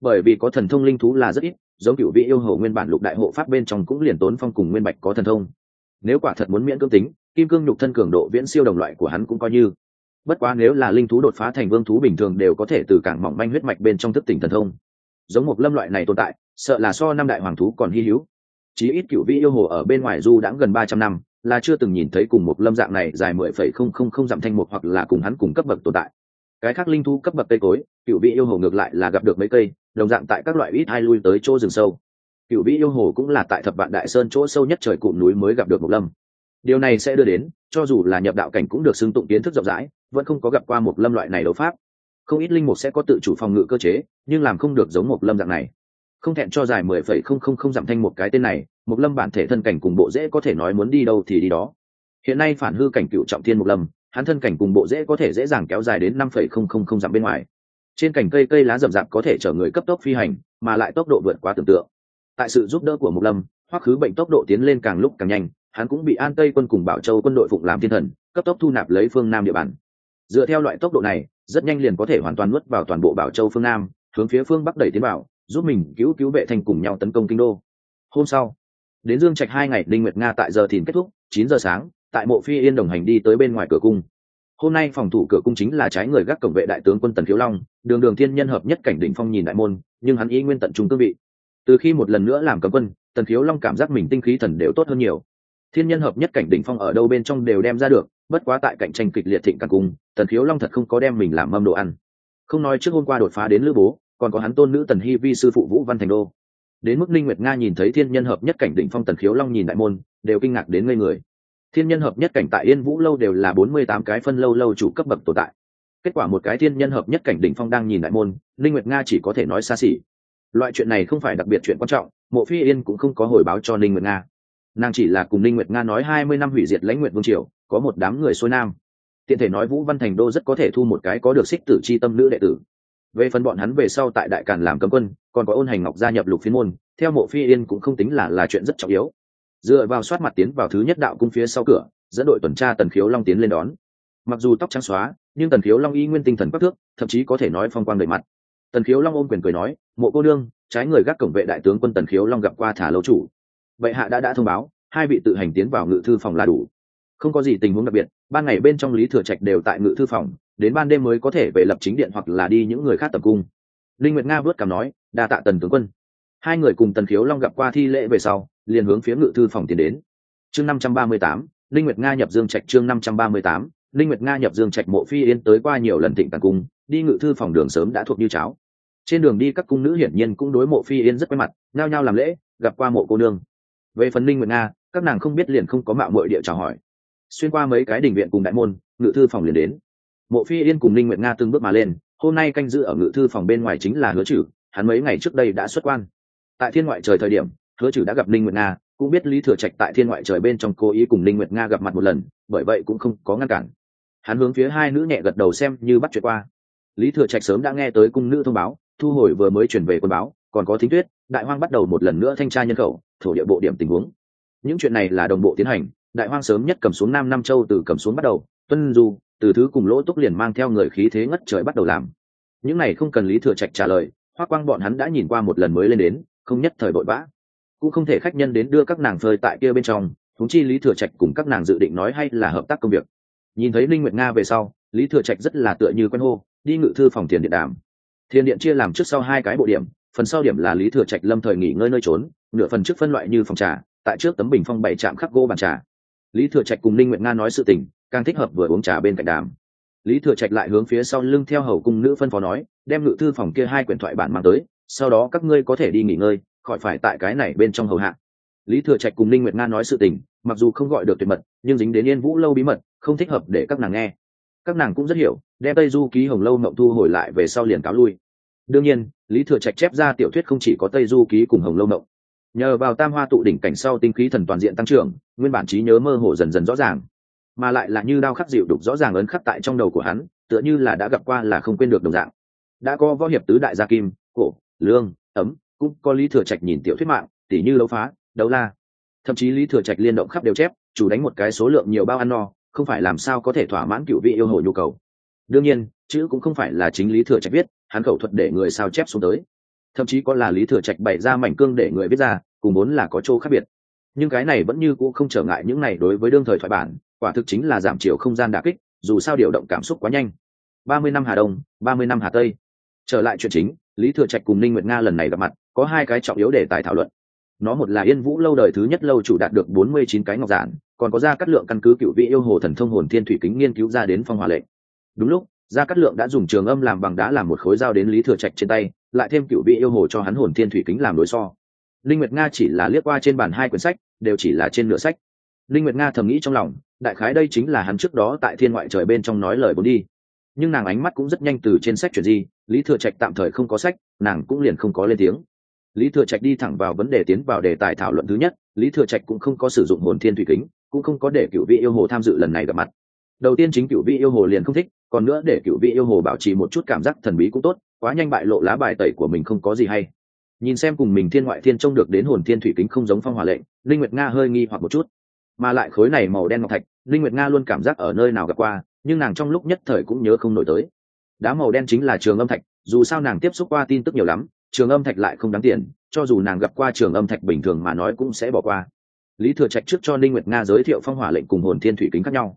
Bởi vì có thần thông linh thú là rất ít, giống cựu vị yêu hầu nguyên bản lục đại hộ pháp bên trong cũng liền tốn phong cùng nguyên bạch có thần thông nếu quả thật muốn miễn cương tính, kim cương nhục thân cường độ viễn siêu đồng loại của hắn cũng coi như. Bất quá nếu là linh thú đột phá thành vương thú bình thường đều có thể từ cảng mỏng manh huyết mạch bên trong thức tỉnh thần thông. Giống một lâm loại này tồn tại, sợ là so năm đại hoàng thú còn hy hữu. Chí ít cựu vị yêu hồ ở bên ngoài du đã gần ba trăm năm, là chưa từng nhìn thấy cùng một lâm dạng này dài mười phẩy không không không dặm thanh một hoặc là cùng hắn cùng cấp bậc tồn tại. Cái khác linh thú cấp bậc cây cối, cựu vị yêu hồ ngược lại là gặp được mấy cây, đồng dạng tại các loại ít hai lui tới chỗ rừng sâu cựu vĩ yêu hồ cũng là tại thập vạn đại sơn chỗ sâu nhất trời cụm núi mới gặp được một lâm. Điều này sẽ đưa đến, cho dù là nhập đạo cảnh cũng được xưng tụng kiến thức rộng rãi, vẫn không có gặp qua một lâm loại này đấu pháp. Không ít linh mục sẽ có tự chủ phòng ngự cơ chế, nhưng làm không được giống một lâm dạng này. Không thẹn cho dài mười phẩy không không không giảm thanh một cái tên này một lâm bản thể thân cảnh cùng bộ dễ có thể nói muốn đi đâu thì đi đó. Hiện nay phản hư cảnh cựu trọng thiên một lâm, hắn thân cảnh cùng bộ dễ có thể dễ dàng kéo dài đến năm phẩy không không không giảm bên ngoài. Trên cành cây cây lá rậm rạp có thể chở người cấp tốc phi hành, mà lại tốc độ vượt quá tưởng tượng tại sự giúp đỡ của mục lâm, hoắc khứ bệnh tốc độ tiến lên càng lúc càng nhanh, hắn cũng bị an tây quân cùng bảo châu quân đội phụng làm thiên thần, cấp tốc thu nạp lấy phương nam địa bàn. Dựa theo loại tốc độ này, rất nhanh liền có thể hoàn toàn nuốt vào toàn bộ bảo châu phương nam, hướng phía phương bắc đẩy tiến vào, giúp mình cứu cứu vệ thành cùng nhau tấn công kinh đô. Hôm sau, đến dương trạch hai ngày linh nguyệt nga tại giờ thìn kết thúc, chín giờ sáng, tại mộ phi yên đồng hành đi tới bên ngoài cửa cung. Hôm nay phòng thủ cửa cung chính là trái người gác cổng vệ đại tướng quân tần thiếu long, đường đường thiên nhân hợp nhất cảnh đỉnh phong nhìn đại môn, nhưng hắn ý nguyên tận trung cương vị từ khi một lần nữa làm cấm quân, tần thiếu long cảm giác mình tinh khí thần đều tốt hơn nhiều. Thiên nhân hợp nhất cảnh đỉnh phong ở đâu bên trong đều đem ra được, bất quá tại cạnh tranh kịch liệt thịnh càng cung tần khiếu long thật không có đem mình làm mâm đồ ăn. Không nói trước hôm qua đột phá đến lữ bố, còn có hắn tôn nữ tần hy vi sư phụ vũ văn thành đô. Đến mức ninh nguyệt nga nhìn thấy thiên nhân hợp nhất cảnh đỉnh phong tần khiếu long nhìn đại môn, đều kinh ngạc đến ngây người. Thiên nhân hợp nhất cảnh tại yên vũ lâu đều là bốn mươi tám cái phân lâu lâu chủ cấp bậc tồn tại. Kết quả một cái thiên nhân hợp nhất cảnh đỉnh phong đang nhìn đại môn, ninh nguyệt nga chỉ có thể nói xa xỉ loại chuyện này không phải đặc biệt chuyện quan trọng, mộ phi yên cũng không có hồi báo cho ninh nguyệt nga. Nàng chỉ là cùng ninh nguyệt nga nói hai mươi năm hủy diệt lãnh nguyệt vương triều, có một đám người xuôi nam. Tiện thể nói vũ văn thành đô rất có thể thu một cái có được xích tử c h i tâm nữ đệ tử. Về phần bọn hắn về sau tại đại càn làm cấm quân, còn có ôn hành ngọc gia nhập lục phiên môn, theo mộ phi yên cũng không tính là là chuyện rất trọng yếu. Dựa vào soát mặt tiến vào thứ nhất đạo cung phía sau cửa, dẫn đội tuần tra tần khiếu long tiến lên đón. Mặc dù tóc trắng xóa, nhưng tần khiếu long y nguyên tinh thần bắc thước thậm chí có thể nói phong quang đầy mặt. Tần khiếu long ôm quyền cười nói mộ cô đương trái người gác cổng vệ đại tướng quân tần khiếu long gặp qua thả lâu chủ. Vậy hạ đã đã thông báo, hai vị tự hành tiến vào ngự thư phòng là đủ. Không có gì tình huống đặc biệt, ban ngày bên trong lý thừa trạch đều tại ngự thư phòng, đến ban đêm mới có thể về lập chính điện hoặc là đi những người khác tập cung. Linh nguyệt nga vớt cảm nói, đa tạ tần tướng quân. Hai người cùng tần khiếu long gặp qua thi lễ về sau, liền hướng phía ngự thư phòng tiến đến. Chương năm trăm ba mươi tám, linh nguyệt nga nhập dương trạch chương năm trăm ba mươi tám, linh nguyệt nga nhập dương trạch mộ phi yên tới qua nhiều lần thịnh tàng cung, đi ngự thư phòng đường sớm đã thuộc như cháo trên đường đi các cung nữ hiển nhiên cũng đối mộ phi yên rất quen mặt nao nhao làm lễ, gặp qua mộ cô nương. Về phần linh nguyệt nga, các nàng không biết liền không có mạo muội địa chào hỏi. Xuyên qua mấy cái đình viện cùng đại môn, ngự thư phòng liền đến. Mộ phi yên cùng linh nguyệt nga từng bước mà lên, hôm nay canh giữ ở ngự thư phòng bên ngoài chính là hứa chử, hắn mấy ngày trước đây đã xuất quan. Tại thiên ngoại trời thời điểm, hứa chử đã gặp linh nguyệt nga, cũng biết lý thừa trạch tại thiên ngoại trời bên trong cố ý cùng linh nguyệt nga gặp mặt một lần, bởi vậy cũng không có ngăn cản. Hắn hướng phía hai nữ nhẹ gật đầu xem như bắt chuyện qua. Lý thừa trạch sớm đã nghe tới cung nữ thông báo thu hồi vừa mới chuyển về quân báo, còn có thính tuyết, đại hoang bắt đầu một lần nữa thanh tra nhân khẩu, thổ địa bộ điểm tình huống. Những chuyện này là đồng bộ tiến hành, đại hoang sớm nhất cầm xuống nam nam châu từ cầm xuống bắt đầu, tuân du, từ thứ cùng lỗ túc liền mang theo người khí thế ngất trời bắt đầu làm. Những này không cần lý thừa trạch trả lời hoa quang bọn hắn đã nhìn qua một lần mới lên đến, không nhất thời vội vã. Cũng không thể khách nhân đến đưa các nàng phơi tại kia bên trong thúng chi lý thừa trạch cùng các nàng dự định nói hay là hợp tác công việc. Nhìn thấy linh nguyệt nga về sau, lý thừa trạch rất là tựa như quen hô, đi ngự thư phòng tiền điện đàm. Thiên điện chia làm trước sau hai cái bộ điểm, phần sau điểm là lý thừa trạch lâm thời nghỉ ngơi nơi trốn, nửa phần trước phân loại như phòng trà, tại trước tấm bình phong bảy trạm khắc gỗ bàn trà. Lý thừa trạch cùng linh nguyệt nga nói sự tình, càng thích hợp vừa uống trà bên cạnh đàm. Lý thừa trạch lại hướng phía sau lưng theo hầu cung nữ phân phó nói, đem ngự thư phòng kia hai quyển thoại bản mang tới, sau đó các ngươi có thể đi nghỉ ngơi, khỏi phải tại cái này bên trong hầu hạ. Lý thừa trạch cùng linh nguyệt nga nói sự tình, mặc dù không gọi được tuyệt mật, nhưng dính đến yên vũ lâu bí mật, không thích hợp để các nàng nghe các nàng cũng rất hiểu, đem tây du ký hồng lâu mộng thu hồi lại về sau liền cáo lui. Đương nhiên, lý thừa trạch chép ra tiểu thuyết không chỉ có tây du ký cùng hồng lâu mộng. Nhờ vào tam hoa tụ đỉnh cảnh sau tinh khí thần toàn diện tăng trưởng, nguyên bản trí nhớ mơ hồ dần dần rõ ràng, mà lại là như đao khắc dịu đục rõ ràng ấn khắc tại trong đầu của hắn, tựa như là đã gặp qua là không quên được đồng dạng. Đã có võ hiệp tứ đại gia kim, cổ, lương, ấm, cũng có lý thừa trạch nhìn tiểu thuyết mạng, tỉ như đấu phá, đấu la. Thậm chí lý thừa trạch liên động khắp đều chép, chủ đánh một cái số lượng nhiều bao ăn no không phải làm sao có thể thỏa mãn cựu vị yêu hồ nhu cầu. Đương nhiên, chữ cũng không phải là chính lý thừa trạch viết, hắn khẩu thuật để người sao chép xuống tới. Thậm chí có là lý thừa trạch bày ra mảnh cương để người viết ra, cùng muốn là có chỗ khác biệt. Nhưng cái này vẫn như cũ không trở ngại những này đối với đương thời thoại bản, quả thực chính là giảm chiều không gian đà kích, dù sao điều động cảm xúc quá nhanh. Ba mươi năm hà đông, ba mươi năm hà tây. Trở lại chuyện chính, lý thừa trạch cùng ninh nguyệt nga lần này gặp mặt, có hai cái trọng yếu để tài thảo luận nó một là yên vũ lâu đời thứ nhất lâu chủ đạt được bốn mươi chín cái ngọc giản, còn có ra cắt lượng căn cứ cựu vị yêu hồ thần thông hồn thiên thủy kính nghiên cứu ra đến phong hòa lệ đúng lúc, gia cát lượng đã dùng trường âm làm bằng đá làm một khối dao đến lý thừa trạch trên tay, lại thêm cựu vị yêu hồ cho hắn hồn thiên thủy kính làm đối so. Linh nguyệt nga chỉ là liếc qua trên bàn hai quyển sách, đều chỉ là trên nửa sách. Linh nguyệt nga thầm nghĩ trong lòng, đại khái đây chính là hắn trước đó tại thiên ngoại trời bên trong nói lời muốn đi. Nhưng nàng ánh mắt cũng rất nhanh từ trên sách chuyển di, lý thừa trạch tạm thời không có sách, nàng cũng liền không có lên tiếng lý thừa trạch đi thẳng vào vấn đề tiến vào đề tài thảo luận thứ nhất, lý thừa trạch cũng không có sử dụng hồn thiên thủy kính, cũng không có để cựu vị yêu hồ tham dự lần này gặp mặt. Đầu tiên chính cựu vị yêu hồ liền không thích, còn nữa để cựu vị yêu hồ bảo trì một chút cảm giác thần bí cũng tốt, quá nhanh bại lộ lá bài tẩy của mình không có gì hay. Nhìn xem cùng mình thiên ngoại thiên trông được đến hồn thiên thủy kính không giống phong hỏa lệnh, linh nguyệt nga hơi nghi hoặc một chút. Mà lại khối này màu đen ngọc thạch, linh nguyệt nga luôn cảm giác ở nơi nào gặp qua, nhưng nàng trong lúc nhất thời cũng nhớ không nổi tới. Đá màu đen chính là trường âm thạch, dù sao nàng tiếp xúc qua tin tức nhiều lắm trường âm thạch lại không đáng tiền, cho dù nàng gặp qua trường âm thạch bình thường mà nói cũng sẽ bỏ qua. Lý thừa trạch trước cho Ninh nguyệt nga giới thiệu phong hỏa lệnh cùng hồn thiên thủy kính khác nhau.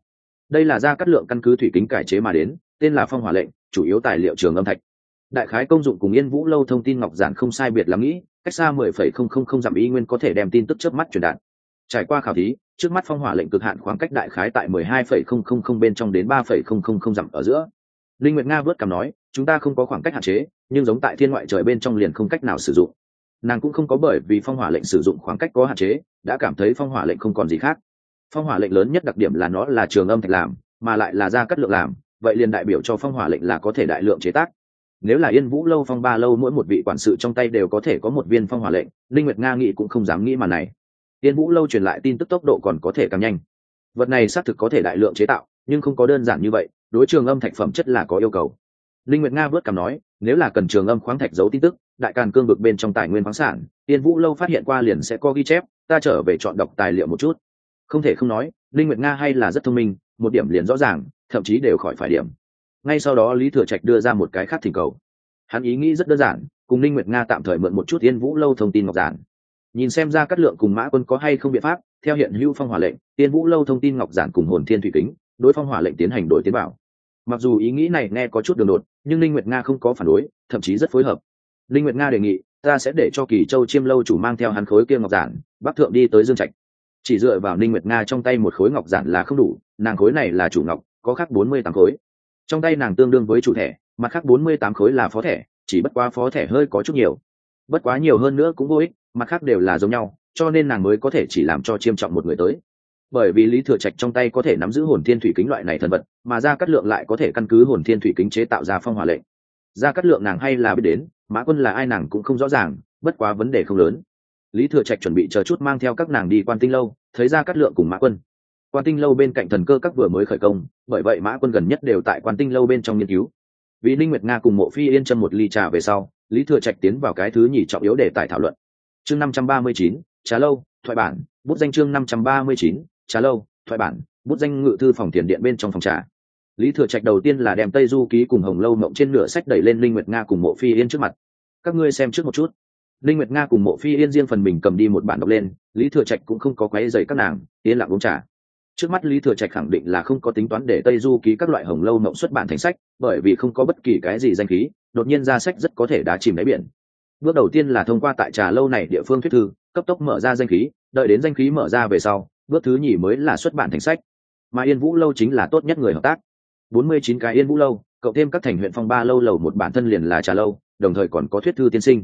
Đây là ra cắt lượng căn cứ thủy kính cải chế mà đến, tên là phong hỏa lệnh, chủ yếu tài liệu trường âm thạch. Đại khái công dụng cùng yên vũ lâu thông tin ngọc giản không sai biệt lắm nghĩ, cách xa mười phẩy không không không dặm y nguyên có thể đem tin tức trước mắt truyền đạt. Trải qua khảo thí, trước mắt phong hỏa lệnh cực hạn khoảng cách đại khái tại mười hai phẩy không không không bên trong đến ba phẩy không không không dặm ở giữa. Linh nguyệt nga vớt cảm nói chúng ta không có khoảng cách hạn chế, nhưng giống tại thiên ngoại trời bên trong liền không cách nào sử dụng. Nàng cũng không có bởi vì phong hỏa lệnh sử dụng khoảng cách có hạn chế, đã cảm thấy phong hỏa lệnh không còn gì khác. Phong hỏa lệnh lớn nhất đặc điểm là nó là trường âm thạch làm, mà lại là ra cắt lượng làm, vậy liền đại biểu cho phong hỏa lệnh là có thể đại lượng chế tác. Nếu là yên vũ lâu phong ba lâu mỗi một vị quản sự trong tay đều có thể có một viên phong hỏa lệnh, linh nguyệt nga nghĩ cũng không dám nghĩ mà này. Yên vũ lâu truyền lại tin tức tốc độ còn có thể càng nhanh. Vật này xác thực có thể đại lượng chế tạo, nhưng không có đơn giản như vậy, đối trường âm thạch phẩm chất là có yêu cầu linh nguyệt nga vớt cằm nói, nếu là cần trường âm khoáng thạch giấu tin tức, đại càn cương vực bên trong tài nguyên khoáng sản, Tiên vũ lâu phát hiện qua liền sẽ có ghi chép, ta trở về chọn đọc tài liệu một chút. Không thể không nói, linh nguyệt nga hay là rất thông minh, một điểm liền rõ ràng, thậm chí đều khỏi phải điểm. Ngay sau đó lý thừa trạch đưa ra một cái khác thỉnh cầu. Hắn ý nghĩ rất đơn giản, cùng linh nguyệt nga tạm thời mượn một chút Tiên vũ lâu thông tin ngọc giản. Nhìn xem ra cát lượng cùng mã quân có hay không biện pháp, theo hiện hữu phong hỏa lệnh, Tiên vũ lâu thông tin ngọc giản cùng hồn thiên thủy kính, đối phong hỏa lệnh tiến hành đổi tiến bảo. Mặc dù ý nghĩ này nghe có chút đường đột nhưng linh nguyệt nga không có phản đối, thậm chí rất phối hợp. Linh nguyệt nga đề nghị, ta sẽ để cho kỳ châu chiêm lâu chủ mang theo hắn khối kia ngọc giản, bắc thượng đi tới dương trạch. Chỉ dựa vào linh nguyệt nga trong tay một khối ngọc giản là không đủ, nàng khối này là chủ ngọc, có khác bốn mươi tám khối. Trong tay nàng tương đương với chủ thẻ, mặt khác bốn mươi tám khối là phó thẻ, chỉ bất quá phó thẻ hơi có chút nhiều. Bất quá nhiều hơn nữa cũng vô ích, mặt khác đều là giống nhau, cho nên nàng mới có thể chỉ làm cho chiêm trọng một người tới bởi vì lý thừa trạch trong tay có thể nắm giữ hồn thiên thủy kính loại này thần vật, mà ra cắt lượng lại có thể căn cứ hồn thiên thủy kính chế tạo ra phong hỏa lệnh. Ra cắt lượng nàng hay là biết đến, mã quân là ai nàng cũng không rõ ràng, bất quá vấn đề không lớn. Lý thừa trạch chuẩn bị chờ chút mang theo các nàng đi quan tinh lâu, thấy ra cắt lượng cùng mã quân. Quan tinh lâu bên cạnh thần cơ các vừa mới khởi công, bởi vậy mã quân gần nhất đều tại quan tinh lâu bên trong nghiên cứu. Vì ninh nguyệt nga cùng mộ phi yên chân một ly trà về sau, lý thừa trạch tiến vào cái thứ nhì trọng yếu để tại thảo luận. Chương năm trăm ba mươi chín, trà lâu, thoại bản, bút danh chương năm trăm ba mươi chín trà lâu, thoại bản, bút danh ngự thư phòng tiền điện bên trong phòng trà. Lý thừa trạch đầu tiên là đem tây du ký cùng hồng lâu mộng trên nửa sách đẩy lên linh nguyệt nga cùng mộ phi yên trước mặt. Các ngươi xem trước một chút. Linh nguyệt nga cùng mộ phi yên riêng phần mình cầm đi một bản đọc lên, lý thừa trạch cũng không có quấy dày các nàng, yên lặng uống trà. Trước mắt lý thừa trạch khẳng định là không có tính toán để tây du ký các loại hồng lâu mộng xuất bản thành sách, bởi vì không có bất kỳ cái gì danh khí, đột nhiên ra sách rất có thể đá chìm đáy biển. Bước đầu tiên là thông qua tại trà lâu này địa phương thuyết thư, cấp tốc mở ra danh khí, đợi đến danh khí mở ra về sau bước thứ nhì mới là xuất bản thành sách. Mà yên vũ lâu chính là tốt nhất người hợp tác. Bốn mươi chín cái yên vũ lâu, cộng thêm các thành huyện phong ba lâu lầu một bản thân liền là trà lâu, đồng thời còn có thuyết thư tiên sinh.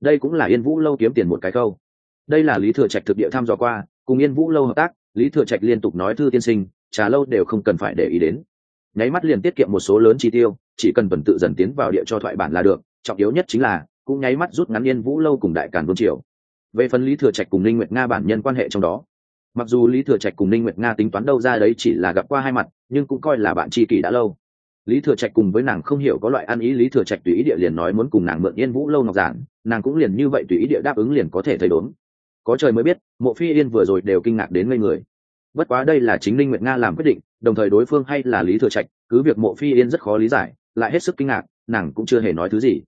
Đây cũng là yên vũ lâu kiếm tiền một cái câu đây là lý thừa trạch thực địa tham dò qua, cùng yên vũ lâu hợp tác, lý thừa trạch liên tục nói thư tiên sinh, trà lâu đều không cần phải để ý đến. Nháy mắt liền tiết kiệm một số lớn chi tiêu, chỉ cần tuần tự dần tiến vào địa cho thoại bản là được, trọng yếu nhất chính là, cũng nháy mắt rút ngắn yên vũ lâu cùng đại càn vương triều. Về phần lý thừa trạch cùng linh nguyệt nga bản nhân quan hệ trong đó mặc dù lý thừa trạch cùng Ninh nguyệt nga tính toán đâu ra đấy chỉ là gặp qua hai mặt, nhưng cũng coi là bạn tri kỷ đã lâu. Lý thừa trạch cùng với nàng không hiểu có loại ăn ý, lý thừa trạch tùy ý địa liền nói muốn cùng nàng mượn yên vũ lâu ngọc giản, nàng cũng liền như vậy tùy ý địa đáp ứng liền có thể thấy đốn có trời mới biết, mộ phi yên vừa rồi đều kinh ngạc đến ngây người. Bất quá đây là chính Ninh nguyệt nga làm quyết định, đồng thời đối phương hay là lý thừa trạch, cứ việc mộ phi yên rất khó lý giải, lại hết sức kinh ngạc, nàng cũng chưa hề nói thứ gì.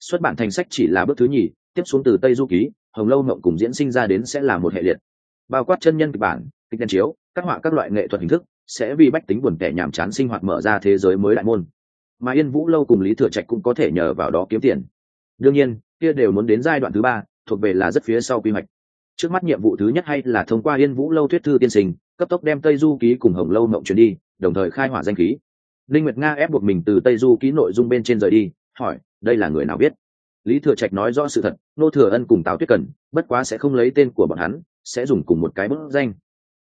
Xuất bản thành sách chỉ là bước thứ nhì, tiếp xuống từ tây du ký, hồng lâu mộng cùng diễn sinh ra đến sẽ là một hệ liệt bao quát chân nhân kịch bản, kịch đen chiếu, các họa các loại nghệ thuật hình thức, sẽ vì bách tính buồn tẻ nhàm chán sinh hoạt mở ra thế giới mới đại môn. Mà yên vũ lâu cùng lý thừa trạch cũng có thể nhờ vào đó kiếm tiền. Đương nhiên, kia đều muốn đến giai đoạn thứ ba, thuộc về là rất phía sau quy hoạch. Trước mắt nhiệm vụ thứ nhất hay là thông qua yên vũ lâu thuyết thư tiên sinh, cấp tốc đem tây du ký cùng hồng lâu mộng chuyển đi, đồng thời khai hỏa danh khí. Linh nguyệt nga ép buộc mình từ tây du ký nội dung bên trên rời đi, hỏi, đây là người nào biết? Lý thừa trạch nói rõ sự thật, nô thừa ân cùng tào tuyết cần, bất quá sẽ không lấy tên của bọn hắn, sẽ dùng cùng một cái bút danh.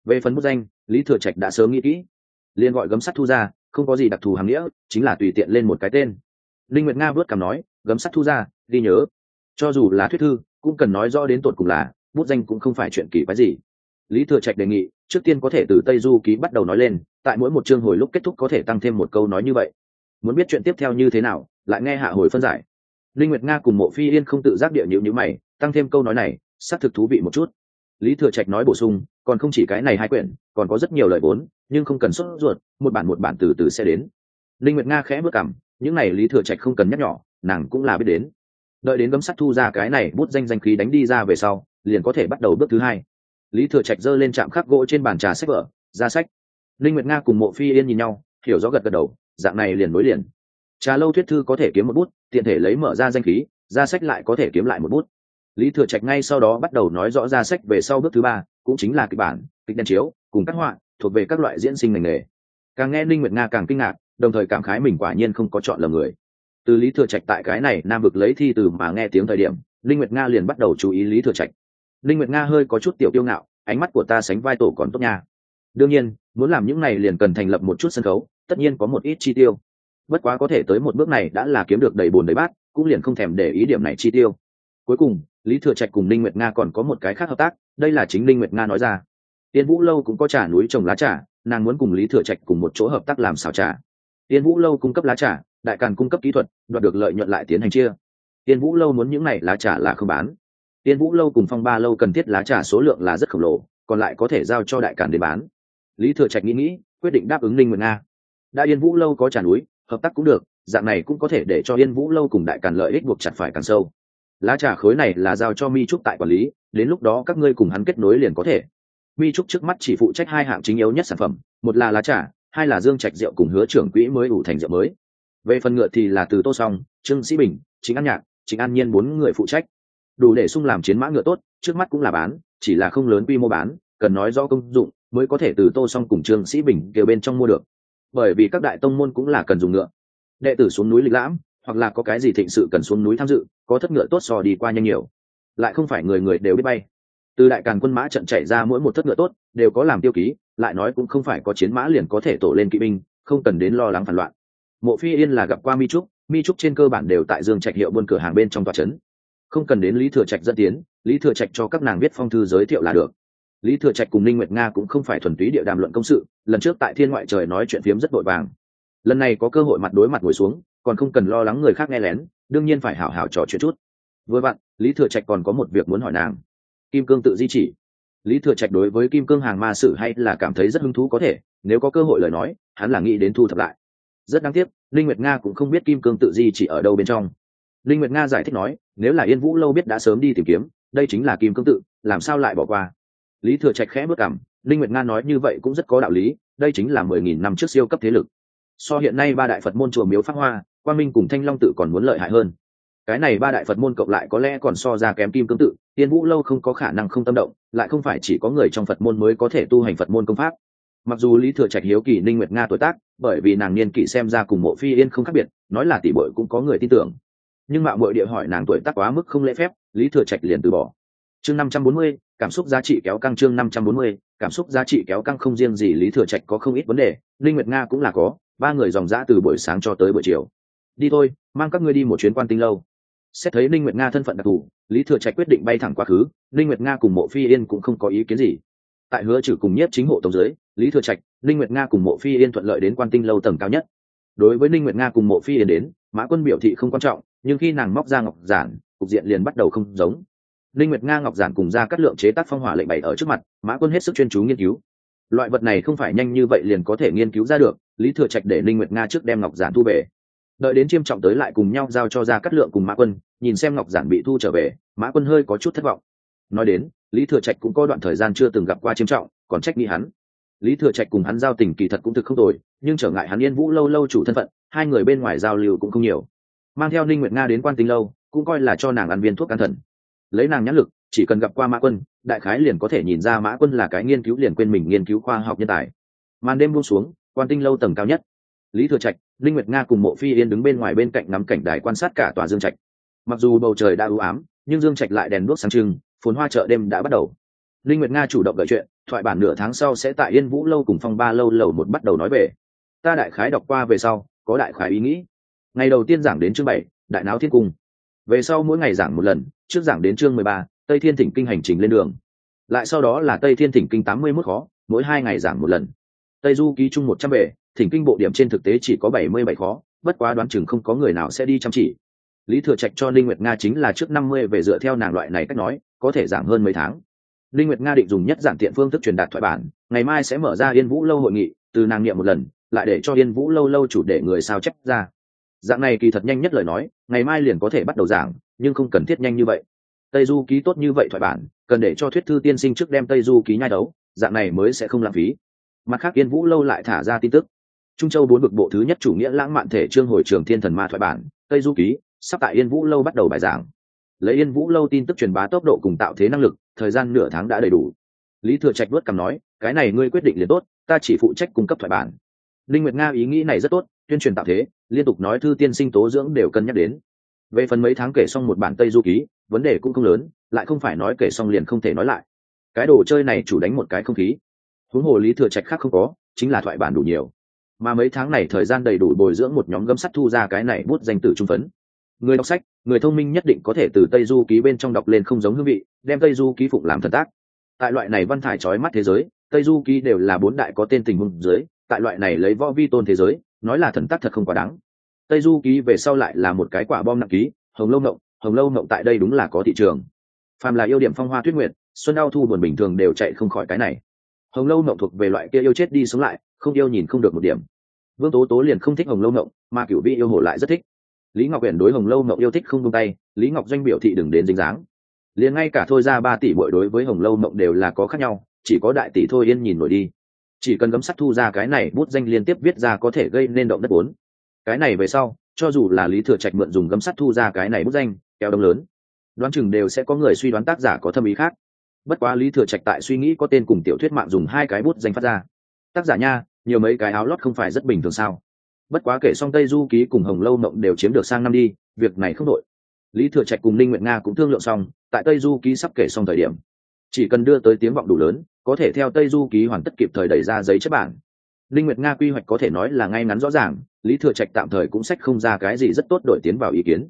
Về phần bút danh, lý thừa trạch đã sớm nghĩ kỹ. Liền gọi gấm sắt thu ra, không có gì đặc thù hàm nghĩa, chính là tùy tiện lên một cái tên. Linh nguyệt nga vớt cảm nói, gấm sắt thu ra, ghi nhớ. Cho dù là thuyết thư, cũng cần nói rõ đến tột cùng là, bút danh cũng không phải chuyện kỳ quái gì. Lý thừa trạch đề nghị, trước tiên có thể từ tây du ký bắt đầu nói lên, tại mỗi một chương hồi lúc kết thúc có thể tăng thêm một câu nói như vậy. Muốn biết chuyện tiếp theo như thế nào, lại nghe hạ hồi phân giải linh nguyệt nga cùng mộ phi yên không tự giác địa nhịu như mày, tăng thêm câu nói này, xác thực thú vị một chút. Lý thừa trạch nói bổ sung, còn không chỉ cái này hai quyển, còn có rất nhiều lời vốn, nhưng không cần xuất ruột, một bản một bản từ từ sẽ đến. Linh nguyệt nga khẽ bước cảm những này lý thừa trạch không cần nhắc nhỏ, nàng cũng là biết đến. Đợi đến gấm sắt thu ra cái này bút danh danh khí đánh đi ra về sau, liền có thể bắt đầu bước thứ hai. Lý thừa trạch giơ lên chạm khắc gỗ trên bàn trà sách vở, ra sách. Linh nguyệt nga cùng mộ phi yên nhìn nhau, hiểu rõ gật gật đầu, dạng này liền nối liền trà lâu thuyết thư có thể kiếm một bút, tiện thể lấy mở ra danh khí, ra sách lại có thể kiếm lại một bút. Lý thừa trạch ngay sau đó bắt đầu nói rõ ra sách về sau bước thứ ba, cũng chính là kịch bản, kịch đen chiếu, cùng các họa, thuộc về các loại diễn sinh ngành nghề. Càng nghe linh nguyệt nga càng kinh ngạc, đồng thời cảm khái mình quả nhiên không có chọn lầm người. Từ lý thừa trạch tại cái này nam vực lấy thi từ mà nghe tiếng thời điểm linh nguyệt nga liền bắt đầu chú ý lý thừa trạch. Linh nguyệt nga hơi có chút tiểu tiêu ngạo, ánh mắt của ta sánh vai tổ còn tốt nha. Đương nhiên, muốn làm những này liền cần thành lập một chút sân khấu, tất nhiên có một ít chi tiêu bất quá có thể tới một bước này đã là kiếm được đầy bồn đầy bát, cũng liền không thèm để ý điểm này chi tiêu. Cuối cùng, lý thừa trạch cùng Ninh nguyệt nga còn có một cái khác hợp tác, đây là chính Ninh nguyệt nga nói ra. Tiên vũ lâu cũng có trà núi trồng lá trà, nàng muốn cùng lý thừa trạch cùng một chỗ hợp tác làm xào trà. Tiên vũ lâu cung cấp lá trà, đại càn cung cấp kỹ thuật, đoạt được lợi nhuận lại tiến hành chia. Tiên vũ lâu muốn những này lá trà là không bán. Tiên vũ lâu cùng phong ba lâu cần thiết lá trà số lượng là rất khổng lồ, còn lại có thể giao cho đại càn để bán. Lý thừa trạch nghĩ nghĩ, quyết định đáp ứng Ninh nguyệt nga. Đã yên vũ lâu có trà núi hợp tác cũng được, dạng này cũng có thể để cho yên vũ lâu cùng đại càn lợi ích buộc chặt phải càng sâu. Lá trà khối này là giao cho mi trúc tại quản lý, đến lúc đó các ngươi cùng hắn kết nối liền có thể. Mi trúc trước mắt chỉ phụ trách hai hạng chính yếu nhất sản phẩm, một là lá trà, hai là dương trạch rượu cùng hứa trưởng quỹ mới ủ thành rượu mới. Về phần ngựa thì là từ tô song, trương sĩ bình chính an nhạc chính an nhiên bốn người phụ trách. Đủ để sung làm chiến mã ngựa tốt, trước mắt cũng là bán, chỉ là không lớn quy mô bán, cần nói rõ công dụng, mới có thể từ tô song cùng trương sĩ bình kêu bên trong mua được bởi vì các đại tông môn cũng là cần dùng ngựa. Đệ tử xuống núi lịch lãm, hoặc là có cái gì thịnh sự cần xuống núi tham dự, có thất ngựa tốt so đi qua nhanh nhiều. Lại không phải người người đều biết bay. Từ đại càn quân mã trận chạy ra mỗi một thất ngựa tốt, đều có làm tiêu ký, lại nói cũng không phải có chiến mã liền có thể tổ lên kỵ binh, không cần đến lo lắng phản loạn. Mộ phi yên là gặp qua mi trúc mi trúc trên cơ bản đều tại dương trạch hiệu buôn cửa hàng bên trong tòa trấn. Không cần đến lý thừa trạch dẫn tiến, lý thừa trạch cho các nàng viết phong thư giới thiệu là được lý thừa trạch cùng ninh nguyệt nga cũng không phải thuần túy địa đàm luận công sự, lần trước tại thiên ngoại trời nói chuyện phiếm rất vội vàng. Lần này có cơ hội mặt đối mặt ngồi xuống, còn không cần lo lắng người khác nghe lén, đương nhiên phải hảo hảo trò chuyện chút. Với bạn lý thừa trạch còn có một việc muốn hỏi nàng. Kim cương tự di chỉ. Lý thừa trạch đối với kim cương hàng ma sử hay là cảm thấy rất hứng thú có thể, nếu có cơ hội lời nói, hắn là nghĩ đến thu thập lại. Rất đáng tiếc linh nguyệt nga cũng không biết kim cương tự di chỉ ở đâu bên trong. Linh nguyệt nga giải thích nói, nếu là yên vũ lâu biết đã sớm đi tìm kiếm, đây chính là kim cương tự, làm sao lại bỏ qua? Lý thừa trạch khẽ bước cảm linh nguyệt nga nói như vậy cũng rất có đạo lý, đây chính là mười nghìn năm trước siêu cấp thế lực. So hiện nay ba đại phật môn chùa miếu phát hoa quan minh cùng thanh long tự còn muốn lợi hại hơn. Cái này ba đại phật môn cộng lại có lẽ còn so ra kém kim cương tự, tiên vũ lâu không có khả năng không tâm động, lại không phải chỉ có người trong phật môn mới có thể tu hành phật môn công pháp. Mặc dù lý thừa trạch hiếu kỳ ninh nguyệt nga tuổi tác, bởi vì nàng niên kỷ xem ra cùng mộ phi yên không khác biệt, nói là tỷ bội cũng có người tin tưởng. Nhưng mạo bội địa hỏi nàng tuổi tác quá mức không lễ phép, lý thừa trạch liền từ bỏ chương năm trăm bốn mươi, cảm xúc giá trị kéo căng chương năm trăm bốn mươi, cảm xúc giá trị kéo căng không riêng gì lý thừa trạch có không ít vấn đề linh nguyệt nga cũng là có, ba người dòng dã từ buổi sáng cho tới buổi chiều. Đi thôi, mang các ngươi đi một chuyến quan tinh lâu. Xét thấy linh nguyệt nga thân phận đặc thù, lý thừa trạch quyết định bay thẳng quá khứ linh nguyệt nga cùng mộ phi yên cũng không có ý kiến gì. Tại hứa trừ cùng nhất chính hộ tổng giới lý thừa trạch linh nguyệt nga cùng mộ phi yên thuận lợi đến quan tinh lâu tầng cao nhất. Đối với linh nguyệt nga cùng mộ phi yên đến, mã quân biểu thị không quan trọng, nhưng khi nàng móc ra ngọc giản, cục diện liền bắt đầu không giống linh nguyệt nga ngọc giản cùng ra cắt lượng chế tác phong hỏa lệnh bày ở trước mặt, mã quân hết sức chuyên chú nghiên cứu. Loại vật này không phải nhanh như vậy liền có thể nghiên cứu ra được, lý thừa trạch để linh nguyệt nga trước đem ngọc giản thu về. Đợi đến chiêm trọng tới lại cùng nhau giao cho ra cắt lượng cùng mã quân, nhìn xem ngọc giản bị thu trở về, mã quân hơi có chút thất vọng. Nói đến, lý thừa trạch cũng có đoạn thời gian chưa từng gặp qua chiêm trọng, còn trách nghĩ hắn. Lý thừa trạch cùng hắn giao tình kỳ thật cũng thực không tồi, nhưng trở ngại hắn yên vũ lâu lâu chủ thân phận, hai người bên ngoài giao lưu cũng không nhiều. Mang theo ninh nguyệt nga đến quan tinh lâu, cũng coi là cho nàng ăn viên thuốc can thần lấy nàng nhãn lực, chỉ cần gặp qua mã quân, đại khái liền có thể nhìn ra mã quân là cái nghiên cứu liền quên mình nghiên cứu khoa học nhân tài. Màn đêm buông xuống, quan tinh lâu tầng cao nhất. Lý thừa trạch, linh nguyệt nga cùng mộ phi yên đứng bên ngoài bên cạnh ngắm cảnh đài quan sát cả tòa dương trạch. Mặc dù bầu trời đã u ám, nhưng dương trạch lại đèn đuốc sáng trưng, phồn hoa chợ đêm đã bắt đầu. Linh nguyệt nga chủ động gợi chuyện, thoại bản nửa tháng sau sẽ tại yên vũ lâu cùng phong ba lâu lầu một bắt đầu nói về. Ta đại khái đọc qua về sau, có đại khái ý nghĩ. Ngày đầu tiên giảng đến chương bảy, đại náo thiên cung về sau mỗi ngày giảng một lần, trước giảng đến chương mười ba, tây thiên thỉnh kinh hành trình lên đường. Lại sau đó là tây thiên thỉnh kinh tám mươi mốt khó, mỗi hai ngày giảng một lần. Tây du ký chung một trăm bể, thỉnh kinh bộ điểm trên thực tế chỉ có bảy mươi bảy khó, bất quá đoán chừng không có người nào sẽ đi chăm chỉ. Lý thừa trạch cho linh nguyệt nga chính là trước năm mươi về dựa theo nàng loại này cách nói, có thể giảng hơn mấy tháng. Linh nguyệt nga định dùng nhất giản tiện phương thức truyền đạt thoại bản, ngày mai sẽ mở ra yên vũ lâu hội nghị, từ nàng niệm một lần, lại để cho yên vũ lâu lâu chủ để người sao chép ra dạng này kỳ thật nhanh nhất lời nói, ngày mai liền có thể bắt đầu giảng, nhưng không cần thiết nhanh như vậy. Tây du ký tốt như vậy thoại bản, cần để cho thuyết thư tiên sinh trước đem tây du ký nhai đấu, dạng này mới sẽ không lãng phí. Mặt khác yên vũ lâu lại thả ra tin tức. Trung châu bốn bực bộ thứ nhất chủ nghĩa lãng mạn thể trương hồi trường thiên thần ma thoại bản, tây du ký, sắp tại yên vũ lâu bắt đầu bài giảng. Lấy yên vũ lâu tin tức truyền bá tốc độ cùng tạo thế năng lực, thời gian nửa tháng đã đầy đủ. Lý thừa trạch vớt cằm nói, cái này ngươi quyết định liền tốt, ta chỉ phụ trách cung cấp thoại bản. Linh nguyệt nga ý nghĩ này rất tốt, tuyên truyền tạo thế liên tục nói thư tiên sinh tố dưỡng đều cân nhắc đến. Về phần mấy tháng kể xong một bản tây du ký, vấn đề cũng không lớn, lại không phải nói kể xong liền không thể nói lại. Cái đồ chơi này chủ đánh một cái không khí. Huống hồ lý thừa trạch khác không có, chính là thoại bản đủ nhiều. Mà mấy tháng này thời gian đầy đủ bồi dưỡng một nhóm gấm sắt thu ra cái này bút danh từ trung phấn. Người đọc sách, người thông minh nhất định có thể từ tây du ký bên trong đọc lên không giống hương vị, đem tây du ký phụng làm thần tác. Tại loại này văn thải trói mắt thế giới, tây du ký đều là bốn đại có tên tình huống dưới, tại loại này lấy võ vi tôn thế giới nói là thần tác thật không quá đáng. Tây du ký về sau lại là một cái quả bom nặng ký, hồng lâu mộng hồng lâu mộng tại đây đúng là có thị trường. Phàm là yêu điểm phong hoa tuyết nguyệt, xuân đau thu buồn bình thường đều chạy không khỏi cái này. Hồng lâu mộng thuộc về loại kia yêu chết đi sống lại, không yêu nhìn không được một điểm. Vương tố tố liền không thích hồng lâu mộng mà cửu vị yêu hổ lại rất thích. Lý ngọc huyền đối hồng lâu mộng yêu thích không tung tay, lý ngọc doanh biểu thị đừng đến dính dáng. Liền ngay cả thôi ra ba tỷ bội đối với hồng lâu mộng đều là có khác nhau, chỉ có đại tỷ thôi yên nhìn nổi đi chỉ cần gấm sắt thu ra cái này bút danh liên tiếp viết ra có thể gây nên động đất bốn. Cái này về sau, cho dù là lý thừa trạch mượn dùng gấm sắt thu ra cái này bút danh, kéo đông lớn. Đoán chừng đều sẽ có người suy đoán tác giả có thâm ý khác. Bất quá lý thừa trạch tại suy nghĩ có tên cùng tiểu thuyết mạng dùng hai cái bút danh phát ra. Tác giả nha, nhiều mấy cái áo lót không phải rất bình thường sao? Bất quá kể xong tây du ký cùng hồng lâu mộng đều chiếm được sang năm đi, việc này không đội lý thừa trạch cùng linh nguyện nga cũng thương lượng xong, tại tây du ký sắp kể xong thời điểm, chỉ cần đưa tới tiếng vọng đủ lớn có thể theo tây du ký hoàn tất kịp thời đẩy ra giấy chất bản. Linh nguyệt nga quy hoạch có thể nói là ngay ngắn rõ ràng, lý thừa trạch tạm thời cũng sách không ra cái gì rất tốt đổi tiến vào ý kiến.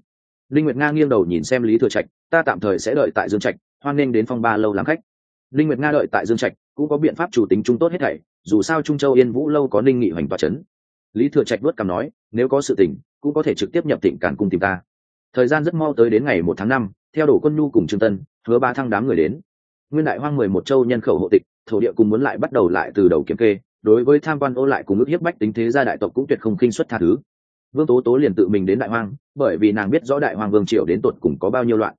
Linh nguyệt nga nghiêng đầu nhìn xem lý thừa trạch, ta tạm thời sẽ đợi tại dương trạch, hoan nghênh đến phong ba lâu làm khách. Linh nguyệt nga đợi tại dương trạch, cũng có biện pháp chủ tính trung tốt hết thảy, dù sao trung châu yên vũ lâu có ninh nghị hoành tòa chấn. Lý thừa trạch vớt cằm nói, nếu có sự tình, cũng có thể trực tiếp nhập tỉnh cản cung tìm ta. Thời gian rất mau tới đến ngày một tháng năm, theo đổ quân nhu cùng trương tân, hứa ba thăng đám người đến nguyên đại hoang mười một châu nhân khẩu hộ tịch, thổ địa cùng muốn lại bắt đầu lại từ đầu kiểm kê, đối với tham quan ô lại cùng ước hiếp bách tính thế gia đại tộc cũng tuyệt không khinh xuất tha thứ. Vương tố tố liền tự mình đến đại hoang, bởi vì nàng biết rõ đại hoang vương triều đến tột cùng có bao nhiêu loạn.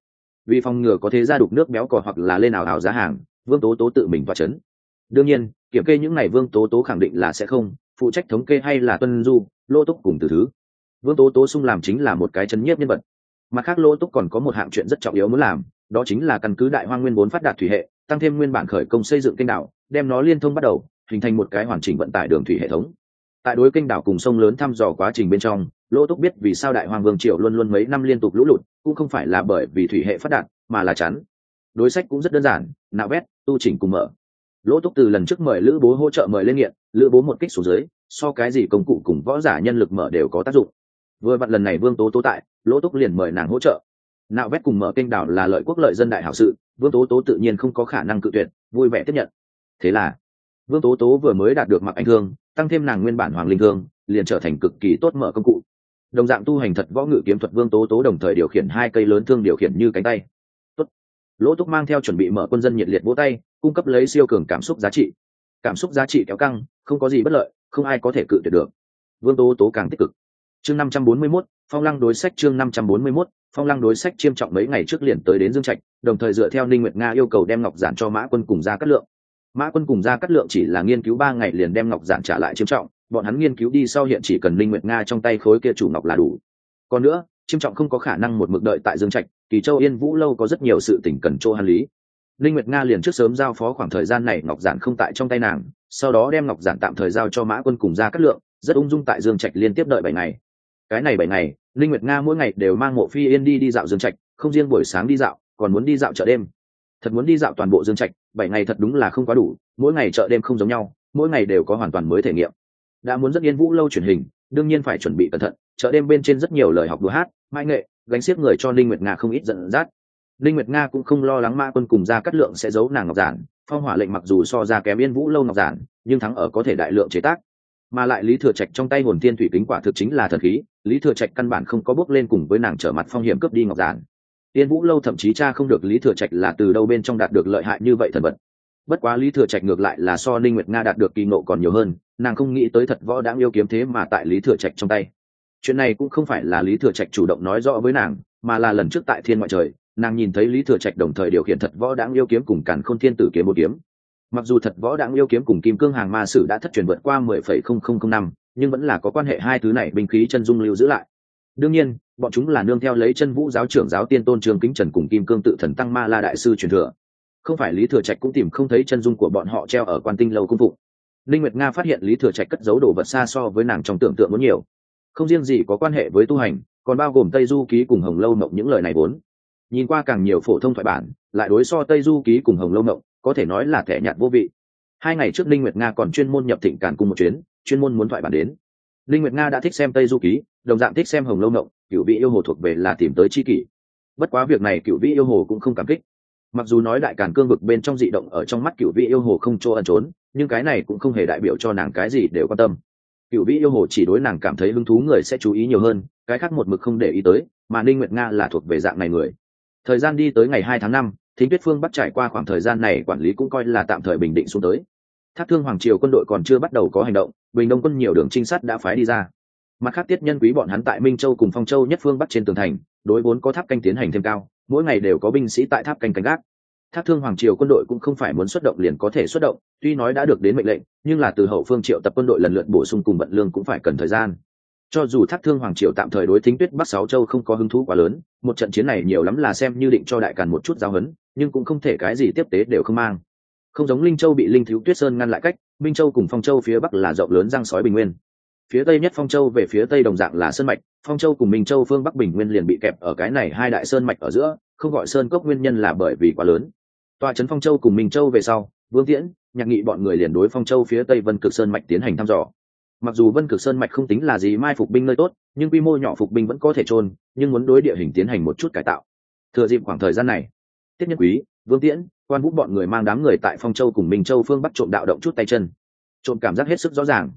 Vì phòng ngừa có thế gia đục nước béo cò hoặc là lên ảo ảo giá hàng, vương tố tố tự mình vào chấn. Đương nhiên, kiểm kê những ngày vương tố tố khẳng định là sẽ không, phụ trách thống kê hay là tuân du, lô túc cùng từ thứ. Vương tố tố sung làm chính là một cái chấn nhiếp nhân vật. Mặt khác lô túc còn có một hạng chuyện rất trọng yếu muốn làm đó chính là căn cứ đại hoang nguyên vốn phát đạt thủy hệ, tăng thêm nguyên bản khởi công xây dựng kênh đảo, đem nó liên thông bắt đầu, hình thành một cái hoàn chỉnh vận tải đường thủy hệ thống. Tại đối kênh đảo cùng sông lớn thăm dò quá trình bên trong lỗ túc biết vì sao đại hoàng vương triều luôn luôn mấy năm liên tục lũ lụt, cũng không phải là bởi vì thủy hệ phát đạt, mà là chắn. Đối sách cũng rất đơn giản, nạo vét, tu chỉnh cùng mở. Lỗ túc từ lần trước mời lữ bố hỗ trợ mời lên nghiện, lữ bố một kích xuống dưới, so cái gì công cụ cùng võ giả nhân lực mở đều có tác dụng. Vừa vặn lần này vương tố tố tại lỗ túc liền mời nàng hỗ trợ nạo vét cùng mở kênh đảo là lợi quốc lợi dân đại hảo sự, vương tố tố tự nhiên không có khả năng cự tuyệt, vui vẻ tiếp nhận. Thế là, vương tố tố vừa mới đạt được mặc anh thương, tăng thêm nàng nguyên bản hoàng linh thương, liền trở thành cực kỳ tốt mở công cụ. Đồng dạng tu hành thật võ ngự kiếm thuật, vương tố tố đồng thời điều khiển hai cây lớn thương điều khiển như cánh tay. Tốt. lỗ túc mang theo chuẩn bị mở quân dân nhiệt liệt vỗ tay, cung cấp lấy siêu cường cảm xúc giá trị. Cảm xúc giá trị kéo căng, không có gì bất lợi, không ai có thể cự tuyệt được. Vương tố tố càng tích cực. Chương năm trăm bốn mươi mốt phong lăng đối sách chương năm trăm bốn mươi 541, phong lăng đối sách chiêm trọng mấy ngày trước liền tới đến dương trạch đồng thời dựa theo ninh nguyệt nga yêu cầu đem ngọc giản cho mã quân cùng ra cắt lượng. Mã quân cùng ra cắt lượng chỉ là nghiên cứu ba ngày liền đem ngọc giản trả lại chiêm trọng bọn hắn nghiên cứu đi sau hiện chỉ cần ninh nguyệt nga trong tay khối kia chủ ngọc là đủ. Còn nữa chiêm trọng không có khả năng một mực đợi tại dương trạch kỳ châu yên vũ lâu có rất nhiều sự tỉnh cần chỗ hàn lý. Ninh nguyệt nga liền trước sớm giao phó khoảng thời gian này ngọc giản không tại trong tay nàng sau đó đem ngọc giản tạm thời giao cho mã quân cùng ra cắt lượng rất ung dung tại dương trạch liên tiếp đợi bảy ngày cái này bảy ngày, linh nguyệt nga mỗi ngày đều mang mộ phi yên đi đi dạo dương trạch, không riêng buổi sáng đi dạo, còn muốn đi dạo chợ đêm. Thật muốn đi dạo toàn bộ dương trạch, bảy ngày thật đúng là không quá đủ, mỗi ngày chợ đêm không giống nhau, mỗi ngày đều có hoàn toàn mới thể nghiệm. Đã muốn rất yên vũ lâu truyền hình, đương nhiên phải chuẩn bị cẩn thận, chợ đêm bên trên rất nhiều lời học đùa hát, mai nghệ, gánh xiếc người cho linh nguyệt nga không ít giận dắt. Linh nguyệt nga cũng không lo lắng ma quân cùng ra cắt lượng sẽ giấu nàng ngọc giản, phong hỏa lệnh mặc dù so ra kém yên vũ lâu ngọc giản, nhưng thắng ở có thể đại lượng chế tác mà lại lý thừa trạch trong tay hồn tiên thủy kính quả thực chính là thần khí, lý thừa trạch căn bản không có bước lên cùng với nàng trở mặt phong hiểm cướp đi ngọc giản. Tiên vũ lâu thậm chí cha không được lý thừa trạch là từ đâu bên trong đạt được lợi hại như vậy thần vật. Bất quá lý thừa trạch ngược lại là so ninh nguyệt nga đạt được kỳ ngộ còn nhiều hơn, nàng không nghĩ tới thật võ đáng yêu kiếm thế mà tại lý thừa trạch trong tay. Chuyện này cũng không phải là lý thừa trạch chủ động nói rõ với nàng, mà là lần trước tại thiên ngoại trời, nàng nhìn thấy lý thừa trạch đồng thời điều khiển thật võ đáng yêu kiếm cùng càn khôn thiên tử kiếm một kiếm mặc dù thật võ đáng yêu kiếm cùng kim cương hàng ma sử đã thất truyền vượt qua mười phẩy không không không năm, nhưng vẫn là có quan hệ hai thứ này binh khí chân dung lưu giữ lại. Đương nhiên, bọn chúng là nương theo lấy chân vũ giáo trưởng giáo tiên tôn trường kính trần cùng kim cương tự thần tăng ma la đại sư truyền thừa. Không phải lý thừa trạch cũng tìm không thấy chân dung của bọn họ treo ở quan tinh lâu cung phụng. Linh nguyệt nga phát hiện lý thừa trạch cất giấu đồ vật xa so với nàng trong tưởng tượng muốn nhiều. Không riêng gì có quan hệ với tu hành, còn bao gồm tây du ký cùng hồng lâu mộng những lời này vốn. Nhìn qua càng nhiều phổ thông thoại bản, lại đối so tây du ký cùng hồng lâu mộng có thể nói là thẻ nhạt vô vị. Hai ngày trước linh nguyệt nga còn chuyên môn nhập thịnh càn cùng một chuyến, chuyên môn muốn thoại bản đến. Linh nguyệt nga đã thích xem tây du ký, đồng dạng thích xem hồng lâu mộng cựu vị yêu hồ thuộc về là tìm tới chi kỷ. Bất quá việc này cựu vị yêu hồ cũng không cảm kích. Mặc dù nói đại càn cương vực bên trong dị động ở trong mắt cựu vị yêu hồ không chỗ ẩn trốn, nhưng cái này cũng không hề đại biểu cho nàng cái gì đều quan tâm. Cựu vị yêu hồ chỉ đối nàng cảm thấy hứng thú người sẽ chú ý nhiều hơn, cái khác một mực không để ý tới, mà ninh nguyệt nga là thuộc về dạng này người. Thời gian đi tới ngày hai tháng năm thính tuyết phương bắt trải qua khoảng thời gian này quản lý cũng coi là tạm thời bình định xuống tới. Thác thương hoàng triều quân đội còn chưa bắt đầu có hành động, bình đông quân nhiều đường trinh sát đã phái đi ra. Mặt khác tiết nhân quý bọn hắn tại minh châu cùng phong châu nhất phương bắc trên tường thành, đối vốn có tháp canh tiến hành thêm cao, mỗi ngày đều có binh sĩ tại tháp canh canh gác. Thác thương hoàng triều quân đội cũng không phải muốn xuất động liền có thể xuất động, tuy nói đã được đến mệnh lệnh, nhưng là từ hậu phương triệu tập quân đội lần lượt bổ sung cùng vận lương cũng phải cần thời gian. Cho dù thác thương hoàng triều tạm thời đối thính tuyết bắc sáu châu không có hứng thú quá lớn, một trận chiến này nhiều lắm là xem như định cho đại càn một chút giáo hấn nhưng cũng không thể cái gì tiếp tế đều không mang. Không giống linh châu bị linh thiếu tuyết sơn ngăn lại cách, minh châu cùng phong châu phía bắc là rộng lớn răng sói bình nguyên. Phía tây nhất phong châu về phía tây đồng dạng là sơn mạch, phong châu cùng minh châu phương bắc bình nguyên liền bị kẹp ở cái này hai đại sơn mạch ở giữa, không gọi sơn cốc nguyên nhân là bởi vì quá lớn. Tòa trấn phong châu cùng minh châu về sau, vương tiễn, nhạc nghị bọn người liền đối phong châu phía tây vân cực sơn mạch tiến hành thăm dò. Mặc dù vân cực sơn mạch không tính là gì mai phục binh nơi tốt, nhưng quy mô nhỏ phục binh vẫn có thể trôn nhưng muốn đối địa hình tiến hành một chút cải tạo. Thừa dịp khoảng thời gian này tiết nhân quý, vương tiễn, quan vũ bọn người mang đám người tại phong châu cùng minh châu phương bắc trộm đạo động chút tay chân. Trộm cảm giác hết sức rõ ràng.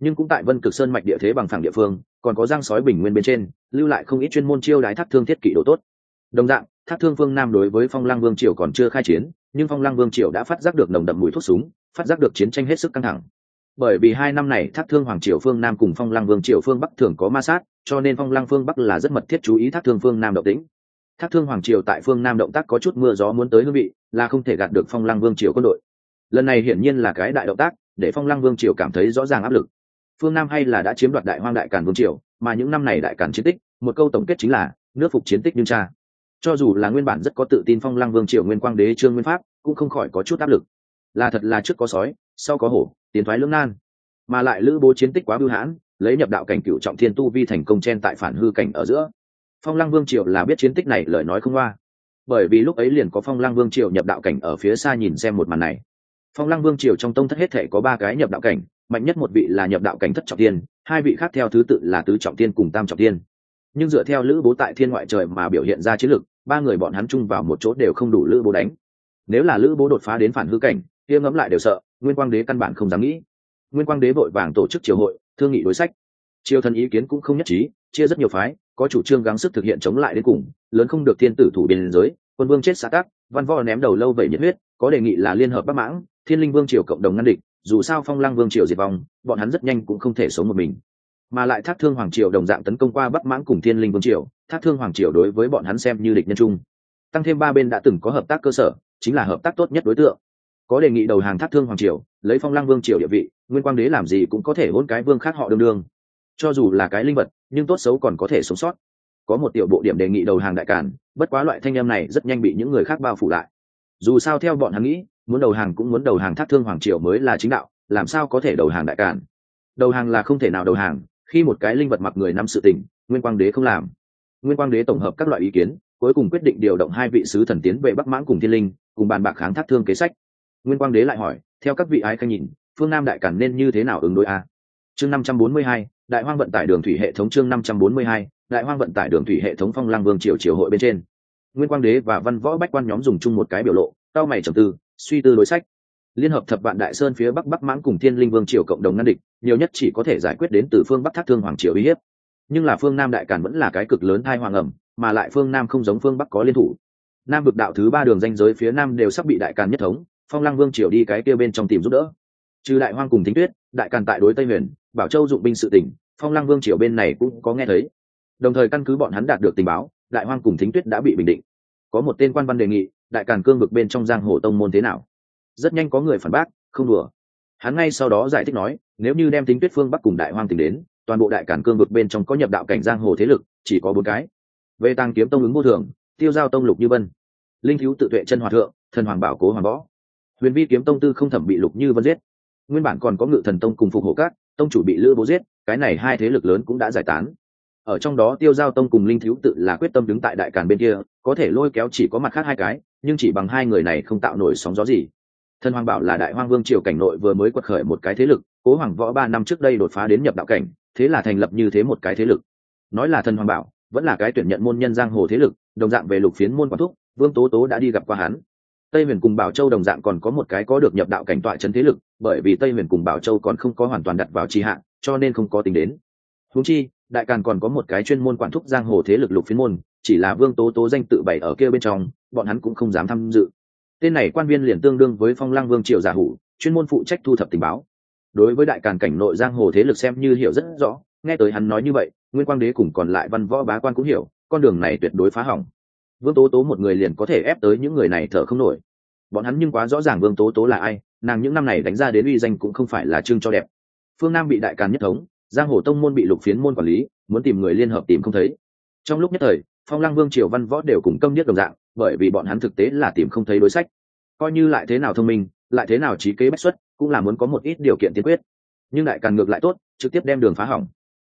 Nhưng cũng tại vân cực sơn mạch địa thế bằng phẳng địa phương, còn có giang sói bình nguyên bên trên, lưu lại không ít chuyên môn chiêu đái thác thương thiết kỷ đồ tốt. Đồng dạng, thác thương phương nam đối với phong lang vương triều còn chưa khai chiến, nhưng phong lang vương triều đã phát giác được nồng đậm mùi thuốc súng, phát giác được chiến tranh hết sức căng thẳng. Bởi vì hai năm này thác thương hoàng triều phương nam cùng phong lang vương triều phương bắc thường có ma sát, cho nên phong lang phương bắc là rất mật thiết chú ý thác thương phương nam động tĩnh thác thương hoàng triều tại phương nam động tác có chút mưa gió muốn tới hương vị, là không thể gạt được phong lang vương triều quân đội. Lần này hiển nhiên là cái đại động tác, để phong lang vương triều cảm thấy rõ ràng áp lực. Phương nam hay là đã chiếm đoạt đại hoang đại càn vương triều, mà những năm này đại càn chiến tích, một câu tổng kết chính là, nước phục chiến tích nhưng cha. Cho dù là nguyên bản rất có tự tin phong lăng vương triều nguyên quang đế trương nguyên pháp, cũng không khỏi có chút áp lực. Là thật là trước có sói, sau có hổ, tiến thoái lưỡng nan. Mà lại lữ bố chiến tích quá bưu hãn, lấy nhập đạo cảnh cựu trọng thiên tu vi thành công chen tại phản hư cảnh ở giữa phong lăng vương triều là biết chiến tích này, lời nói không qua bởi vì lúc ấy liền có phong lăng vương triều nhập đạo cảnh ở phía xa nhìn xem một màn này. Phong lăng vương triều trong tông thất hết thể có ba cái nhập đạo cảnh, mạnh nhất một vị là nhập đạo cảnh thất trọng tiên, hai vị khác theo thứ tự là tứ trọng tiên cùng tam trọng tiên. Nhưng dựa theo lữ bố tại thiên ngoại trời mà biểu hiện ra chiến lược ba người bọn hắn chung vào một chỗ đều không đủ lữ bố đánh. Nếu là lữ bố đột phá đến phản hư cảnh, kia ngẫm lại đều sợ, nguyên quang đế căn bản không dám nghĩ. Nguyên quang đế vội vàng tổ chức triều hội, thương nghị đối sách. Triều thần ý kiến cũng không nhất trí chia rất nhiều phái, có chủ trương gắng sức thực hiện chống lại đến cùng, lớn không được thiên tử thủ biên giới, quân vương chết xã tắc, văn võ ném đầu lâu vậy nhiệt huyết, có đề nghị là liên hợp bắc mãng, thiên linh vương triều cộng đồng ngăn địch, dù sao phong lăng vương triều diệt vong, bọn hắn rất nhanh cũng không thể sống một mình. Mà lại thác thương hoàng triều đồng dạng tấn công qua bắc mãng cùng thiên linh vương triều, thác thương hoàng triều đối với bọn hắn xem như địch nhân chung. Tăng thêm ba bên đã từng có hợp tác cơ sở, chính là hợp tác tốt nhất đối tượng. Có đề nghị đầu hàng thác thương hoàng triều, lấy phong lăng vương triều địa vị, nguyên quang đế làm gì cũng có thể hôn cái vương khác họ đương đương cho dù là cái linh vật, nhưng tốt xấu còn có thể sống sót. Có một tiểu bộ điểm đề nghị đầu hàng đại cản, bất quá loại thanh em này rất nhanh bị những người khác bao phủ lại. Dù sao theo bọn hắn nghĩ, muốn đầu hàng cũng muốn đầu hàng thác thương hoàng triều mới là chính đạo, làm sao có thể đầu hàng đại cản? Đầu hàng là không thể nào đầu hàng, khi một cái linh vật mặc người nắm sự tình, nguyên quang đế không làm. Nguyên quang đế tổng hợp các loại ý kiến, cuối cùng quyết định điều động hai vị sứ thần tiến về bắc mãng cùng thiên linh, cùng bàn bạc kháng thác thương kế sách. Nguyên quang đế lại hỏi, theo các vị ái khanh nhìn, phương nam đại cản nên như thế nào ứng đối a? Chương năm trăm bốn mươi hai đại hoang vận tải đường thủy hệ thống chương năm trăm bốn mươi hai, đại hoang vận tải đường thủy hệ thống phong lang vương triều triều hội bên trên. Nguyên quang đế và văn võ bách quan nhóm dùng chung một cái biểu lộ tao mày trầm tư, suy tư đối sách. Liên hợp thập vạn đại sơn phía bắc bắc mãng cùng thiên linh vương triều cộng đồng ngăn địch, nhiều nhất chỉ có thể giải quyết đến từ phương bắc thác thương hoàng triều uy hiếp. Nhưng là phương nam đại càn vẫn là cái cực lớn thai hoàng ẩm mà lại phương nam không giống phương bắc có liên thủ. Nam vực đạo thứ ba đường danh giới phía nam đều sắp bị đại càn nhất thống, phong lăng vương triều đi cái kia bên trong tìm giúp đỡ trừ đại hoang cùng thính tuyết, đại càn tại đối tây huyền, bảo châu dụng binh sự tỉnh, phong lăng vương triều bên này cũng có nghe thấy. Đồng thời căn cứ bọn hắn đạt được tình báo, đại hoang cùng thính tuyết đã bị bình định. Có một tên quan văn đề nghị, đại càn cương vực bên trong giang hồ tông môn thế nào? Rất nhanh có người phản bác, không đùa. Hắn ngay sau đó giải thích nói, nếu như đem tính tuyết phương bắc cùng đại hoang tỉnh đến, toàn bộ đại cản cương vực bên trong có nhập đạo cảnh giang hồ thế lực, chỉ có bốn cái. Về tăng kiếm tông ứng vô thường, tiêu giao tông lục như vân. Linh thiếu tự tuệ chân hòa thượng, thần hoàng bảo cố hoàng võ. Huyền vi kiếm tông tư không thẩm bị lục như vân giết nguyên bản còn có ngự thần tông cùng phục hộ các, tông chủ bị lữ bố giết, cái này hai thế lực lớn cũng đã giải tán. Ở trong đó tiêu giao tông cùng linh thiếu tự là quyết tâm đứng tại đại càn bên kia, có thể lôi kéo chỉ có mặt khác hai cái, nhưng chỉ bằng hai người này không tạo nổi sóng gió gì. Thần hoàng bảo là đại hoang vương triều cảnh nội vừa mới quật khởi một cái thế lực, cố hoàng võ ba năm trước đây đột phá đến nhập đạo cảnh, thế là thành lập như thế một cái thế lực. Nói là thần hoàng bảo, vẫn là cái tuyển nhận môn nhân giang hồ thế lực, đồng dạng về lục phiến môn quản thúc, vương tố tố đã đi gặp qua hắn tây huyền cùng bảo châu đồng dạng còn có một cái có được nhập đạo cảnh tọa chân thế lực, bởi vì tây huyền cùng bảo châu còn không có hoàn toàn đặt vào tri hạn cho nên không có tính đến. Húng chi, đại càn còn có một cái chuyên môn quản thúc giang hồ thế lực lục phiến môn, chỉ là vương tố tố danh tự bày ở kia bên trong, bọn hắn cũng không dám tham dự. Tên này quan viên liền tương đương với phong lăng vương triều giả hủ, chuyên môn phụ trách thu thập tình báo. Đối với đại càn cảnh nội giang hồ thế lực xem như hiểu rất rõ, nghe tới hắn nói như vậy, nguyên quang đế cùng còn lại văn võ bá quan cũng hiểu, con đường này tuyệt đối phá hỏng vương tố tố một người liền có thể ép tới những người này thở không nổi. Bọn hắn nhưng quá rõ ràng vương tố tố là ai, nàng những năm này đánh ra đến uy danh cũng không phải là chương cho đẹp. Phương nam bị đại càn nhất thống, giang hồ tông môn bị lục phiến môn quản lý, muốn tìm người liên hợp tìm không thấy. Trong lúc nhất thời, phong lăng vương, triều văn võ đều cùng công nhất đồng dạng, bởi vì bọn hắn thực tế là tìm không thấy đối sách. Coi như lại thế nào thông minh, lại thế nào trí kế bách xuất, cũng là muốn có một ít điều kiện tiên quyết. Nhưng đại càng ngược lại tốt, trực tiếp đem đường phá hỏng.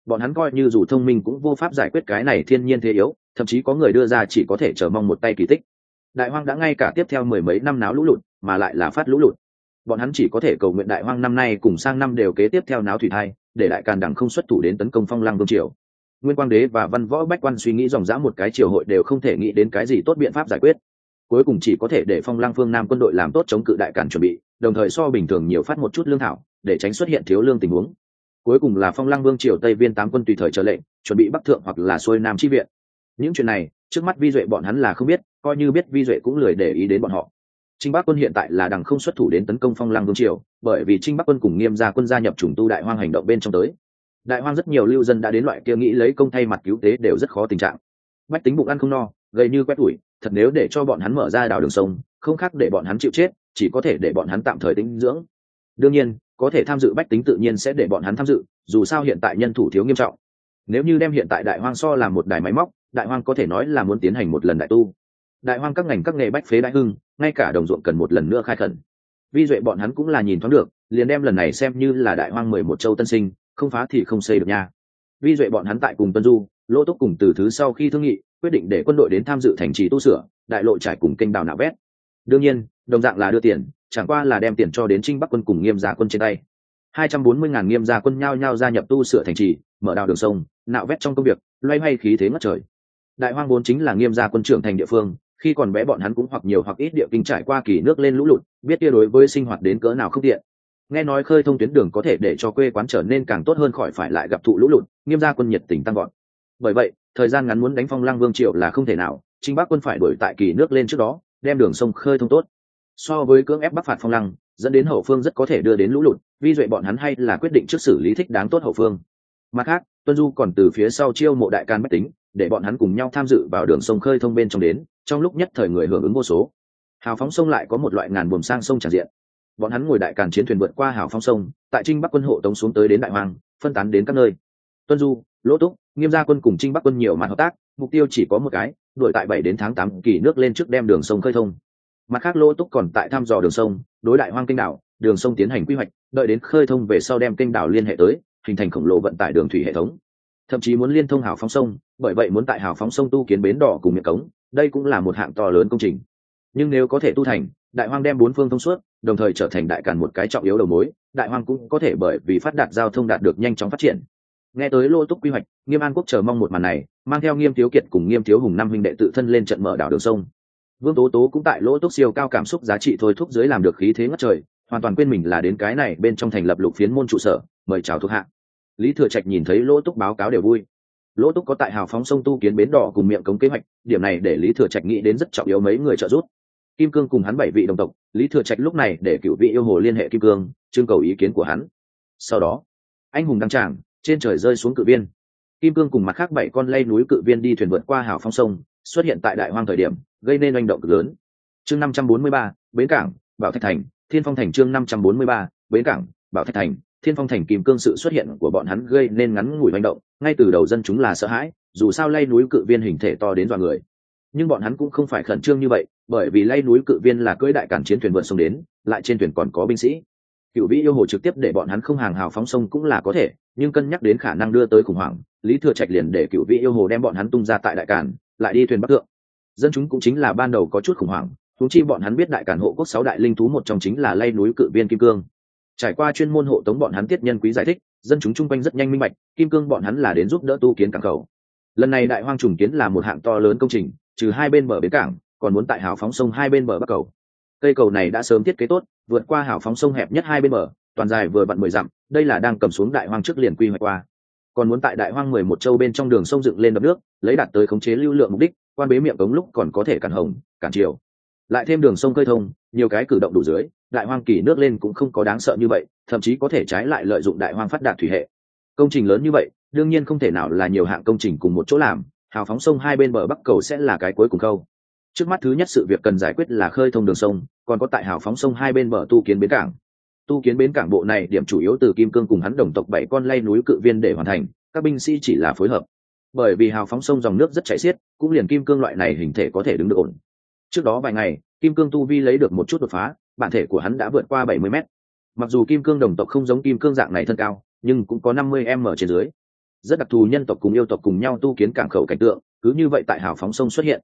Bọn hắn coi như dù thông minh cũng vô pháp giải quyết cái này thiên nhiên thế yếu thậm chí có người đưa ra chỉ có thể chờ mong một tay kỳ tích. Đại hoang đã ngay cả tiếp theo mười mấy năm náo lũ lụt, mà lại là phát lũ lụt. Bọn hắn chỉ có thể cầu nguyện đại hoang năm nay cùng sang năm đều kế tiếp theo náo thủy thai, để đại càn đẳng không xuất thủ đến tấn công phong lăng vương triều. Nguyên quang đế và văn võ bách quan suy nghĩ dòng dã một cái triều hội đều không thể nghĩ đến cái gì tốt biện pháp giải quyết. Cuối cùng chỉ có thể để phong lang phương nam quân đội làm tốt chống cự đại cản chuẩn bị, đồng thời so bình thường nhiều phát một chút lương thảo, để tránh xuất hiện thiếu lương tình huống. Cuối cùng là phong lang vương triều tây viên tám quân tùy thời trở lệnh, chuẩn bị bắc thượng hoặc là xuôi nam chi viện những chuyện này, trước mắt vi duệ bọn hắn là không biết, coi như biết vi duệ cũng lười để ý đến bọn họ. Trinh bắc quân hiện tại là đằng không xuất thủ đến tấn công phong lang vương triều, bởi vì trinh bắc quân cùng nghiêm gia quân gia nhập chủng tu đại hoang hành động bên trong tới. Đại hoang rất nhiều lưu dân đã đến loại kia nghĩ lấy công thay mặt cứu tế đều rất khó tình trạng. Bách tính bụng ăn không no gây như quét ủi, thật nếu để cho bọn hắn mở ra đào đường sông, không khác để bọn hắn chịu chết, chỉ có thể để bọn hắn tạm thời tinh dưỡng. Đương nhiên, có thể tham dự bách tính tự nhiên sẽ để bọn hắn tham dự, dù sao hiện tại nhân thủ thiếu nghiêm trọng. Nếu như đem hiện tại đại hoang so làm một đài máy móc đại hoang có thể nói là muốn tiến hành một lần đại tu. Đại hoang các ngành các nghề bách phế đại hưng, ngay cả đồng ruộng cần một lần nữa khai khẩn. Vi duệ bọn hắn cũng là nhìn thoáng được, liền đem lần này xem như là đại hoang mười một châu tân sinh, không phá thì không xây được nha. Vi duệ bọn hắn tại cùng tân du lỗ túc cùng từ thứ sau khi thương nghị, quyết định để quân đội đến tham dự thành trì tu sửa, đại lộ trải cùng kênh đào nạo vét. Đương nhiên, đồng dạng là đưa tiền, chẳng qua là đem tiền cho đến trinh bắc quân cùng nghiêm gia quân trên tay. Hai trăm bốn mươi ngàn nghiêm gia quân nhao nhao gia nhập tu sửa thành trì, mở đào đường sông, nạo vét trong công việc, loay hoay khí thế ngất trời đại hoang vốn chính là nghiêm gia quân trưởng thành địa phương, khi còn bé bọn hắn cũng hoặc nhiều hoặc ít địa kinh trải qua kỳ nước lên lũ lụt, biết kia đối với sinh hoạt đến cỡ nào không tiện. Nghe nói khơi thông tuyến đường có thể để cho quê quán trở nên càng tốt hơn khỏi phải lại gặp thụ lũ lụt, nghiêm gia quân nhiệt tình tăng gọn bởi vậy, thời gian ngắn muốn đánh phong lăng vương triệu là không thể nào, trinh bắc quân phải đổi tại kỳ nước lên trước đó, đem đường sông khơi thông tốt. So với cưỡng ép bắc phạt phong lăng, dẫn đến hậu phương rất có thể đưa đến lũ lụt, vi duệ bọn hắn hay là quyết định trước xử lý thích đáng tốt hậu phương. Mặt khác, tuân du còn từ phía sau chiêu mộ đại can mách tính để bọn hắn cùng nhau tham dự vào đường sông khơi thông bên trong đến, trong lúc nhất thời người hưởng ứng vô số. Hào phóng sông lại có một loại ngàn buồm sang sông tràn diện. Bọn hắn ngồi đại càn chiến thuyền vượt qua hào phóng sông, tại trinh bắc quân hộ tống xuống tới đến đại hoàng phân tán đến các nơi. Tuân du, lỗ túc, nghiêm gia quân cùng trinh bắc quân nhiều mặt hợp tác, mục tiêu chỉ có một cái, đuổi tại bảy đến tháng tám kỳ nước lên trước đem đường sông khơi thông. Mặt khác lỗ túc còn tại thăm dò đường sông, đối đại hoang kênh đảo, đường sông tiến hành quy hoạch, đợi đến khơi thông về sau đem kênh đảo liên hệ tới, hình thành khổng lồ vận tải đường thủy hệ thống thậm chí muốn liên thông hào phóng sông, bởi vậy muốn tại hào phóng sông tu kiến bến đỏ cùng miệng cống, đây cũng là một hạng to lớn công trình. Nhưng nếu có thể tu thành, đại hoang đem bốn phương thông suốt, đồng thời trở thành đại càn một cái trọng yếu đầu mối, đại hoang cũng có thể bởi vì phát đạt giao thông đạt được nhanh chóng phát triển. Nghe tới lô túc quy hoạch, nghiêm an quốc chờ mong một màn này, mang theo nghiêm thiếu kiệt cùng nghiêm thiếu hùng năm huynh đệ tự thân lên trận mở đảo đường sông. Vương tố tố cũng tại lỗ túc siêu cao cảm xúc giá trị thôi thúc dưới làm được khí thế ngất trời, hoàn toàn quên mình là đến cái này bên trong thành lập lục phiến môn trụ sở, mời chào thuộc hạng lý thừa trạch nhìn thấy lỗ túc báo cáo đều vui. Lỗ túc có tại hào phóng sông tu kiến bến đỏ cùng miệng cống kế hoạch, điểm này để lý thừa trạch nghĩ đến rất trọng yếu mấy người trợ giúp. Kim cương cùng hắn bảy vị đồng tộc, lý thừa trạch lúc này để cựu vị yêu hồ liên hệ kim cương, trưng cầu ý kiến của hắn. Sau đó, anh hùng đăng tràng, trên trời rơi xuống cự viên. Kim cương cùng mặt khác bảy con lây núi cự viên đi thuyền vượt qua hào phong sông, xuất hiện tại đại hoang thời điểm, gây nên oanh động cực lớn. Chương năm trăm bốn mươi ba, bến cảng, bảo thạch thành, thiên phong thành chương năm trăm bốn mươi ba, bến cảng, bảo thạch thành thiên phong thành kim cương sự xuất hiện của bọn hắn gây nên ngắn ngủi manh động, ngay từ đầu dân chúng là sợ hãi, dù sao lay núi cự viên hình thể to đến dọa người. Nhưng bọn hắn cũng không phải khẩn trương như vậy, bởi vì lay núi cự viên là cưỡi đại cản chiến thuyền vượt sông đến, lại trên thuyền còn có binh sĩ. Cựu vĩ yêu hồ trực tiếp để bọn hắn không hàng hào phóng sông cũng là có thể, nhưng cân nhắc đến khả năng đưa tới khủng hoảng, lý thừa trạch liền để cựu vĩ yêu hồ đem bọn hắn tung ra tại đại cản, lại đi thuyền bắc thượng. Dân chúng cũng chính là ban đầu có chút khủng hoảng thú chi bọn hắn biết đại cản hộ quốc sáu đại linh thú một trong chính là lay núi cự viên kim cương trải qua chuyên môn hộ tống bọn hắn tiết nhân quý giải thích, dân chúng chung quanh rất nhanh minh bạch, kim cương bọn hắn là đến giúp đỡ tu kiến cảng khẩu. Lần này đại hoang trùng kiến là một hạng to lớn công trình, trừ hai bên bờ bến cảng, còn muốn tại hào phóng sông hai bên bờ bắc cầu. Cây cầu này đã sớm thiết kế tốt, vượt qua hào phóng sông hẹp nhất hai bên bờ, toàn dài vừa vặn mười dặm, đây là đang cầm xuống đại hoang trước liền quy hoạch qua. Còn muốn tại đại hoang mười một châu bên trong đường sông dựng lên đập nước, lấy đạt tới khống chế lưu lượng mục đích, quan bế miệng cống lúc còn có thể cản hồng, cản chiều lại thêm đường sông khơi thông, nhiều cái cử động đủ dưới, đại hoang kỳ nước lên cũng không có đáng sợ như vậy, thậm chí có thể trái lại lợi dụng đại hoang phát đạt thủy hệ. Công trình lớn như vậy, đương nhiên không thể nào là nhiều hạng công trình cùng một chỗ làm, hào phóng sông hai bên bờ bắc cầu sẽ là cái cuối cùng câu trước mắt thứ nhất sự việc cần giải quyết là khơi thông đường sông, còn có tại hào phóng sông hai bên bờ tu kiến bến cảng. Tu kiến bến cảng bộ này điểm chủ yếu từ kim cương cùng hắn đồng tộc bảy con lay núi cự viên để hoàn thành, các binh sĩ chỉ là phối hợp. Bởi vì hào phóng sông dòng nước rất chảy xiết, cũng liền kim cương loại này hình thể có thể đứng được ổn trước đó vài ngày, kim cương tu vi lấy được một chút đột phá, bản thể của hắn đã vượt qua bảy mươi mét. Mặc dù kim cương đồng tộc không giống kim cương dạng này thân cao, nhưng cũng có năm mươi m trên dưới. Rất đặc thù nhân tộc cùng yêu tộc cùng nhau tu kiến cảng khẩu cảnh tượng, cứ như vậy tại hào phóng sông xuất hiện.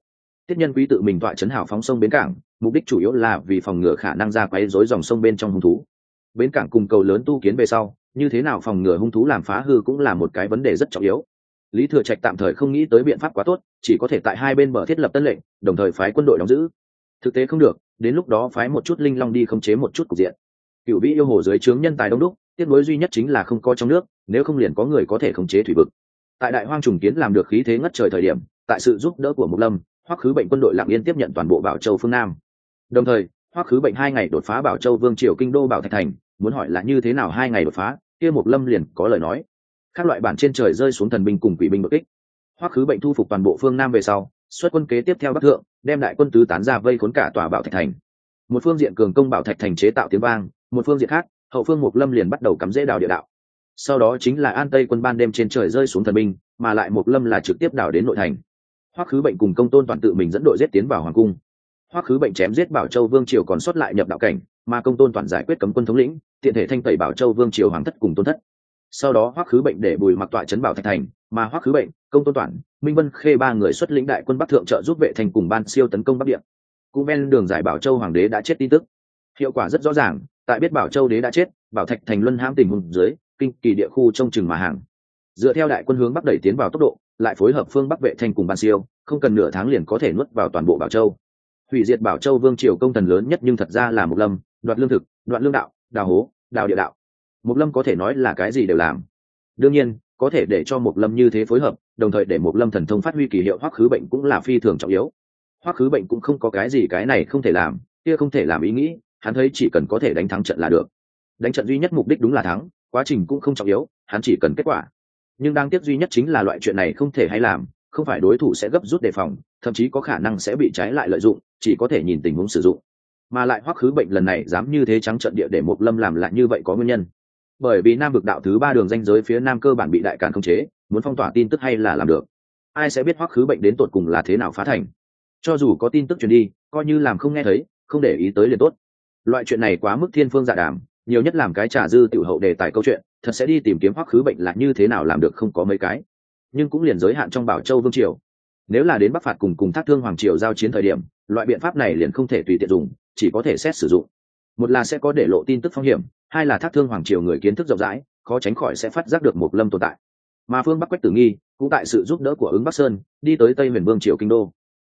Tiết nhân quý tự mình tọa chấn hào phóng sông bến cảng, mục đích chủ yếu là vì phòng ngừa khả năng ra quấy rối dòng sông bên trong hung thú. Bến cảng cùng cầu lớn tu kiến về sau, như thế nào phòng ngừa hung thú làm phá hư cũng là một cái vấn đề rất trọng yếu lý thừa trạch tạm thời không nghĩ tới biện pháp quá tốt, chỉ có thể tại hai bên bờ thiết lập tân lệnh, đồng thời phái quân đội đóng giữ. Thực tế không được, đến lúc đó phái một chút linh long đi khống chế một chút cục diện. Cựu vĩ yêu hồ dưới trướng nhân tài đông đúc tiếc nối duy nhất chính là không có trong nước, nếu không liền có người có thể khống chế thủy vực. Tại đại hoang trùng kiến làm được khí thế ngất trời thời điểm, tại sự giúp đỡ của mục lâm, hoắc khứ bệnh quân đội lạng yên tiếp nhận toàn bộ bảo châu phương nam. Đồng thời, hoắc khứ bệnh hai ngày đột phá bảo châu vương triều kinh đô bảo thạch thành, muốn hỏi là như thế nào hai ngày đột phá, kia mục lâm liền có lời nói các loại bản trên trời rơi xuống thần binh cùng quỷ binh bực kích. Hoắc khứ bệnh thu phục toàn bộ phương nam về sau, xuất quân kế tiếp theo bắc thượng, đem đại quân tứ tán ra vây khốn cả tòa bảo thạch thành. Một phương diện cường công bảo thạch thành chế tạo tiếng vang, một phương diện khác, hậu phương mục lâm liền bắt đầu cắm rễ đào địa đạo. Sau đó chính là an tây quân ban đêm trên trời rơi xuống thần binh, mà lại mục lâm là trực tiếp đào đến nội thành. Hoắc khứ bệnh cùng công tôn toàn tự mình dẫn đội giết tiến vào hoàng cung. Hoắc khứ bệnh chém giết bảo châu vương triều còn sót lại nhập đạo cảnh, mà công tôn toàn giải quyết cấm quân thống lĩnh, tiện thể thanh tẩy bảo châu vương triều hoàng thất cùng tôn thất sau đó hoắc khứ bệnh để bùi mặc tọa chấn bảo thạch thành, mà hoắc khứ bệnh, công tôn toàn minh vân khê ba người xuất lĩnh đại quân bắc thượng trợ giúp vệ thành cùng ban siêu tấn công bắc địa. Cũng ven đường giải bảo châu hoàng đế đã chết tin tức. Hiệu quả rất rõ ràng, tại biết bảo châu đế đã chết, bảo thạch thành luân hãm tình hùng dưới, kinh kỳ địa khu trông chừng mà hàng. Dựa theo đại quân hướng bắc đẩy tiến vào tốc độ, lại phối hợp phương bắc vệ thành cùng ban siêu, không cần nửa tháng liền có thể nuốt vào toàn bộ bảo châu. Hủy diệt bảo châu vương triều công thần lớn nhất nhưng thật ra là một lâm, đoạt lương thực đoạn lương đạo, đào hố, đào địa đạo. Mục lâm có thể nói là cái gì đều làm. Đương nhiên, có thể để cho Mục lâm như thế phối hợp, đồng thời để Mục lâm thần thông phát huy kỳ hiệu hoắc khứ bệnh cũng là phi thường trọng yếu. Hoắc khứ bệnh cũng không có cái gì cái này không thể làm, kia không thể làm ý nghĩ, hắn thấy chỉ cần có thể đánh thắng trận là được. Đánh trận duy nhất mục đích đúng là thắng, quá trình cũng không trọng yếu, hắn chỉ cần kết quả. Nhưng đáng tiếc duy nhất chính là loại chuyện này không thể hay làm, không phải đối thủ sẽ gấp rút đề phòng, thậm chí có khả năng sẽ bị trái lại lợi dụng, chỉ có thể nhìn tình huống sử dụng. Mà lại hoắc khứ bệnh lần này dám như thế trắng trận địa để một lâm làm lại như vậy có nguyên nhân bởi vì nam vực đạo thứ ba đường danh giới phía nam cơ bản bị đại càn khống chế, muốn phong tỏa tin tức hay là làm được? Ai sẽ biết hoắc khứ bệnh đến tột cùng là thế nào phá thành? Cho dù có tin tức truyền đi, coi như làm không nghe thấy, không để ý tới liền tốt. Loại chuyện này quá mức thiên phương dạ đàm, nhiều nhất làm cái trả dư tiểu hậu đề tài câu chuyện, thật sẽ đi tìm kiếm hoắc khứ bệnh là như thế nào làm được không có mấy cái. Nhưng cũng liền giới hạn trong bảo châu vương triều. Nếu là đến bắc phạt cùng cùng thác thương hoàng triều giao chiến thời điểm, loại biện pháp này liền không thể tùy tiện dùng, chỉ có thể xét sử dụng một là sẽ có để lộ tin tức phong hiểm, hai là thác thương hoàng triều người kiến thức rộng rãi, khó tránh khỏi sẽ phát giác được một lâm tồn tại. Mà phương bắc quách tử nghi cũng tại sự giúp đỡ của ứng bắc sơn, đi tới tây huyền vương triều kinh đô.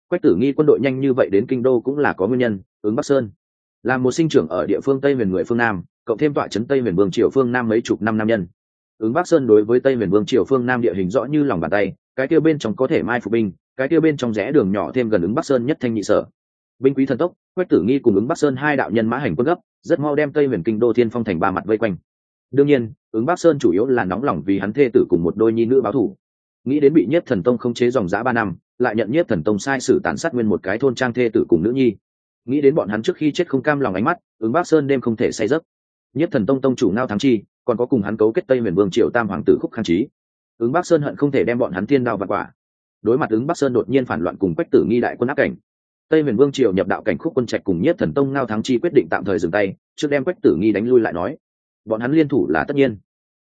Quách tử nghi quân đội nhanh như vậy đến kinh đô cũng là có nguyên nhân, ứng bắc sơn là một sinh trưởng ở địa phương tây huyền người phương nam, cộng thêm tọa trấn tây huyền vương triều phương nam mấy chục năm nam nhân. Ứng bắc sơn đối với tây huyền vương triều phương nam địa hình rõ như lòng bàn tay, cái kia bên trong có thể mai phục binh, cái kia bên trong rẽ đường nhỏ thêm gần ứng bắc sơn nhất thanh nhị sở binh quý thần tốc, quách tử nghi cùng ứng bắc sơn hai đạo nhân mã hành quân gấp, rất mau đem tây huyền kinh đô thiên phong thành ba mặt vây quanh. Đương nhiên, ứng bắc sơn chủ yếu là nóng lòng vì hắn thê tử cùng một đôi nhi nữ báo thủ nghĩ đến bị nhất thần tông không chế dòng giã ba năm, lại nhận nhất thần tông sai sử tàn sát nguyên một cái thôn trang thê tử cùng nữ nhi. Nghĩ đến bọn hắn trước khi chết không cam lòng ánh mắt, ứng bắc sơn đêm không thể say giấc. Nhất thần tông tông chủ ngao thắng chi, còn có cùng hắn cấu kết tây huyền vương triều tam hoàng tử khúc khang trí ứng bắc sơn hận không thể đem bọn hắn thiên đao vặt quả. Đối mặt ứng bắc sơn đột nhiên phản loạn cùng quách tử nghi đại quân áp cảnh tây huyền vương triều nhập đạo cảnh khúc quân trạch cùng nhất thần tông ngao thắng chi quyết định tạm thời dừng tay, trước đem quách tử nghi đánh lui lại nói. Bọn hắn liên thủ là tất nhiên.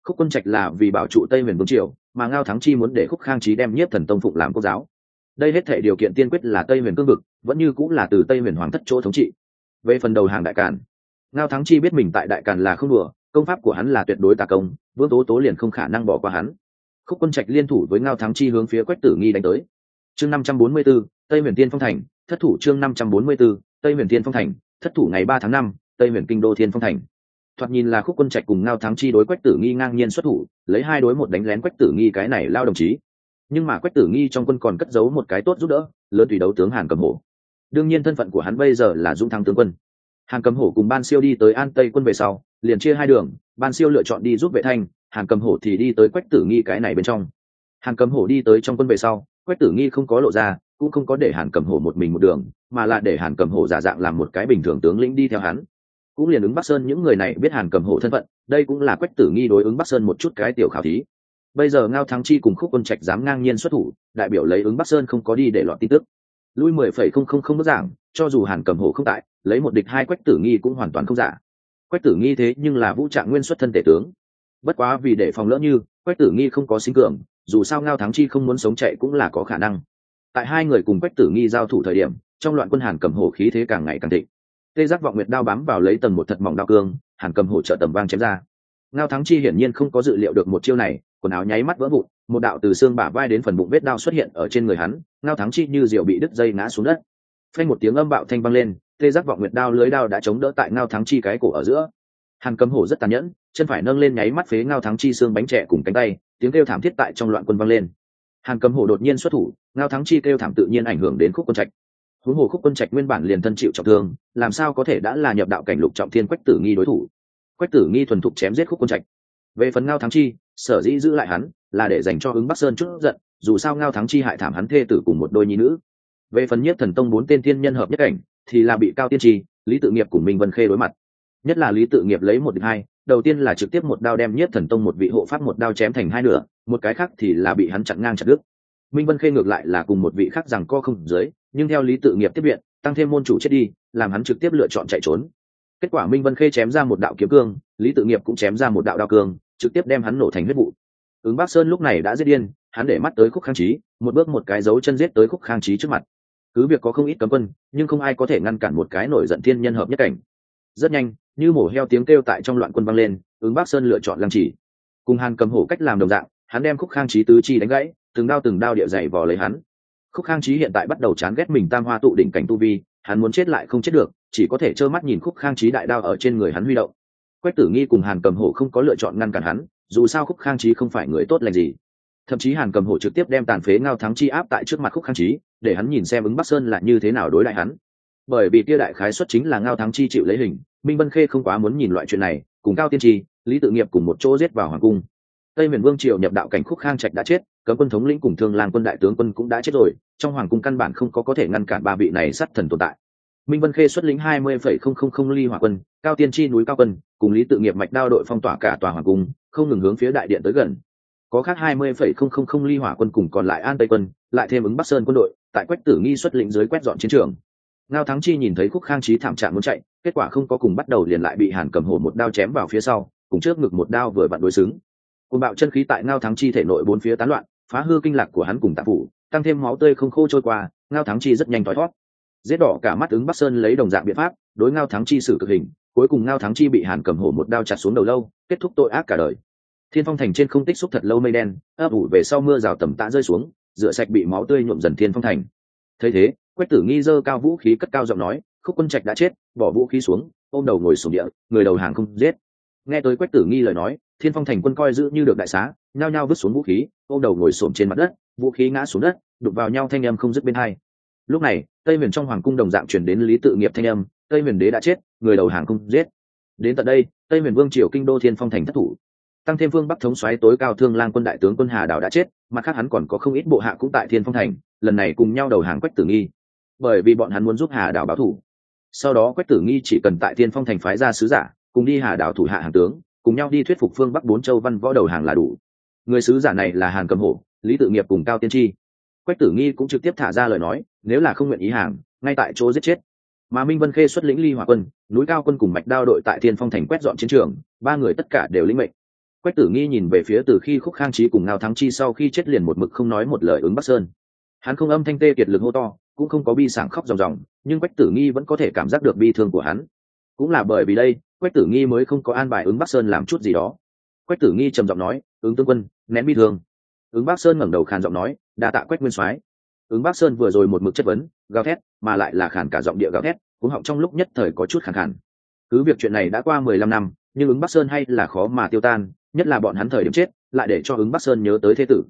Khúc quân trạch là vì bảo trụ tây huyền vương triều, mà ngao thắng chi muốn để khúc khang trí đem nhất thần tông phụng làm quốc giáo. Đây hết thể điều kiện tiên quyết là tây huyền cương vực, vẫn như cũng là từ tây huyền hoàng thất chỗ thống trị. Về phần đầu hàng đại càn, ngao thắng chi biết mình tại đại càn là không đùa, công pháp của hắn là tuyệt đối tà công, vương tố tố liền không khả năng bỏ qua hắn. Khúc quân trạch liên thủ với ngao thắng chi hướng phía quách tử nghi đánh tới. Chương năm trăm bốn mươi b tây huyền tiên phong thành thất thủ chương năm trăm bốn mươi b ố tây huyền Thiên phong thành. Thất thủ ngày ba tháng năm, tây huyền kinh đô thiên phong thành. Thoạt nhìn là khúc quân trạch cùng ngao thắng chi đối quách tử nghi ngang nhiên xuất thủ, lấy hai đối một đánh lén quách tử nghi cái này lao đồng chí. Nhưng mà quách tử nghi trong quân còn cất giấu một cái tốt giúp đỡ, lớn tùy đấu tướng hàn cầm hổ. Đương nhiên thân phận của hắn bây giờ là dũng thắng tướng quân. Hàn cầm hổ cùng ban siêu đi tới an tây quân về sau, liền chia hai đường, ban siêu lựa chọn đi giúp vệ thanh, hàn cầm hổ thì đi tới quách tử nghi cái này bên trong. Hàn cầm hổ đi tới trong quân về sau, quách tử nghi không có lộ ra cũng không có để hàn cầm hổ một mình một đường, mà là để hàn cầm hổ giả dạng làm một cái bình thường tướng lĩnh đi theo hắn. Cũng liền ứng bắc sơn những người này biết hàn cầm hổ thân phận, đây cũng là quách tử nghi đối ứng bắc sơn một chút cái tiểu khảo thí. Bây giờ ngao thắng chi cùng khúc quân trạch dám ngang nhiên xuất thủ, đại biểu lấy ứng bắc sơn không có đi để lọt tin tức. Lui mười phẩy không không không bức giảng, cho dù hàn cầm hổ không tại, lấy một địch hai quách tử nghi cũng hoàn toàn không giả. Quách tử nghi thế nhưng là vũ trạng nguyên xuất thân tể tướng. Bất quá vì để phòng lỡ như, quách tử nghi không có sinh cường, dù sao ngao thắng chi không muốn sống chạy cũng là có khả năng tại hai người cùng quách tử nghi giao thủ thời điểm, trong loạn quân hàn cầm hổ khí thế càng ngày càng thịnh. Tê giác vọng nguyệt đao bám vào lấy tầng một thật mỏng đao cương, hàn cầm hổ trợ tầm vang chém ra. Ngao thắng chi hiển nhiên không có dự liệu được một chiêu này, quần áo nháy mắt vỡ vụn, một đạo từ xương bả vai đến phần bụng vết đao xuất hiện ở trên người hắn, ngao thắng chi như diều bị đứt dây ngã xuống đất. Phanh một tiếng âm bạo thanh vang lên, tê giác vọng nguyệt đao lưới đao đã chống đỡ tại ngao thắng chi cái cổ ở giữa. Hàn cầm hổ rất tàn nhẫn, chân phải nâng lên nháy mắt phế ngao thắng chi xương bánh trẻ cùng cánh tay, tiếng kêu thảm thiết tại trong loạn quân vang lên hàn cầm hổ đột nhiên xuất thủ, ngao thắng chi kêu thảm tự nhiên ảnh hưởng đến khúc quân trạch. Huống hồ khúc quân trạch nguyên bản liền thân chịu trọng thương, làm sao có thể đã là nhập đạo cảnh lục trọng thiên quách tử nghi đối thủ? Quách tử nghi thuần thục chém giết khúc quân trạch. Về phần ngao thắng chi, sở dĩ giữ lại hắn là để dành cho ứng bắc sơn chút giận, dù sao ngao thắng chi hại thảm hắn thê tử cùng một đôi nhi nữ. Về phần nhất thần tông bốn tên tiên nhân hợp nhất cảnh, thì là bị cao tiên tri, lý tự nghiệp cùng minh vân khê đối mặt. Nhất là lý tự nghiệp lấy một địch hai, đầu tiên là trực tiếp một đao đem nhất thần tông một vị hộ pháp một đao chém thành hai nửa một cái khác thì là bị hắn chặn ngang chặt đứt. Minh vân khê ngược lại là cùng một vị khác rằng co không dưới, nhưng theo lý tự nghiệp tiếp viện, tăng thêm môn chủ chết đi, làm hắn trực tiếp lựa chọn chạy trốn. Kết quả minh vân khê chém ra một đạo kiếm cương, lý tự nghiệp cũng chém ra một đạo đao cương, trực tiếp đem hắn nổ thành huyết vụ. Ứng bắc sơn lúc này đã giết điên, hắn để mắt tới khúc khang trí, một bước một cái dấu chân giết tới khúc khang trí trước mặt. Cứ việc có không ít cấm quân, nhưng không ai có thể ngăn cản một cái nổi giận thiên nhân hợp nhất cảnh. Rất nhanh, như mổ heo tiếng kêu tại trong loạn quân vang lên, ứng bắc sơn lựa chọn lăng chỉ cùng hàn cầm hổ cách làm đồng dạng hắn đem khúc khang trí tứ chi đánh gãy, từng đao từng đao địa dày vò lấy hắn. Khúc khang trí hiện tại bắt đầu chán ghét mình tam hoa tụ đỉnh cảnh tu vi, hắn muốn chết lại không chết được, chỉ có thể trơ mắt nhìn khúc khang trí đại đao ở trên người hắn huy động. Quách tử nghi cùng hàn cầm hổ không có lựa chọn ngăn cản hắn, dù sao khúc khang trí không phải người tốt lành gì. Thậm chí hàn cầm hổ trực tiếp đem tàn phế ngao thắng chi áp tại trước mặt khúc khang trí để hắn nhìn xem ứng bắc sơn là như thế nào đối lại hắn. Bởi vì kia đại khái xuất chính là ngao thắng chi chịu lấy hình, minh vân khê không quá muốn nhìn loại chuyện này, cùng cao tiên tri, lý tự nghiệp cùng một chỗ giết vào hoàng cung tây miền vương triều nhập đạo cảnh khúc khang trạch đã chết, cấm quân thống lĩnh cùng thương lang quân đại tướng quân cũng đã chết rồi, trong hoàng cung căn bản không có có thể ngăn cản ba vị này sát thần tồn tại. Minh vân khê xuất lĩnh hai mươi phẩy không không không ly hỏa quân, cao tiên tri núi cao quân, cùng lý tự nghiệp mạch đao đội phong tỏa cả tòa hoàng cung, không ngừng hướng phía đại điện tới gần. Có khác hai mươi phẩy không không không ly hỏa quân cùng còn lại an tây quân, lại thêm ứng bắc sơn quân đội, tại quách tử nghi xuất lĩnh dưới quét dọn chiến trường. Ngao thắng chi nhìn thấy khúc khang trí thảm trạng muốn chạy, kết quả không có cùng bắt đầu liền lại bị hàn cầm hổ một đao chém vào phía sau, cùng trước ngực một đao vừa vặn đối xứng cùng bạo chân khí tại ngao thắng chi thể nội bốn phía tán loạn, phá hư kinh lạc của hắn cùng tạp phủ tăng thêm máu tươi không khô trôi qua, ngao thắng chi rất nhanh thoái thoát. Giết đỏ cả mắt ứng bắc sơn lấy đồng dạng biện pháp, đối ngao thắng chi xử cực hình, cuối cùng ngao thắng chi bị hàn cầm hổ một đao chặt xuống đầu lâu, kết thúc tội ác cả đời. Thiên phong thành trên không tích xúc thật lâu mây đen, ấp ủ về sau mưa rào tầm tã rơi xuống, rửa sạch bị máu tươi nhuộm dần thiên phong thành. Thấy thế, quách tử nghi dơ cao vũ khí cất cao giọng nói, khúc quân trạch đã chết, bỏ vũ khí xuống, ôm đầu ngồi sùng địa, người đầu hàng không giết nghe tới quách tử nghi lời nói, thiên phong thành quân coi giữ như được đại xá, nhao nhao vứt xuống vũ khí, ôm đầu ngồi xổm trên mặt đất, vũ khí ngã xuống đất, đụng vào nhau thanh âm không dứt bên hai. Lúc này, tây miền trong hoàng cung đồng dạng chuyển đến lý tự nghiệp thanh âm, tây miền đế đã chết, người đầu hàng không giết. Đến tận đây, tây miền vương triều kinh đô thiên phong thành thất thủ. Tăng thêm vương bắc thống xoáy tối cao thương lang quân đại tướng quân hà đảo đã chết, mặt khác hắn còn có không ít bộ hạ cũng tại thiên phong thành, lần này cùng nhau đầu hàng quách tử nghi. Bởi vì bọn hắn muốn giúp hà đảo báo thủ. Sau đó quách tử nghi chỉ cần tại thiên phong thành phái ra sứ giả cùng đi hà đảo thủ hạ hàng tướng, cùng nhau đi thuyết phục phương bắc bốn châu văn võ đầu hàng là đủ. Người sứ giả này là hàn cầm hổ, lý tự nghiệp cùng cao tiên tri. Quách tử nghi cũng trực tiếp thả ra lời nói, nếu là không nguyện ý hàng, ngay tại chỗ giết chết. Mà minh vân khê xuất lĩnh ly hỏa quân, núi cao quân cùng mạch đao đội tại thiên phong thành quét dọn chiến trường, ba người tất cả đều lĩnh mệnh. Quách tử nghi nhìn về phía từ khi khúc khang trí cùng ngao thắng chi sau khi chết liền một mực không nói một lời ứng bắc sơn. Hắn không âm thanh tê kiệt lực hô to, cũng không có bi sảng khóc ròng ròng, nhưng quách tử nghi vẫn có thể cảm giác được bi thương của hắn cũng là bởi vì đây, quách tử nghi mới không có an bài ứng bắc sơn làm chút gì đó. Quách tử nghi trầm giọng nói, ứng tương quân, nén bi thương. Ứng bắc sơn ngẩng đầu khàn giọng nói, đa tạ quách nguyên soái. Ứng bắc sơn vừa rồi một mực chất vấn, gào thét, mà lại là khàn cả giọng địa gào thét cũng họng trong lúc nhất thời có chút khàn khàn. Cứ việc chuyện này đã qua mười lăm năm, nhưng ứng bắc sơn hay là khó mà tiêu tan, nhất là bọn hắn thời điểm chết, lại để cho ứng bắc sơn nhớ tới thế tử.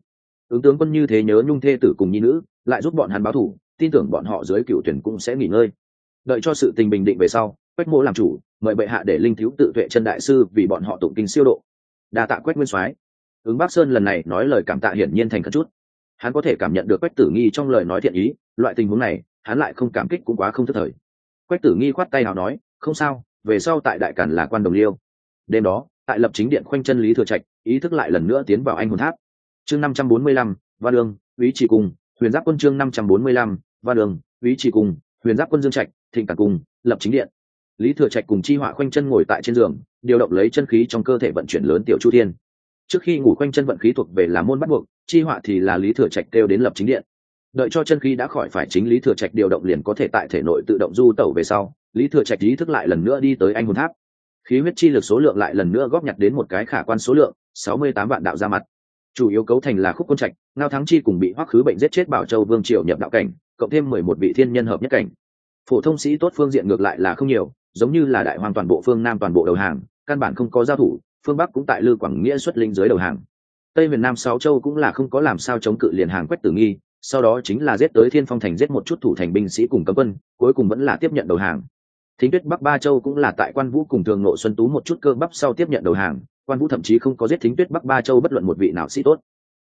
Ứng tướng quân như thế nhớ nhung thê tử cùng nhi nữ, lại giúp bọn hắn báo thủ, tin tưởng bọn họ dưới cựu tuyển cũng sẽ nghỉ ngơi. Đợi cho sự tình bình định về sau quách mộ làm chủ, mời bệ hạ để linh thiếu tự tuệ chân đại sư vì bọn họ tụng kinh siêu độ. Đa tạ quách nguyên soái. Ứng bắc sơn lần này nói lời cảm tạ hiển nhiên thành khẩn chút. Hắn có thể cảm nhận được quách tử nghi trong lời nói thiện ý, loại tình huống này, hắn lại không cảm kích cũng quá không thất thời. Quách tử nghi khoát tay nào nói, không sao, về sau tại đại cản là quan đồng liêu. Đêm đó, tại lập chính điện khoanh chân lý thừa trạch, ý thức lại lần nữa tiến vào anh hồn tháp. Chương năm trăm bốn mươi lăm, văn đường ý chỉ cùng, huyền giáp quân chương năm trăm bốn mươi lăm, văn đường ý chỉ cùng, huyền giáp quân dương trạch, thịnh cả cùng, lập chính điện lý thừa trạch cùng chi họa khoanh chân ngồi tại trên giường, điều động lấy chân khí trong cơ thể vận chuyển lớn tiểu chu thiên. Trước khi ngủ khoanh chân vận khí thuộc về là môn bắt buộc, chi họa thì là lý thừa trạch kêu đến lập chính điện. Đợi cho chân khí đã khỏi phải chính lý thừa trạch điều động liền có thể tại thể nội tự động du tẩu về sau, lý thừa trạch ý thức lại lần nữa đi tới anh hồn tháp. Khí huyết chi lực số lượng lại lần nữa góp nhặt đến một cái khả quan số lượng, sáu mươi tám vạn đạo ra mặt. Chủ yếu cấu thành là khúc quân trạch, ngao thắng chi cùng bị hoắc khứ bệnh giết chết bảo châu vương triều nhập đạo cảnh, cộng thêm mười một vị thiên nhân hợp nhất cảnh. Phổ thông sĩ tốt phương diện ngược lại là không nhiều giống như là đại hoàng toàn bộ phương nam toàn bộ đầu hàng, căn bản không có giao thủ, phương bắc cũng tại lư quảng nghĩa xuất linh dưới đầu hàng. Tây miền nam sáu châu cũng là không có làm sao chống cự liền hàng quét tử nghi, sau đó chính là giết tới thiên phong thành giết một chút thủ thành binh sĩ cùng cấm quân, cuối cùng vẫn là tiếp nhận đầu hàng. Thính tuyết bắc ba châu cũng là tại quan vũ cùng thường nội xuân tú một chút cơ bắp sau tiếp nhận đầu hàng, quan vũ thậm chí không có giết thính tuyết bắc ba châu bất luận một vị nào sĩ tốt.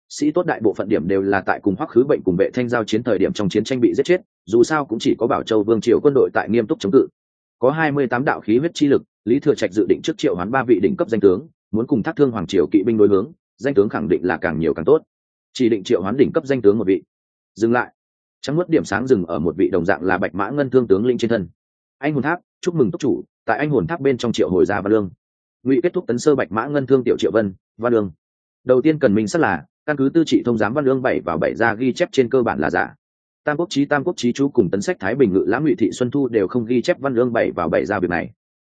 Sĩ tốt đại bộ phận điểm đều là tại cùng hoắc khứ bệnh cùng vệ thanh giao chiến thời điểm trong chiến tranh bị giết chết, dù sao cũng chỉ có bảo châu vương triều quân đội tại nghiêm túc chống cự có hai mươi tám đạo khí huyết chi lực, lý thừa trạch dự định trước triệu hoán ba vị đỉnh cấp danh tướng, muốn cùng thác thương hoàng triều kỵ binh đối hướng, danh tướng khẳng định là càng nhiều càng tốt. Chỉ định triệu hoán đỉnh cấp danh tướng một vị. Dừng lại. Trắng mất điểm sáng dừng ở một vị đồng dạng là bạch mã ngân thương tướng linh trên thân. Anh hồn tháp, chúc mừng túc chủ, tại anh hồn tháp bên trong triệu hồi gia văn lương. Ngụy kết thúc tấn sơ bạch mã ngân thương tiểu triệu vân, văn lương. Đầu tiên cần minh xác là, căn cứ tư trị thông giám văn lương bảy vào bảy ra ghi chép trên cơ bản là giả tam quốc chí, tam quốc chí chú cùng tấn sách thái bình ngự lãm ngụy thị xuân thu đều không ghi chép văn lương bảy vào bảy ra việc này.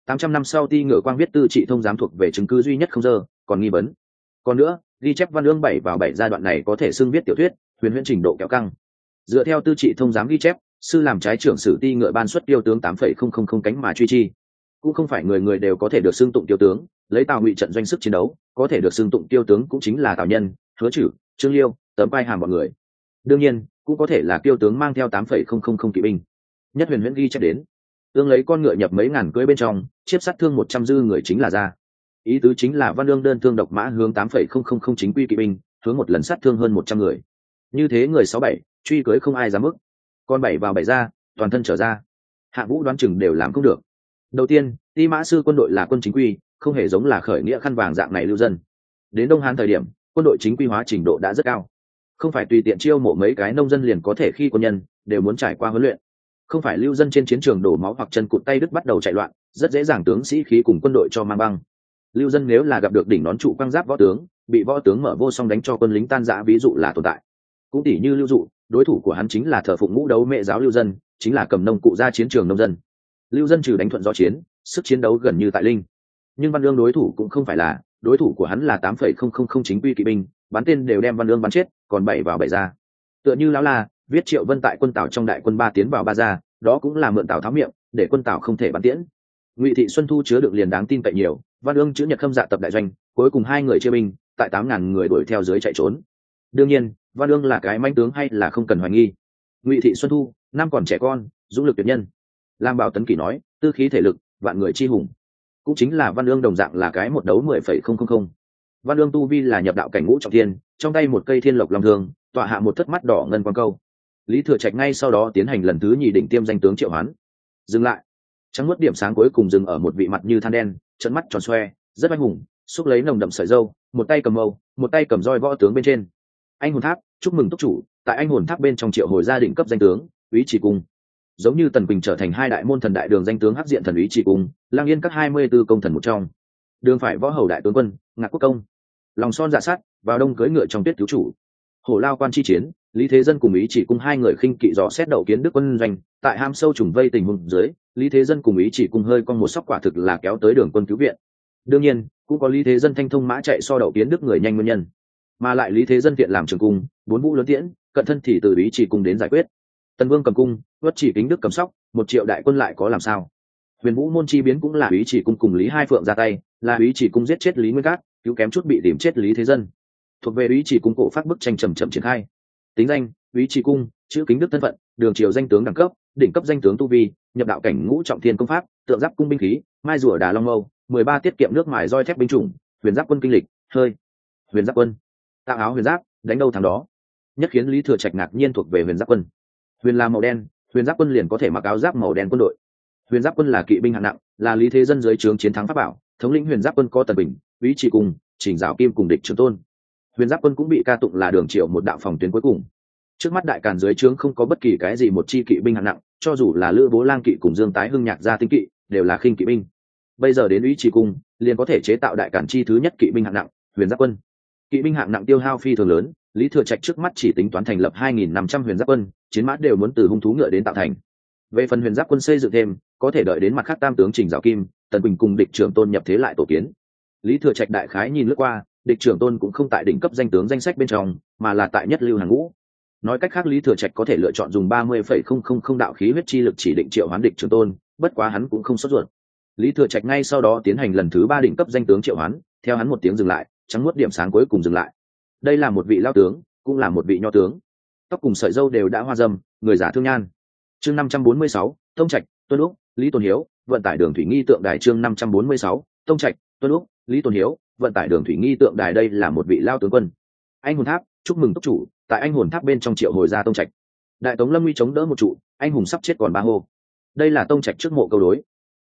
Tám trăm năm sau ti ngựa quang viết tư trị thông giám thuộc về chứng cứ duy nhất không dơ, còn nghi vấn. Còn nữa, ghi chép văn lương bảy vào bảy giai đoạn này có thể xưng viết tiểu thuyết, huyền huyễn trình độ kéo căng. Dựa theo tư trị thông giám ghi chép, sư làm trái trưởng sử ti ngựa ban xuất tiêu tướng tám phẩy không không không cánh mà truy chi. Cũng không phải người người đều có thể được xưng tụng tiêu tướng, lấy tào ngụy trận doanh sức chiến đấu, có thể được xưng tụng tiêu tướng cũng chính là tào nhân, hứa chử, trương liêu, tấm vai hàm mọi người. Đương nhiên cũng có thể là tiêu tướng mang theo tám phẩy không không không kỵ binh. Nhất huyền huyễn ghi chép đến. Tương lấy con ngựa nhập mấy ngàn cưỡi bên trong, chiếp sát thương một trăm dư người chính là ra. Ý tứ chính là văn lương đơn thương độc mã hướng tám phẩy không không không chính quy kỵ binh, hướng một lần sát thương hơn một trăm người. Như thế người sáu bảy, truy cưới không ai dám mức con bảy vào bảy ra, toàn thân trở ra. Hạ vũ đoán chừng đều làm không được. Đầu tiên ti mã sư quân đội là quân chính quy, không hề giống là khởi nghĩa khăn vàng dạng này lưu dân. Đến đông hán thời điểm, quân đội chính quy hóa trình độ đã rất cao không phải tùy tiện chiêu mộ mấy cái nông dân liền có thể khi quân nhân, đều muốn trải qua huấn luyện. Không phải lưu dân trên chiến trường đổ máu hoặc chân cụt tay đứt bắt đầu chạy loạn, rất dễ dàng tướng sĩ khí cùng quân đội cho mang băng. Lưu dân nếu là gặp được đỉnh nón trụ quang giáp võ tướng, bị võ tướng mở vô song đánh cho quân lính tan giã ví dụ là tồn tại. Cũng tỷ như lưu dụ, đối thủ của hắn chính là thờ phụng ngũ đấu mẹ giáo lưu dân, chính là cầm nông cụ ra chiến trường nông dân. Lưu dân trừ đánh thuận do chiến, sức chiến đấu gần như tại linh. Nhưng văn lương đối thủ cũng không phải là đối thủ của hắn là tám phẩy không không không chính quy kỵ binh, bắn tên đều đem văn lương bắn chết, còn bảy vào bảy ra. Tựa như lão la, viết triệu vân tại quân tảo trong đại quân ba tiến vào ba ra, đó cũng là mượn tảo tháo miệng, để quân tảo không thể bắn tiễn. Ngụy thị xuân thu chứa được liền đáng tin cậy nhiều, văn ương chữ nhật khâm dạ tập đại doanh, cuối cùng hai người chia binh, tại tám ngàn người đuổi theo dưới chạy trốn. Đương nhiên, văn ương là cái manh tướng hay là không cần hoài nghi. Ngụy thị xuân thu, năm còn trẻ con, dũng lực tuyệt nhân. Lam bảo tấn kỷ nói, tư khí thể lực, vạn người chi hùng cũng chính là văn lương đồng dạng là cái một đấu mười phẩy không không không. Văn lương tu vi là nhập đạo cảnh ngũ trọng thiên, trong tay một cây thiên lộc long thương, tọa hạ một thất mắt đỏ ngân quang câu. Lý thừa trạch ngay sau đó tiến hành lần thứ nhì định tiêm danh tướng triệu hoán. Dừng lại. Trắng mất điểm sáng cuối cùng dừng ở một vị mặt như than đen trận mắt tròn xoe, rất anh hùng, xúc lấy nồng đậm sợi dâu, một tay cầm mâu, một tay cầm roi võ tướng bên trên. Anh hồn tháp, chúc mừng túc chủ, tại anh hồn tháp bên trong triệu hồi gia đình cấp danh tướng ý chỉ cung giống như tần quỳnh trở thành hai đại môn thần đại đường danh tướng hắc diện thần ý trị cùng lang yên các hai mươi b ố công thần một trong. Đường phải võ hầu đại tướng quân, ngạc quốc công. Lòng son dạ sát, vào đông cưỡi ngựa trong tuyết cứu chủ. Hổ lao quan chi chiến, lý thế dân cùng ý chỉ cung hai người khinh kỵ dò xét đầu kiến đức quân doanh, tại ham sâu trùng vây tình hùng dưới, lý thế dân cùng ý chỉ cung hơi con một sóc quả thực là kéo tới đường quân cứu viện. Đương nhiên, cũng có lý thế dân thanh thông mã chạy so đầu kiến đức người nhanh nguyên nhân. Mà lại lý thế dân tiện làm trường cung, bốn vũ lớn tiễn, cận thân thì từ ý chỉ cung đến giải quyết tần vương cầm cung vất chỉ kính đức cầm sóc, một triệu đại quân lại có làm sao? Huyền vũ môn chi biến cũng là ý chỉ cung cùng lý hai phượng ra tay, là ý chỉ cung giết chết lý nguyên cát, cứu kém chút bị tìm chết lý thế dân. Thuộc về ý chỉ cung cổ phát bức tranh trầm trầm triển khai. Tính danh ý chỉ cung, chữ kính đức thân phận, đường triều danh tướng đẳng cấp, đỉnh cấp danh tướng tu vi, nhập đạo cảnh ngũ trọng thiên công pháp, tượng giáp cung binh khí, mai rùa đà long mâu, mười ba tiết kiệm nước mài roi thép binh chủng, huyền giáp quân kinh lịch, hơi. Huyền giáp quân. Tạo áo huyền giáp, đánh đâu thằng đó. Nhất khiến lý thừa trạch ngạc nhiên thuộc về huyền giáp quân huyền là màu đen, huyền giáp quân liền có thể mặc áo giáp màu đen quân đội. Huyền giáp quân là kỵ binh hạng nặng, là lý thế dân dưới trướng chiến thắng pháp bảo, thống lĩnh huyền giáp quân có tần bình ý trị cùng, chỉnh dạo kim cùng địch trường tôn. Huyền giáp quân cũng bị ca tụng là đường triệu một đạo phòng tuyến cuối cùng. Trước mắt đại càn dưới trướng không có bất kỳ cái gì một chi kỵ binh hạng nặng, cho dù là lữ bố lang kỵ cùng dương tái hưng nhạc gia tinh kỵ, đều là khinh kỵ binh. Bây giờ đến ý chỉ cung liền có thể chế tạo đại cản chi thứ nhất kỵ binh hạng nặng, huyền giáp quân kỵ binh hạng nặng tiêu hao phi thường lớn, lý thừa trạch trước mắt chỉ tính toán thành lập 2.500 huyền giáp quân, chiến mã đều muốn từ hung thú ngựa đến tạo thành. Về phần huyền giáp quân xây dựng thêm, có thể đợi đến mặt khác tam tướng trình giáo kim, tần bình cùng địch trưởng tôn nhập thế lại tổ kiến. Lý thừa trạch đại khái nhìn lướt qua, địch trưởng tôn cũng không tại đỉnh cấp danh tướng danh sách bên trong, mà là tại nhất lưu hàng ngũ. Nói cách khác, lý thừa trạch có thể lựa chọn dùng ba mươi phẩy không không không đạo khí huyết chi lực chỉ định triệu hoán địch trưởng tôn, bất quá hắn cũng không sốt ruột. Lý thừa trạch ngay sau đó tiến hành lần thứ ba đỉnh cấp danh tướng triệu hoán, theo hắn một tiếng dừng lại trắng nuốt điểm sáng cuối cùng dừng lại. Đây là một vị lao tướng, cũng là một vị nho tướng. Tóc cùng sợi dâu đều đã hoa dâm, người giả thương nhan. Chương năm trăm bốn mươi sáu, tông trạch, tuân úc, lý tôn hiếu, vận tải đường thủy nghi tượng đài chương năm trăm bốn mươi sáu, tông trạch, tuân úc, lý tôn hiếu, vận tải đường thủy nghi tượng đài đây là một vị lao tướng quân. Anh hồn tháp, chúc mừng tốc chủ, tại anh hồn tháp bên trong triệu hồi ra tông trạch. Đại tống lâm Uy chống đỡ một trụ, anh hùng sắp chết còn ba hô. Đây là tông trạch trước mộ câu đối.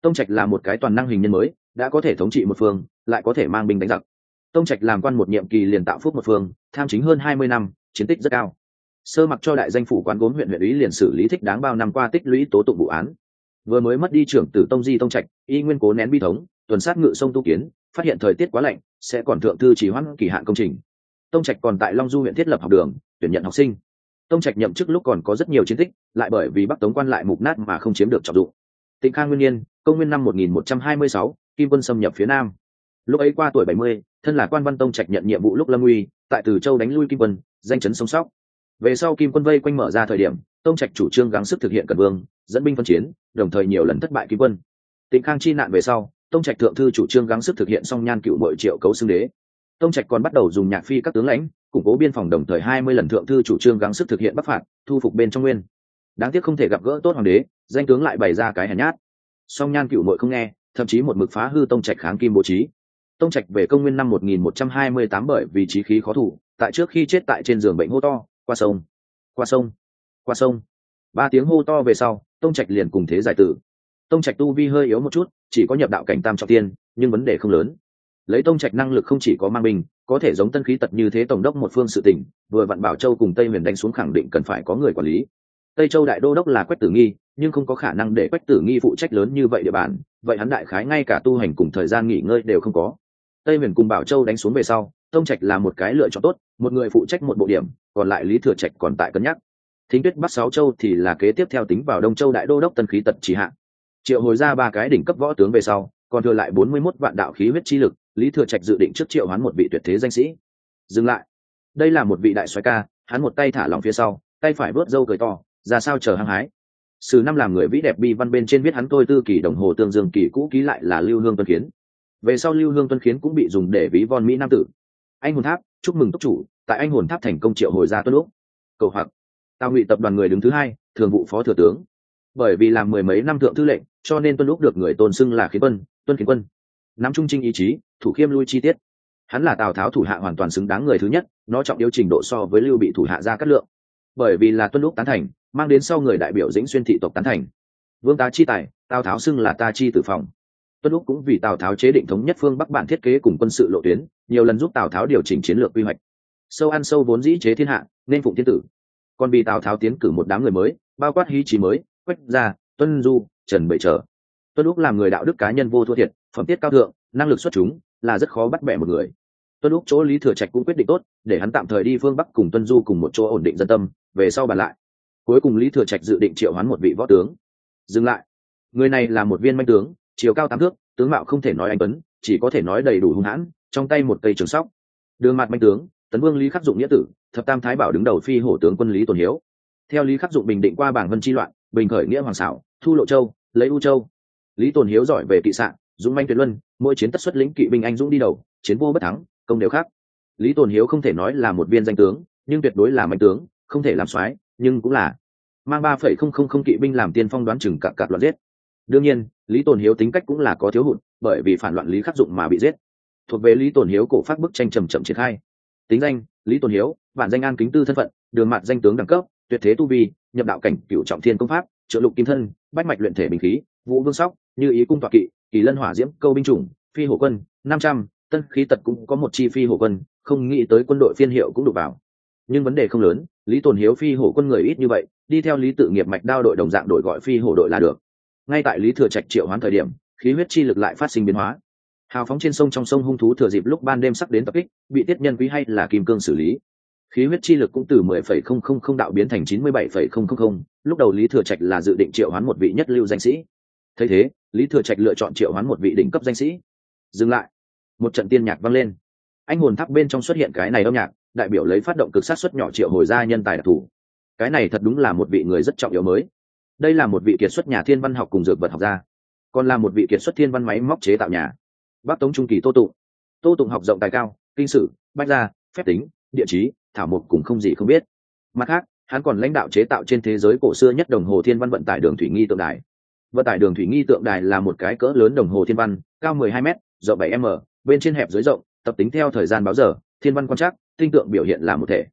Tông trạch là một cái toàn năng hình nhân mới, đã có thể thống trị một phương, lại có thể mang binh đánh giặc tông trạch làm quan một nhiệm kỳ liền tạo phúc một phương tham chính hơn hai mươi năm chiến tích rất cao. Sơ mặc cho đại danh phủ quán gốm huyện huyện ủy liền xử lý thích đáng bao năm qua tích lũy tố tụng vụ án. Vừa mới mất đi trưởng tử tông di tông trạch y nguyên cố nén bi thống tuần sát ngự sông tu kiến phát hiện thời tiết quá lạnh sẽ còn thượng thư chỉ hoãn kỳ hạn công trình. Tông trạch còn tại long du huyện thiết lập học đường tuyển nhận học sinh. Tông trạch nhậm chức lúc còn có rất nhiều chiến tích lại bởi vì bắc tống quan lại mục nát mà không chiếm được trọng dụng. Tịnh khang nguyên nhiên công nguyên năm 1126, kim quân xâm nhập phía nam lúc ấy qua tuổi 70, thân là quan văn tông trạch nhận nhiệm vụ lúc lâm uy tại từ châu đánh lui kim quân danh chấn sông sóc. Về sau kim quân vây quanh mở ra thời điểm tông trạch chủ trương gắng sức thực hiện cận vương dẫn binh phân chiến đồng thời nhiều lần thất bại kim quân. Tịnh khang chi nạn về sau tông trạch thượng thư chủ trương gắng sức thực hiện song nhan cựu bội triệu cấu xưng đế. Tông trạch còn bắt đầu dùng nhạc phi các tướng lãnh củng cố biên phòng đồng thời hai mươi lần thượng thư chủ trương gắng sức thực hiện bắc phạt thu phục bên trong nguyên. Đáng tiếc không thể gặp gỡ tốt hoàng đế danh tướng lại bày ra cái hèn nhát. Song nhan cựu mội không nghe thậm chí một mực phá hư tông trạch kháng kim bố trí tông trạch về công nguyên năm một nghìn một trăm hai mươi tám bởi vì trí khí khó thủ tại trước khi chết tại trên giường bệnh hô to qua sông qua sông qua sông. Ba tiếng hô to về sau tông trạch liền cùng thế giải tử. Tông trạch tu vi hơi yếu một chút chỉ có nhập đạo cảnh tam trọng tiên nhưng vấn đề không lớn. Lấy tông trạch năng lực không chỉ có mang mình, có thể giống tân khí tật như thế tổng đốc một phương sự tỉnh vừa vặn bảo châu cùng tây huyền đánh xuống khẳng định cần phải có người quản lý. Tây châu đại đô đốc là quách tử nghi nhưng không có khả năng để quách tử nghi phụ trách lớn như vậy địa bàn vậy hắn đại khái ngay cả tu hành cùng thời gian nghỉ ngơi đều không có tây huyền cùng bảo châu đánh xuống về sau, tông trạch là một cái lựa chọn tốt, một người phụ trách một bộ điểm, còn lại lý thừa trạch còn tại cân nhắc thính tuyết bắc sáu châu thì là kế tiếp theo tính vào đông châu đại đô đốc tân khí tật chỉ hạ. triệu hồi ra ba cái đỉnh cấp võ tướng về sau, còn thừa lại bốn mươi 41 vạn đạo khí huyết chi lực, lý thừa trạch dự định trước triệu hoán một vị tuyệt thế danh sĩ dừng lại đây là một vị đại soái ca, hắn một tay thả lỏng phía sau, tay phải vớt râu cười to, ra sao chờ hăng hái sử năm làm người vĩ đẹp bi văn bên trên viết hắn tôi tư kỳ đồng hồ tương dương kỳ cũ ký lại là lưu hương tuân Kiến về sau lưu hương tuân khiến cũng bị dùng để ví von mỹ nam tử. Anh hồn tháp, chúc mừng tốc chủ, tại anh hồn tháp thành công triệu hồi ra tuân lúc cầu hoặc tào ngụy tập đoàn người đứng thứ hai, thường vụ phó thừa tướng. Bởi vì làm mười mấy năm thượng thư lệnh, cho nên tuân lúc được người tôn xưng là khiến quân, tuân khiến quân. Nắm trung trinh ý chí, thủ khiêm lui chi tiết. Hắn là tào tháo thủ hạ hoàn toàn xứng đáng người thứ nhất, nó trọng yếu trình độ so với lưu bị thủ hạ ra cát lượng. Bởi vì là tuân lúc tán thành, mang đến sau người đại biểu dĩnh xuyên thị tộc tán thành. Vương tá chi tài, tào tháo xưng là ta chi tử phòng tuân lúc cũng vì tào tháo chế định thống nhất phương bắc bản thiết kế cùng quân sự lộ tuyến, nhiều lần giúp tào tháo điều chỉnh chiến lược quy hoạch. Sâu ăn sâu vốn dĩ chế thiên hạ, nên phụng thiên tử. Còn vì tào tháo tiến cử một đám người mới, bao quát hí trí mới, quách gia, tuân du, trần Bệ trở. Tuân lúc làm người đạo đức cá nhân vô thua thiệt, phẩm tiết cao thượng, năng lực xuất chúng, là rất khó bắt bẻ một người. Tuân lúc chỗ lý thừa trạch cũng quyết định tốt, để hắn tạm thời đi phương bắc cùng tuân du cùng một chỗ ổn định dân tâm, về sau bàn lại. Cuối cùng lý thừa trạch dự định triệu hoán một vị võ tướng. Dừng lại. Người này là một viên manh tướng chiều cao tám thước, tướng mạo không thể nói anh tuấn, chỉ có thể nói đầy đủ hung hãn, trong tay một cây trường sóc. Đường mặt manh tướng, tấn vương lý khắc dụng nghĩa tử, thập tam thái bảo đứng đầu phi hổ tướng quân lý tồn hiếu. Theo lý khắc dụng bình định qua bảng vân chi loạn, bình khởi nghĩa hoàng xảo, thu lộ châu, lấy u châu. Lý tồn hiếu giỏi về kỵ sạn, dũng manh tuyệt luân, mỗi chiến tất xuất lĩnh kỵ binh anh dũng đi đầu, chiến vô bất thắng, công đều khác. Lý tồn hiếu không thể nói là một viên danh tướng, nhưng tuyệt đối là mạnh tướng, không thể làm soái, nhưng cũng là mang ba phẩy không không không kỵ binh làm tiên phong đoán chừng cặp cặp loạn giết đương nhiên, lý tồn hiếu tính cách cũng là có thiếu hụt, bởi vì phản loạn lý khắc dụng mà bị giết. Thuộc về lý tồn hiếu cổ phát bức tranh trầm chậm triển khai. Tính danh, lý tồn hiếu bản danh an kính tư thân phận, đường mặt danh tướng đẳng cấp, tuyệt thế tu vi, nhập đạo cảnh cựu trọng thiên công pháp trợ lục kim thân, bách mạch luyện thể bình khí, vũ vương sóc, như ý cung tọa kỵ, kỳ lân hỏa diễm, câu binh chủng, phi hổ quân, năm trăm, tân khí tật cũng có một chi phi hổ quân, không nghĩ tới quân đội phiên hiệu cũng đục vào. Nhưng vấn đề không lớn, lý tồn hiếu phi hổ quân người ít như vậy, đi theo lý tự nghiệp mạch đao đội đồng dạng đội gọi phi hổ đội là được ngay tại lý thừa trạch triệu hoán thời điểm khí huyết chi lực lại phát sinh biến hóa. Hào phóng trên sông trong sông hung thú thừa dịp lúc ban đêm sắc đến tập kích bị tiết nhân quý hay là kim cương xử lý. Khí huyết chi lực cũng từ 10,000 đạo biến thành 97,000. lúc đầu lý thừa trạch là dự định triệu hoán một vị nhất lưu danh sĩ. Thấy thế lý thừa trạch lựa chọn triệu hoán một vị đỉnh cấp danh sĩ. Dừng lại. Một trận tiên nhạc vang lên. Anh hồn tháp bên trong xuất hiện cái này âm nhạc đại biểu lấy phát động cực sát xuất nhỏ triệu hồi ra nhân tài đặc thù. Cái này thật đúng là một vị người rất trọng yếu mới đây là một vị kiệt xuất nhà thiên văn học cùng dược vật học gia, còn là một vị kiệt xuất thiên văn máy móc chế tạo nhà. Bắc tống trung kỳ tô tụng. Tô tụng học rộng tài cao, kinh sử, bách gia, phép tính, địa chí thảo mục cùng không gì không biết. Mặt khác, hắn còn lãnh đạo chế tạo trên thế giới cổ xưa nhất đồng hồ thiên văn vận tải đường thủy nghi tượng đài. Vận tải đường thủy nghi tượng đài là một cái cỡ lớn đồng hồ thiên văn, cao 12 m rộng 7 m, bên trên hẹp dưới rộng, tập tính theo thời gian báo giờ, thiên văn quan trắc, tinh tượng biểu hiện là một thể.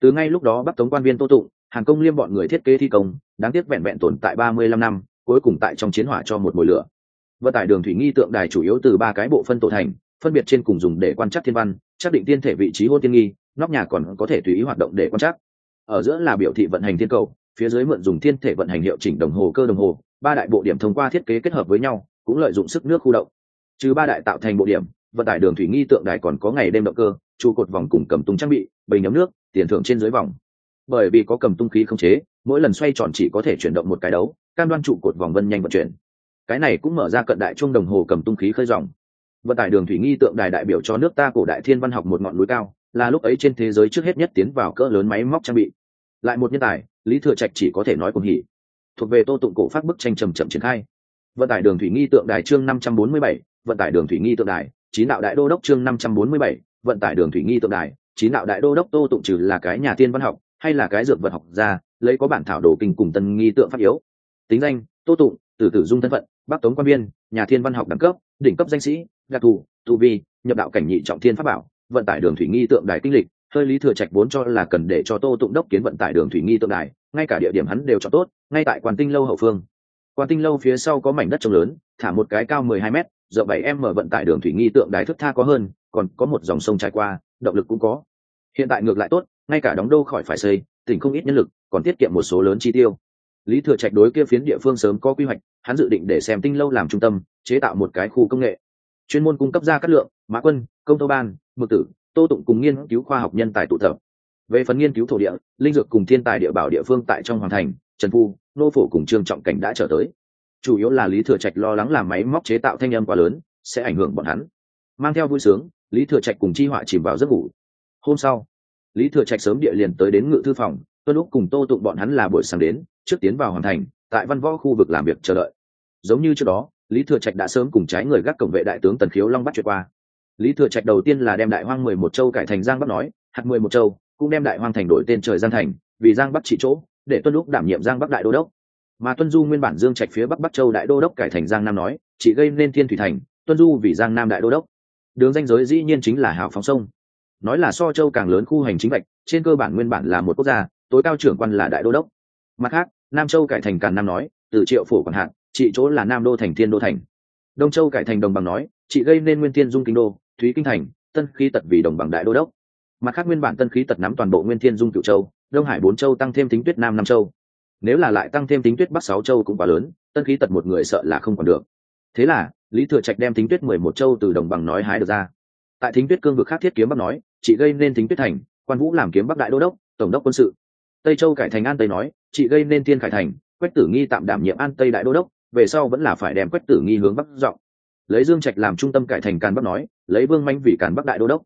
Từ ngay lúc đó bắc tống quan viên tô tụng hàng công liêm bọn người thiết kế thi công, đáng tiếc vẹn vẹn tồn tại 35 năm, cuối cùng tại trong chiến hỏa cho một mồi lửa. Vận tải đường thủy nghi tượng đài chủ yếu từ ba cái bộ phân tổ thành, phân biệt trên cùng dùng để quan trắc thiên văn xác định tiên thể vị trí hôn tiên nghi, nóc nhà còn có thể tùy ý hoạt động để quan trắc. Ở giữa là biểu thị vận hành thiên cầu, phía dưới mượn dùng thiên thể vận hành hiệu chỉnh đồng hồ cơ đồng hồ, ba đại bộ điểm thông qua thiết kế kết hợp với nhau, cũng lợi dụng sức nước khu động. Trừ ba đại tạo thành bộ điểm, vận tải đường thủy nghi tượng đài còn có ngày đêm động cơ, trụ cột vòng cùng cầm tung trang bị, bình nhóm nước, tiền thưởng trên dưới vòng bởi vì có cầm tung khí không chế, mỗi lần xoay tròn chỉ có thể chuyển động một cái đấu, cam đoan trụ cột vòng vân nhanh vận chuyển. Cái này cũng mở ra cận đại trung đồng hồ cầm tung khí khơi dòng. Vận tải đường thủy nghi tượng đài đại biểu cho nước ta cổ đại thiên văn học một ngọn núi cao, là lúc ấy trên thế giới trước hết nhất tiến vào cỡ lớn máy móc trang bị. Lại một nhân tài, lý thừa trạch chỉ có thể nói cùng hỉ. Thuộc về tô tụng cổ phát bức tranh trầm chậm triển khai. Vận tải đường thủy nghi tượng đài chương năm trăm bốn mươi bảy, vận tải đường thủy nghi tượng đài, chín đạo đại đô đốc chương năm trăm bốn mươi bảy, vận tải đường thủy nghi tượng đài, chín đạo đại đô đốc tô tụng trừ là cái nhà tiên văn học hay là cái dược vật học ra lấy có bản thảo đồ kinh cùng tân nghi tượng pháp yếu. Tính danh, tô tụng từ tử dung thân phận, bắc tống quan viên nhà thiên văn học đẳng cấp, đỉnh cấp danh sĩ, đặc thù, tu vi, nhập đạo cảnh nhị trọng thiên pháp bảo, vận tải đường thủy nghi tượng đài kinh lịch, hơi lý thừa trạch vốn cho là cần để cho tô tụng đốc kiến vận tải đường thủy nghi tượng đài, ngay cả địa điểm hắn đều chọn tốt, ngay tại quan tinh lâu hậu phương. Quan tinh lâu phía sau có mảnh đất trông lớn, thả một cái cao mười hai m rộng bảy m mở vận tải đường thủy nghi tượng đài thức tha có hơn, còn có một dòng sông trải qua, động lực cũng có hiện tại ngược lại tốt, ngay cả đóng đô khỏi phải xây, tỉnh không ít nhân lực, còn tiết kiệm một số lớn chi tiêu. Lý thừa trạch đối kia phiến địa phương sớm có quy hoạch, hắn dự định để xem tinh lâu làm trung tâm, chế tạo một cái khu công nghệ. Chuyên môn cung cấp ra các lượng, mã quân, công tô ban, mực tử, tô tụng cùng nghiên cứu khoa học nhân tài tụ tập. Về phần nghiên cứu thổ địa, linh dược cùng thiên tài địa bảo địa phương tại trong hoàng thành, trần phu, nô phổ cùng trương trọng cảnh đã trở tới. Chủ yếu là lý thừa trạch lo lắng làm máy móc chế tạo thanh âm quá lớn, sẽ ảnh hưởng bọn hắn. Mang theo vui sướng, lý thừa trạch cùng chi họa chìm vào giấc ngủ hôm sau, lý thừa trạch sớm địa liền tới đến ngự thư phòng tuân lúc cùng tô tụng bọn hắn là buổi sáng đến, trước tiến vào hoàn thành, tại văn võ khu vực làm việc chờ đợi. Giống như trước đó, lý thừa trạch đã sớm cùng trái người gác cổng vệ đại tướng tần khiếu long bắt chuyện qua. Lý thừa trạch đầu tiên là đem đại hoang mười một châu cải thành giang bắc nói, hạt mười một châu cũng đem đại hoang thành đổi tên trời giang thành, vì giang bắc trị chỗ, để tuân lúc đảm nhiệm giang bắc đại đô đốc. Mà tuân du nguyên bản dương trạch phía bắc bắc châu đại đô đốc cải thành giang nam nói, chỉ gây nên thiên thủy thành, tuân du vì giang nam đại đô đốc. Đường danh giới dĩ nhiên chính là hào phóng sông nói là so châu càng lớn khu hành chính vạch, trên cơ bản nguyên bản là một quốc gia, tối cao trưởng quan là đại đô đốc. Mặt khác, nam châu cải thành càn nam nói, từ triệu phủ còn hạn trị chỗ là nam đô thành thiên đô thành. Đông châu cải thành đồng bằng nói chị gây nên nguyên thiên dung kinh đô, thúy kinh thành, tân khí tật vì đồng bằng đại đô đốc. Mặt khác nguyên bản tân khí tật nắm toàn bộ nguyên thiên dung cựu châu, đông hải bốn châu tăng thêm tính tuyết nam năm châu. Nếu là lại tăng thêm tính tuyết bắc sáu châu cũng quá lớn, tân khí tật một người sợ là không còn được. Thế là, lý thừa trạch đem tính tuyết mười một châu từ đồng bằng nói hái được ra. Tại thính tuyết cương vực khác thiết kiếm bắc nói chị gây nên thính tuyết thành, quan vũ làm kiếm bắc đại đô đốc, tổng đốc quân sự. Tây châu cải thành an tây nói chị gây nên thiên khải thành, quách tử nghi tạm đảm nhiệm an tây đại đô đốc, về sau vẫn là phải đem quách tử nghi hướng bắc dọn. Lấy dương trạch làm trung tâm cải thành càn bắc nói, lấy vương manh vị càn bắc đại đô đốc.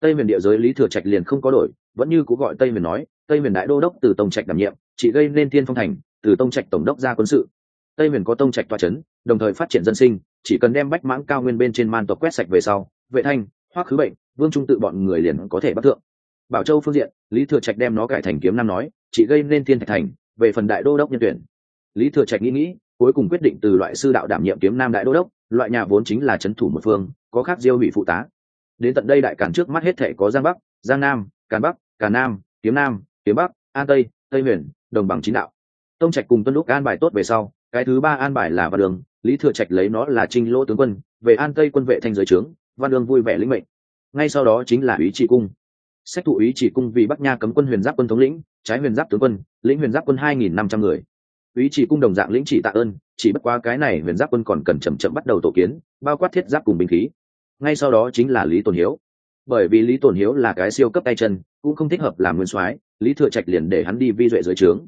Tây miền địa giới lý thừa trạch liền không có đổi, vẫn như cũ gọi tây miền nói, tây miền đại đô đốc từ tông trạch đảm nhiệm chị gây nên thiên phong thành, từ tông trạch tổng đốc ra quân sự. Tây miền có tông trạch toa c đồng thời phát triển dân sinh, chỉ cần đem bách mãng cao nguyên bên trên man tộc quét sạch về sau, vệ thanh hoắc khứ bệnh vương trung tự bọn người liền có thể bắt thượng. Bảo châu phương diện, lý thừa trạch đem nó cải thành kiếm nam nói, chỉ gây nên thiên thạch thành, về phần đại đô đốc nhân tuyển. Lý thừa trạch nghĩ nghĩ, cuối cùng quyết định từ loại sư đạo đảm nhiệm kiếm nam đại đô đốc, loại nhà vốn chính là c h ấ n thủ một phương, có khác diêu hủy phụ tá. Đến tận đây đại cản trước mắt hết thể có giang bắc, giang nam, càn bắc, càn nam, kiếm nam, kiếm bắc, an tây tây huyền, đồng bằng chín đạo. Tông trạch cùng tuân lúc an bài tốt về sau, cái thứ ba an bài là văn đường, lý thừa trạch lấy nó là trinh lỗ tướng quân, về an tây quân vệ thanh giới trướng, văn đường vui vẻ lĩnh mệnh ngay sau đó chính là ý trị cung. Sách thụ ý chỉ cung vì bắc nha cấm quân huyền giáp quân thống lĩnh, trái huyền giáp tướng quân, lĩnh huyền giáp quân hai nghìn năm trăm người. Ý chỉ cung đồng dạng lĩnh chỉ tạ ơn, chỉ bất quá cái này huyền giáp quân còn cần chậm chậm bắt đầu tổ kiến, bao quát thiết giáp cùng binh khí. Ngay sau đó chính là lý tồn hiếu. Bởi vì lý tồn hiếu là cái siêu cấp tay chân, cũng không thích hợp làm nguyên soái, lý thừa trạch liền để hắn đi vi duệ dưới trướng.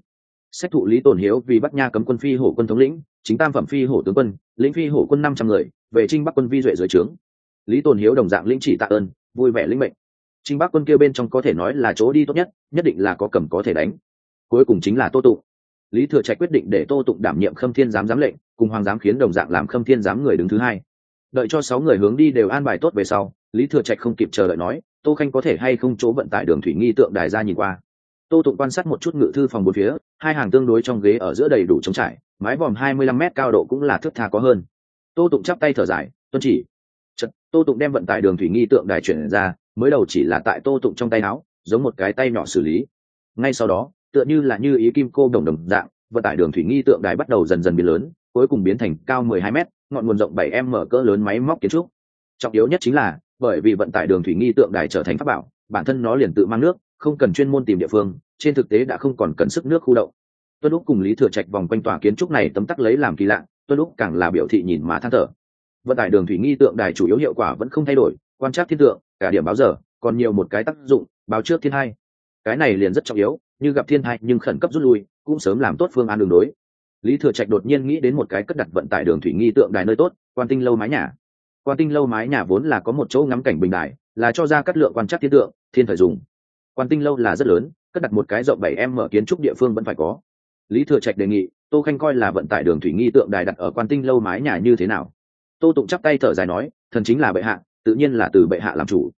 Sách thụ lý tổn hiếu vì bắc nha cấm quân phi hổ quân thống lĩnh, chính tam phẩm phi hổ tướng quân, lĩnh phi hổ quân năm trăm người, về trinh bắc quân vi duệ dưới trướng lý Tồn hiếu đồng dạng lĩnh chỉ tạ ơn, vui vẻ lĩnh mệnh. Trinh bắc quân kêu bên trong có thể nói là chỗ đi tốt nhất nhất định là có cầm có thể đánh. Cuối cùng chính là tô tụng. Lý thừa trạch quyết định để tô tụng đảm nhiệm khâm thiên giám giám lệnh, cùng hoàng giám khiến đồng dạng làm khâm thiên giám người đứng thứ hai. Đợi cho sáu người hướng đi đều an bài tốt về sau, lý thừa trạch không kịp chờ đợi nói, tô khanh có thể hay không chỗ vận tải đường thủy nghi tượng đài ra nhìn qua? Tô tụng quan sát một chút ngự thư phòng bốn phía, hai hàng tương đối trong ghế ở giữa đầy đủ trống trải, mái vòm hai mươi lăm m cao độ cũng là thước tha có hơn. Tô tụng chắp tay thở dài, tuân chỉ tô tụng đem vận tải đường thủy nghi tượng đài chuyển ra, mới đầu chỉ là tại tô tụng trong tay áo, giống một cái tay nhỏ xử lý. Ngay sau đó, tựa như là như ý kim cô đồng đồng dạng, vận tải đường thủy nghi tượng đài bắt đầu dần dần biến lớn, cuối cùng biến thành cao mười hai m ngọn nguồn rộng 7m mở cỡ lớn máy móc kiến trúc. Trọng yếu nhất chính là, bởi vì vận tải đường thủy nghi tượng đài trở thành pháp bảo, bản thân nó liền tự mang nước, không cần chuyên môn tìm địa phương, trên thực tế đã không còn cần sức nước khu động. Tuân lúc cùng lý thừa trạch vòng quanh tòa kiến trúc này tấm tắc lấy làm kỳ lạ, tuân lúc càng là biểu thị nhìn mà than thở vận tải đường thủy nghi tượng đài chủ yếu hiệu quả vẫn không thay đổi, quan trắc thiên tượng, cả điểm báo giờ, còn nhiều một cái tác dụng, báo trước thiên hai. Cái này liền rất trọng yếu, như gặp thiên hai nhưng khẩn cấp rút lui, cũng sớm làm tốt phương án đường đối. Lý thừa trạch đột nhiên nghĩ đến một cái cất đặt vận tải đường thủy nghi tượng đài nơi tốt, quan tinh lâu mái nhà. Quan tinh lâu mái nhà vốn là có một chỗ ngắm cảnh bình đài, là cho ra cắt lượng quan trắc thiên tượng, thiên thời dùng. Quan tinh lâu là rất lớn, cất đặt một cái rộng bảy em mở kiến trúc địa phương vẫn phải có. Lý thừa trạch đề nghị, tô khanh coi là vận tải đường thủy nghi tượng đài đặt ở quan tinh lâu mái nhà như thế nào? Tô tụng chắp tay thở dài nói, thần chính là bệ hạ, tự nhiên là từ bệ hạ làm chủ.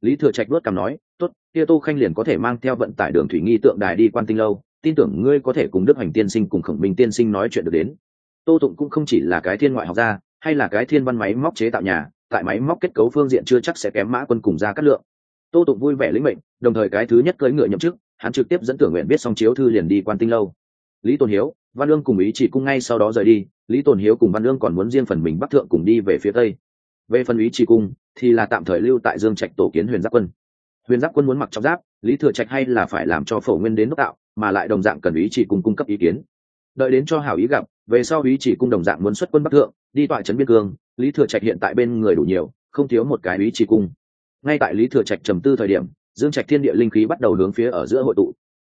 Lý thừa trạch nuốt cằm nói, tốt, kia tô khanh liền có thể mang theo vận tải đường thủy nghi tượng đài đi quan tinh lâu, tin tưởng ngươi có thể cùng đức hoành tiên sinh cùng khổng minh tiên sinh nói chuyện được đến. Tô tụng cũng không chỉ là cái thiên ngoại học gia, hay là cái thiên văn máy móc chế tạo nhà, tại máy móc kết cấu phương diện chưa chắc sẽ kém mã quân cùng ra cắt lượng. Tô tụng vui vẻ lĩnh mệnh, đồng thời cái thứ nhất cưỡi ngựa nhậm chức, hắn trực tiếp dẫn tưởng nguyện biết xong chiếu thư liền đi quan tinh lâu. Lý Tôn hiếu văn lương cùng ý chỉ cung ngay sau đó rời đi, lý tồn hiếu cùng văn lương còn muốn riêng phần mình bắc thượng cùng đi về phía tây. Về phần ý chỉ cung, thì là tạm thời lưu tại dương trạch tổ kiến huyền giáp quân. Huyền giáp quân muốn mặc trong giáp, lý thừa trạch hay là phải làm cho phổ nguyên đến đốc tạo mà lại đồng dạng cần ý chỉ cung cung cấp ý kiến. Đợi đến cho hảo ý gặp, về sau ý chỉ cung đồng dạng muốn xuất quân bắc thượng, đi tọa trấn biên cương, lý thừa trạch hiện tại bên người đủ nhiều, không thiếu một cái ý chỉ cung. Ngay tại lý thừa trạch trầm tư thời điểm, dương trạch thiên địa linh khí bắt đầu hướng phía ở giữa hội tụ.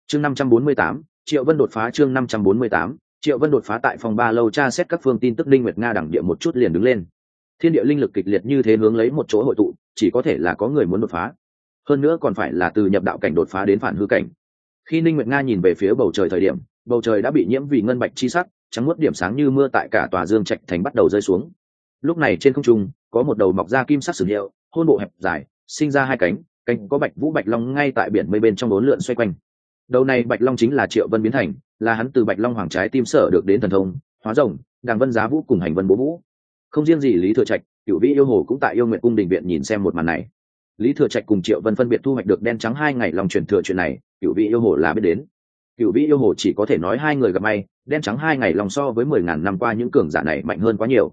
Chương năm trăm bốn mươi tám triệu vân đột phá chương năm trăm bốn mươi tám, triệu vân đột phá tại phòng ba lâu tra xét các phương tin tức linh nguyệt nga đẳng địa một chút liền đứng lên. Thiên địa linh lực kịch liệt như thế hướng lấy một chỗ hội tụ, chỉ có thể là có người muốn đột phá. Hơn nữa còn phải là từ nhập đạo cảnh đột phá đến phản hư cảnh. Khi ninh nguyệt nga nhìn về phía bầu trời thời điểm, bầu trời đã bị nhiễm vì ngân bạch chi sắc, trắng nuốt điểm sáng như mưa tại cả tòa dương trạch thành bắt đầu rơi xuống. Lúc này trên không trung, có một đầu mọc ra kim sắc sử hiệu, hôn bộ hẹp dài, sinh ra hai cánh cánh có bạch vũ bạch long ngay tại biển mây bên trong bốn lượn xoay quanh đầu này bạch long chính là triệu vân biến thành, là hắn từ bạch long hoàng trái tim sở được đến thần thông, hóa rồng, đàng vân giá vũ cùng hành vân bố vũ. Không riêng gì lý thừa trạch cựu vĩ yêu hồ cũng tại yêu nguyện cung đình viện nhìn xem một màn này. Lý thừa trạch cùng triệu vân phân biệt thu hoạch được đen trắng hai ngày lòng truyền thừa chuyện này cựu vĩ yêu hồ là biết đến. Cựu vĩ yêu hồ chỉ có thể nói hai người gặp may, đen trắng hai ngày lòng so với mười ngàn năm qua những cường giả này mạnh hơn quá nhiều.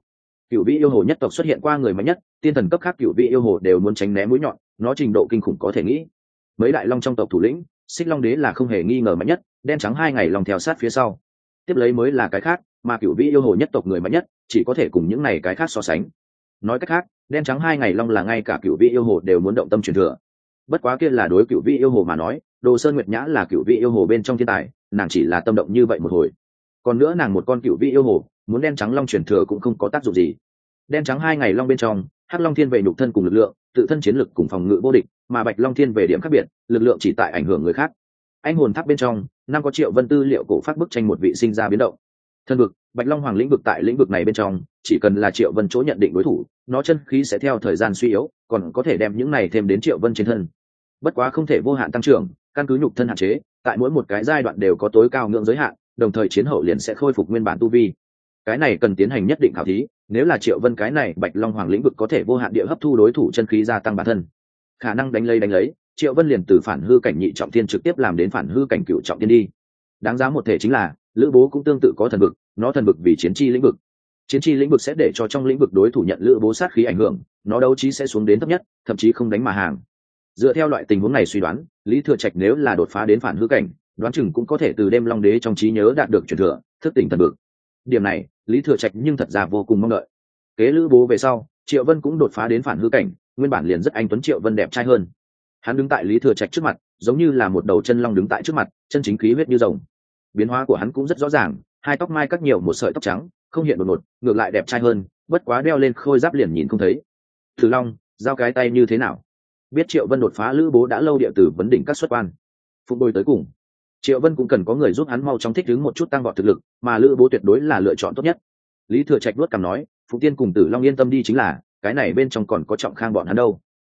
Cựu vĩ yêu hồ nhất tộc xuất hiện qua người mạnh nhất, tiên thần cấp khác cựu vĩ yêu hồ đều muốn tránh né mũi nhọn, nó trình độ kinh khủng có thể nghĩ. Mấy đại long trong tộc thủ lĩnh xích long đế là không hề nghi ngờ mạnh nhất, đen trắng hai ngày lòng theo sát phía sau. Tiếp lấy mới là cái khác, mà cựu vĩ yêu hồ nhất tộc người mạnh nhất, chỉ có thể cùng những này cái khác so sánh. Nói cách khác, đen trắng hai ngày long là ngay cả cựu vĩ yêu hồ đều muốn động tâm truyền thừa. Bất quá kia là đối cựu vĩ yêu hồ mà nói, đồ sơn nguyệt nhã là cựu vĩ yêu hồ bên trong thiên tài, nàng chỉ là tâm động như vậy một hồi. Còn nữa nàng một con cựu vĩ yêu hồ, muốn đen trắng long truyền thừa cũng không có tác dụng gì. Đen trắng hai ngày long bên trong hắc long thiên về nhục thân cùng lực lượng, tự thân chiến lực cùng phòng ngự vô địch, mà bạch long thiên về điểm khác biệt, lực lượng chỉ tại ảnh hưởng người khác. Anh hồn tháp bên trong, năm có triệu vân tư liệu cổ phát bức tranh một vị sinh ra biến động. Thân vực, bạch long hoàng lĩnh vực tại lĩnh vực này bên trong, chỉ cần là triệu vân chỗ nhận định đối thủ, nó chân khí sẽ theo thời gian suy yếu, còn có thể đem những này thêm đến triệu vân trên thân. Bất quá không thể vô hạn tăng trưởng, căn cứ nhục thân hạn chế, tại mỗi một cái giai đoạn đều có tối cao ngưỡng giới hạn, đồng thời chiến hậu liền sẽ khôi phục nguyên bản tu vi cái này cần tiến hành nhất định khảo thí, nếu là triệu vân cái này bạch long hoàng lĩnh vực có thể vô hạn địa hấp thu đối thủ chân khí gia tăng bản thân. Khả năng đánh lấy đánh lấy, triệu vân liền từ phản hư cảnh nhị trọng thiên trực tiếp làm đến phản hư cảnh cựu trọng thiên đi. Đáng giá một thể chính là, lữ bố cũng tương tự có thần vực, nó thần vực vì chiến chi lĩnh vực. Chiến chi lĩnh vực sẽ để cho trong lĩnh vực đối thủ nhận lữ bố sát khí ảnh hưởng, nó đấu trí sẽ xuống đến thấp nhất, thậm chí không đánh mà hàng. Dựa theo loại tình huống này suy đoán, lý thừa trạch nếu là đột phá đến phản hư cảnh, đoán chừng cũng có thể từ đêm long đế trong trí nhớ đạt được truyền thừa, thức tỉnh thần vực điểm này, lý thừa trạch nhưng thật ra vô cùng mong đợi. Kế lữ bố về sau, triệu vân cũng đột phá đến phản hư cảnh, nguyên bản liền rất anh tuấn triệu vân đẹp trai hơn. Hắn đứng tại lý thừa trạch trước mặt, giống như là một đầu chân long đứng tại trước mặt, chân chính khí huyết như rồng. Biến hóa của hắn cũng rất rõ ràng, hai tóc mai cắt nhiều một sợi tóc trắng, không hiện đột ngột, ngược lại đẹp trai hơn, bất quá đeo lên khôi giáp liền nhìn không thấy. Thử long, giao cái tay như thế nào? Biết triệu vân đột phá lữ bố đã lâu địa tử vấn đỉnh các xuất quan. Phục bồi tới cùng triệu vân cũng cần có người giúp hắn mau chóng thích ứng một chút tăng vọt thực lực, mà lữ bố tuyệt đối là lựa chọn tốt nhất. Lý thừa trạch luốt cằm nói, phụ tiên cùng tử long yên tâm đi chính là, cái này bên trong còn có trọng khang bọn hắn đâu.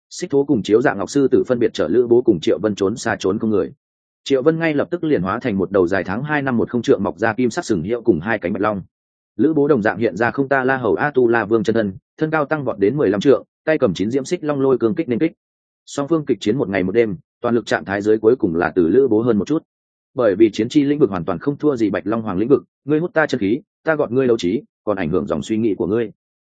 Xích thố cùng chiếu dạng ngọc sư tử phân biệt chở lữ bố cùng triệu vân trốn xa trốn không người. Triệu vân ngay lập tức liền hóa thành một đầu dài tháng hai năm một không trượng mọc ra kim sắc sừng hiệu cùng hai cánh bạch long. Lữ bố đồng dạng hiện ra không ta la hầu a tu la vương chân thân thân cao tăng vọt đến mười lăm trượng, tay cầm chín diễm xích long lôi cương kích nên kích. Song phương kịch chiến một ngày một đêm, toàn lực trạng thái giới cuối cùng là từ lữ bố hơn một chút bởi vì chiến chi lĩnh vực hoàn toàn không thua gì bạch long hoàng lĩnh vực, ngươi hút ta chân khí, ta gọn ngươi đấu trí, còn ảnh hưởng dòng suy nghĩ của ngươi.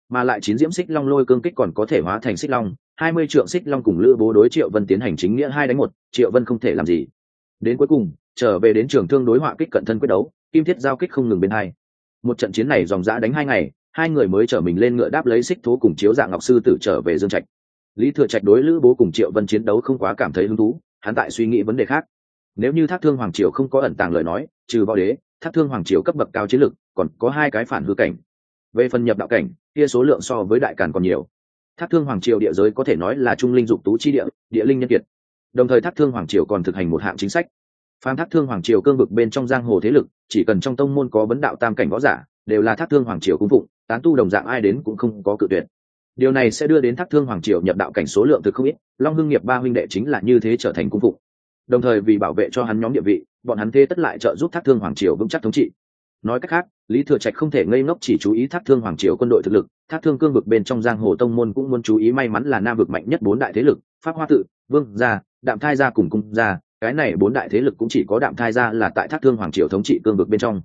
Mà lại chín diễm xích long lôi cương kích còn có thể hóa thành xích long, hai mươi trượng xích long cùng lữ bố đối triệu vân tiến hành chính nghĩa hai đánh một, triệu vân không thể làm gì. Đến cuối cùng, trở về đến trường thương đối họa kích cận thân quyết đấu, kim thiết giao kích không ngừng bên hai. Một trận chiến này dòng dã đánh hai ngày, hai người mới chở mình lên ngựa đáp lấy xích thố cùng chiếu dạng ngọc sư tử trở về dương trạch. Lý thừa trạch đối lữ bố cùng triệu vân chiến đấu không quá cảm thấy hứng thú, hắn tại suy nghĩ vấn đề khác nếu như thác thương hoàng triều không có ẩn tàng lời nói, trừ võ đế, thác thương hoàng triều cấp bậc cao chiến lực, còn có hai cái phản hư cảnh. Về phần nhập đạo cảnh, kia số lượng so với đại càn còn nhiều. Thác thương hoàng triều địa giới có thể nói là trung linh dục tú chi địa địa linh nhân kiệt. Đồng thời thác thương hoàng triều còn thực hành một hạng chính sách. Phan thác thương hoàng triều cương vực bên trong giang hồ thế lực, chỉ cần trong tông môn có vấn đạo tam cảnh võ giả, đều là thác thương hoàng triều cung phụng, tán tu đồng dạng ai đến cũng không có cự tuyệt. Điều này sẽ đưa đến thác thương hoàng triều nhập đạo cảnh số lượng thực không ít, long hưng nghiệp ba huynh đệ chính là như thế trở thành cung phụng đồng thời vì bảo vệ cho hắn nhóm địa vị, bọn hắn thế tất lại trợ giúp thác thương hoàng triều vững chắc thống trị. Nói cách khác, lý thừa trạch không thể ngây ngốc chỉ chú ý thác thương hoàng triều quân đội thực lực, thác thương cương vực bên trong giang hồ tông môn cũng muốn chú ý may mắn là nam vực mạnh nhất bốn đại thế lực, pháp hoa tự, vương gia, đạm thai gia cùng cung gia, cái này bốn đại thế lực cũng chỉ có đạm thai gia là tại thác thương hoàng triều thống trị cương vực bên trong.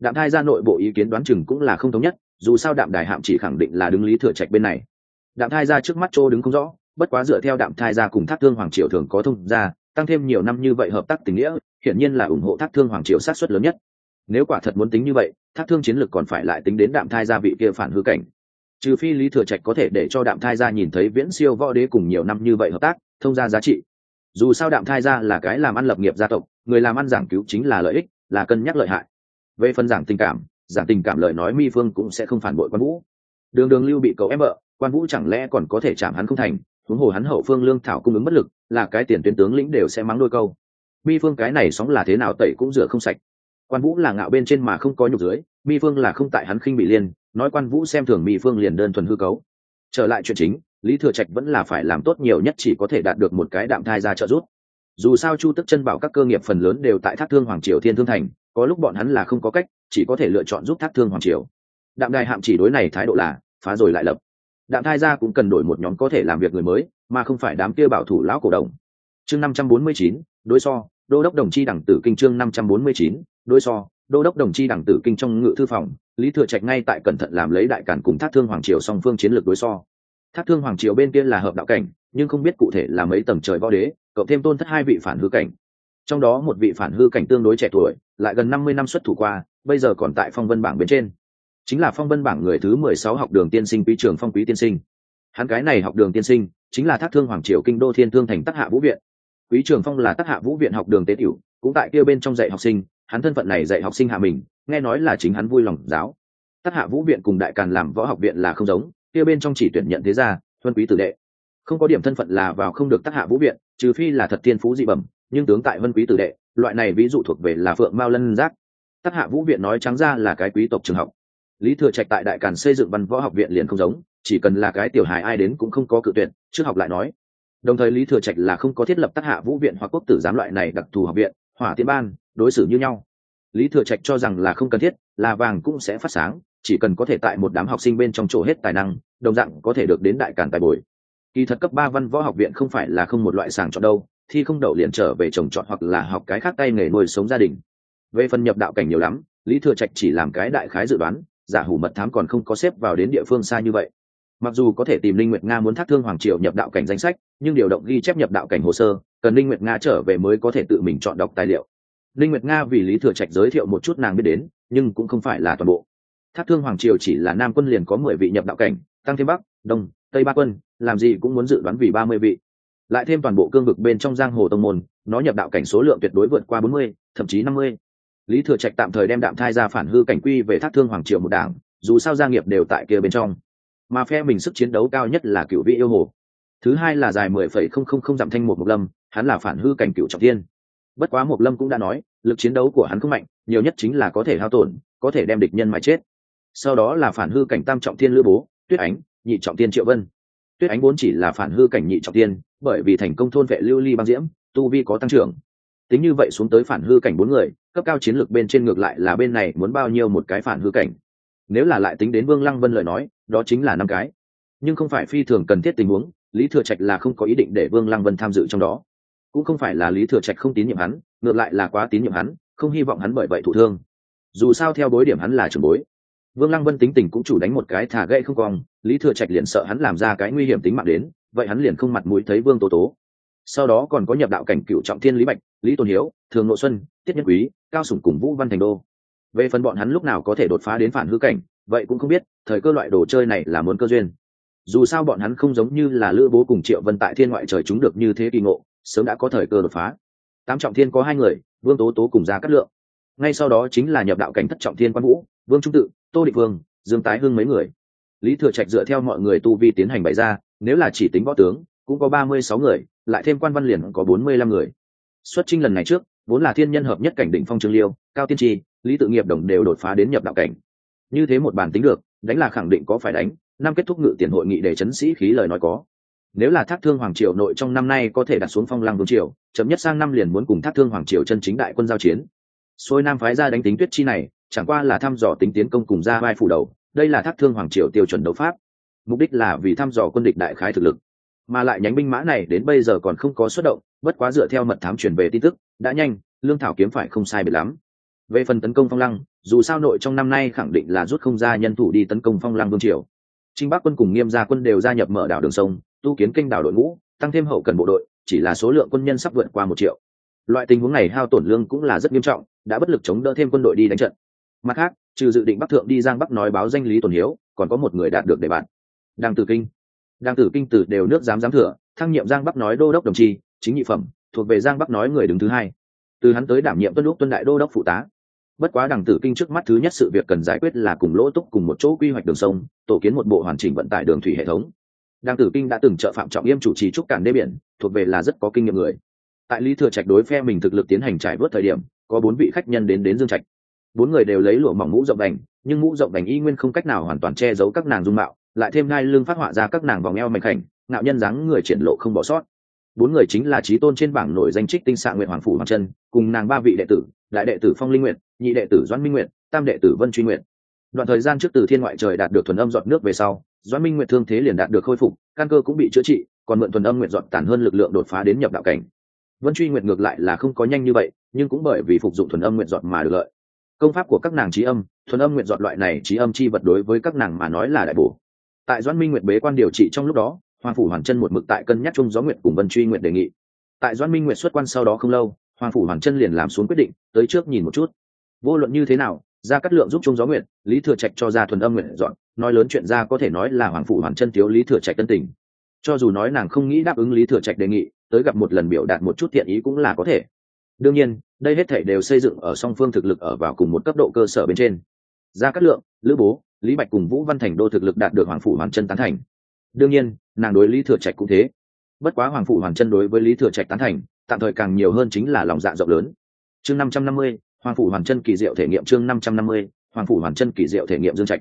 Đạm thai gia nội bộ ý kiến đoán chừng cũng là không thống nhất, dù sao đạm đài hạm chỉ khẳng định là đứng lý thừa trạch bên này. Đạm thai gia trước mắt chỗ đứng không rõ, bất quá dựa theo đạm thai gia cùng thác thương hoàng triều thường có thông gia tăng thêm nhiều năm như vậy hợp tác tình nghĩa, hiển nhiên là ủng hộ thác thương hoàng triều sát xuất lớn nhất. Nếu quả thật muốn tính như vậy, thác thương chiến lược còn phải lại tính đến đạm thai gia vị kia phản hư cảnh. Trừ phi lý thừa trạch có thể để cho đạm thai gia nhìn thấy viễn siêu võ đế cùng nhiều năm như vậy hợp tác, thông ra giá trị. Dù sao đạm thai gia là cái làm ăn lập nghiệp gia tộc, người làm ăn giảng cứu chính là lợi ích, là cân nhắc lợi hại. Về phần giảng tình cảm, giảng tình cảm lời nói mi phương cũng sẽ không phản bội quan vũ. Đường đường lưu bị cậu em vợ quan vũ chẳng lẽ còn có thể chạm hắn không thành? Huống hồ hắn hậu phương lương thảo cung ứng bất lực, là cái tiền tuyến tướng lĩnh đều sẽ mắng đôi câu. Mi phương cái này sóng là thế nào tẩy cũng rửa không sạch. Quan vũ là ngạo bên trên mà không có nhục dưới, mi phương là không tại hắn khinh bị liên, nói quan vũ xem thường mi phương liền đơn thuần hư cấu. Trở lại chuyện chính, lý thừa trạch vẫn là phải làm tốt nhiều nhất chỉ có thể đạt được một cái đạm thai ra trợ giúp. Dù sao chu tức chân bảo các cơ nghiệp phần lớn đều tại thác thương hoàng triều thiên thương thành, có lúc bọn hắn là không có cách, chỉ có thể lựa chọn giúp thác thương hoàng triều. Đạm đài hạm chỉ đối này thái độ là, phá rồi lại lập đạm thai ra cũng cần đổi một nhóm có thể làm việc người mới, mà không phải đám kia bảo thủ lão cổ đồng chương năm trăm bốn mươi chín, đối so, đô đốc đồng chi đẳng tử kinh chương năm trăm bốn mươi chín, đối so, đô đốc đồng chi đẳng tử kinh trong ngự thư phòng, lý thừa trạch ngay tại cẩn thận làm lấy đại cản cùng thác thương hoàng triều song phương chiến lược đối so. Thác thương hoàng triều bên kia là hợp đạo cảnh, nhưng không biết cụ thể là mấy tầng trời võ đế, cộng thêm tôn thất hai vị phản hư cảnh. Trong đó một vị phản hư cảnh tương đối trẻ tuổi, lại gần năm mươi năm xuất thủ qua, bây giờ còn tại phong vân bảng bên trên chính là phong vân bảng người thứ mười sáu học đường tiên sinh quý trường phong quý tiên sinh. Hắn cái này học đường tiên sinh, chính là thác thương hoàng triều kinh đô thiên thương thành tác hạ vũ viện. Quý trường phong là tác hạ vũ viện học đường tế tiểu, cũng tại kia bên trong dạy học sinh, hắn thân phận này dạy học sinh hạ mình, nghe nói là chính hắn vui lòng giáo. Tác hạ vũ viện cùng đại càn làm võ học viện là không giống, kia bên trong chỉ tuyển nhận thế gia, huân quý tử đệ. Không có điểm thân phận là vào không được tác hạ vũ viện, trừ phi là thật thiên phú dị bẩm, nhưng tướng tại vân quý tử đệ, loại này ví dụ thuộc về là phượng mao lân giác. Tác hạ vũ viện nói trắng ra là cái quý tộc trường học lý thừa trạch tại đại càn xây dựng văn võ học viện liền không giống, chỉ cần là cái tiểu hài ai đến cũng không có cự tuyển trước học lại nói. Đồng thời lý thừa trạch là không có thiết lập tác hạ vũ viện hoặc quốc tử giám loại này đặc thù học viện, hỏa tiên ban, đối xử như nhau. Lý thừa trạch cho rằng là không cần thiết, là vàng cũng sẽ phát sáng, chỉ cần có thể tại một đám học sinh bên trong chỗ hết tài năng, đồng dạng có thể được đến đại càn tài bồi. Kỳ thật cấp ba văn võ học viện không phải là không một loại sàng chọn đâu, thi không đậu liền trở về trồng trọt hoặc là học cái khác tay nghề nuôi sống gia đình. Về phần nhập đạo cảnh nhiều lắm, lý thừa trạch chỉ làm cái đại khái dự đoán giả hủ mật thám còn không có xếp vào đến địa phương xa như vậy. Mặc dù có thể tìm linh nguyệt nga muốn thác thương hoàng triều nhập đạo cảnh danh sách, nhưng điều động ghi chép nhập đạo cảnh hồ sơ, cần linh nguyệt nga trở về mới có thể tự mình chọn đọc tài liệu. Linh nguyệt nga vì lý thừa trạch giới thiệu một chút nàng biết đến, nhưng cũng không phải là toàn bộ. Thác thương hoàng triều chỉ là nam quân liền có mười vị nhập đạo cảnh, tăng thêm bắc, đông, tây ba quân, làm gì cũng muốn dự đoán vì ba mươi vị. Lại thêm toàn bộ cương vực bên trong giang hồ tông môn, nó nhập đạo cảnh số lượng tuyệt đối vượt qua bốn mươi, thậm chí năm mươi lý thừa trạch tạm thời đem đạm thai ra phản hư cảnh quy về thác thương hoàng triều một đảng, dù sao gia nghiệp đều tại kia bên trong. Mà phe mình sức chiến đấu cao nhất là cựu vị yêu hồ. Thứ hai là dài mười phẩy không không không dặm thanh một mục lâm, hắn là phản hư cảnh cựu trọng thiên. Bất quá mục lâm cũng đã nói, lực chiến đấu của hắn không mạnh, nhiều nhất chính là có thể hao tổn, có thể đem địch nhân mà chết. Sau đó là phản hư cảnh tam trọng thiên lữ bố, tuyết ánh, nhị trọng thiên triệu vân. Tuyết ánh vốn chỉ là phản hư cảnh nhị trọng thiên, bởi vì thành công thôn vệ lưu ly băng diễm, tu vi có tăng trưởng tính như vậy xuống tới phản hư cảnh bốn người, cấp cao chiến lược bên trên ngược lại là bên này muốn bao nhiêu một cái phản hư cảnh. Nếu là lại tính đến vương lăng vân lời nói, đó chính là năm cái. Nhưng không phải phi thường cần thiết tình huống, lý thừa trạch là không có ý định để vương lăng vân tham dự trong đó. Cũng không phải là lý thừa trạch không tín nhiệm hắn, ngược lại là quá tín nhiệm hắn, không hy vọng hắn bởi vậy thụ thương. Dù sao theo bối điểm hắn là trường bối. Vương lăng vân tính tình cũng chủ đánh một cái thả gậy không cong, lý thừa trạch liền sợ hắn làm ra cái nguy hiểm tính mạng đến, vậy hắn liền không mặt mũi thấy vương tố tố sau đó còn có nhập đạo cảnh cựu trọng thiên lý bạch, lý tôn hiếu, thường nội xuân, tiết nhân quý, cao sủng cùng vũ văn thành đô. Về phần bọn hắn lúc nào có thể đột phá đến phản hư cảnh, vậy cũng không biết, thời cơ loại đồ chơi này là muốn cơ duyên. Dù sao bọn hắn không giống như là lữ bố cùng triệu vân tại thiên ngoại trời chúng được như thế kỳ ngộ, sớm đã có thời cơ đột phá. Tám trọng thiên có hai người, vương tố tố cùng ra cắt lượng. Ngay sau đó chính là nhập đạo cảnh thất trọng thiên quan vũ, vương trung tự, tô định vương, dương tái hưng mấy người. Lý thừa trạch dựa theo mọi người tu vi tiến hành bày ra, nếu là chỉ tính võ tướng, cũng có ba mươi sáu người lại thêm quan văn liền có bốn mươi lăm người. Xuất trinh lần này trước, vốn là thiên nhân hợp nhất cảnh đỉnh phong trương liêu, cao tiên tri, lý tự nghiệp đồng đều đột phá đến nhập đạo cảnh. Như thế một bản tính được, đánh là khẳng định có phải đánh, năm kết thúc ngự tiền hội nghị để chấn sĩ khí lời nói có. Nếu là thác thương hoàng triều nội trong năm nay có thể đặt xuống phong lăng vương triều, chậm nhất sang năm liền muốn cùng thác thương hoàng triều chân chính đại quân giao chiến. Xôi nam phái ra đánh tính tuyết chi này, chẳng qua là thăm dò tính tiến công cùng ra vai phủ đầu, đây là thác thương hoàng triều tiêu chuẩn đấu pháp. Mục đích là vì thăm dò quân địch đại khái thực lực mà lại nhánh binh mã này đến bây giờ còn không có xuất động, bất quá dựa theo mật thám truyền về tin tức, đã nhanh, lương thảo kiếm phải không sai biệt lắm. Về phần tấn công phong lăng, dù sao nội trong năm nay khẳng định là rút không ra nhân thủ đi tấn công phong lăng vương triều. Trinh bắc quân cùng nghiêm gia quân đều gia nhập mở đảo đường sông, tu kiến kênh đảo đội ngũ, tăng thêm hậu cần bộ đội, chỉ là số lượng quân nhân sắp vượt qua một triệu. Loại tình huống này hao tổn lương cũng là rất nghiêm trọng, đã bất lực chống đỡ thêm quân đội đi đánh trận. Mặt khác, trừ dự định bắc thượng đi giang bắc nói báo danh lý tổn hiếu, còn có một người đạt được đề bạt. Đăng tử kinh đang tử kinh tử đều nước giám giám thừa, thăng nhiệm giang bắc nói đô đốc đồng chi, chính nhị phẩm, thuộc về giang bắc nói người đứng thứ hai. Từ hắn tới đảm nhiệm tuân lúc tuân đại đô đốc phụ tá. Bất quá đằng tử kinh trước mắt thứ nhất sự việc cần giải quyết là cùng lỗ túc cùng một chỗ quy hoạch đường sông, tổ kiến một bộ hoàn chỉnh vận tải đường thủy hệ thống. Đằng tử kinh đã từng trợ phạm trọng yêm chủ trì trúc cản đê biển, thuộc về là rất có kinh nghiệm người. Tại lý thừa trạch đối phe mình thực lực tiến hành trải vớt thời điểm, có bốn vị khách nhân đến đến dương trạch. Bốn người đều lấy lụa mỏng mũ rộng đành, nhưng mũ rộng đành y nguyên không cách nào hoàn toàn che giấu các nàng dung mạo lại thêm hai lưng phát họa ra các nàng vòng eo mảnh khảnh, ngạo nhân dáng người triển lộ không bỏ sót. Bốn người chính là trí tôn trên bảng nổi danh trích tinh xạ nguyện hoàng phủ hoàng chân cùng nàng ba vị đệ tử, đại đệ tử phong linh nguyện nhị đệ tử doãn minh nguyện tam đệ tử vân truy nguyện đoạn thời gian trước từ thiên ngoại trời đạt được thuần âm dọn nước về sau, doãn minh nguyện thương thế liền đạt được khôi phục, căn cơ cũng bị chữa trị, còn mượn thuần âm nguyện dọn tản hơn lực lượng đột phá đến nhập đạo cảnh. Vân truy nguyện ngược lại là không có nhanh như vậy, nhưng cũng bởi vì phục dụng thuần âm nguyện dọn mà được lợi. Công pháp của các nàng trí âm, thuần âm nguyện dọn loại này trí âm chi vật đối với các nàng mà nói là đại bổ tại doãn minh nguyệt bế quan điều trị trong lúc đó hoàng phủ hoàn chân một mực tại cân nhắc chung gió Nguyệt cùng vân truy Nguyệt đề nghị. Tại doãn minh nguyệt xuất quan sau đó không lâu hoàng phủ hoàn chân liền làm xuống quyết định tới trước nhìn một chút. Vô luận như thế nào ra cắt lượng giúp chung gió Nguyệt, lý thừa trạch cho ra thuần âm nguyện dọn nói lớn chuyện ra có thể nói là hoàng Phủ hoàn chân thiếu lý thừa trạch tân tình. Cho dù nói nàng không nghĩ đáp ứng lý thừa trạch đề nghị tới gặp một lần biểu đạt một chút thiện ý cũng là có thể. Đương nhiên đây hết thể đều xây dựng ở song phương thực lực ở vào cùng một cấp độ cơ sở bên trên. Ra cắt lượng lữ bố lý bạch cùng vũ văn thành đô thực lực đạt được hoàng phủ hoàn chân tán thành. Đương nhiên, nàng đối lý thừa trạch cũng thế. Bất quá hoàng phủ hoàn chân đối với lý thừa trạch tán thành, tạm thời càng nhiều hơn chính là lòng dạ rộng lớn. Chương năm trăm năm mươi, hoàng phủ hoàn chân kỳ diệu thể nghiệm chương năm trăm năm mươi, hoàng phủ hoàn chân kỳ diệu thể nghiệm dương trạch.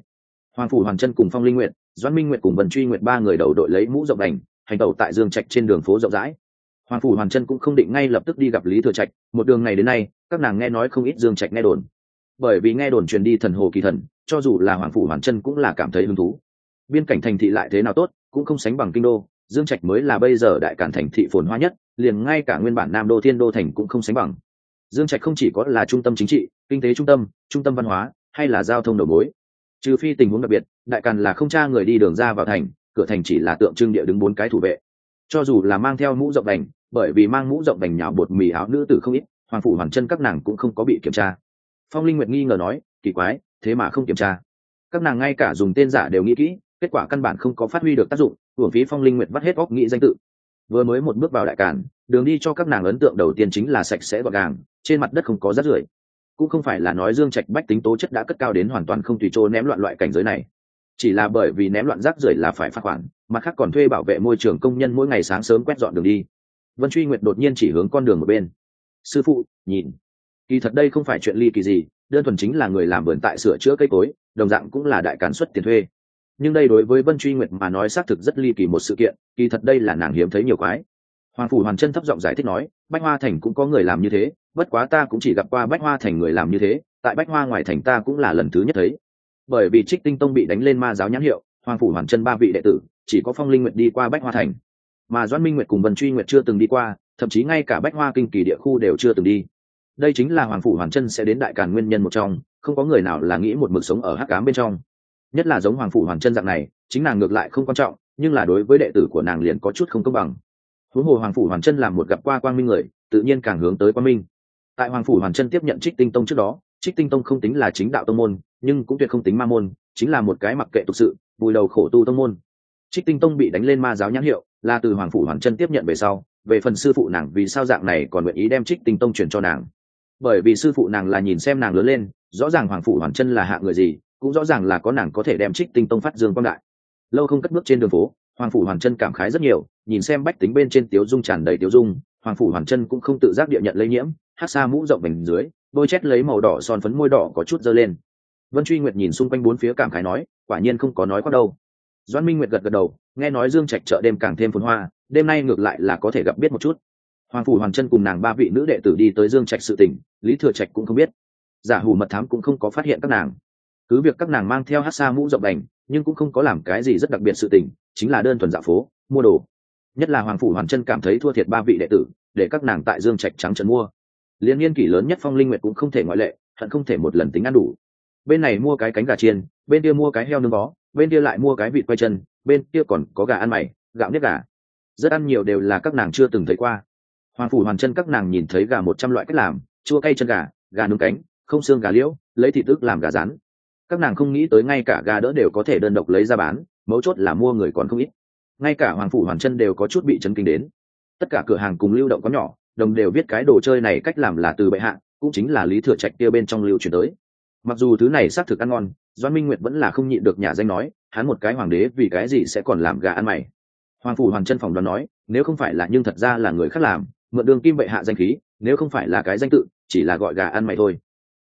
Hoàng phủ hoàn chân cùng phong linh nguyện doãn minh nguyện cùng vần truy nguyện ba người đầu đội lấy mũ rộng đành, hành tẩu tại dương trạch trên đường phố rộng rãi. Hoàng phủ hoàn chân cũng không định ngay lập tức đi gặp lý thừa trạch, một đường này đến nay, các nàng nghe nói không ít dương trạch nghe đồn bởi vì nghe đồn truyền đi thần hồ kỳ thần, cho dù là hoàng phủ hoàn chân cũng là cảm thấy hứng thú. Biên cảnh thành thị lại thế nào tốt, cũng không sánh bằng kinh đô, dương trạch mới là bây giờ đại cản thành thị phồn hoa nhất, liền ngay cả nguyên bản nam đô thiên đô thành cũng không sánh bằng. Dương trạch không chỉ có là trung tâm chính trị, kinh tế trung tâm trung tâm văn hóa, hay là giao thông đầu mối. Trừ phi tình huống đặc biệt, đại càn là không cha người đi đường ra vào thành, cửa thành chỉ là tượng trưng địa đứng bốn cái thủ vệ. Cho dù là mang theo mũ rộng đành, bởi vì mang mũ rộng đành nhào bột mì áo nữ tử không ít, hoàng phủ hoàn chân các nàng cũng không có bị kiểm tra phong linh nguyệt nghi ngờ nói, kỳ quái, thế mà không kiểm tra. Các nàng ngay cả dùng tên giả đều nghĩ kỹ, kết quả căn bản không có phát huy được tác dụng, hưởng phí phong linh nguyệt vắt hết óc nghĩ danh tự. Vừa mới một bước vào đại cản đường đi cho các nàng ấn tượng đầu tiên chính là sạch sẽ gọn gàng, trên mặt đất không có rác rưởi. Cũng không phải là nói dương trạch bách tính tố chất đã cất cao đến hoàn toàn không tùy chỗ ném loạn loại cảnh giới này. Chỉ là bởi vì ném loạn rác rưởi là phải phạt khoản, mặt khác còn thuê bảo vệ môi trường công nhân mỗi ngày sáng sớm quét dọn đường đi. Vân truy nguyệt đột nhiên chỉ hướng con đường một bên. Sư phụ, nhìn kỳ thật đây không phải chuyện ly kỳ gì, đơn thuần chính là người làm vườn tại sửa chữa cây cối, đồng dạng cũng là đại cán xuất tiền thuê. Nhưng đây đối với vân truy nguyệt mà nói xác thực rất ly kỳ một sự kiện, kỳ thật đây là nàng hiếm thấy nhiều quái. Hoàng phủ hoàn chân thấp giọng giải thích nói, bách hoa thành cũng có người làm như thế, bất quá ta cũng chỉ gặp qua bách hoa thành người làm như thế, tại bách hoa ngoài thành ta cũng là lần thứ nhất thấy. Bởi vì trích tinh tông bị đánh lên ma giáo nhãn hiệu, hoàng phủ hoàn chân ba vị đệ tử, chỉ có phong linh nguyệt đi qua bách hoa thành. Mà doãn minh nguyệt cùng vân truy nguyệt chưa từng đi qua, thậm chí ngay cả bách hoa kinh kỳ địa khu đều chưa từng đi đây chính là hoàng phủ hoàn chân sẽ đến đại càn nguyên nhân một trong, không có người nào là nghĩ một mực sống ở hắc cám bên trong. Nhất là giống hoàng phủ hoàn chân dạng này, chính nàng ngược lại không quan trọng, nhưng là đối với đệ tử của nàng liền có chút không công bằng. Huống hồ hoàng phủ hoàn chân làm một gặp qua quang minh người, tự nhiên càng hướng tới quang minh. Tại hoàng phủ hoàn chân tiếp nhận trích tinh tông trước đó, trích tinh tông không tính là chính đạo tông môn, nhưng cũng tuyệt không tính ma môn, chính là một cái mặc kệ thực sự vùi đầu khổ tu tông môn. Trích tinh tông bị đánh lên ma giáo nhãn hiệu, là từ hoàng phủ hoàn chân tiếp nhận về sau, về phần sư phụ nàng vì sao dạng này còn nguyện ý đem trích tinh tông truyền cho nàng bởi vì sư phụ nàng là nhìn xem nàng lớn lên, rõ ràng hoàng phủ hoàn chân là hạ người gì, cũng rõ ràng là có nàng có thể đem trích tinh tông phát dương quang đại. Lâu không cất bước trên đường phố, hoàng phủ hoàn chân cảm khái rất nhiều, nhìn xem bách tính bên trên tiếu dung tràn đầy tiếu dung, hoàng phủ hoàn chân cũng không tự giác địa nhận lây nhiễm, hát xa mũ rộng mình dưới, bôi chét lấy màu đỏ son phấn môi đỏ có chút dơ lên. Vân truy nguyệt nhìn xung quanh bốn phía cảm khái nói, quả nhiên không có nói quá đâu. Doan minh nguyệt gật gật đầu, nghe nói dương trạch chợ đêm càng thêm phồn hoa, đêm nay ngược lại là có thể gặp biết một chút hoàng phủ hoàn chân cùng nàng ba vị nữ đệ tử đi tới dương trạch sự tỉnh, lý thừa trạch cũng không biết. Giả hủ mật thám cũng không có phát hiện các nàng. Cứ việc các nàng mang theo hát xa mũ rộng đành, nhưng cũng không có làm cái gì rất đặc biệt sự tình, chính là đơn thuần dạo phố, mua đồ. Nhất là hoàng phủ hoàn chân cảm thấy thua thiệt ba vị đệ tử, để các nàng tại dương trạch trắng trần mua. Liên niên kỷ lớn nhất phong linh nguyệt cũng không thể ngoại lệ, hận không thể một lần tính ăn đủ. Bên này mua cái cánh gà chiên, bên kia mua cái heo nướng bó, bên kia lại mua cái vịt quay chân, bên kia còn có gà ăn mày, gạo nếp gà. Rất ăn nhiều đều là các nàng chưa từng thấy qua hoàng phủ hoàn chân các nàng nhìn thấy gà một trăm loại cách làm, chua cay chân gà gà nướng cánh, không xương gà liễu, lấy thịt tức làm gà rán. Các nàng không nghĩ tới ngay cả gà đỡ đều có thể đơn độc lấy ra bán, mấu chốt là mua người còn không ít. Ngay cả hoàng phủ hoàn chân đều có chút bị chấn kinh đến. Tất cả cửa hàng cùng lưu động có nhỏ, đồng đều biết cái đồ chơi này cách làm là từ bệ hạ, cũng chính là lý thừa trạch kia bên trong lưu truyền tới. Mặc dù thứ này xác thực ăn ngon doan minh nguyệt vẫn là không nhịn được nhà danh nói, hắn một cái hoàng đế vì cái gì sẽ còn làm gà ăn mày? Hoàng phủ hoàng chân phòng đoán nói, nếu không phải là nhưng thật ra là người khác làm mượn đường kim bệ hạ danh khí, nếu không phải là cái danh tự, chỉ là gọi gà ăn mày thôi.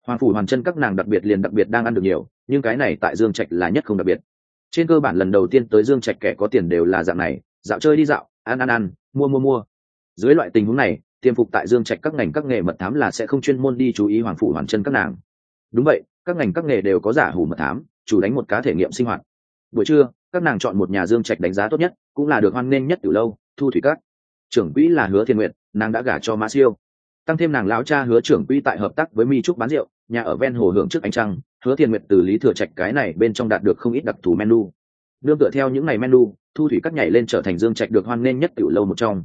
Hoàng phủ hoàn chân các nàng đặc biệt liền đặc biệt đang ăn được nhiều, nhưng cái này tại dương trạch là nhất không đặc biệt. Trên cơ bản lần đầu tiên tới dương trạch kẻ có tiền đều là dạng này, dạo chơi đi dạo, ăn ăn ăn, mua mua mua. Dưới loại tình huống này, tiêm phục tại dương trạch các ngành các nghề mật thám là sẽ không chuyên môn đi chú ý hoàng phủ hoàn chân các nàng. Đúng vậy, các ngành các nghề đều có giả hủ mật thám, chủ đánh một cá thể nghiệm sinh hoạt. Buổi trưa, các nàng chọn một nhà dương trạch đánh giá tốt nhất, cũng là được hoan nghênh nhất từ lâu, thu thủy các trưởng quỹ là hứa thiên nguyện nàng đã gả cho mã siêu. Tăng thêm nàng lão cha hứa trưởng quỹ tại hợp tác với mi trúc bán rượu, nhà ở ven hồ hưởng trước ánh trăng, hứa thiên nguyện từ lý thừa trạch cái này bên trong đạt được không ít đặc thù menu. Nương tựa theo những ngày menu, thu thủy các nhảy lên trở thành dương trạch được hoan nghênh nhất tiểu lâu một trong.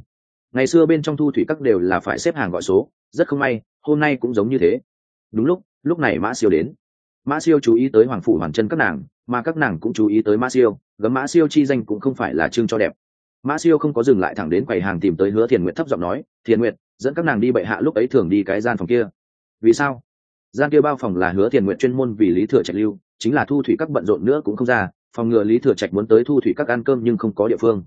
Ngày xưa bên trong thu thủy các đều là phải xếp hàng gọi số, rất không may, hôm nay cũng giống như thế. Đúng lúc lúc này mã siêu đến. Mã siêu chú ý tới hoàng phủ Hoàng chân các nàng, mà các nàng cũng chú ý tới mã siêu, gấm mã siêu chi danh cũng không phải là chương cho đẹp mã siêu không có dừng lại thẳng đến quầy hàng tìm tới hứa thiền nguyệt thấp giọng nói, thiền nguyệt, dẫn các nàng đi bệ hạ lúc ấy thường đi cái gian phòng kia. Vì sao? Gian kia bao phòng là hứa thiền nguyệt chuyên môn vì lý thừa trạch lưu, chính là thu thủy các bận rộn nữa cũng không ra, phòng ngừa lý thừa trạch muốn tới thu thủy các ăn cơm nhưng không có địa phương.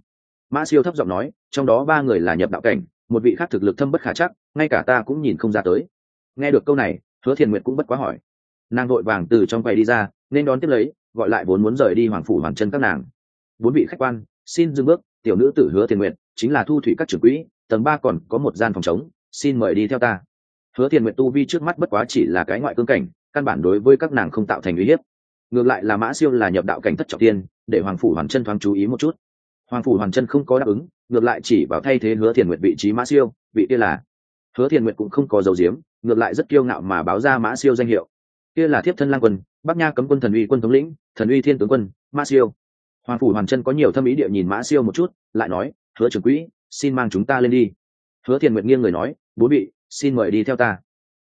Mã siêu thấp giọng nói, trong đó ba người là nhập đạo cảnh, một vị khác thực lực thâm bất khả chắc, ngay cả ta cũng nhìn không ra tới. Nghe được câu này, hứa thiền nguyệt cũng bất quá hỏi. Nàng vội vàng từ trong quầy đi ra, nên đón tiếp lấy, gọi lại vốn muốn rời đi hoàng phủ hoàng chân các nàng. Bốn vị khách quan, xin dừng bước tiểu nữ tử hứa thiền nguyện, chính là thu thủy các trưởng quỹ, tầng ba còn có một gian phòng chống xin mời đi theo ta. Hứa thiền nguyện tu vi trước mắt bất quá chỉ là cái ngoại cương cảnh, căn bản đối với các nàng không tạo thành uy hiếp. Ngược lại là mã siêu là nhập đạo cảnh thất trọng tiên, để hoàng phủ hoàn chân thoáng chú ý một chút. Hoàng phủ hoàn chân không có đáp ứng, ngược lại chỉ vào thay thế hứa thiền nguyện vị trí mã siêu, vị kia là. Hứa thiền nguyện cũng không có dấu diếm ngược lại rất kiêu ngạo mà báo ra mã siêu danh hiệu. Kia là thiếp thân lang quân, bắc nha cấm quân thần uy quân thống lĩnh, thần uy thiên tướng quân, mã siêu hoàng phủ hoàn chân có nhiều thâm ý địa nhìn mã siêu một chút, lại nói, hứa trưởng quỹ, xin mang chúng ta lên đi. Hứa thiền nguyện nghiêng người nói bố bị xin mời đi theo ta.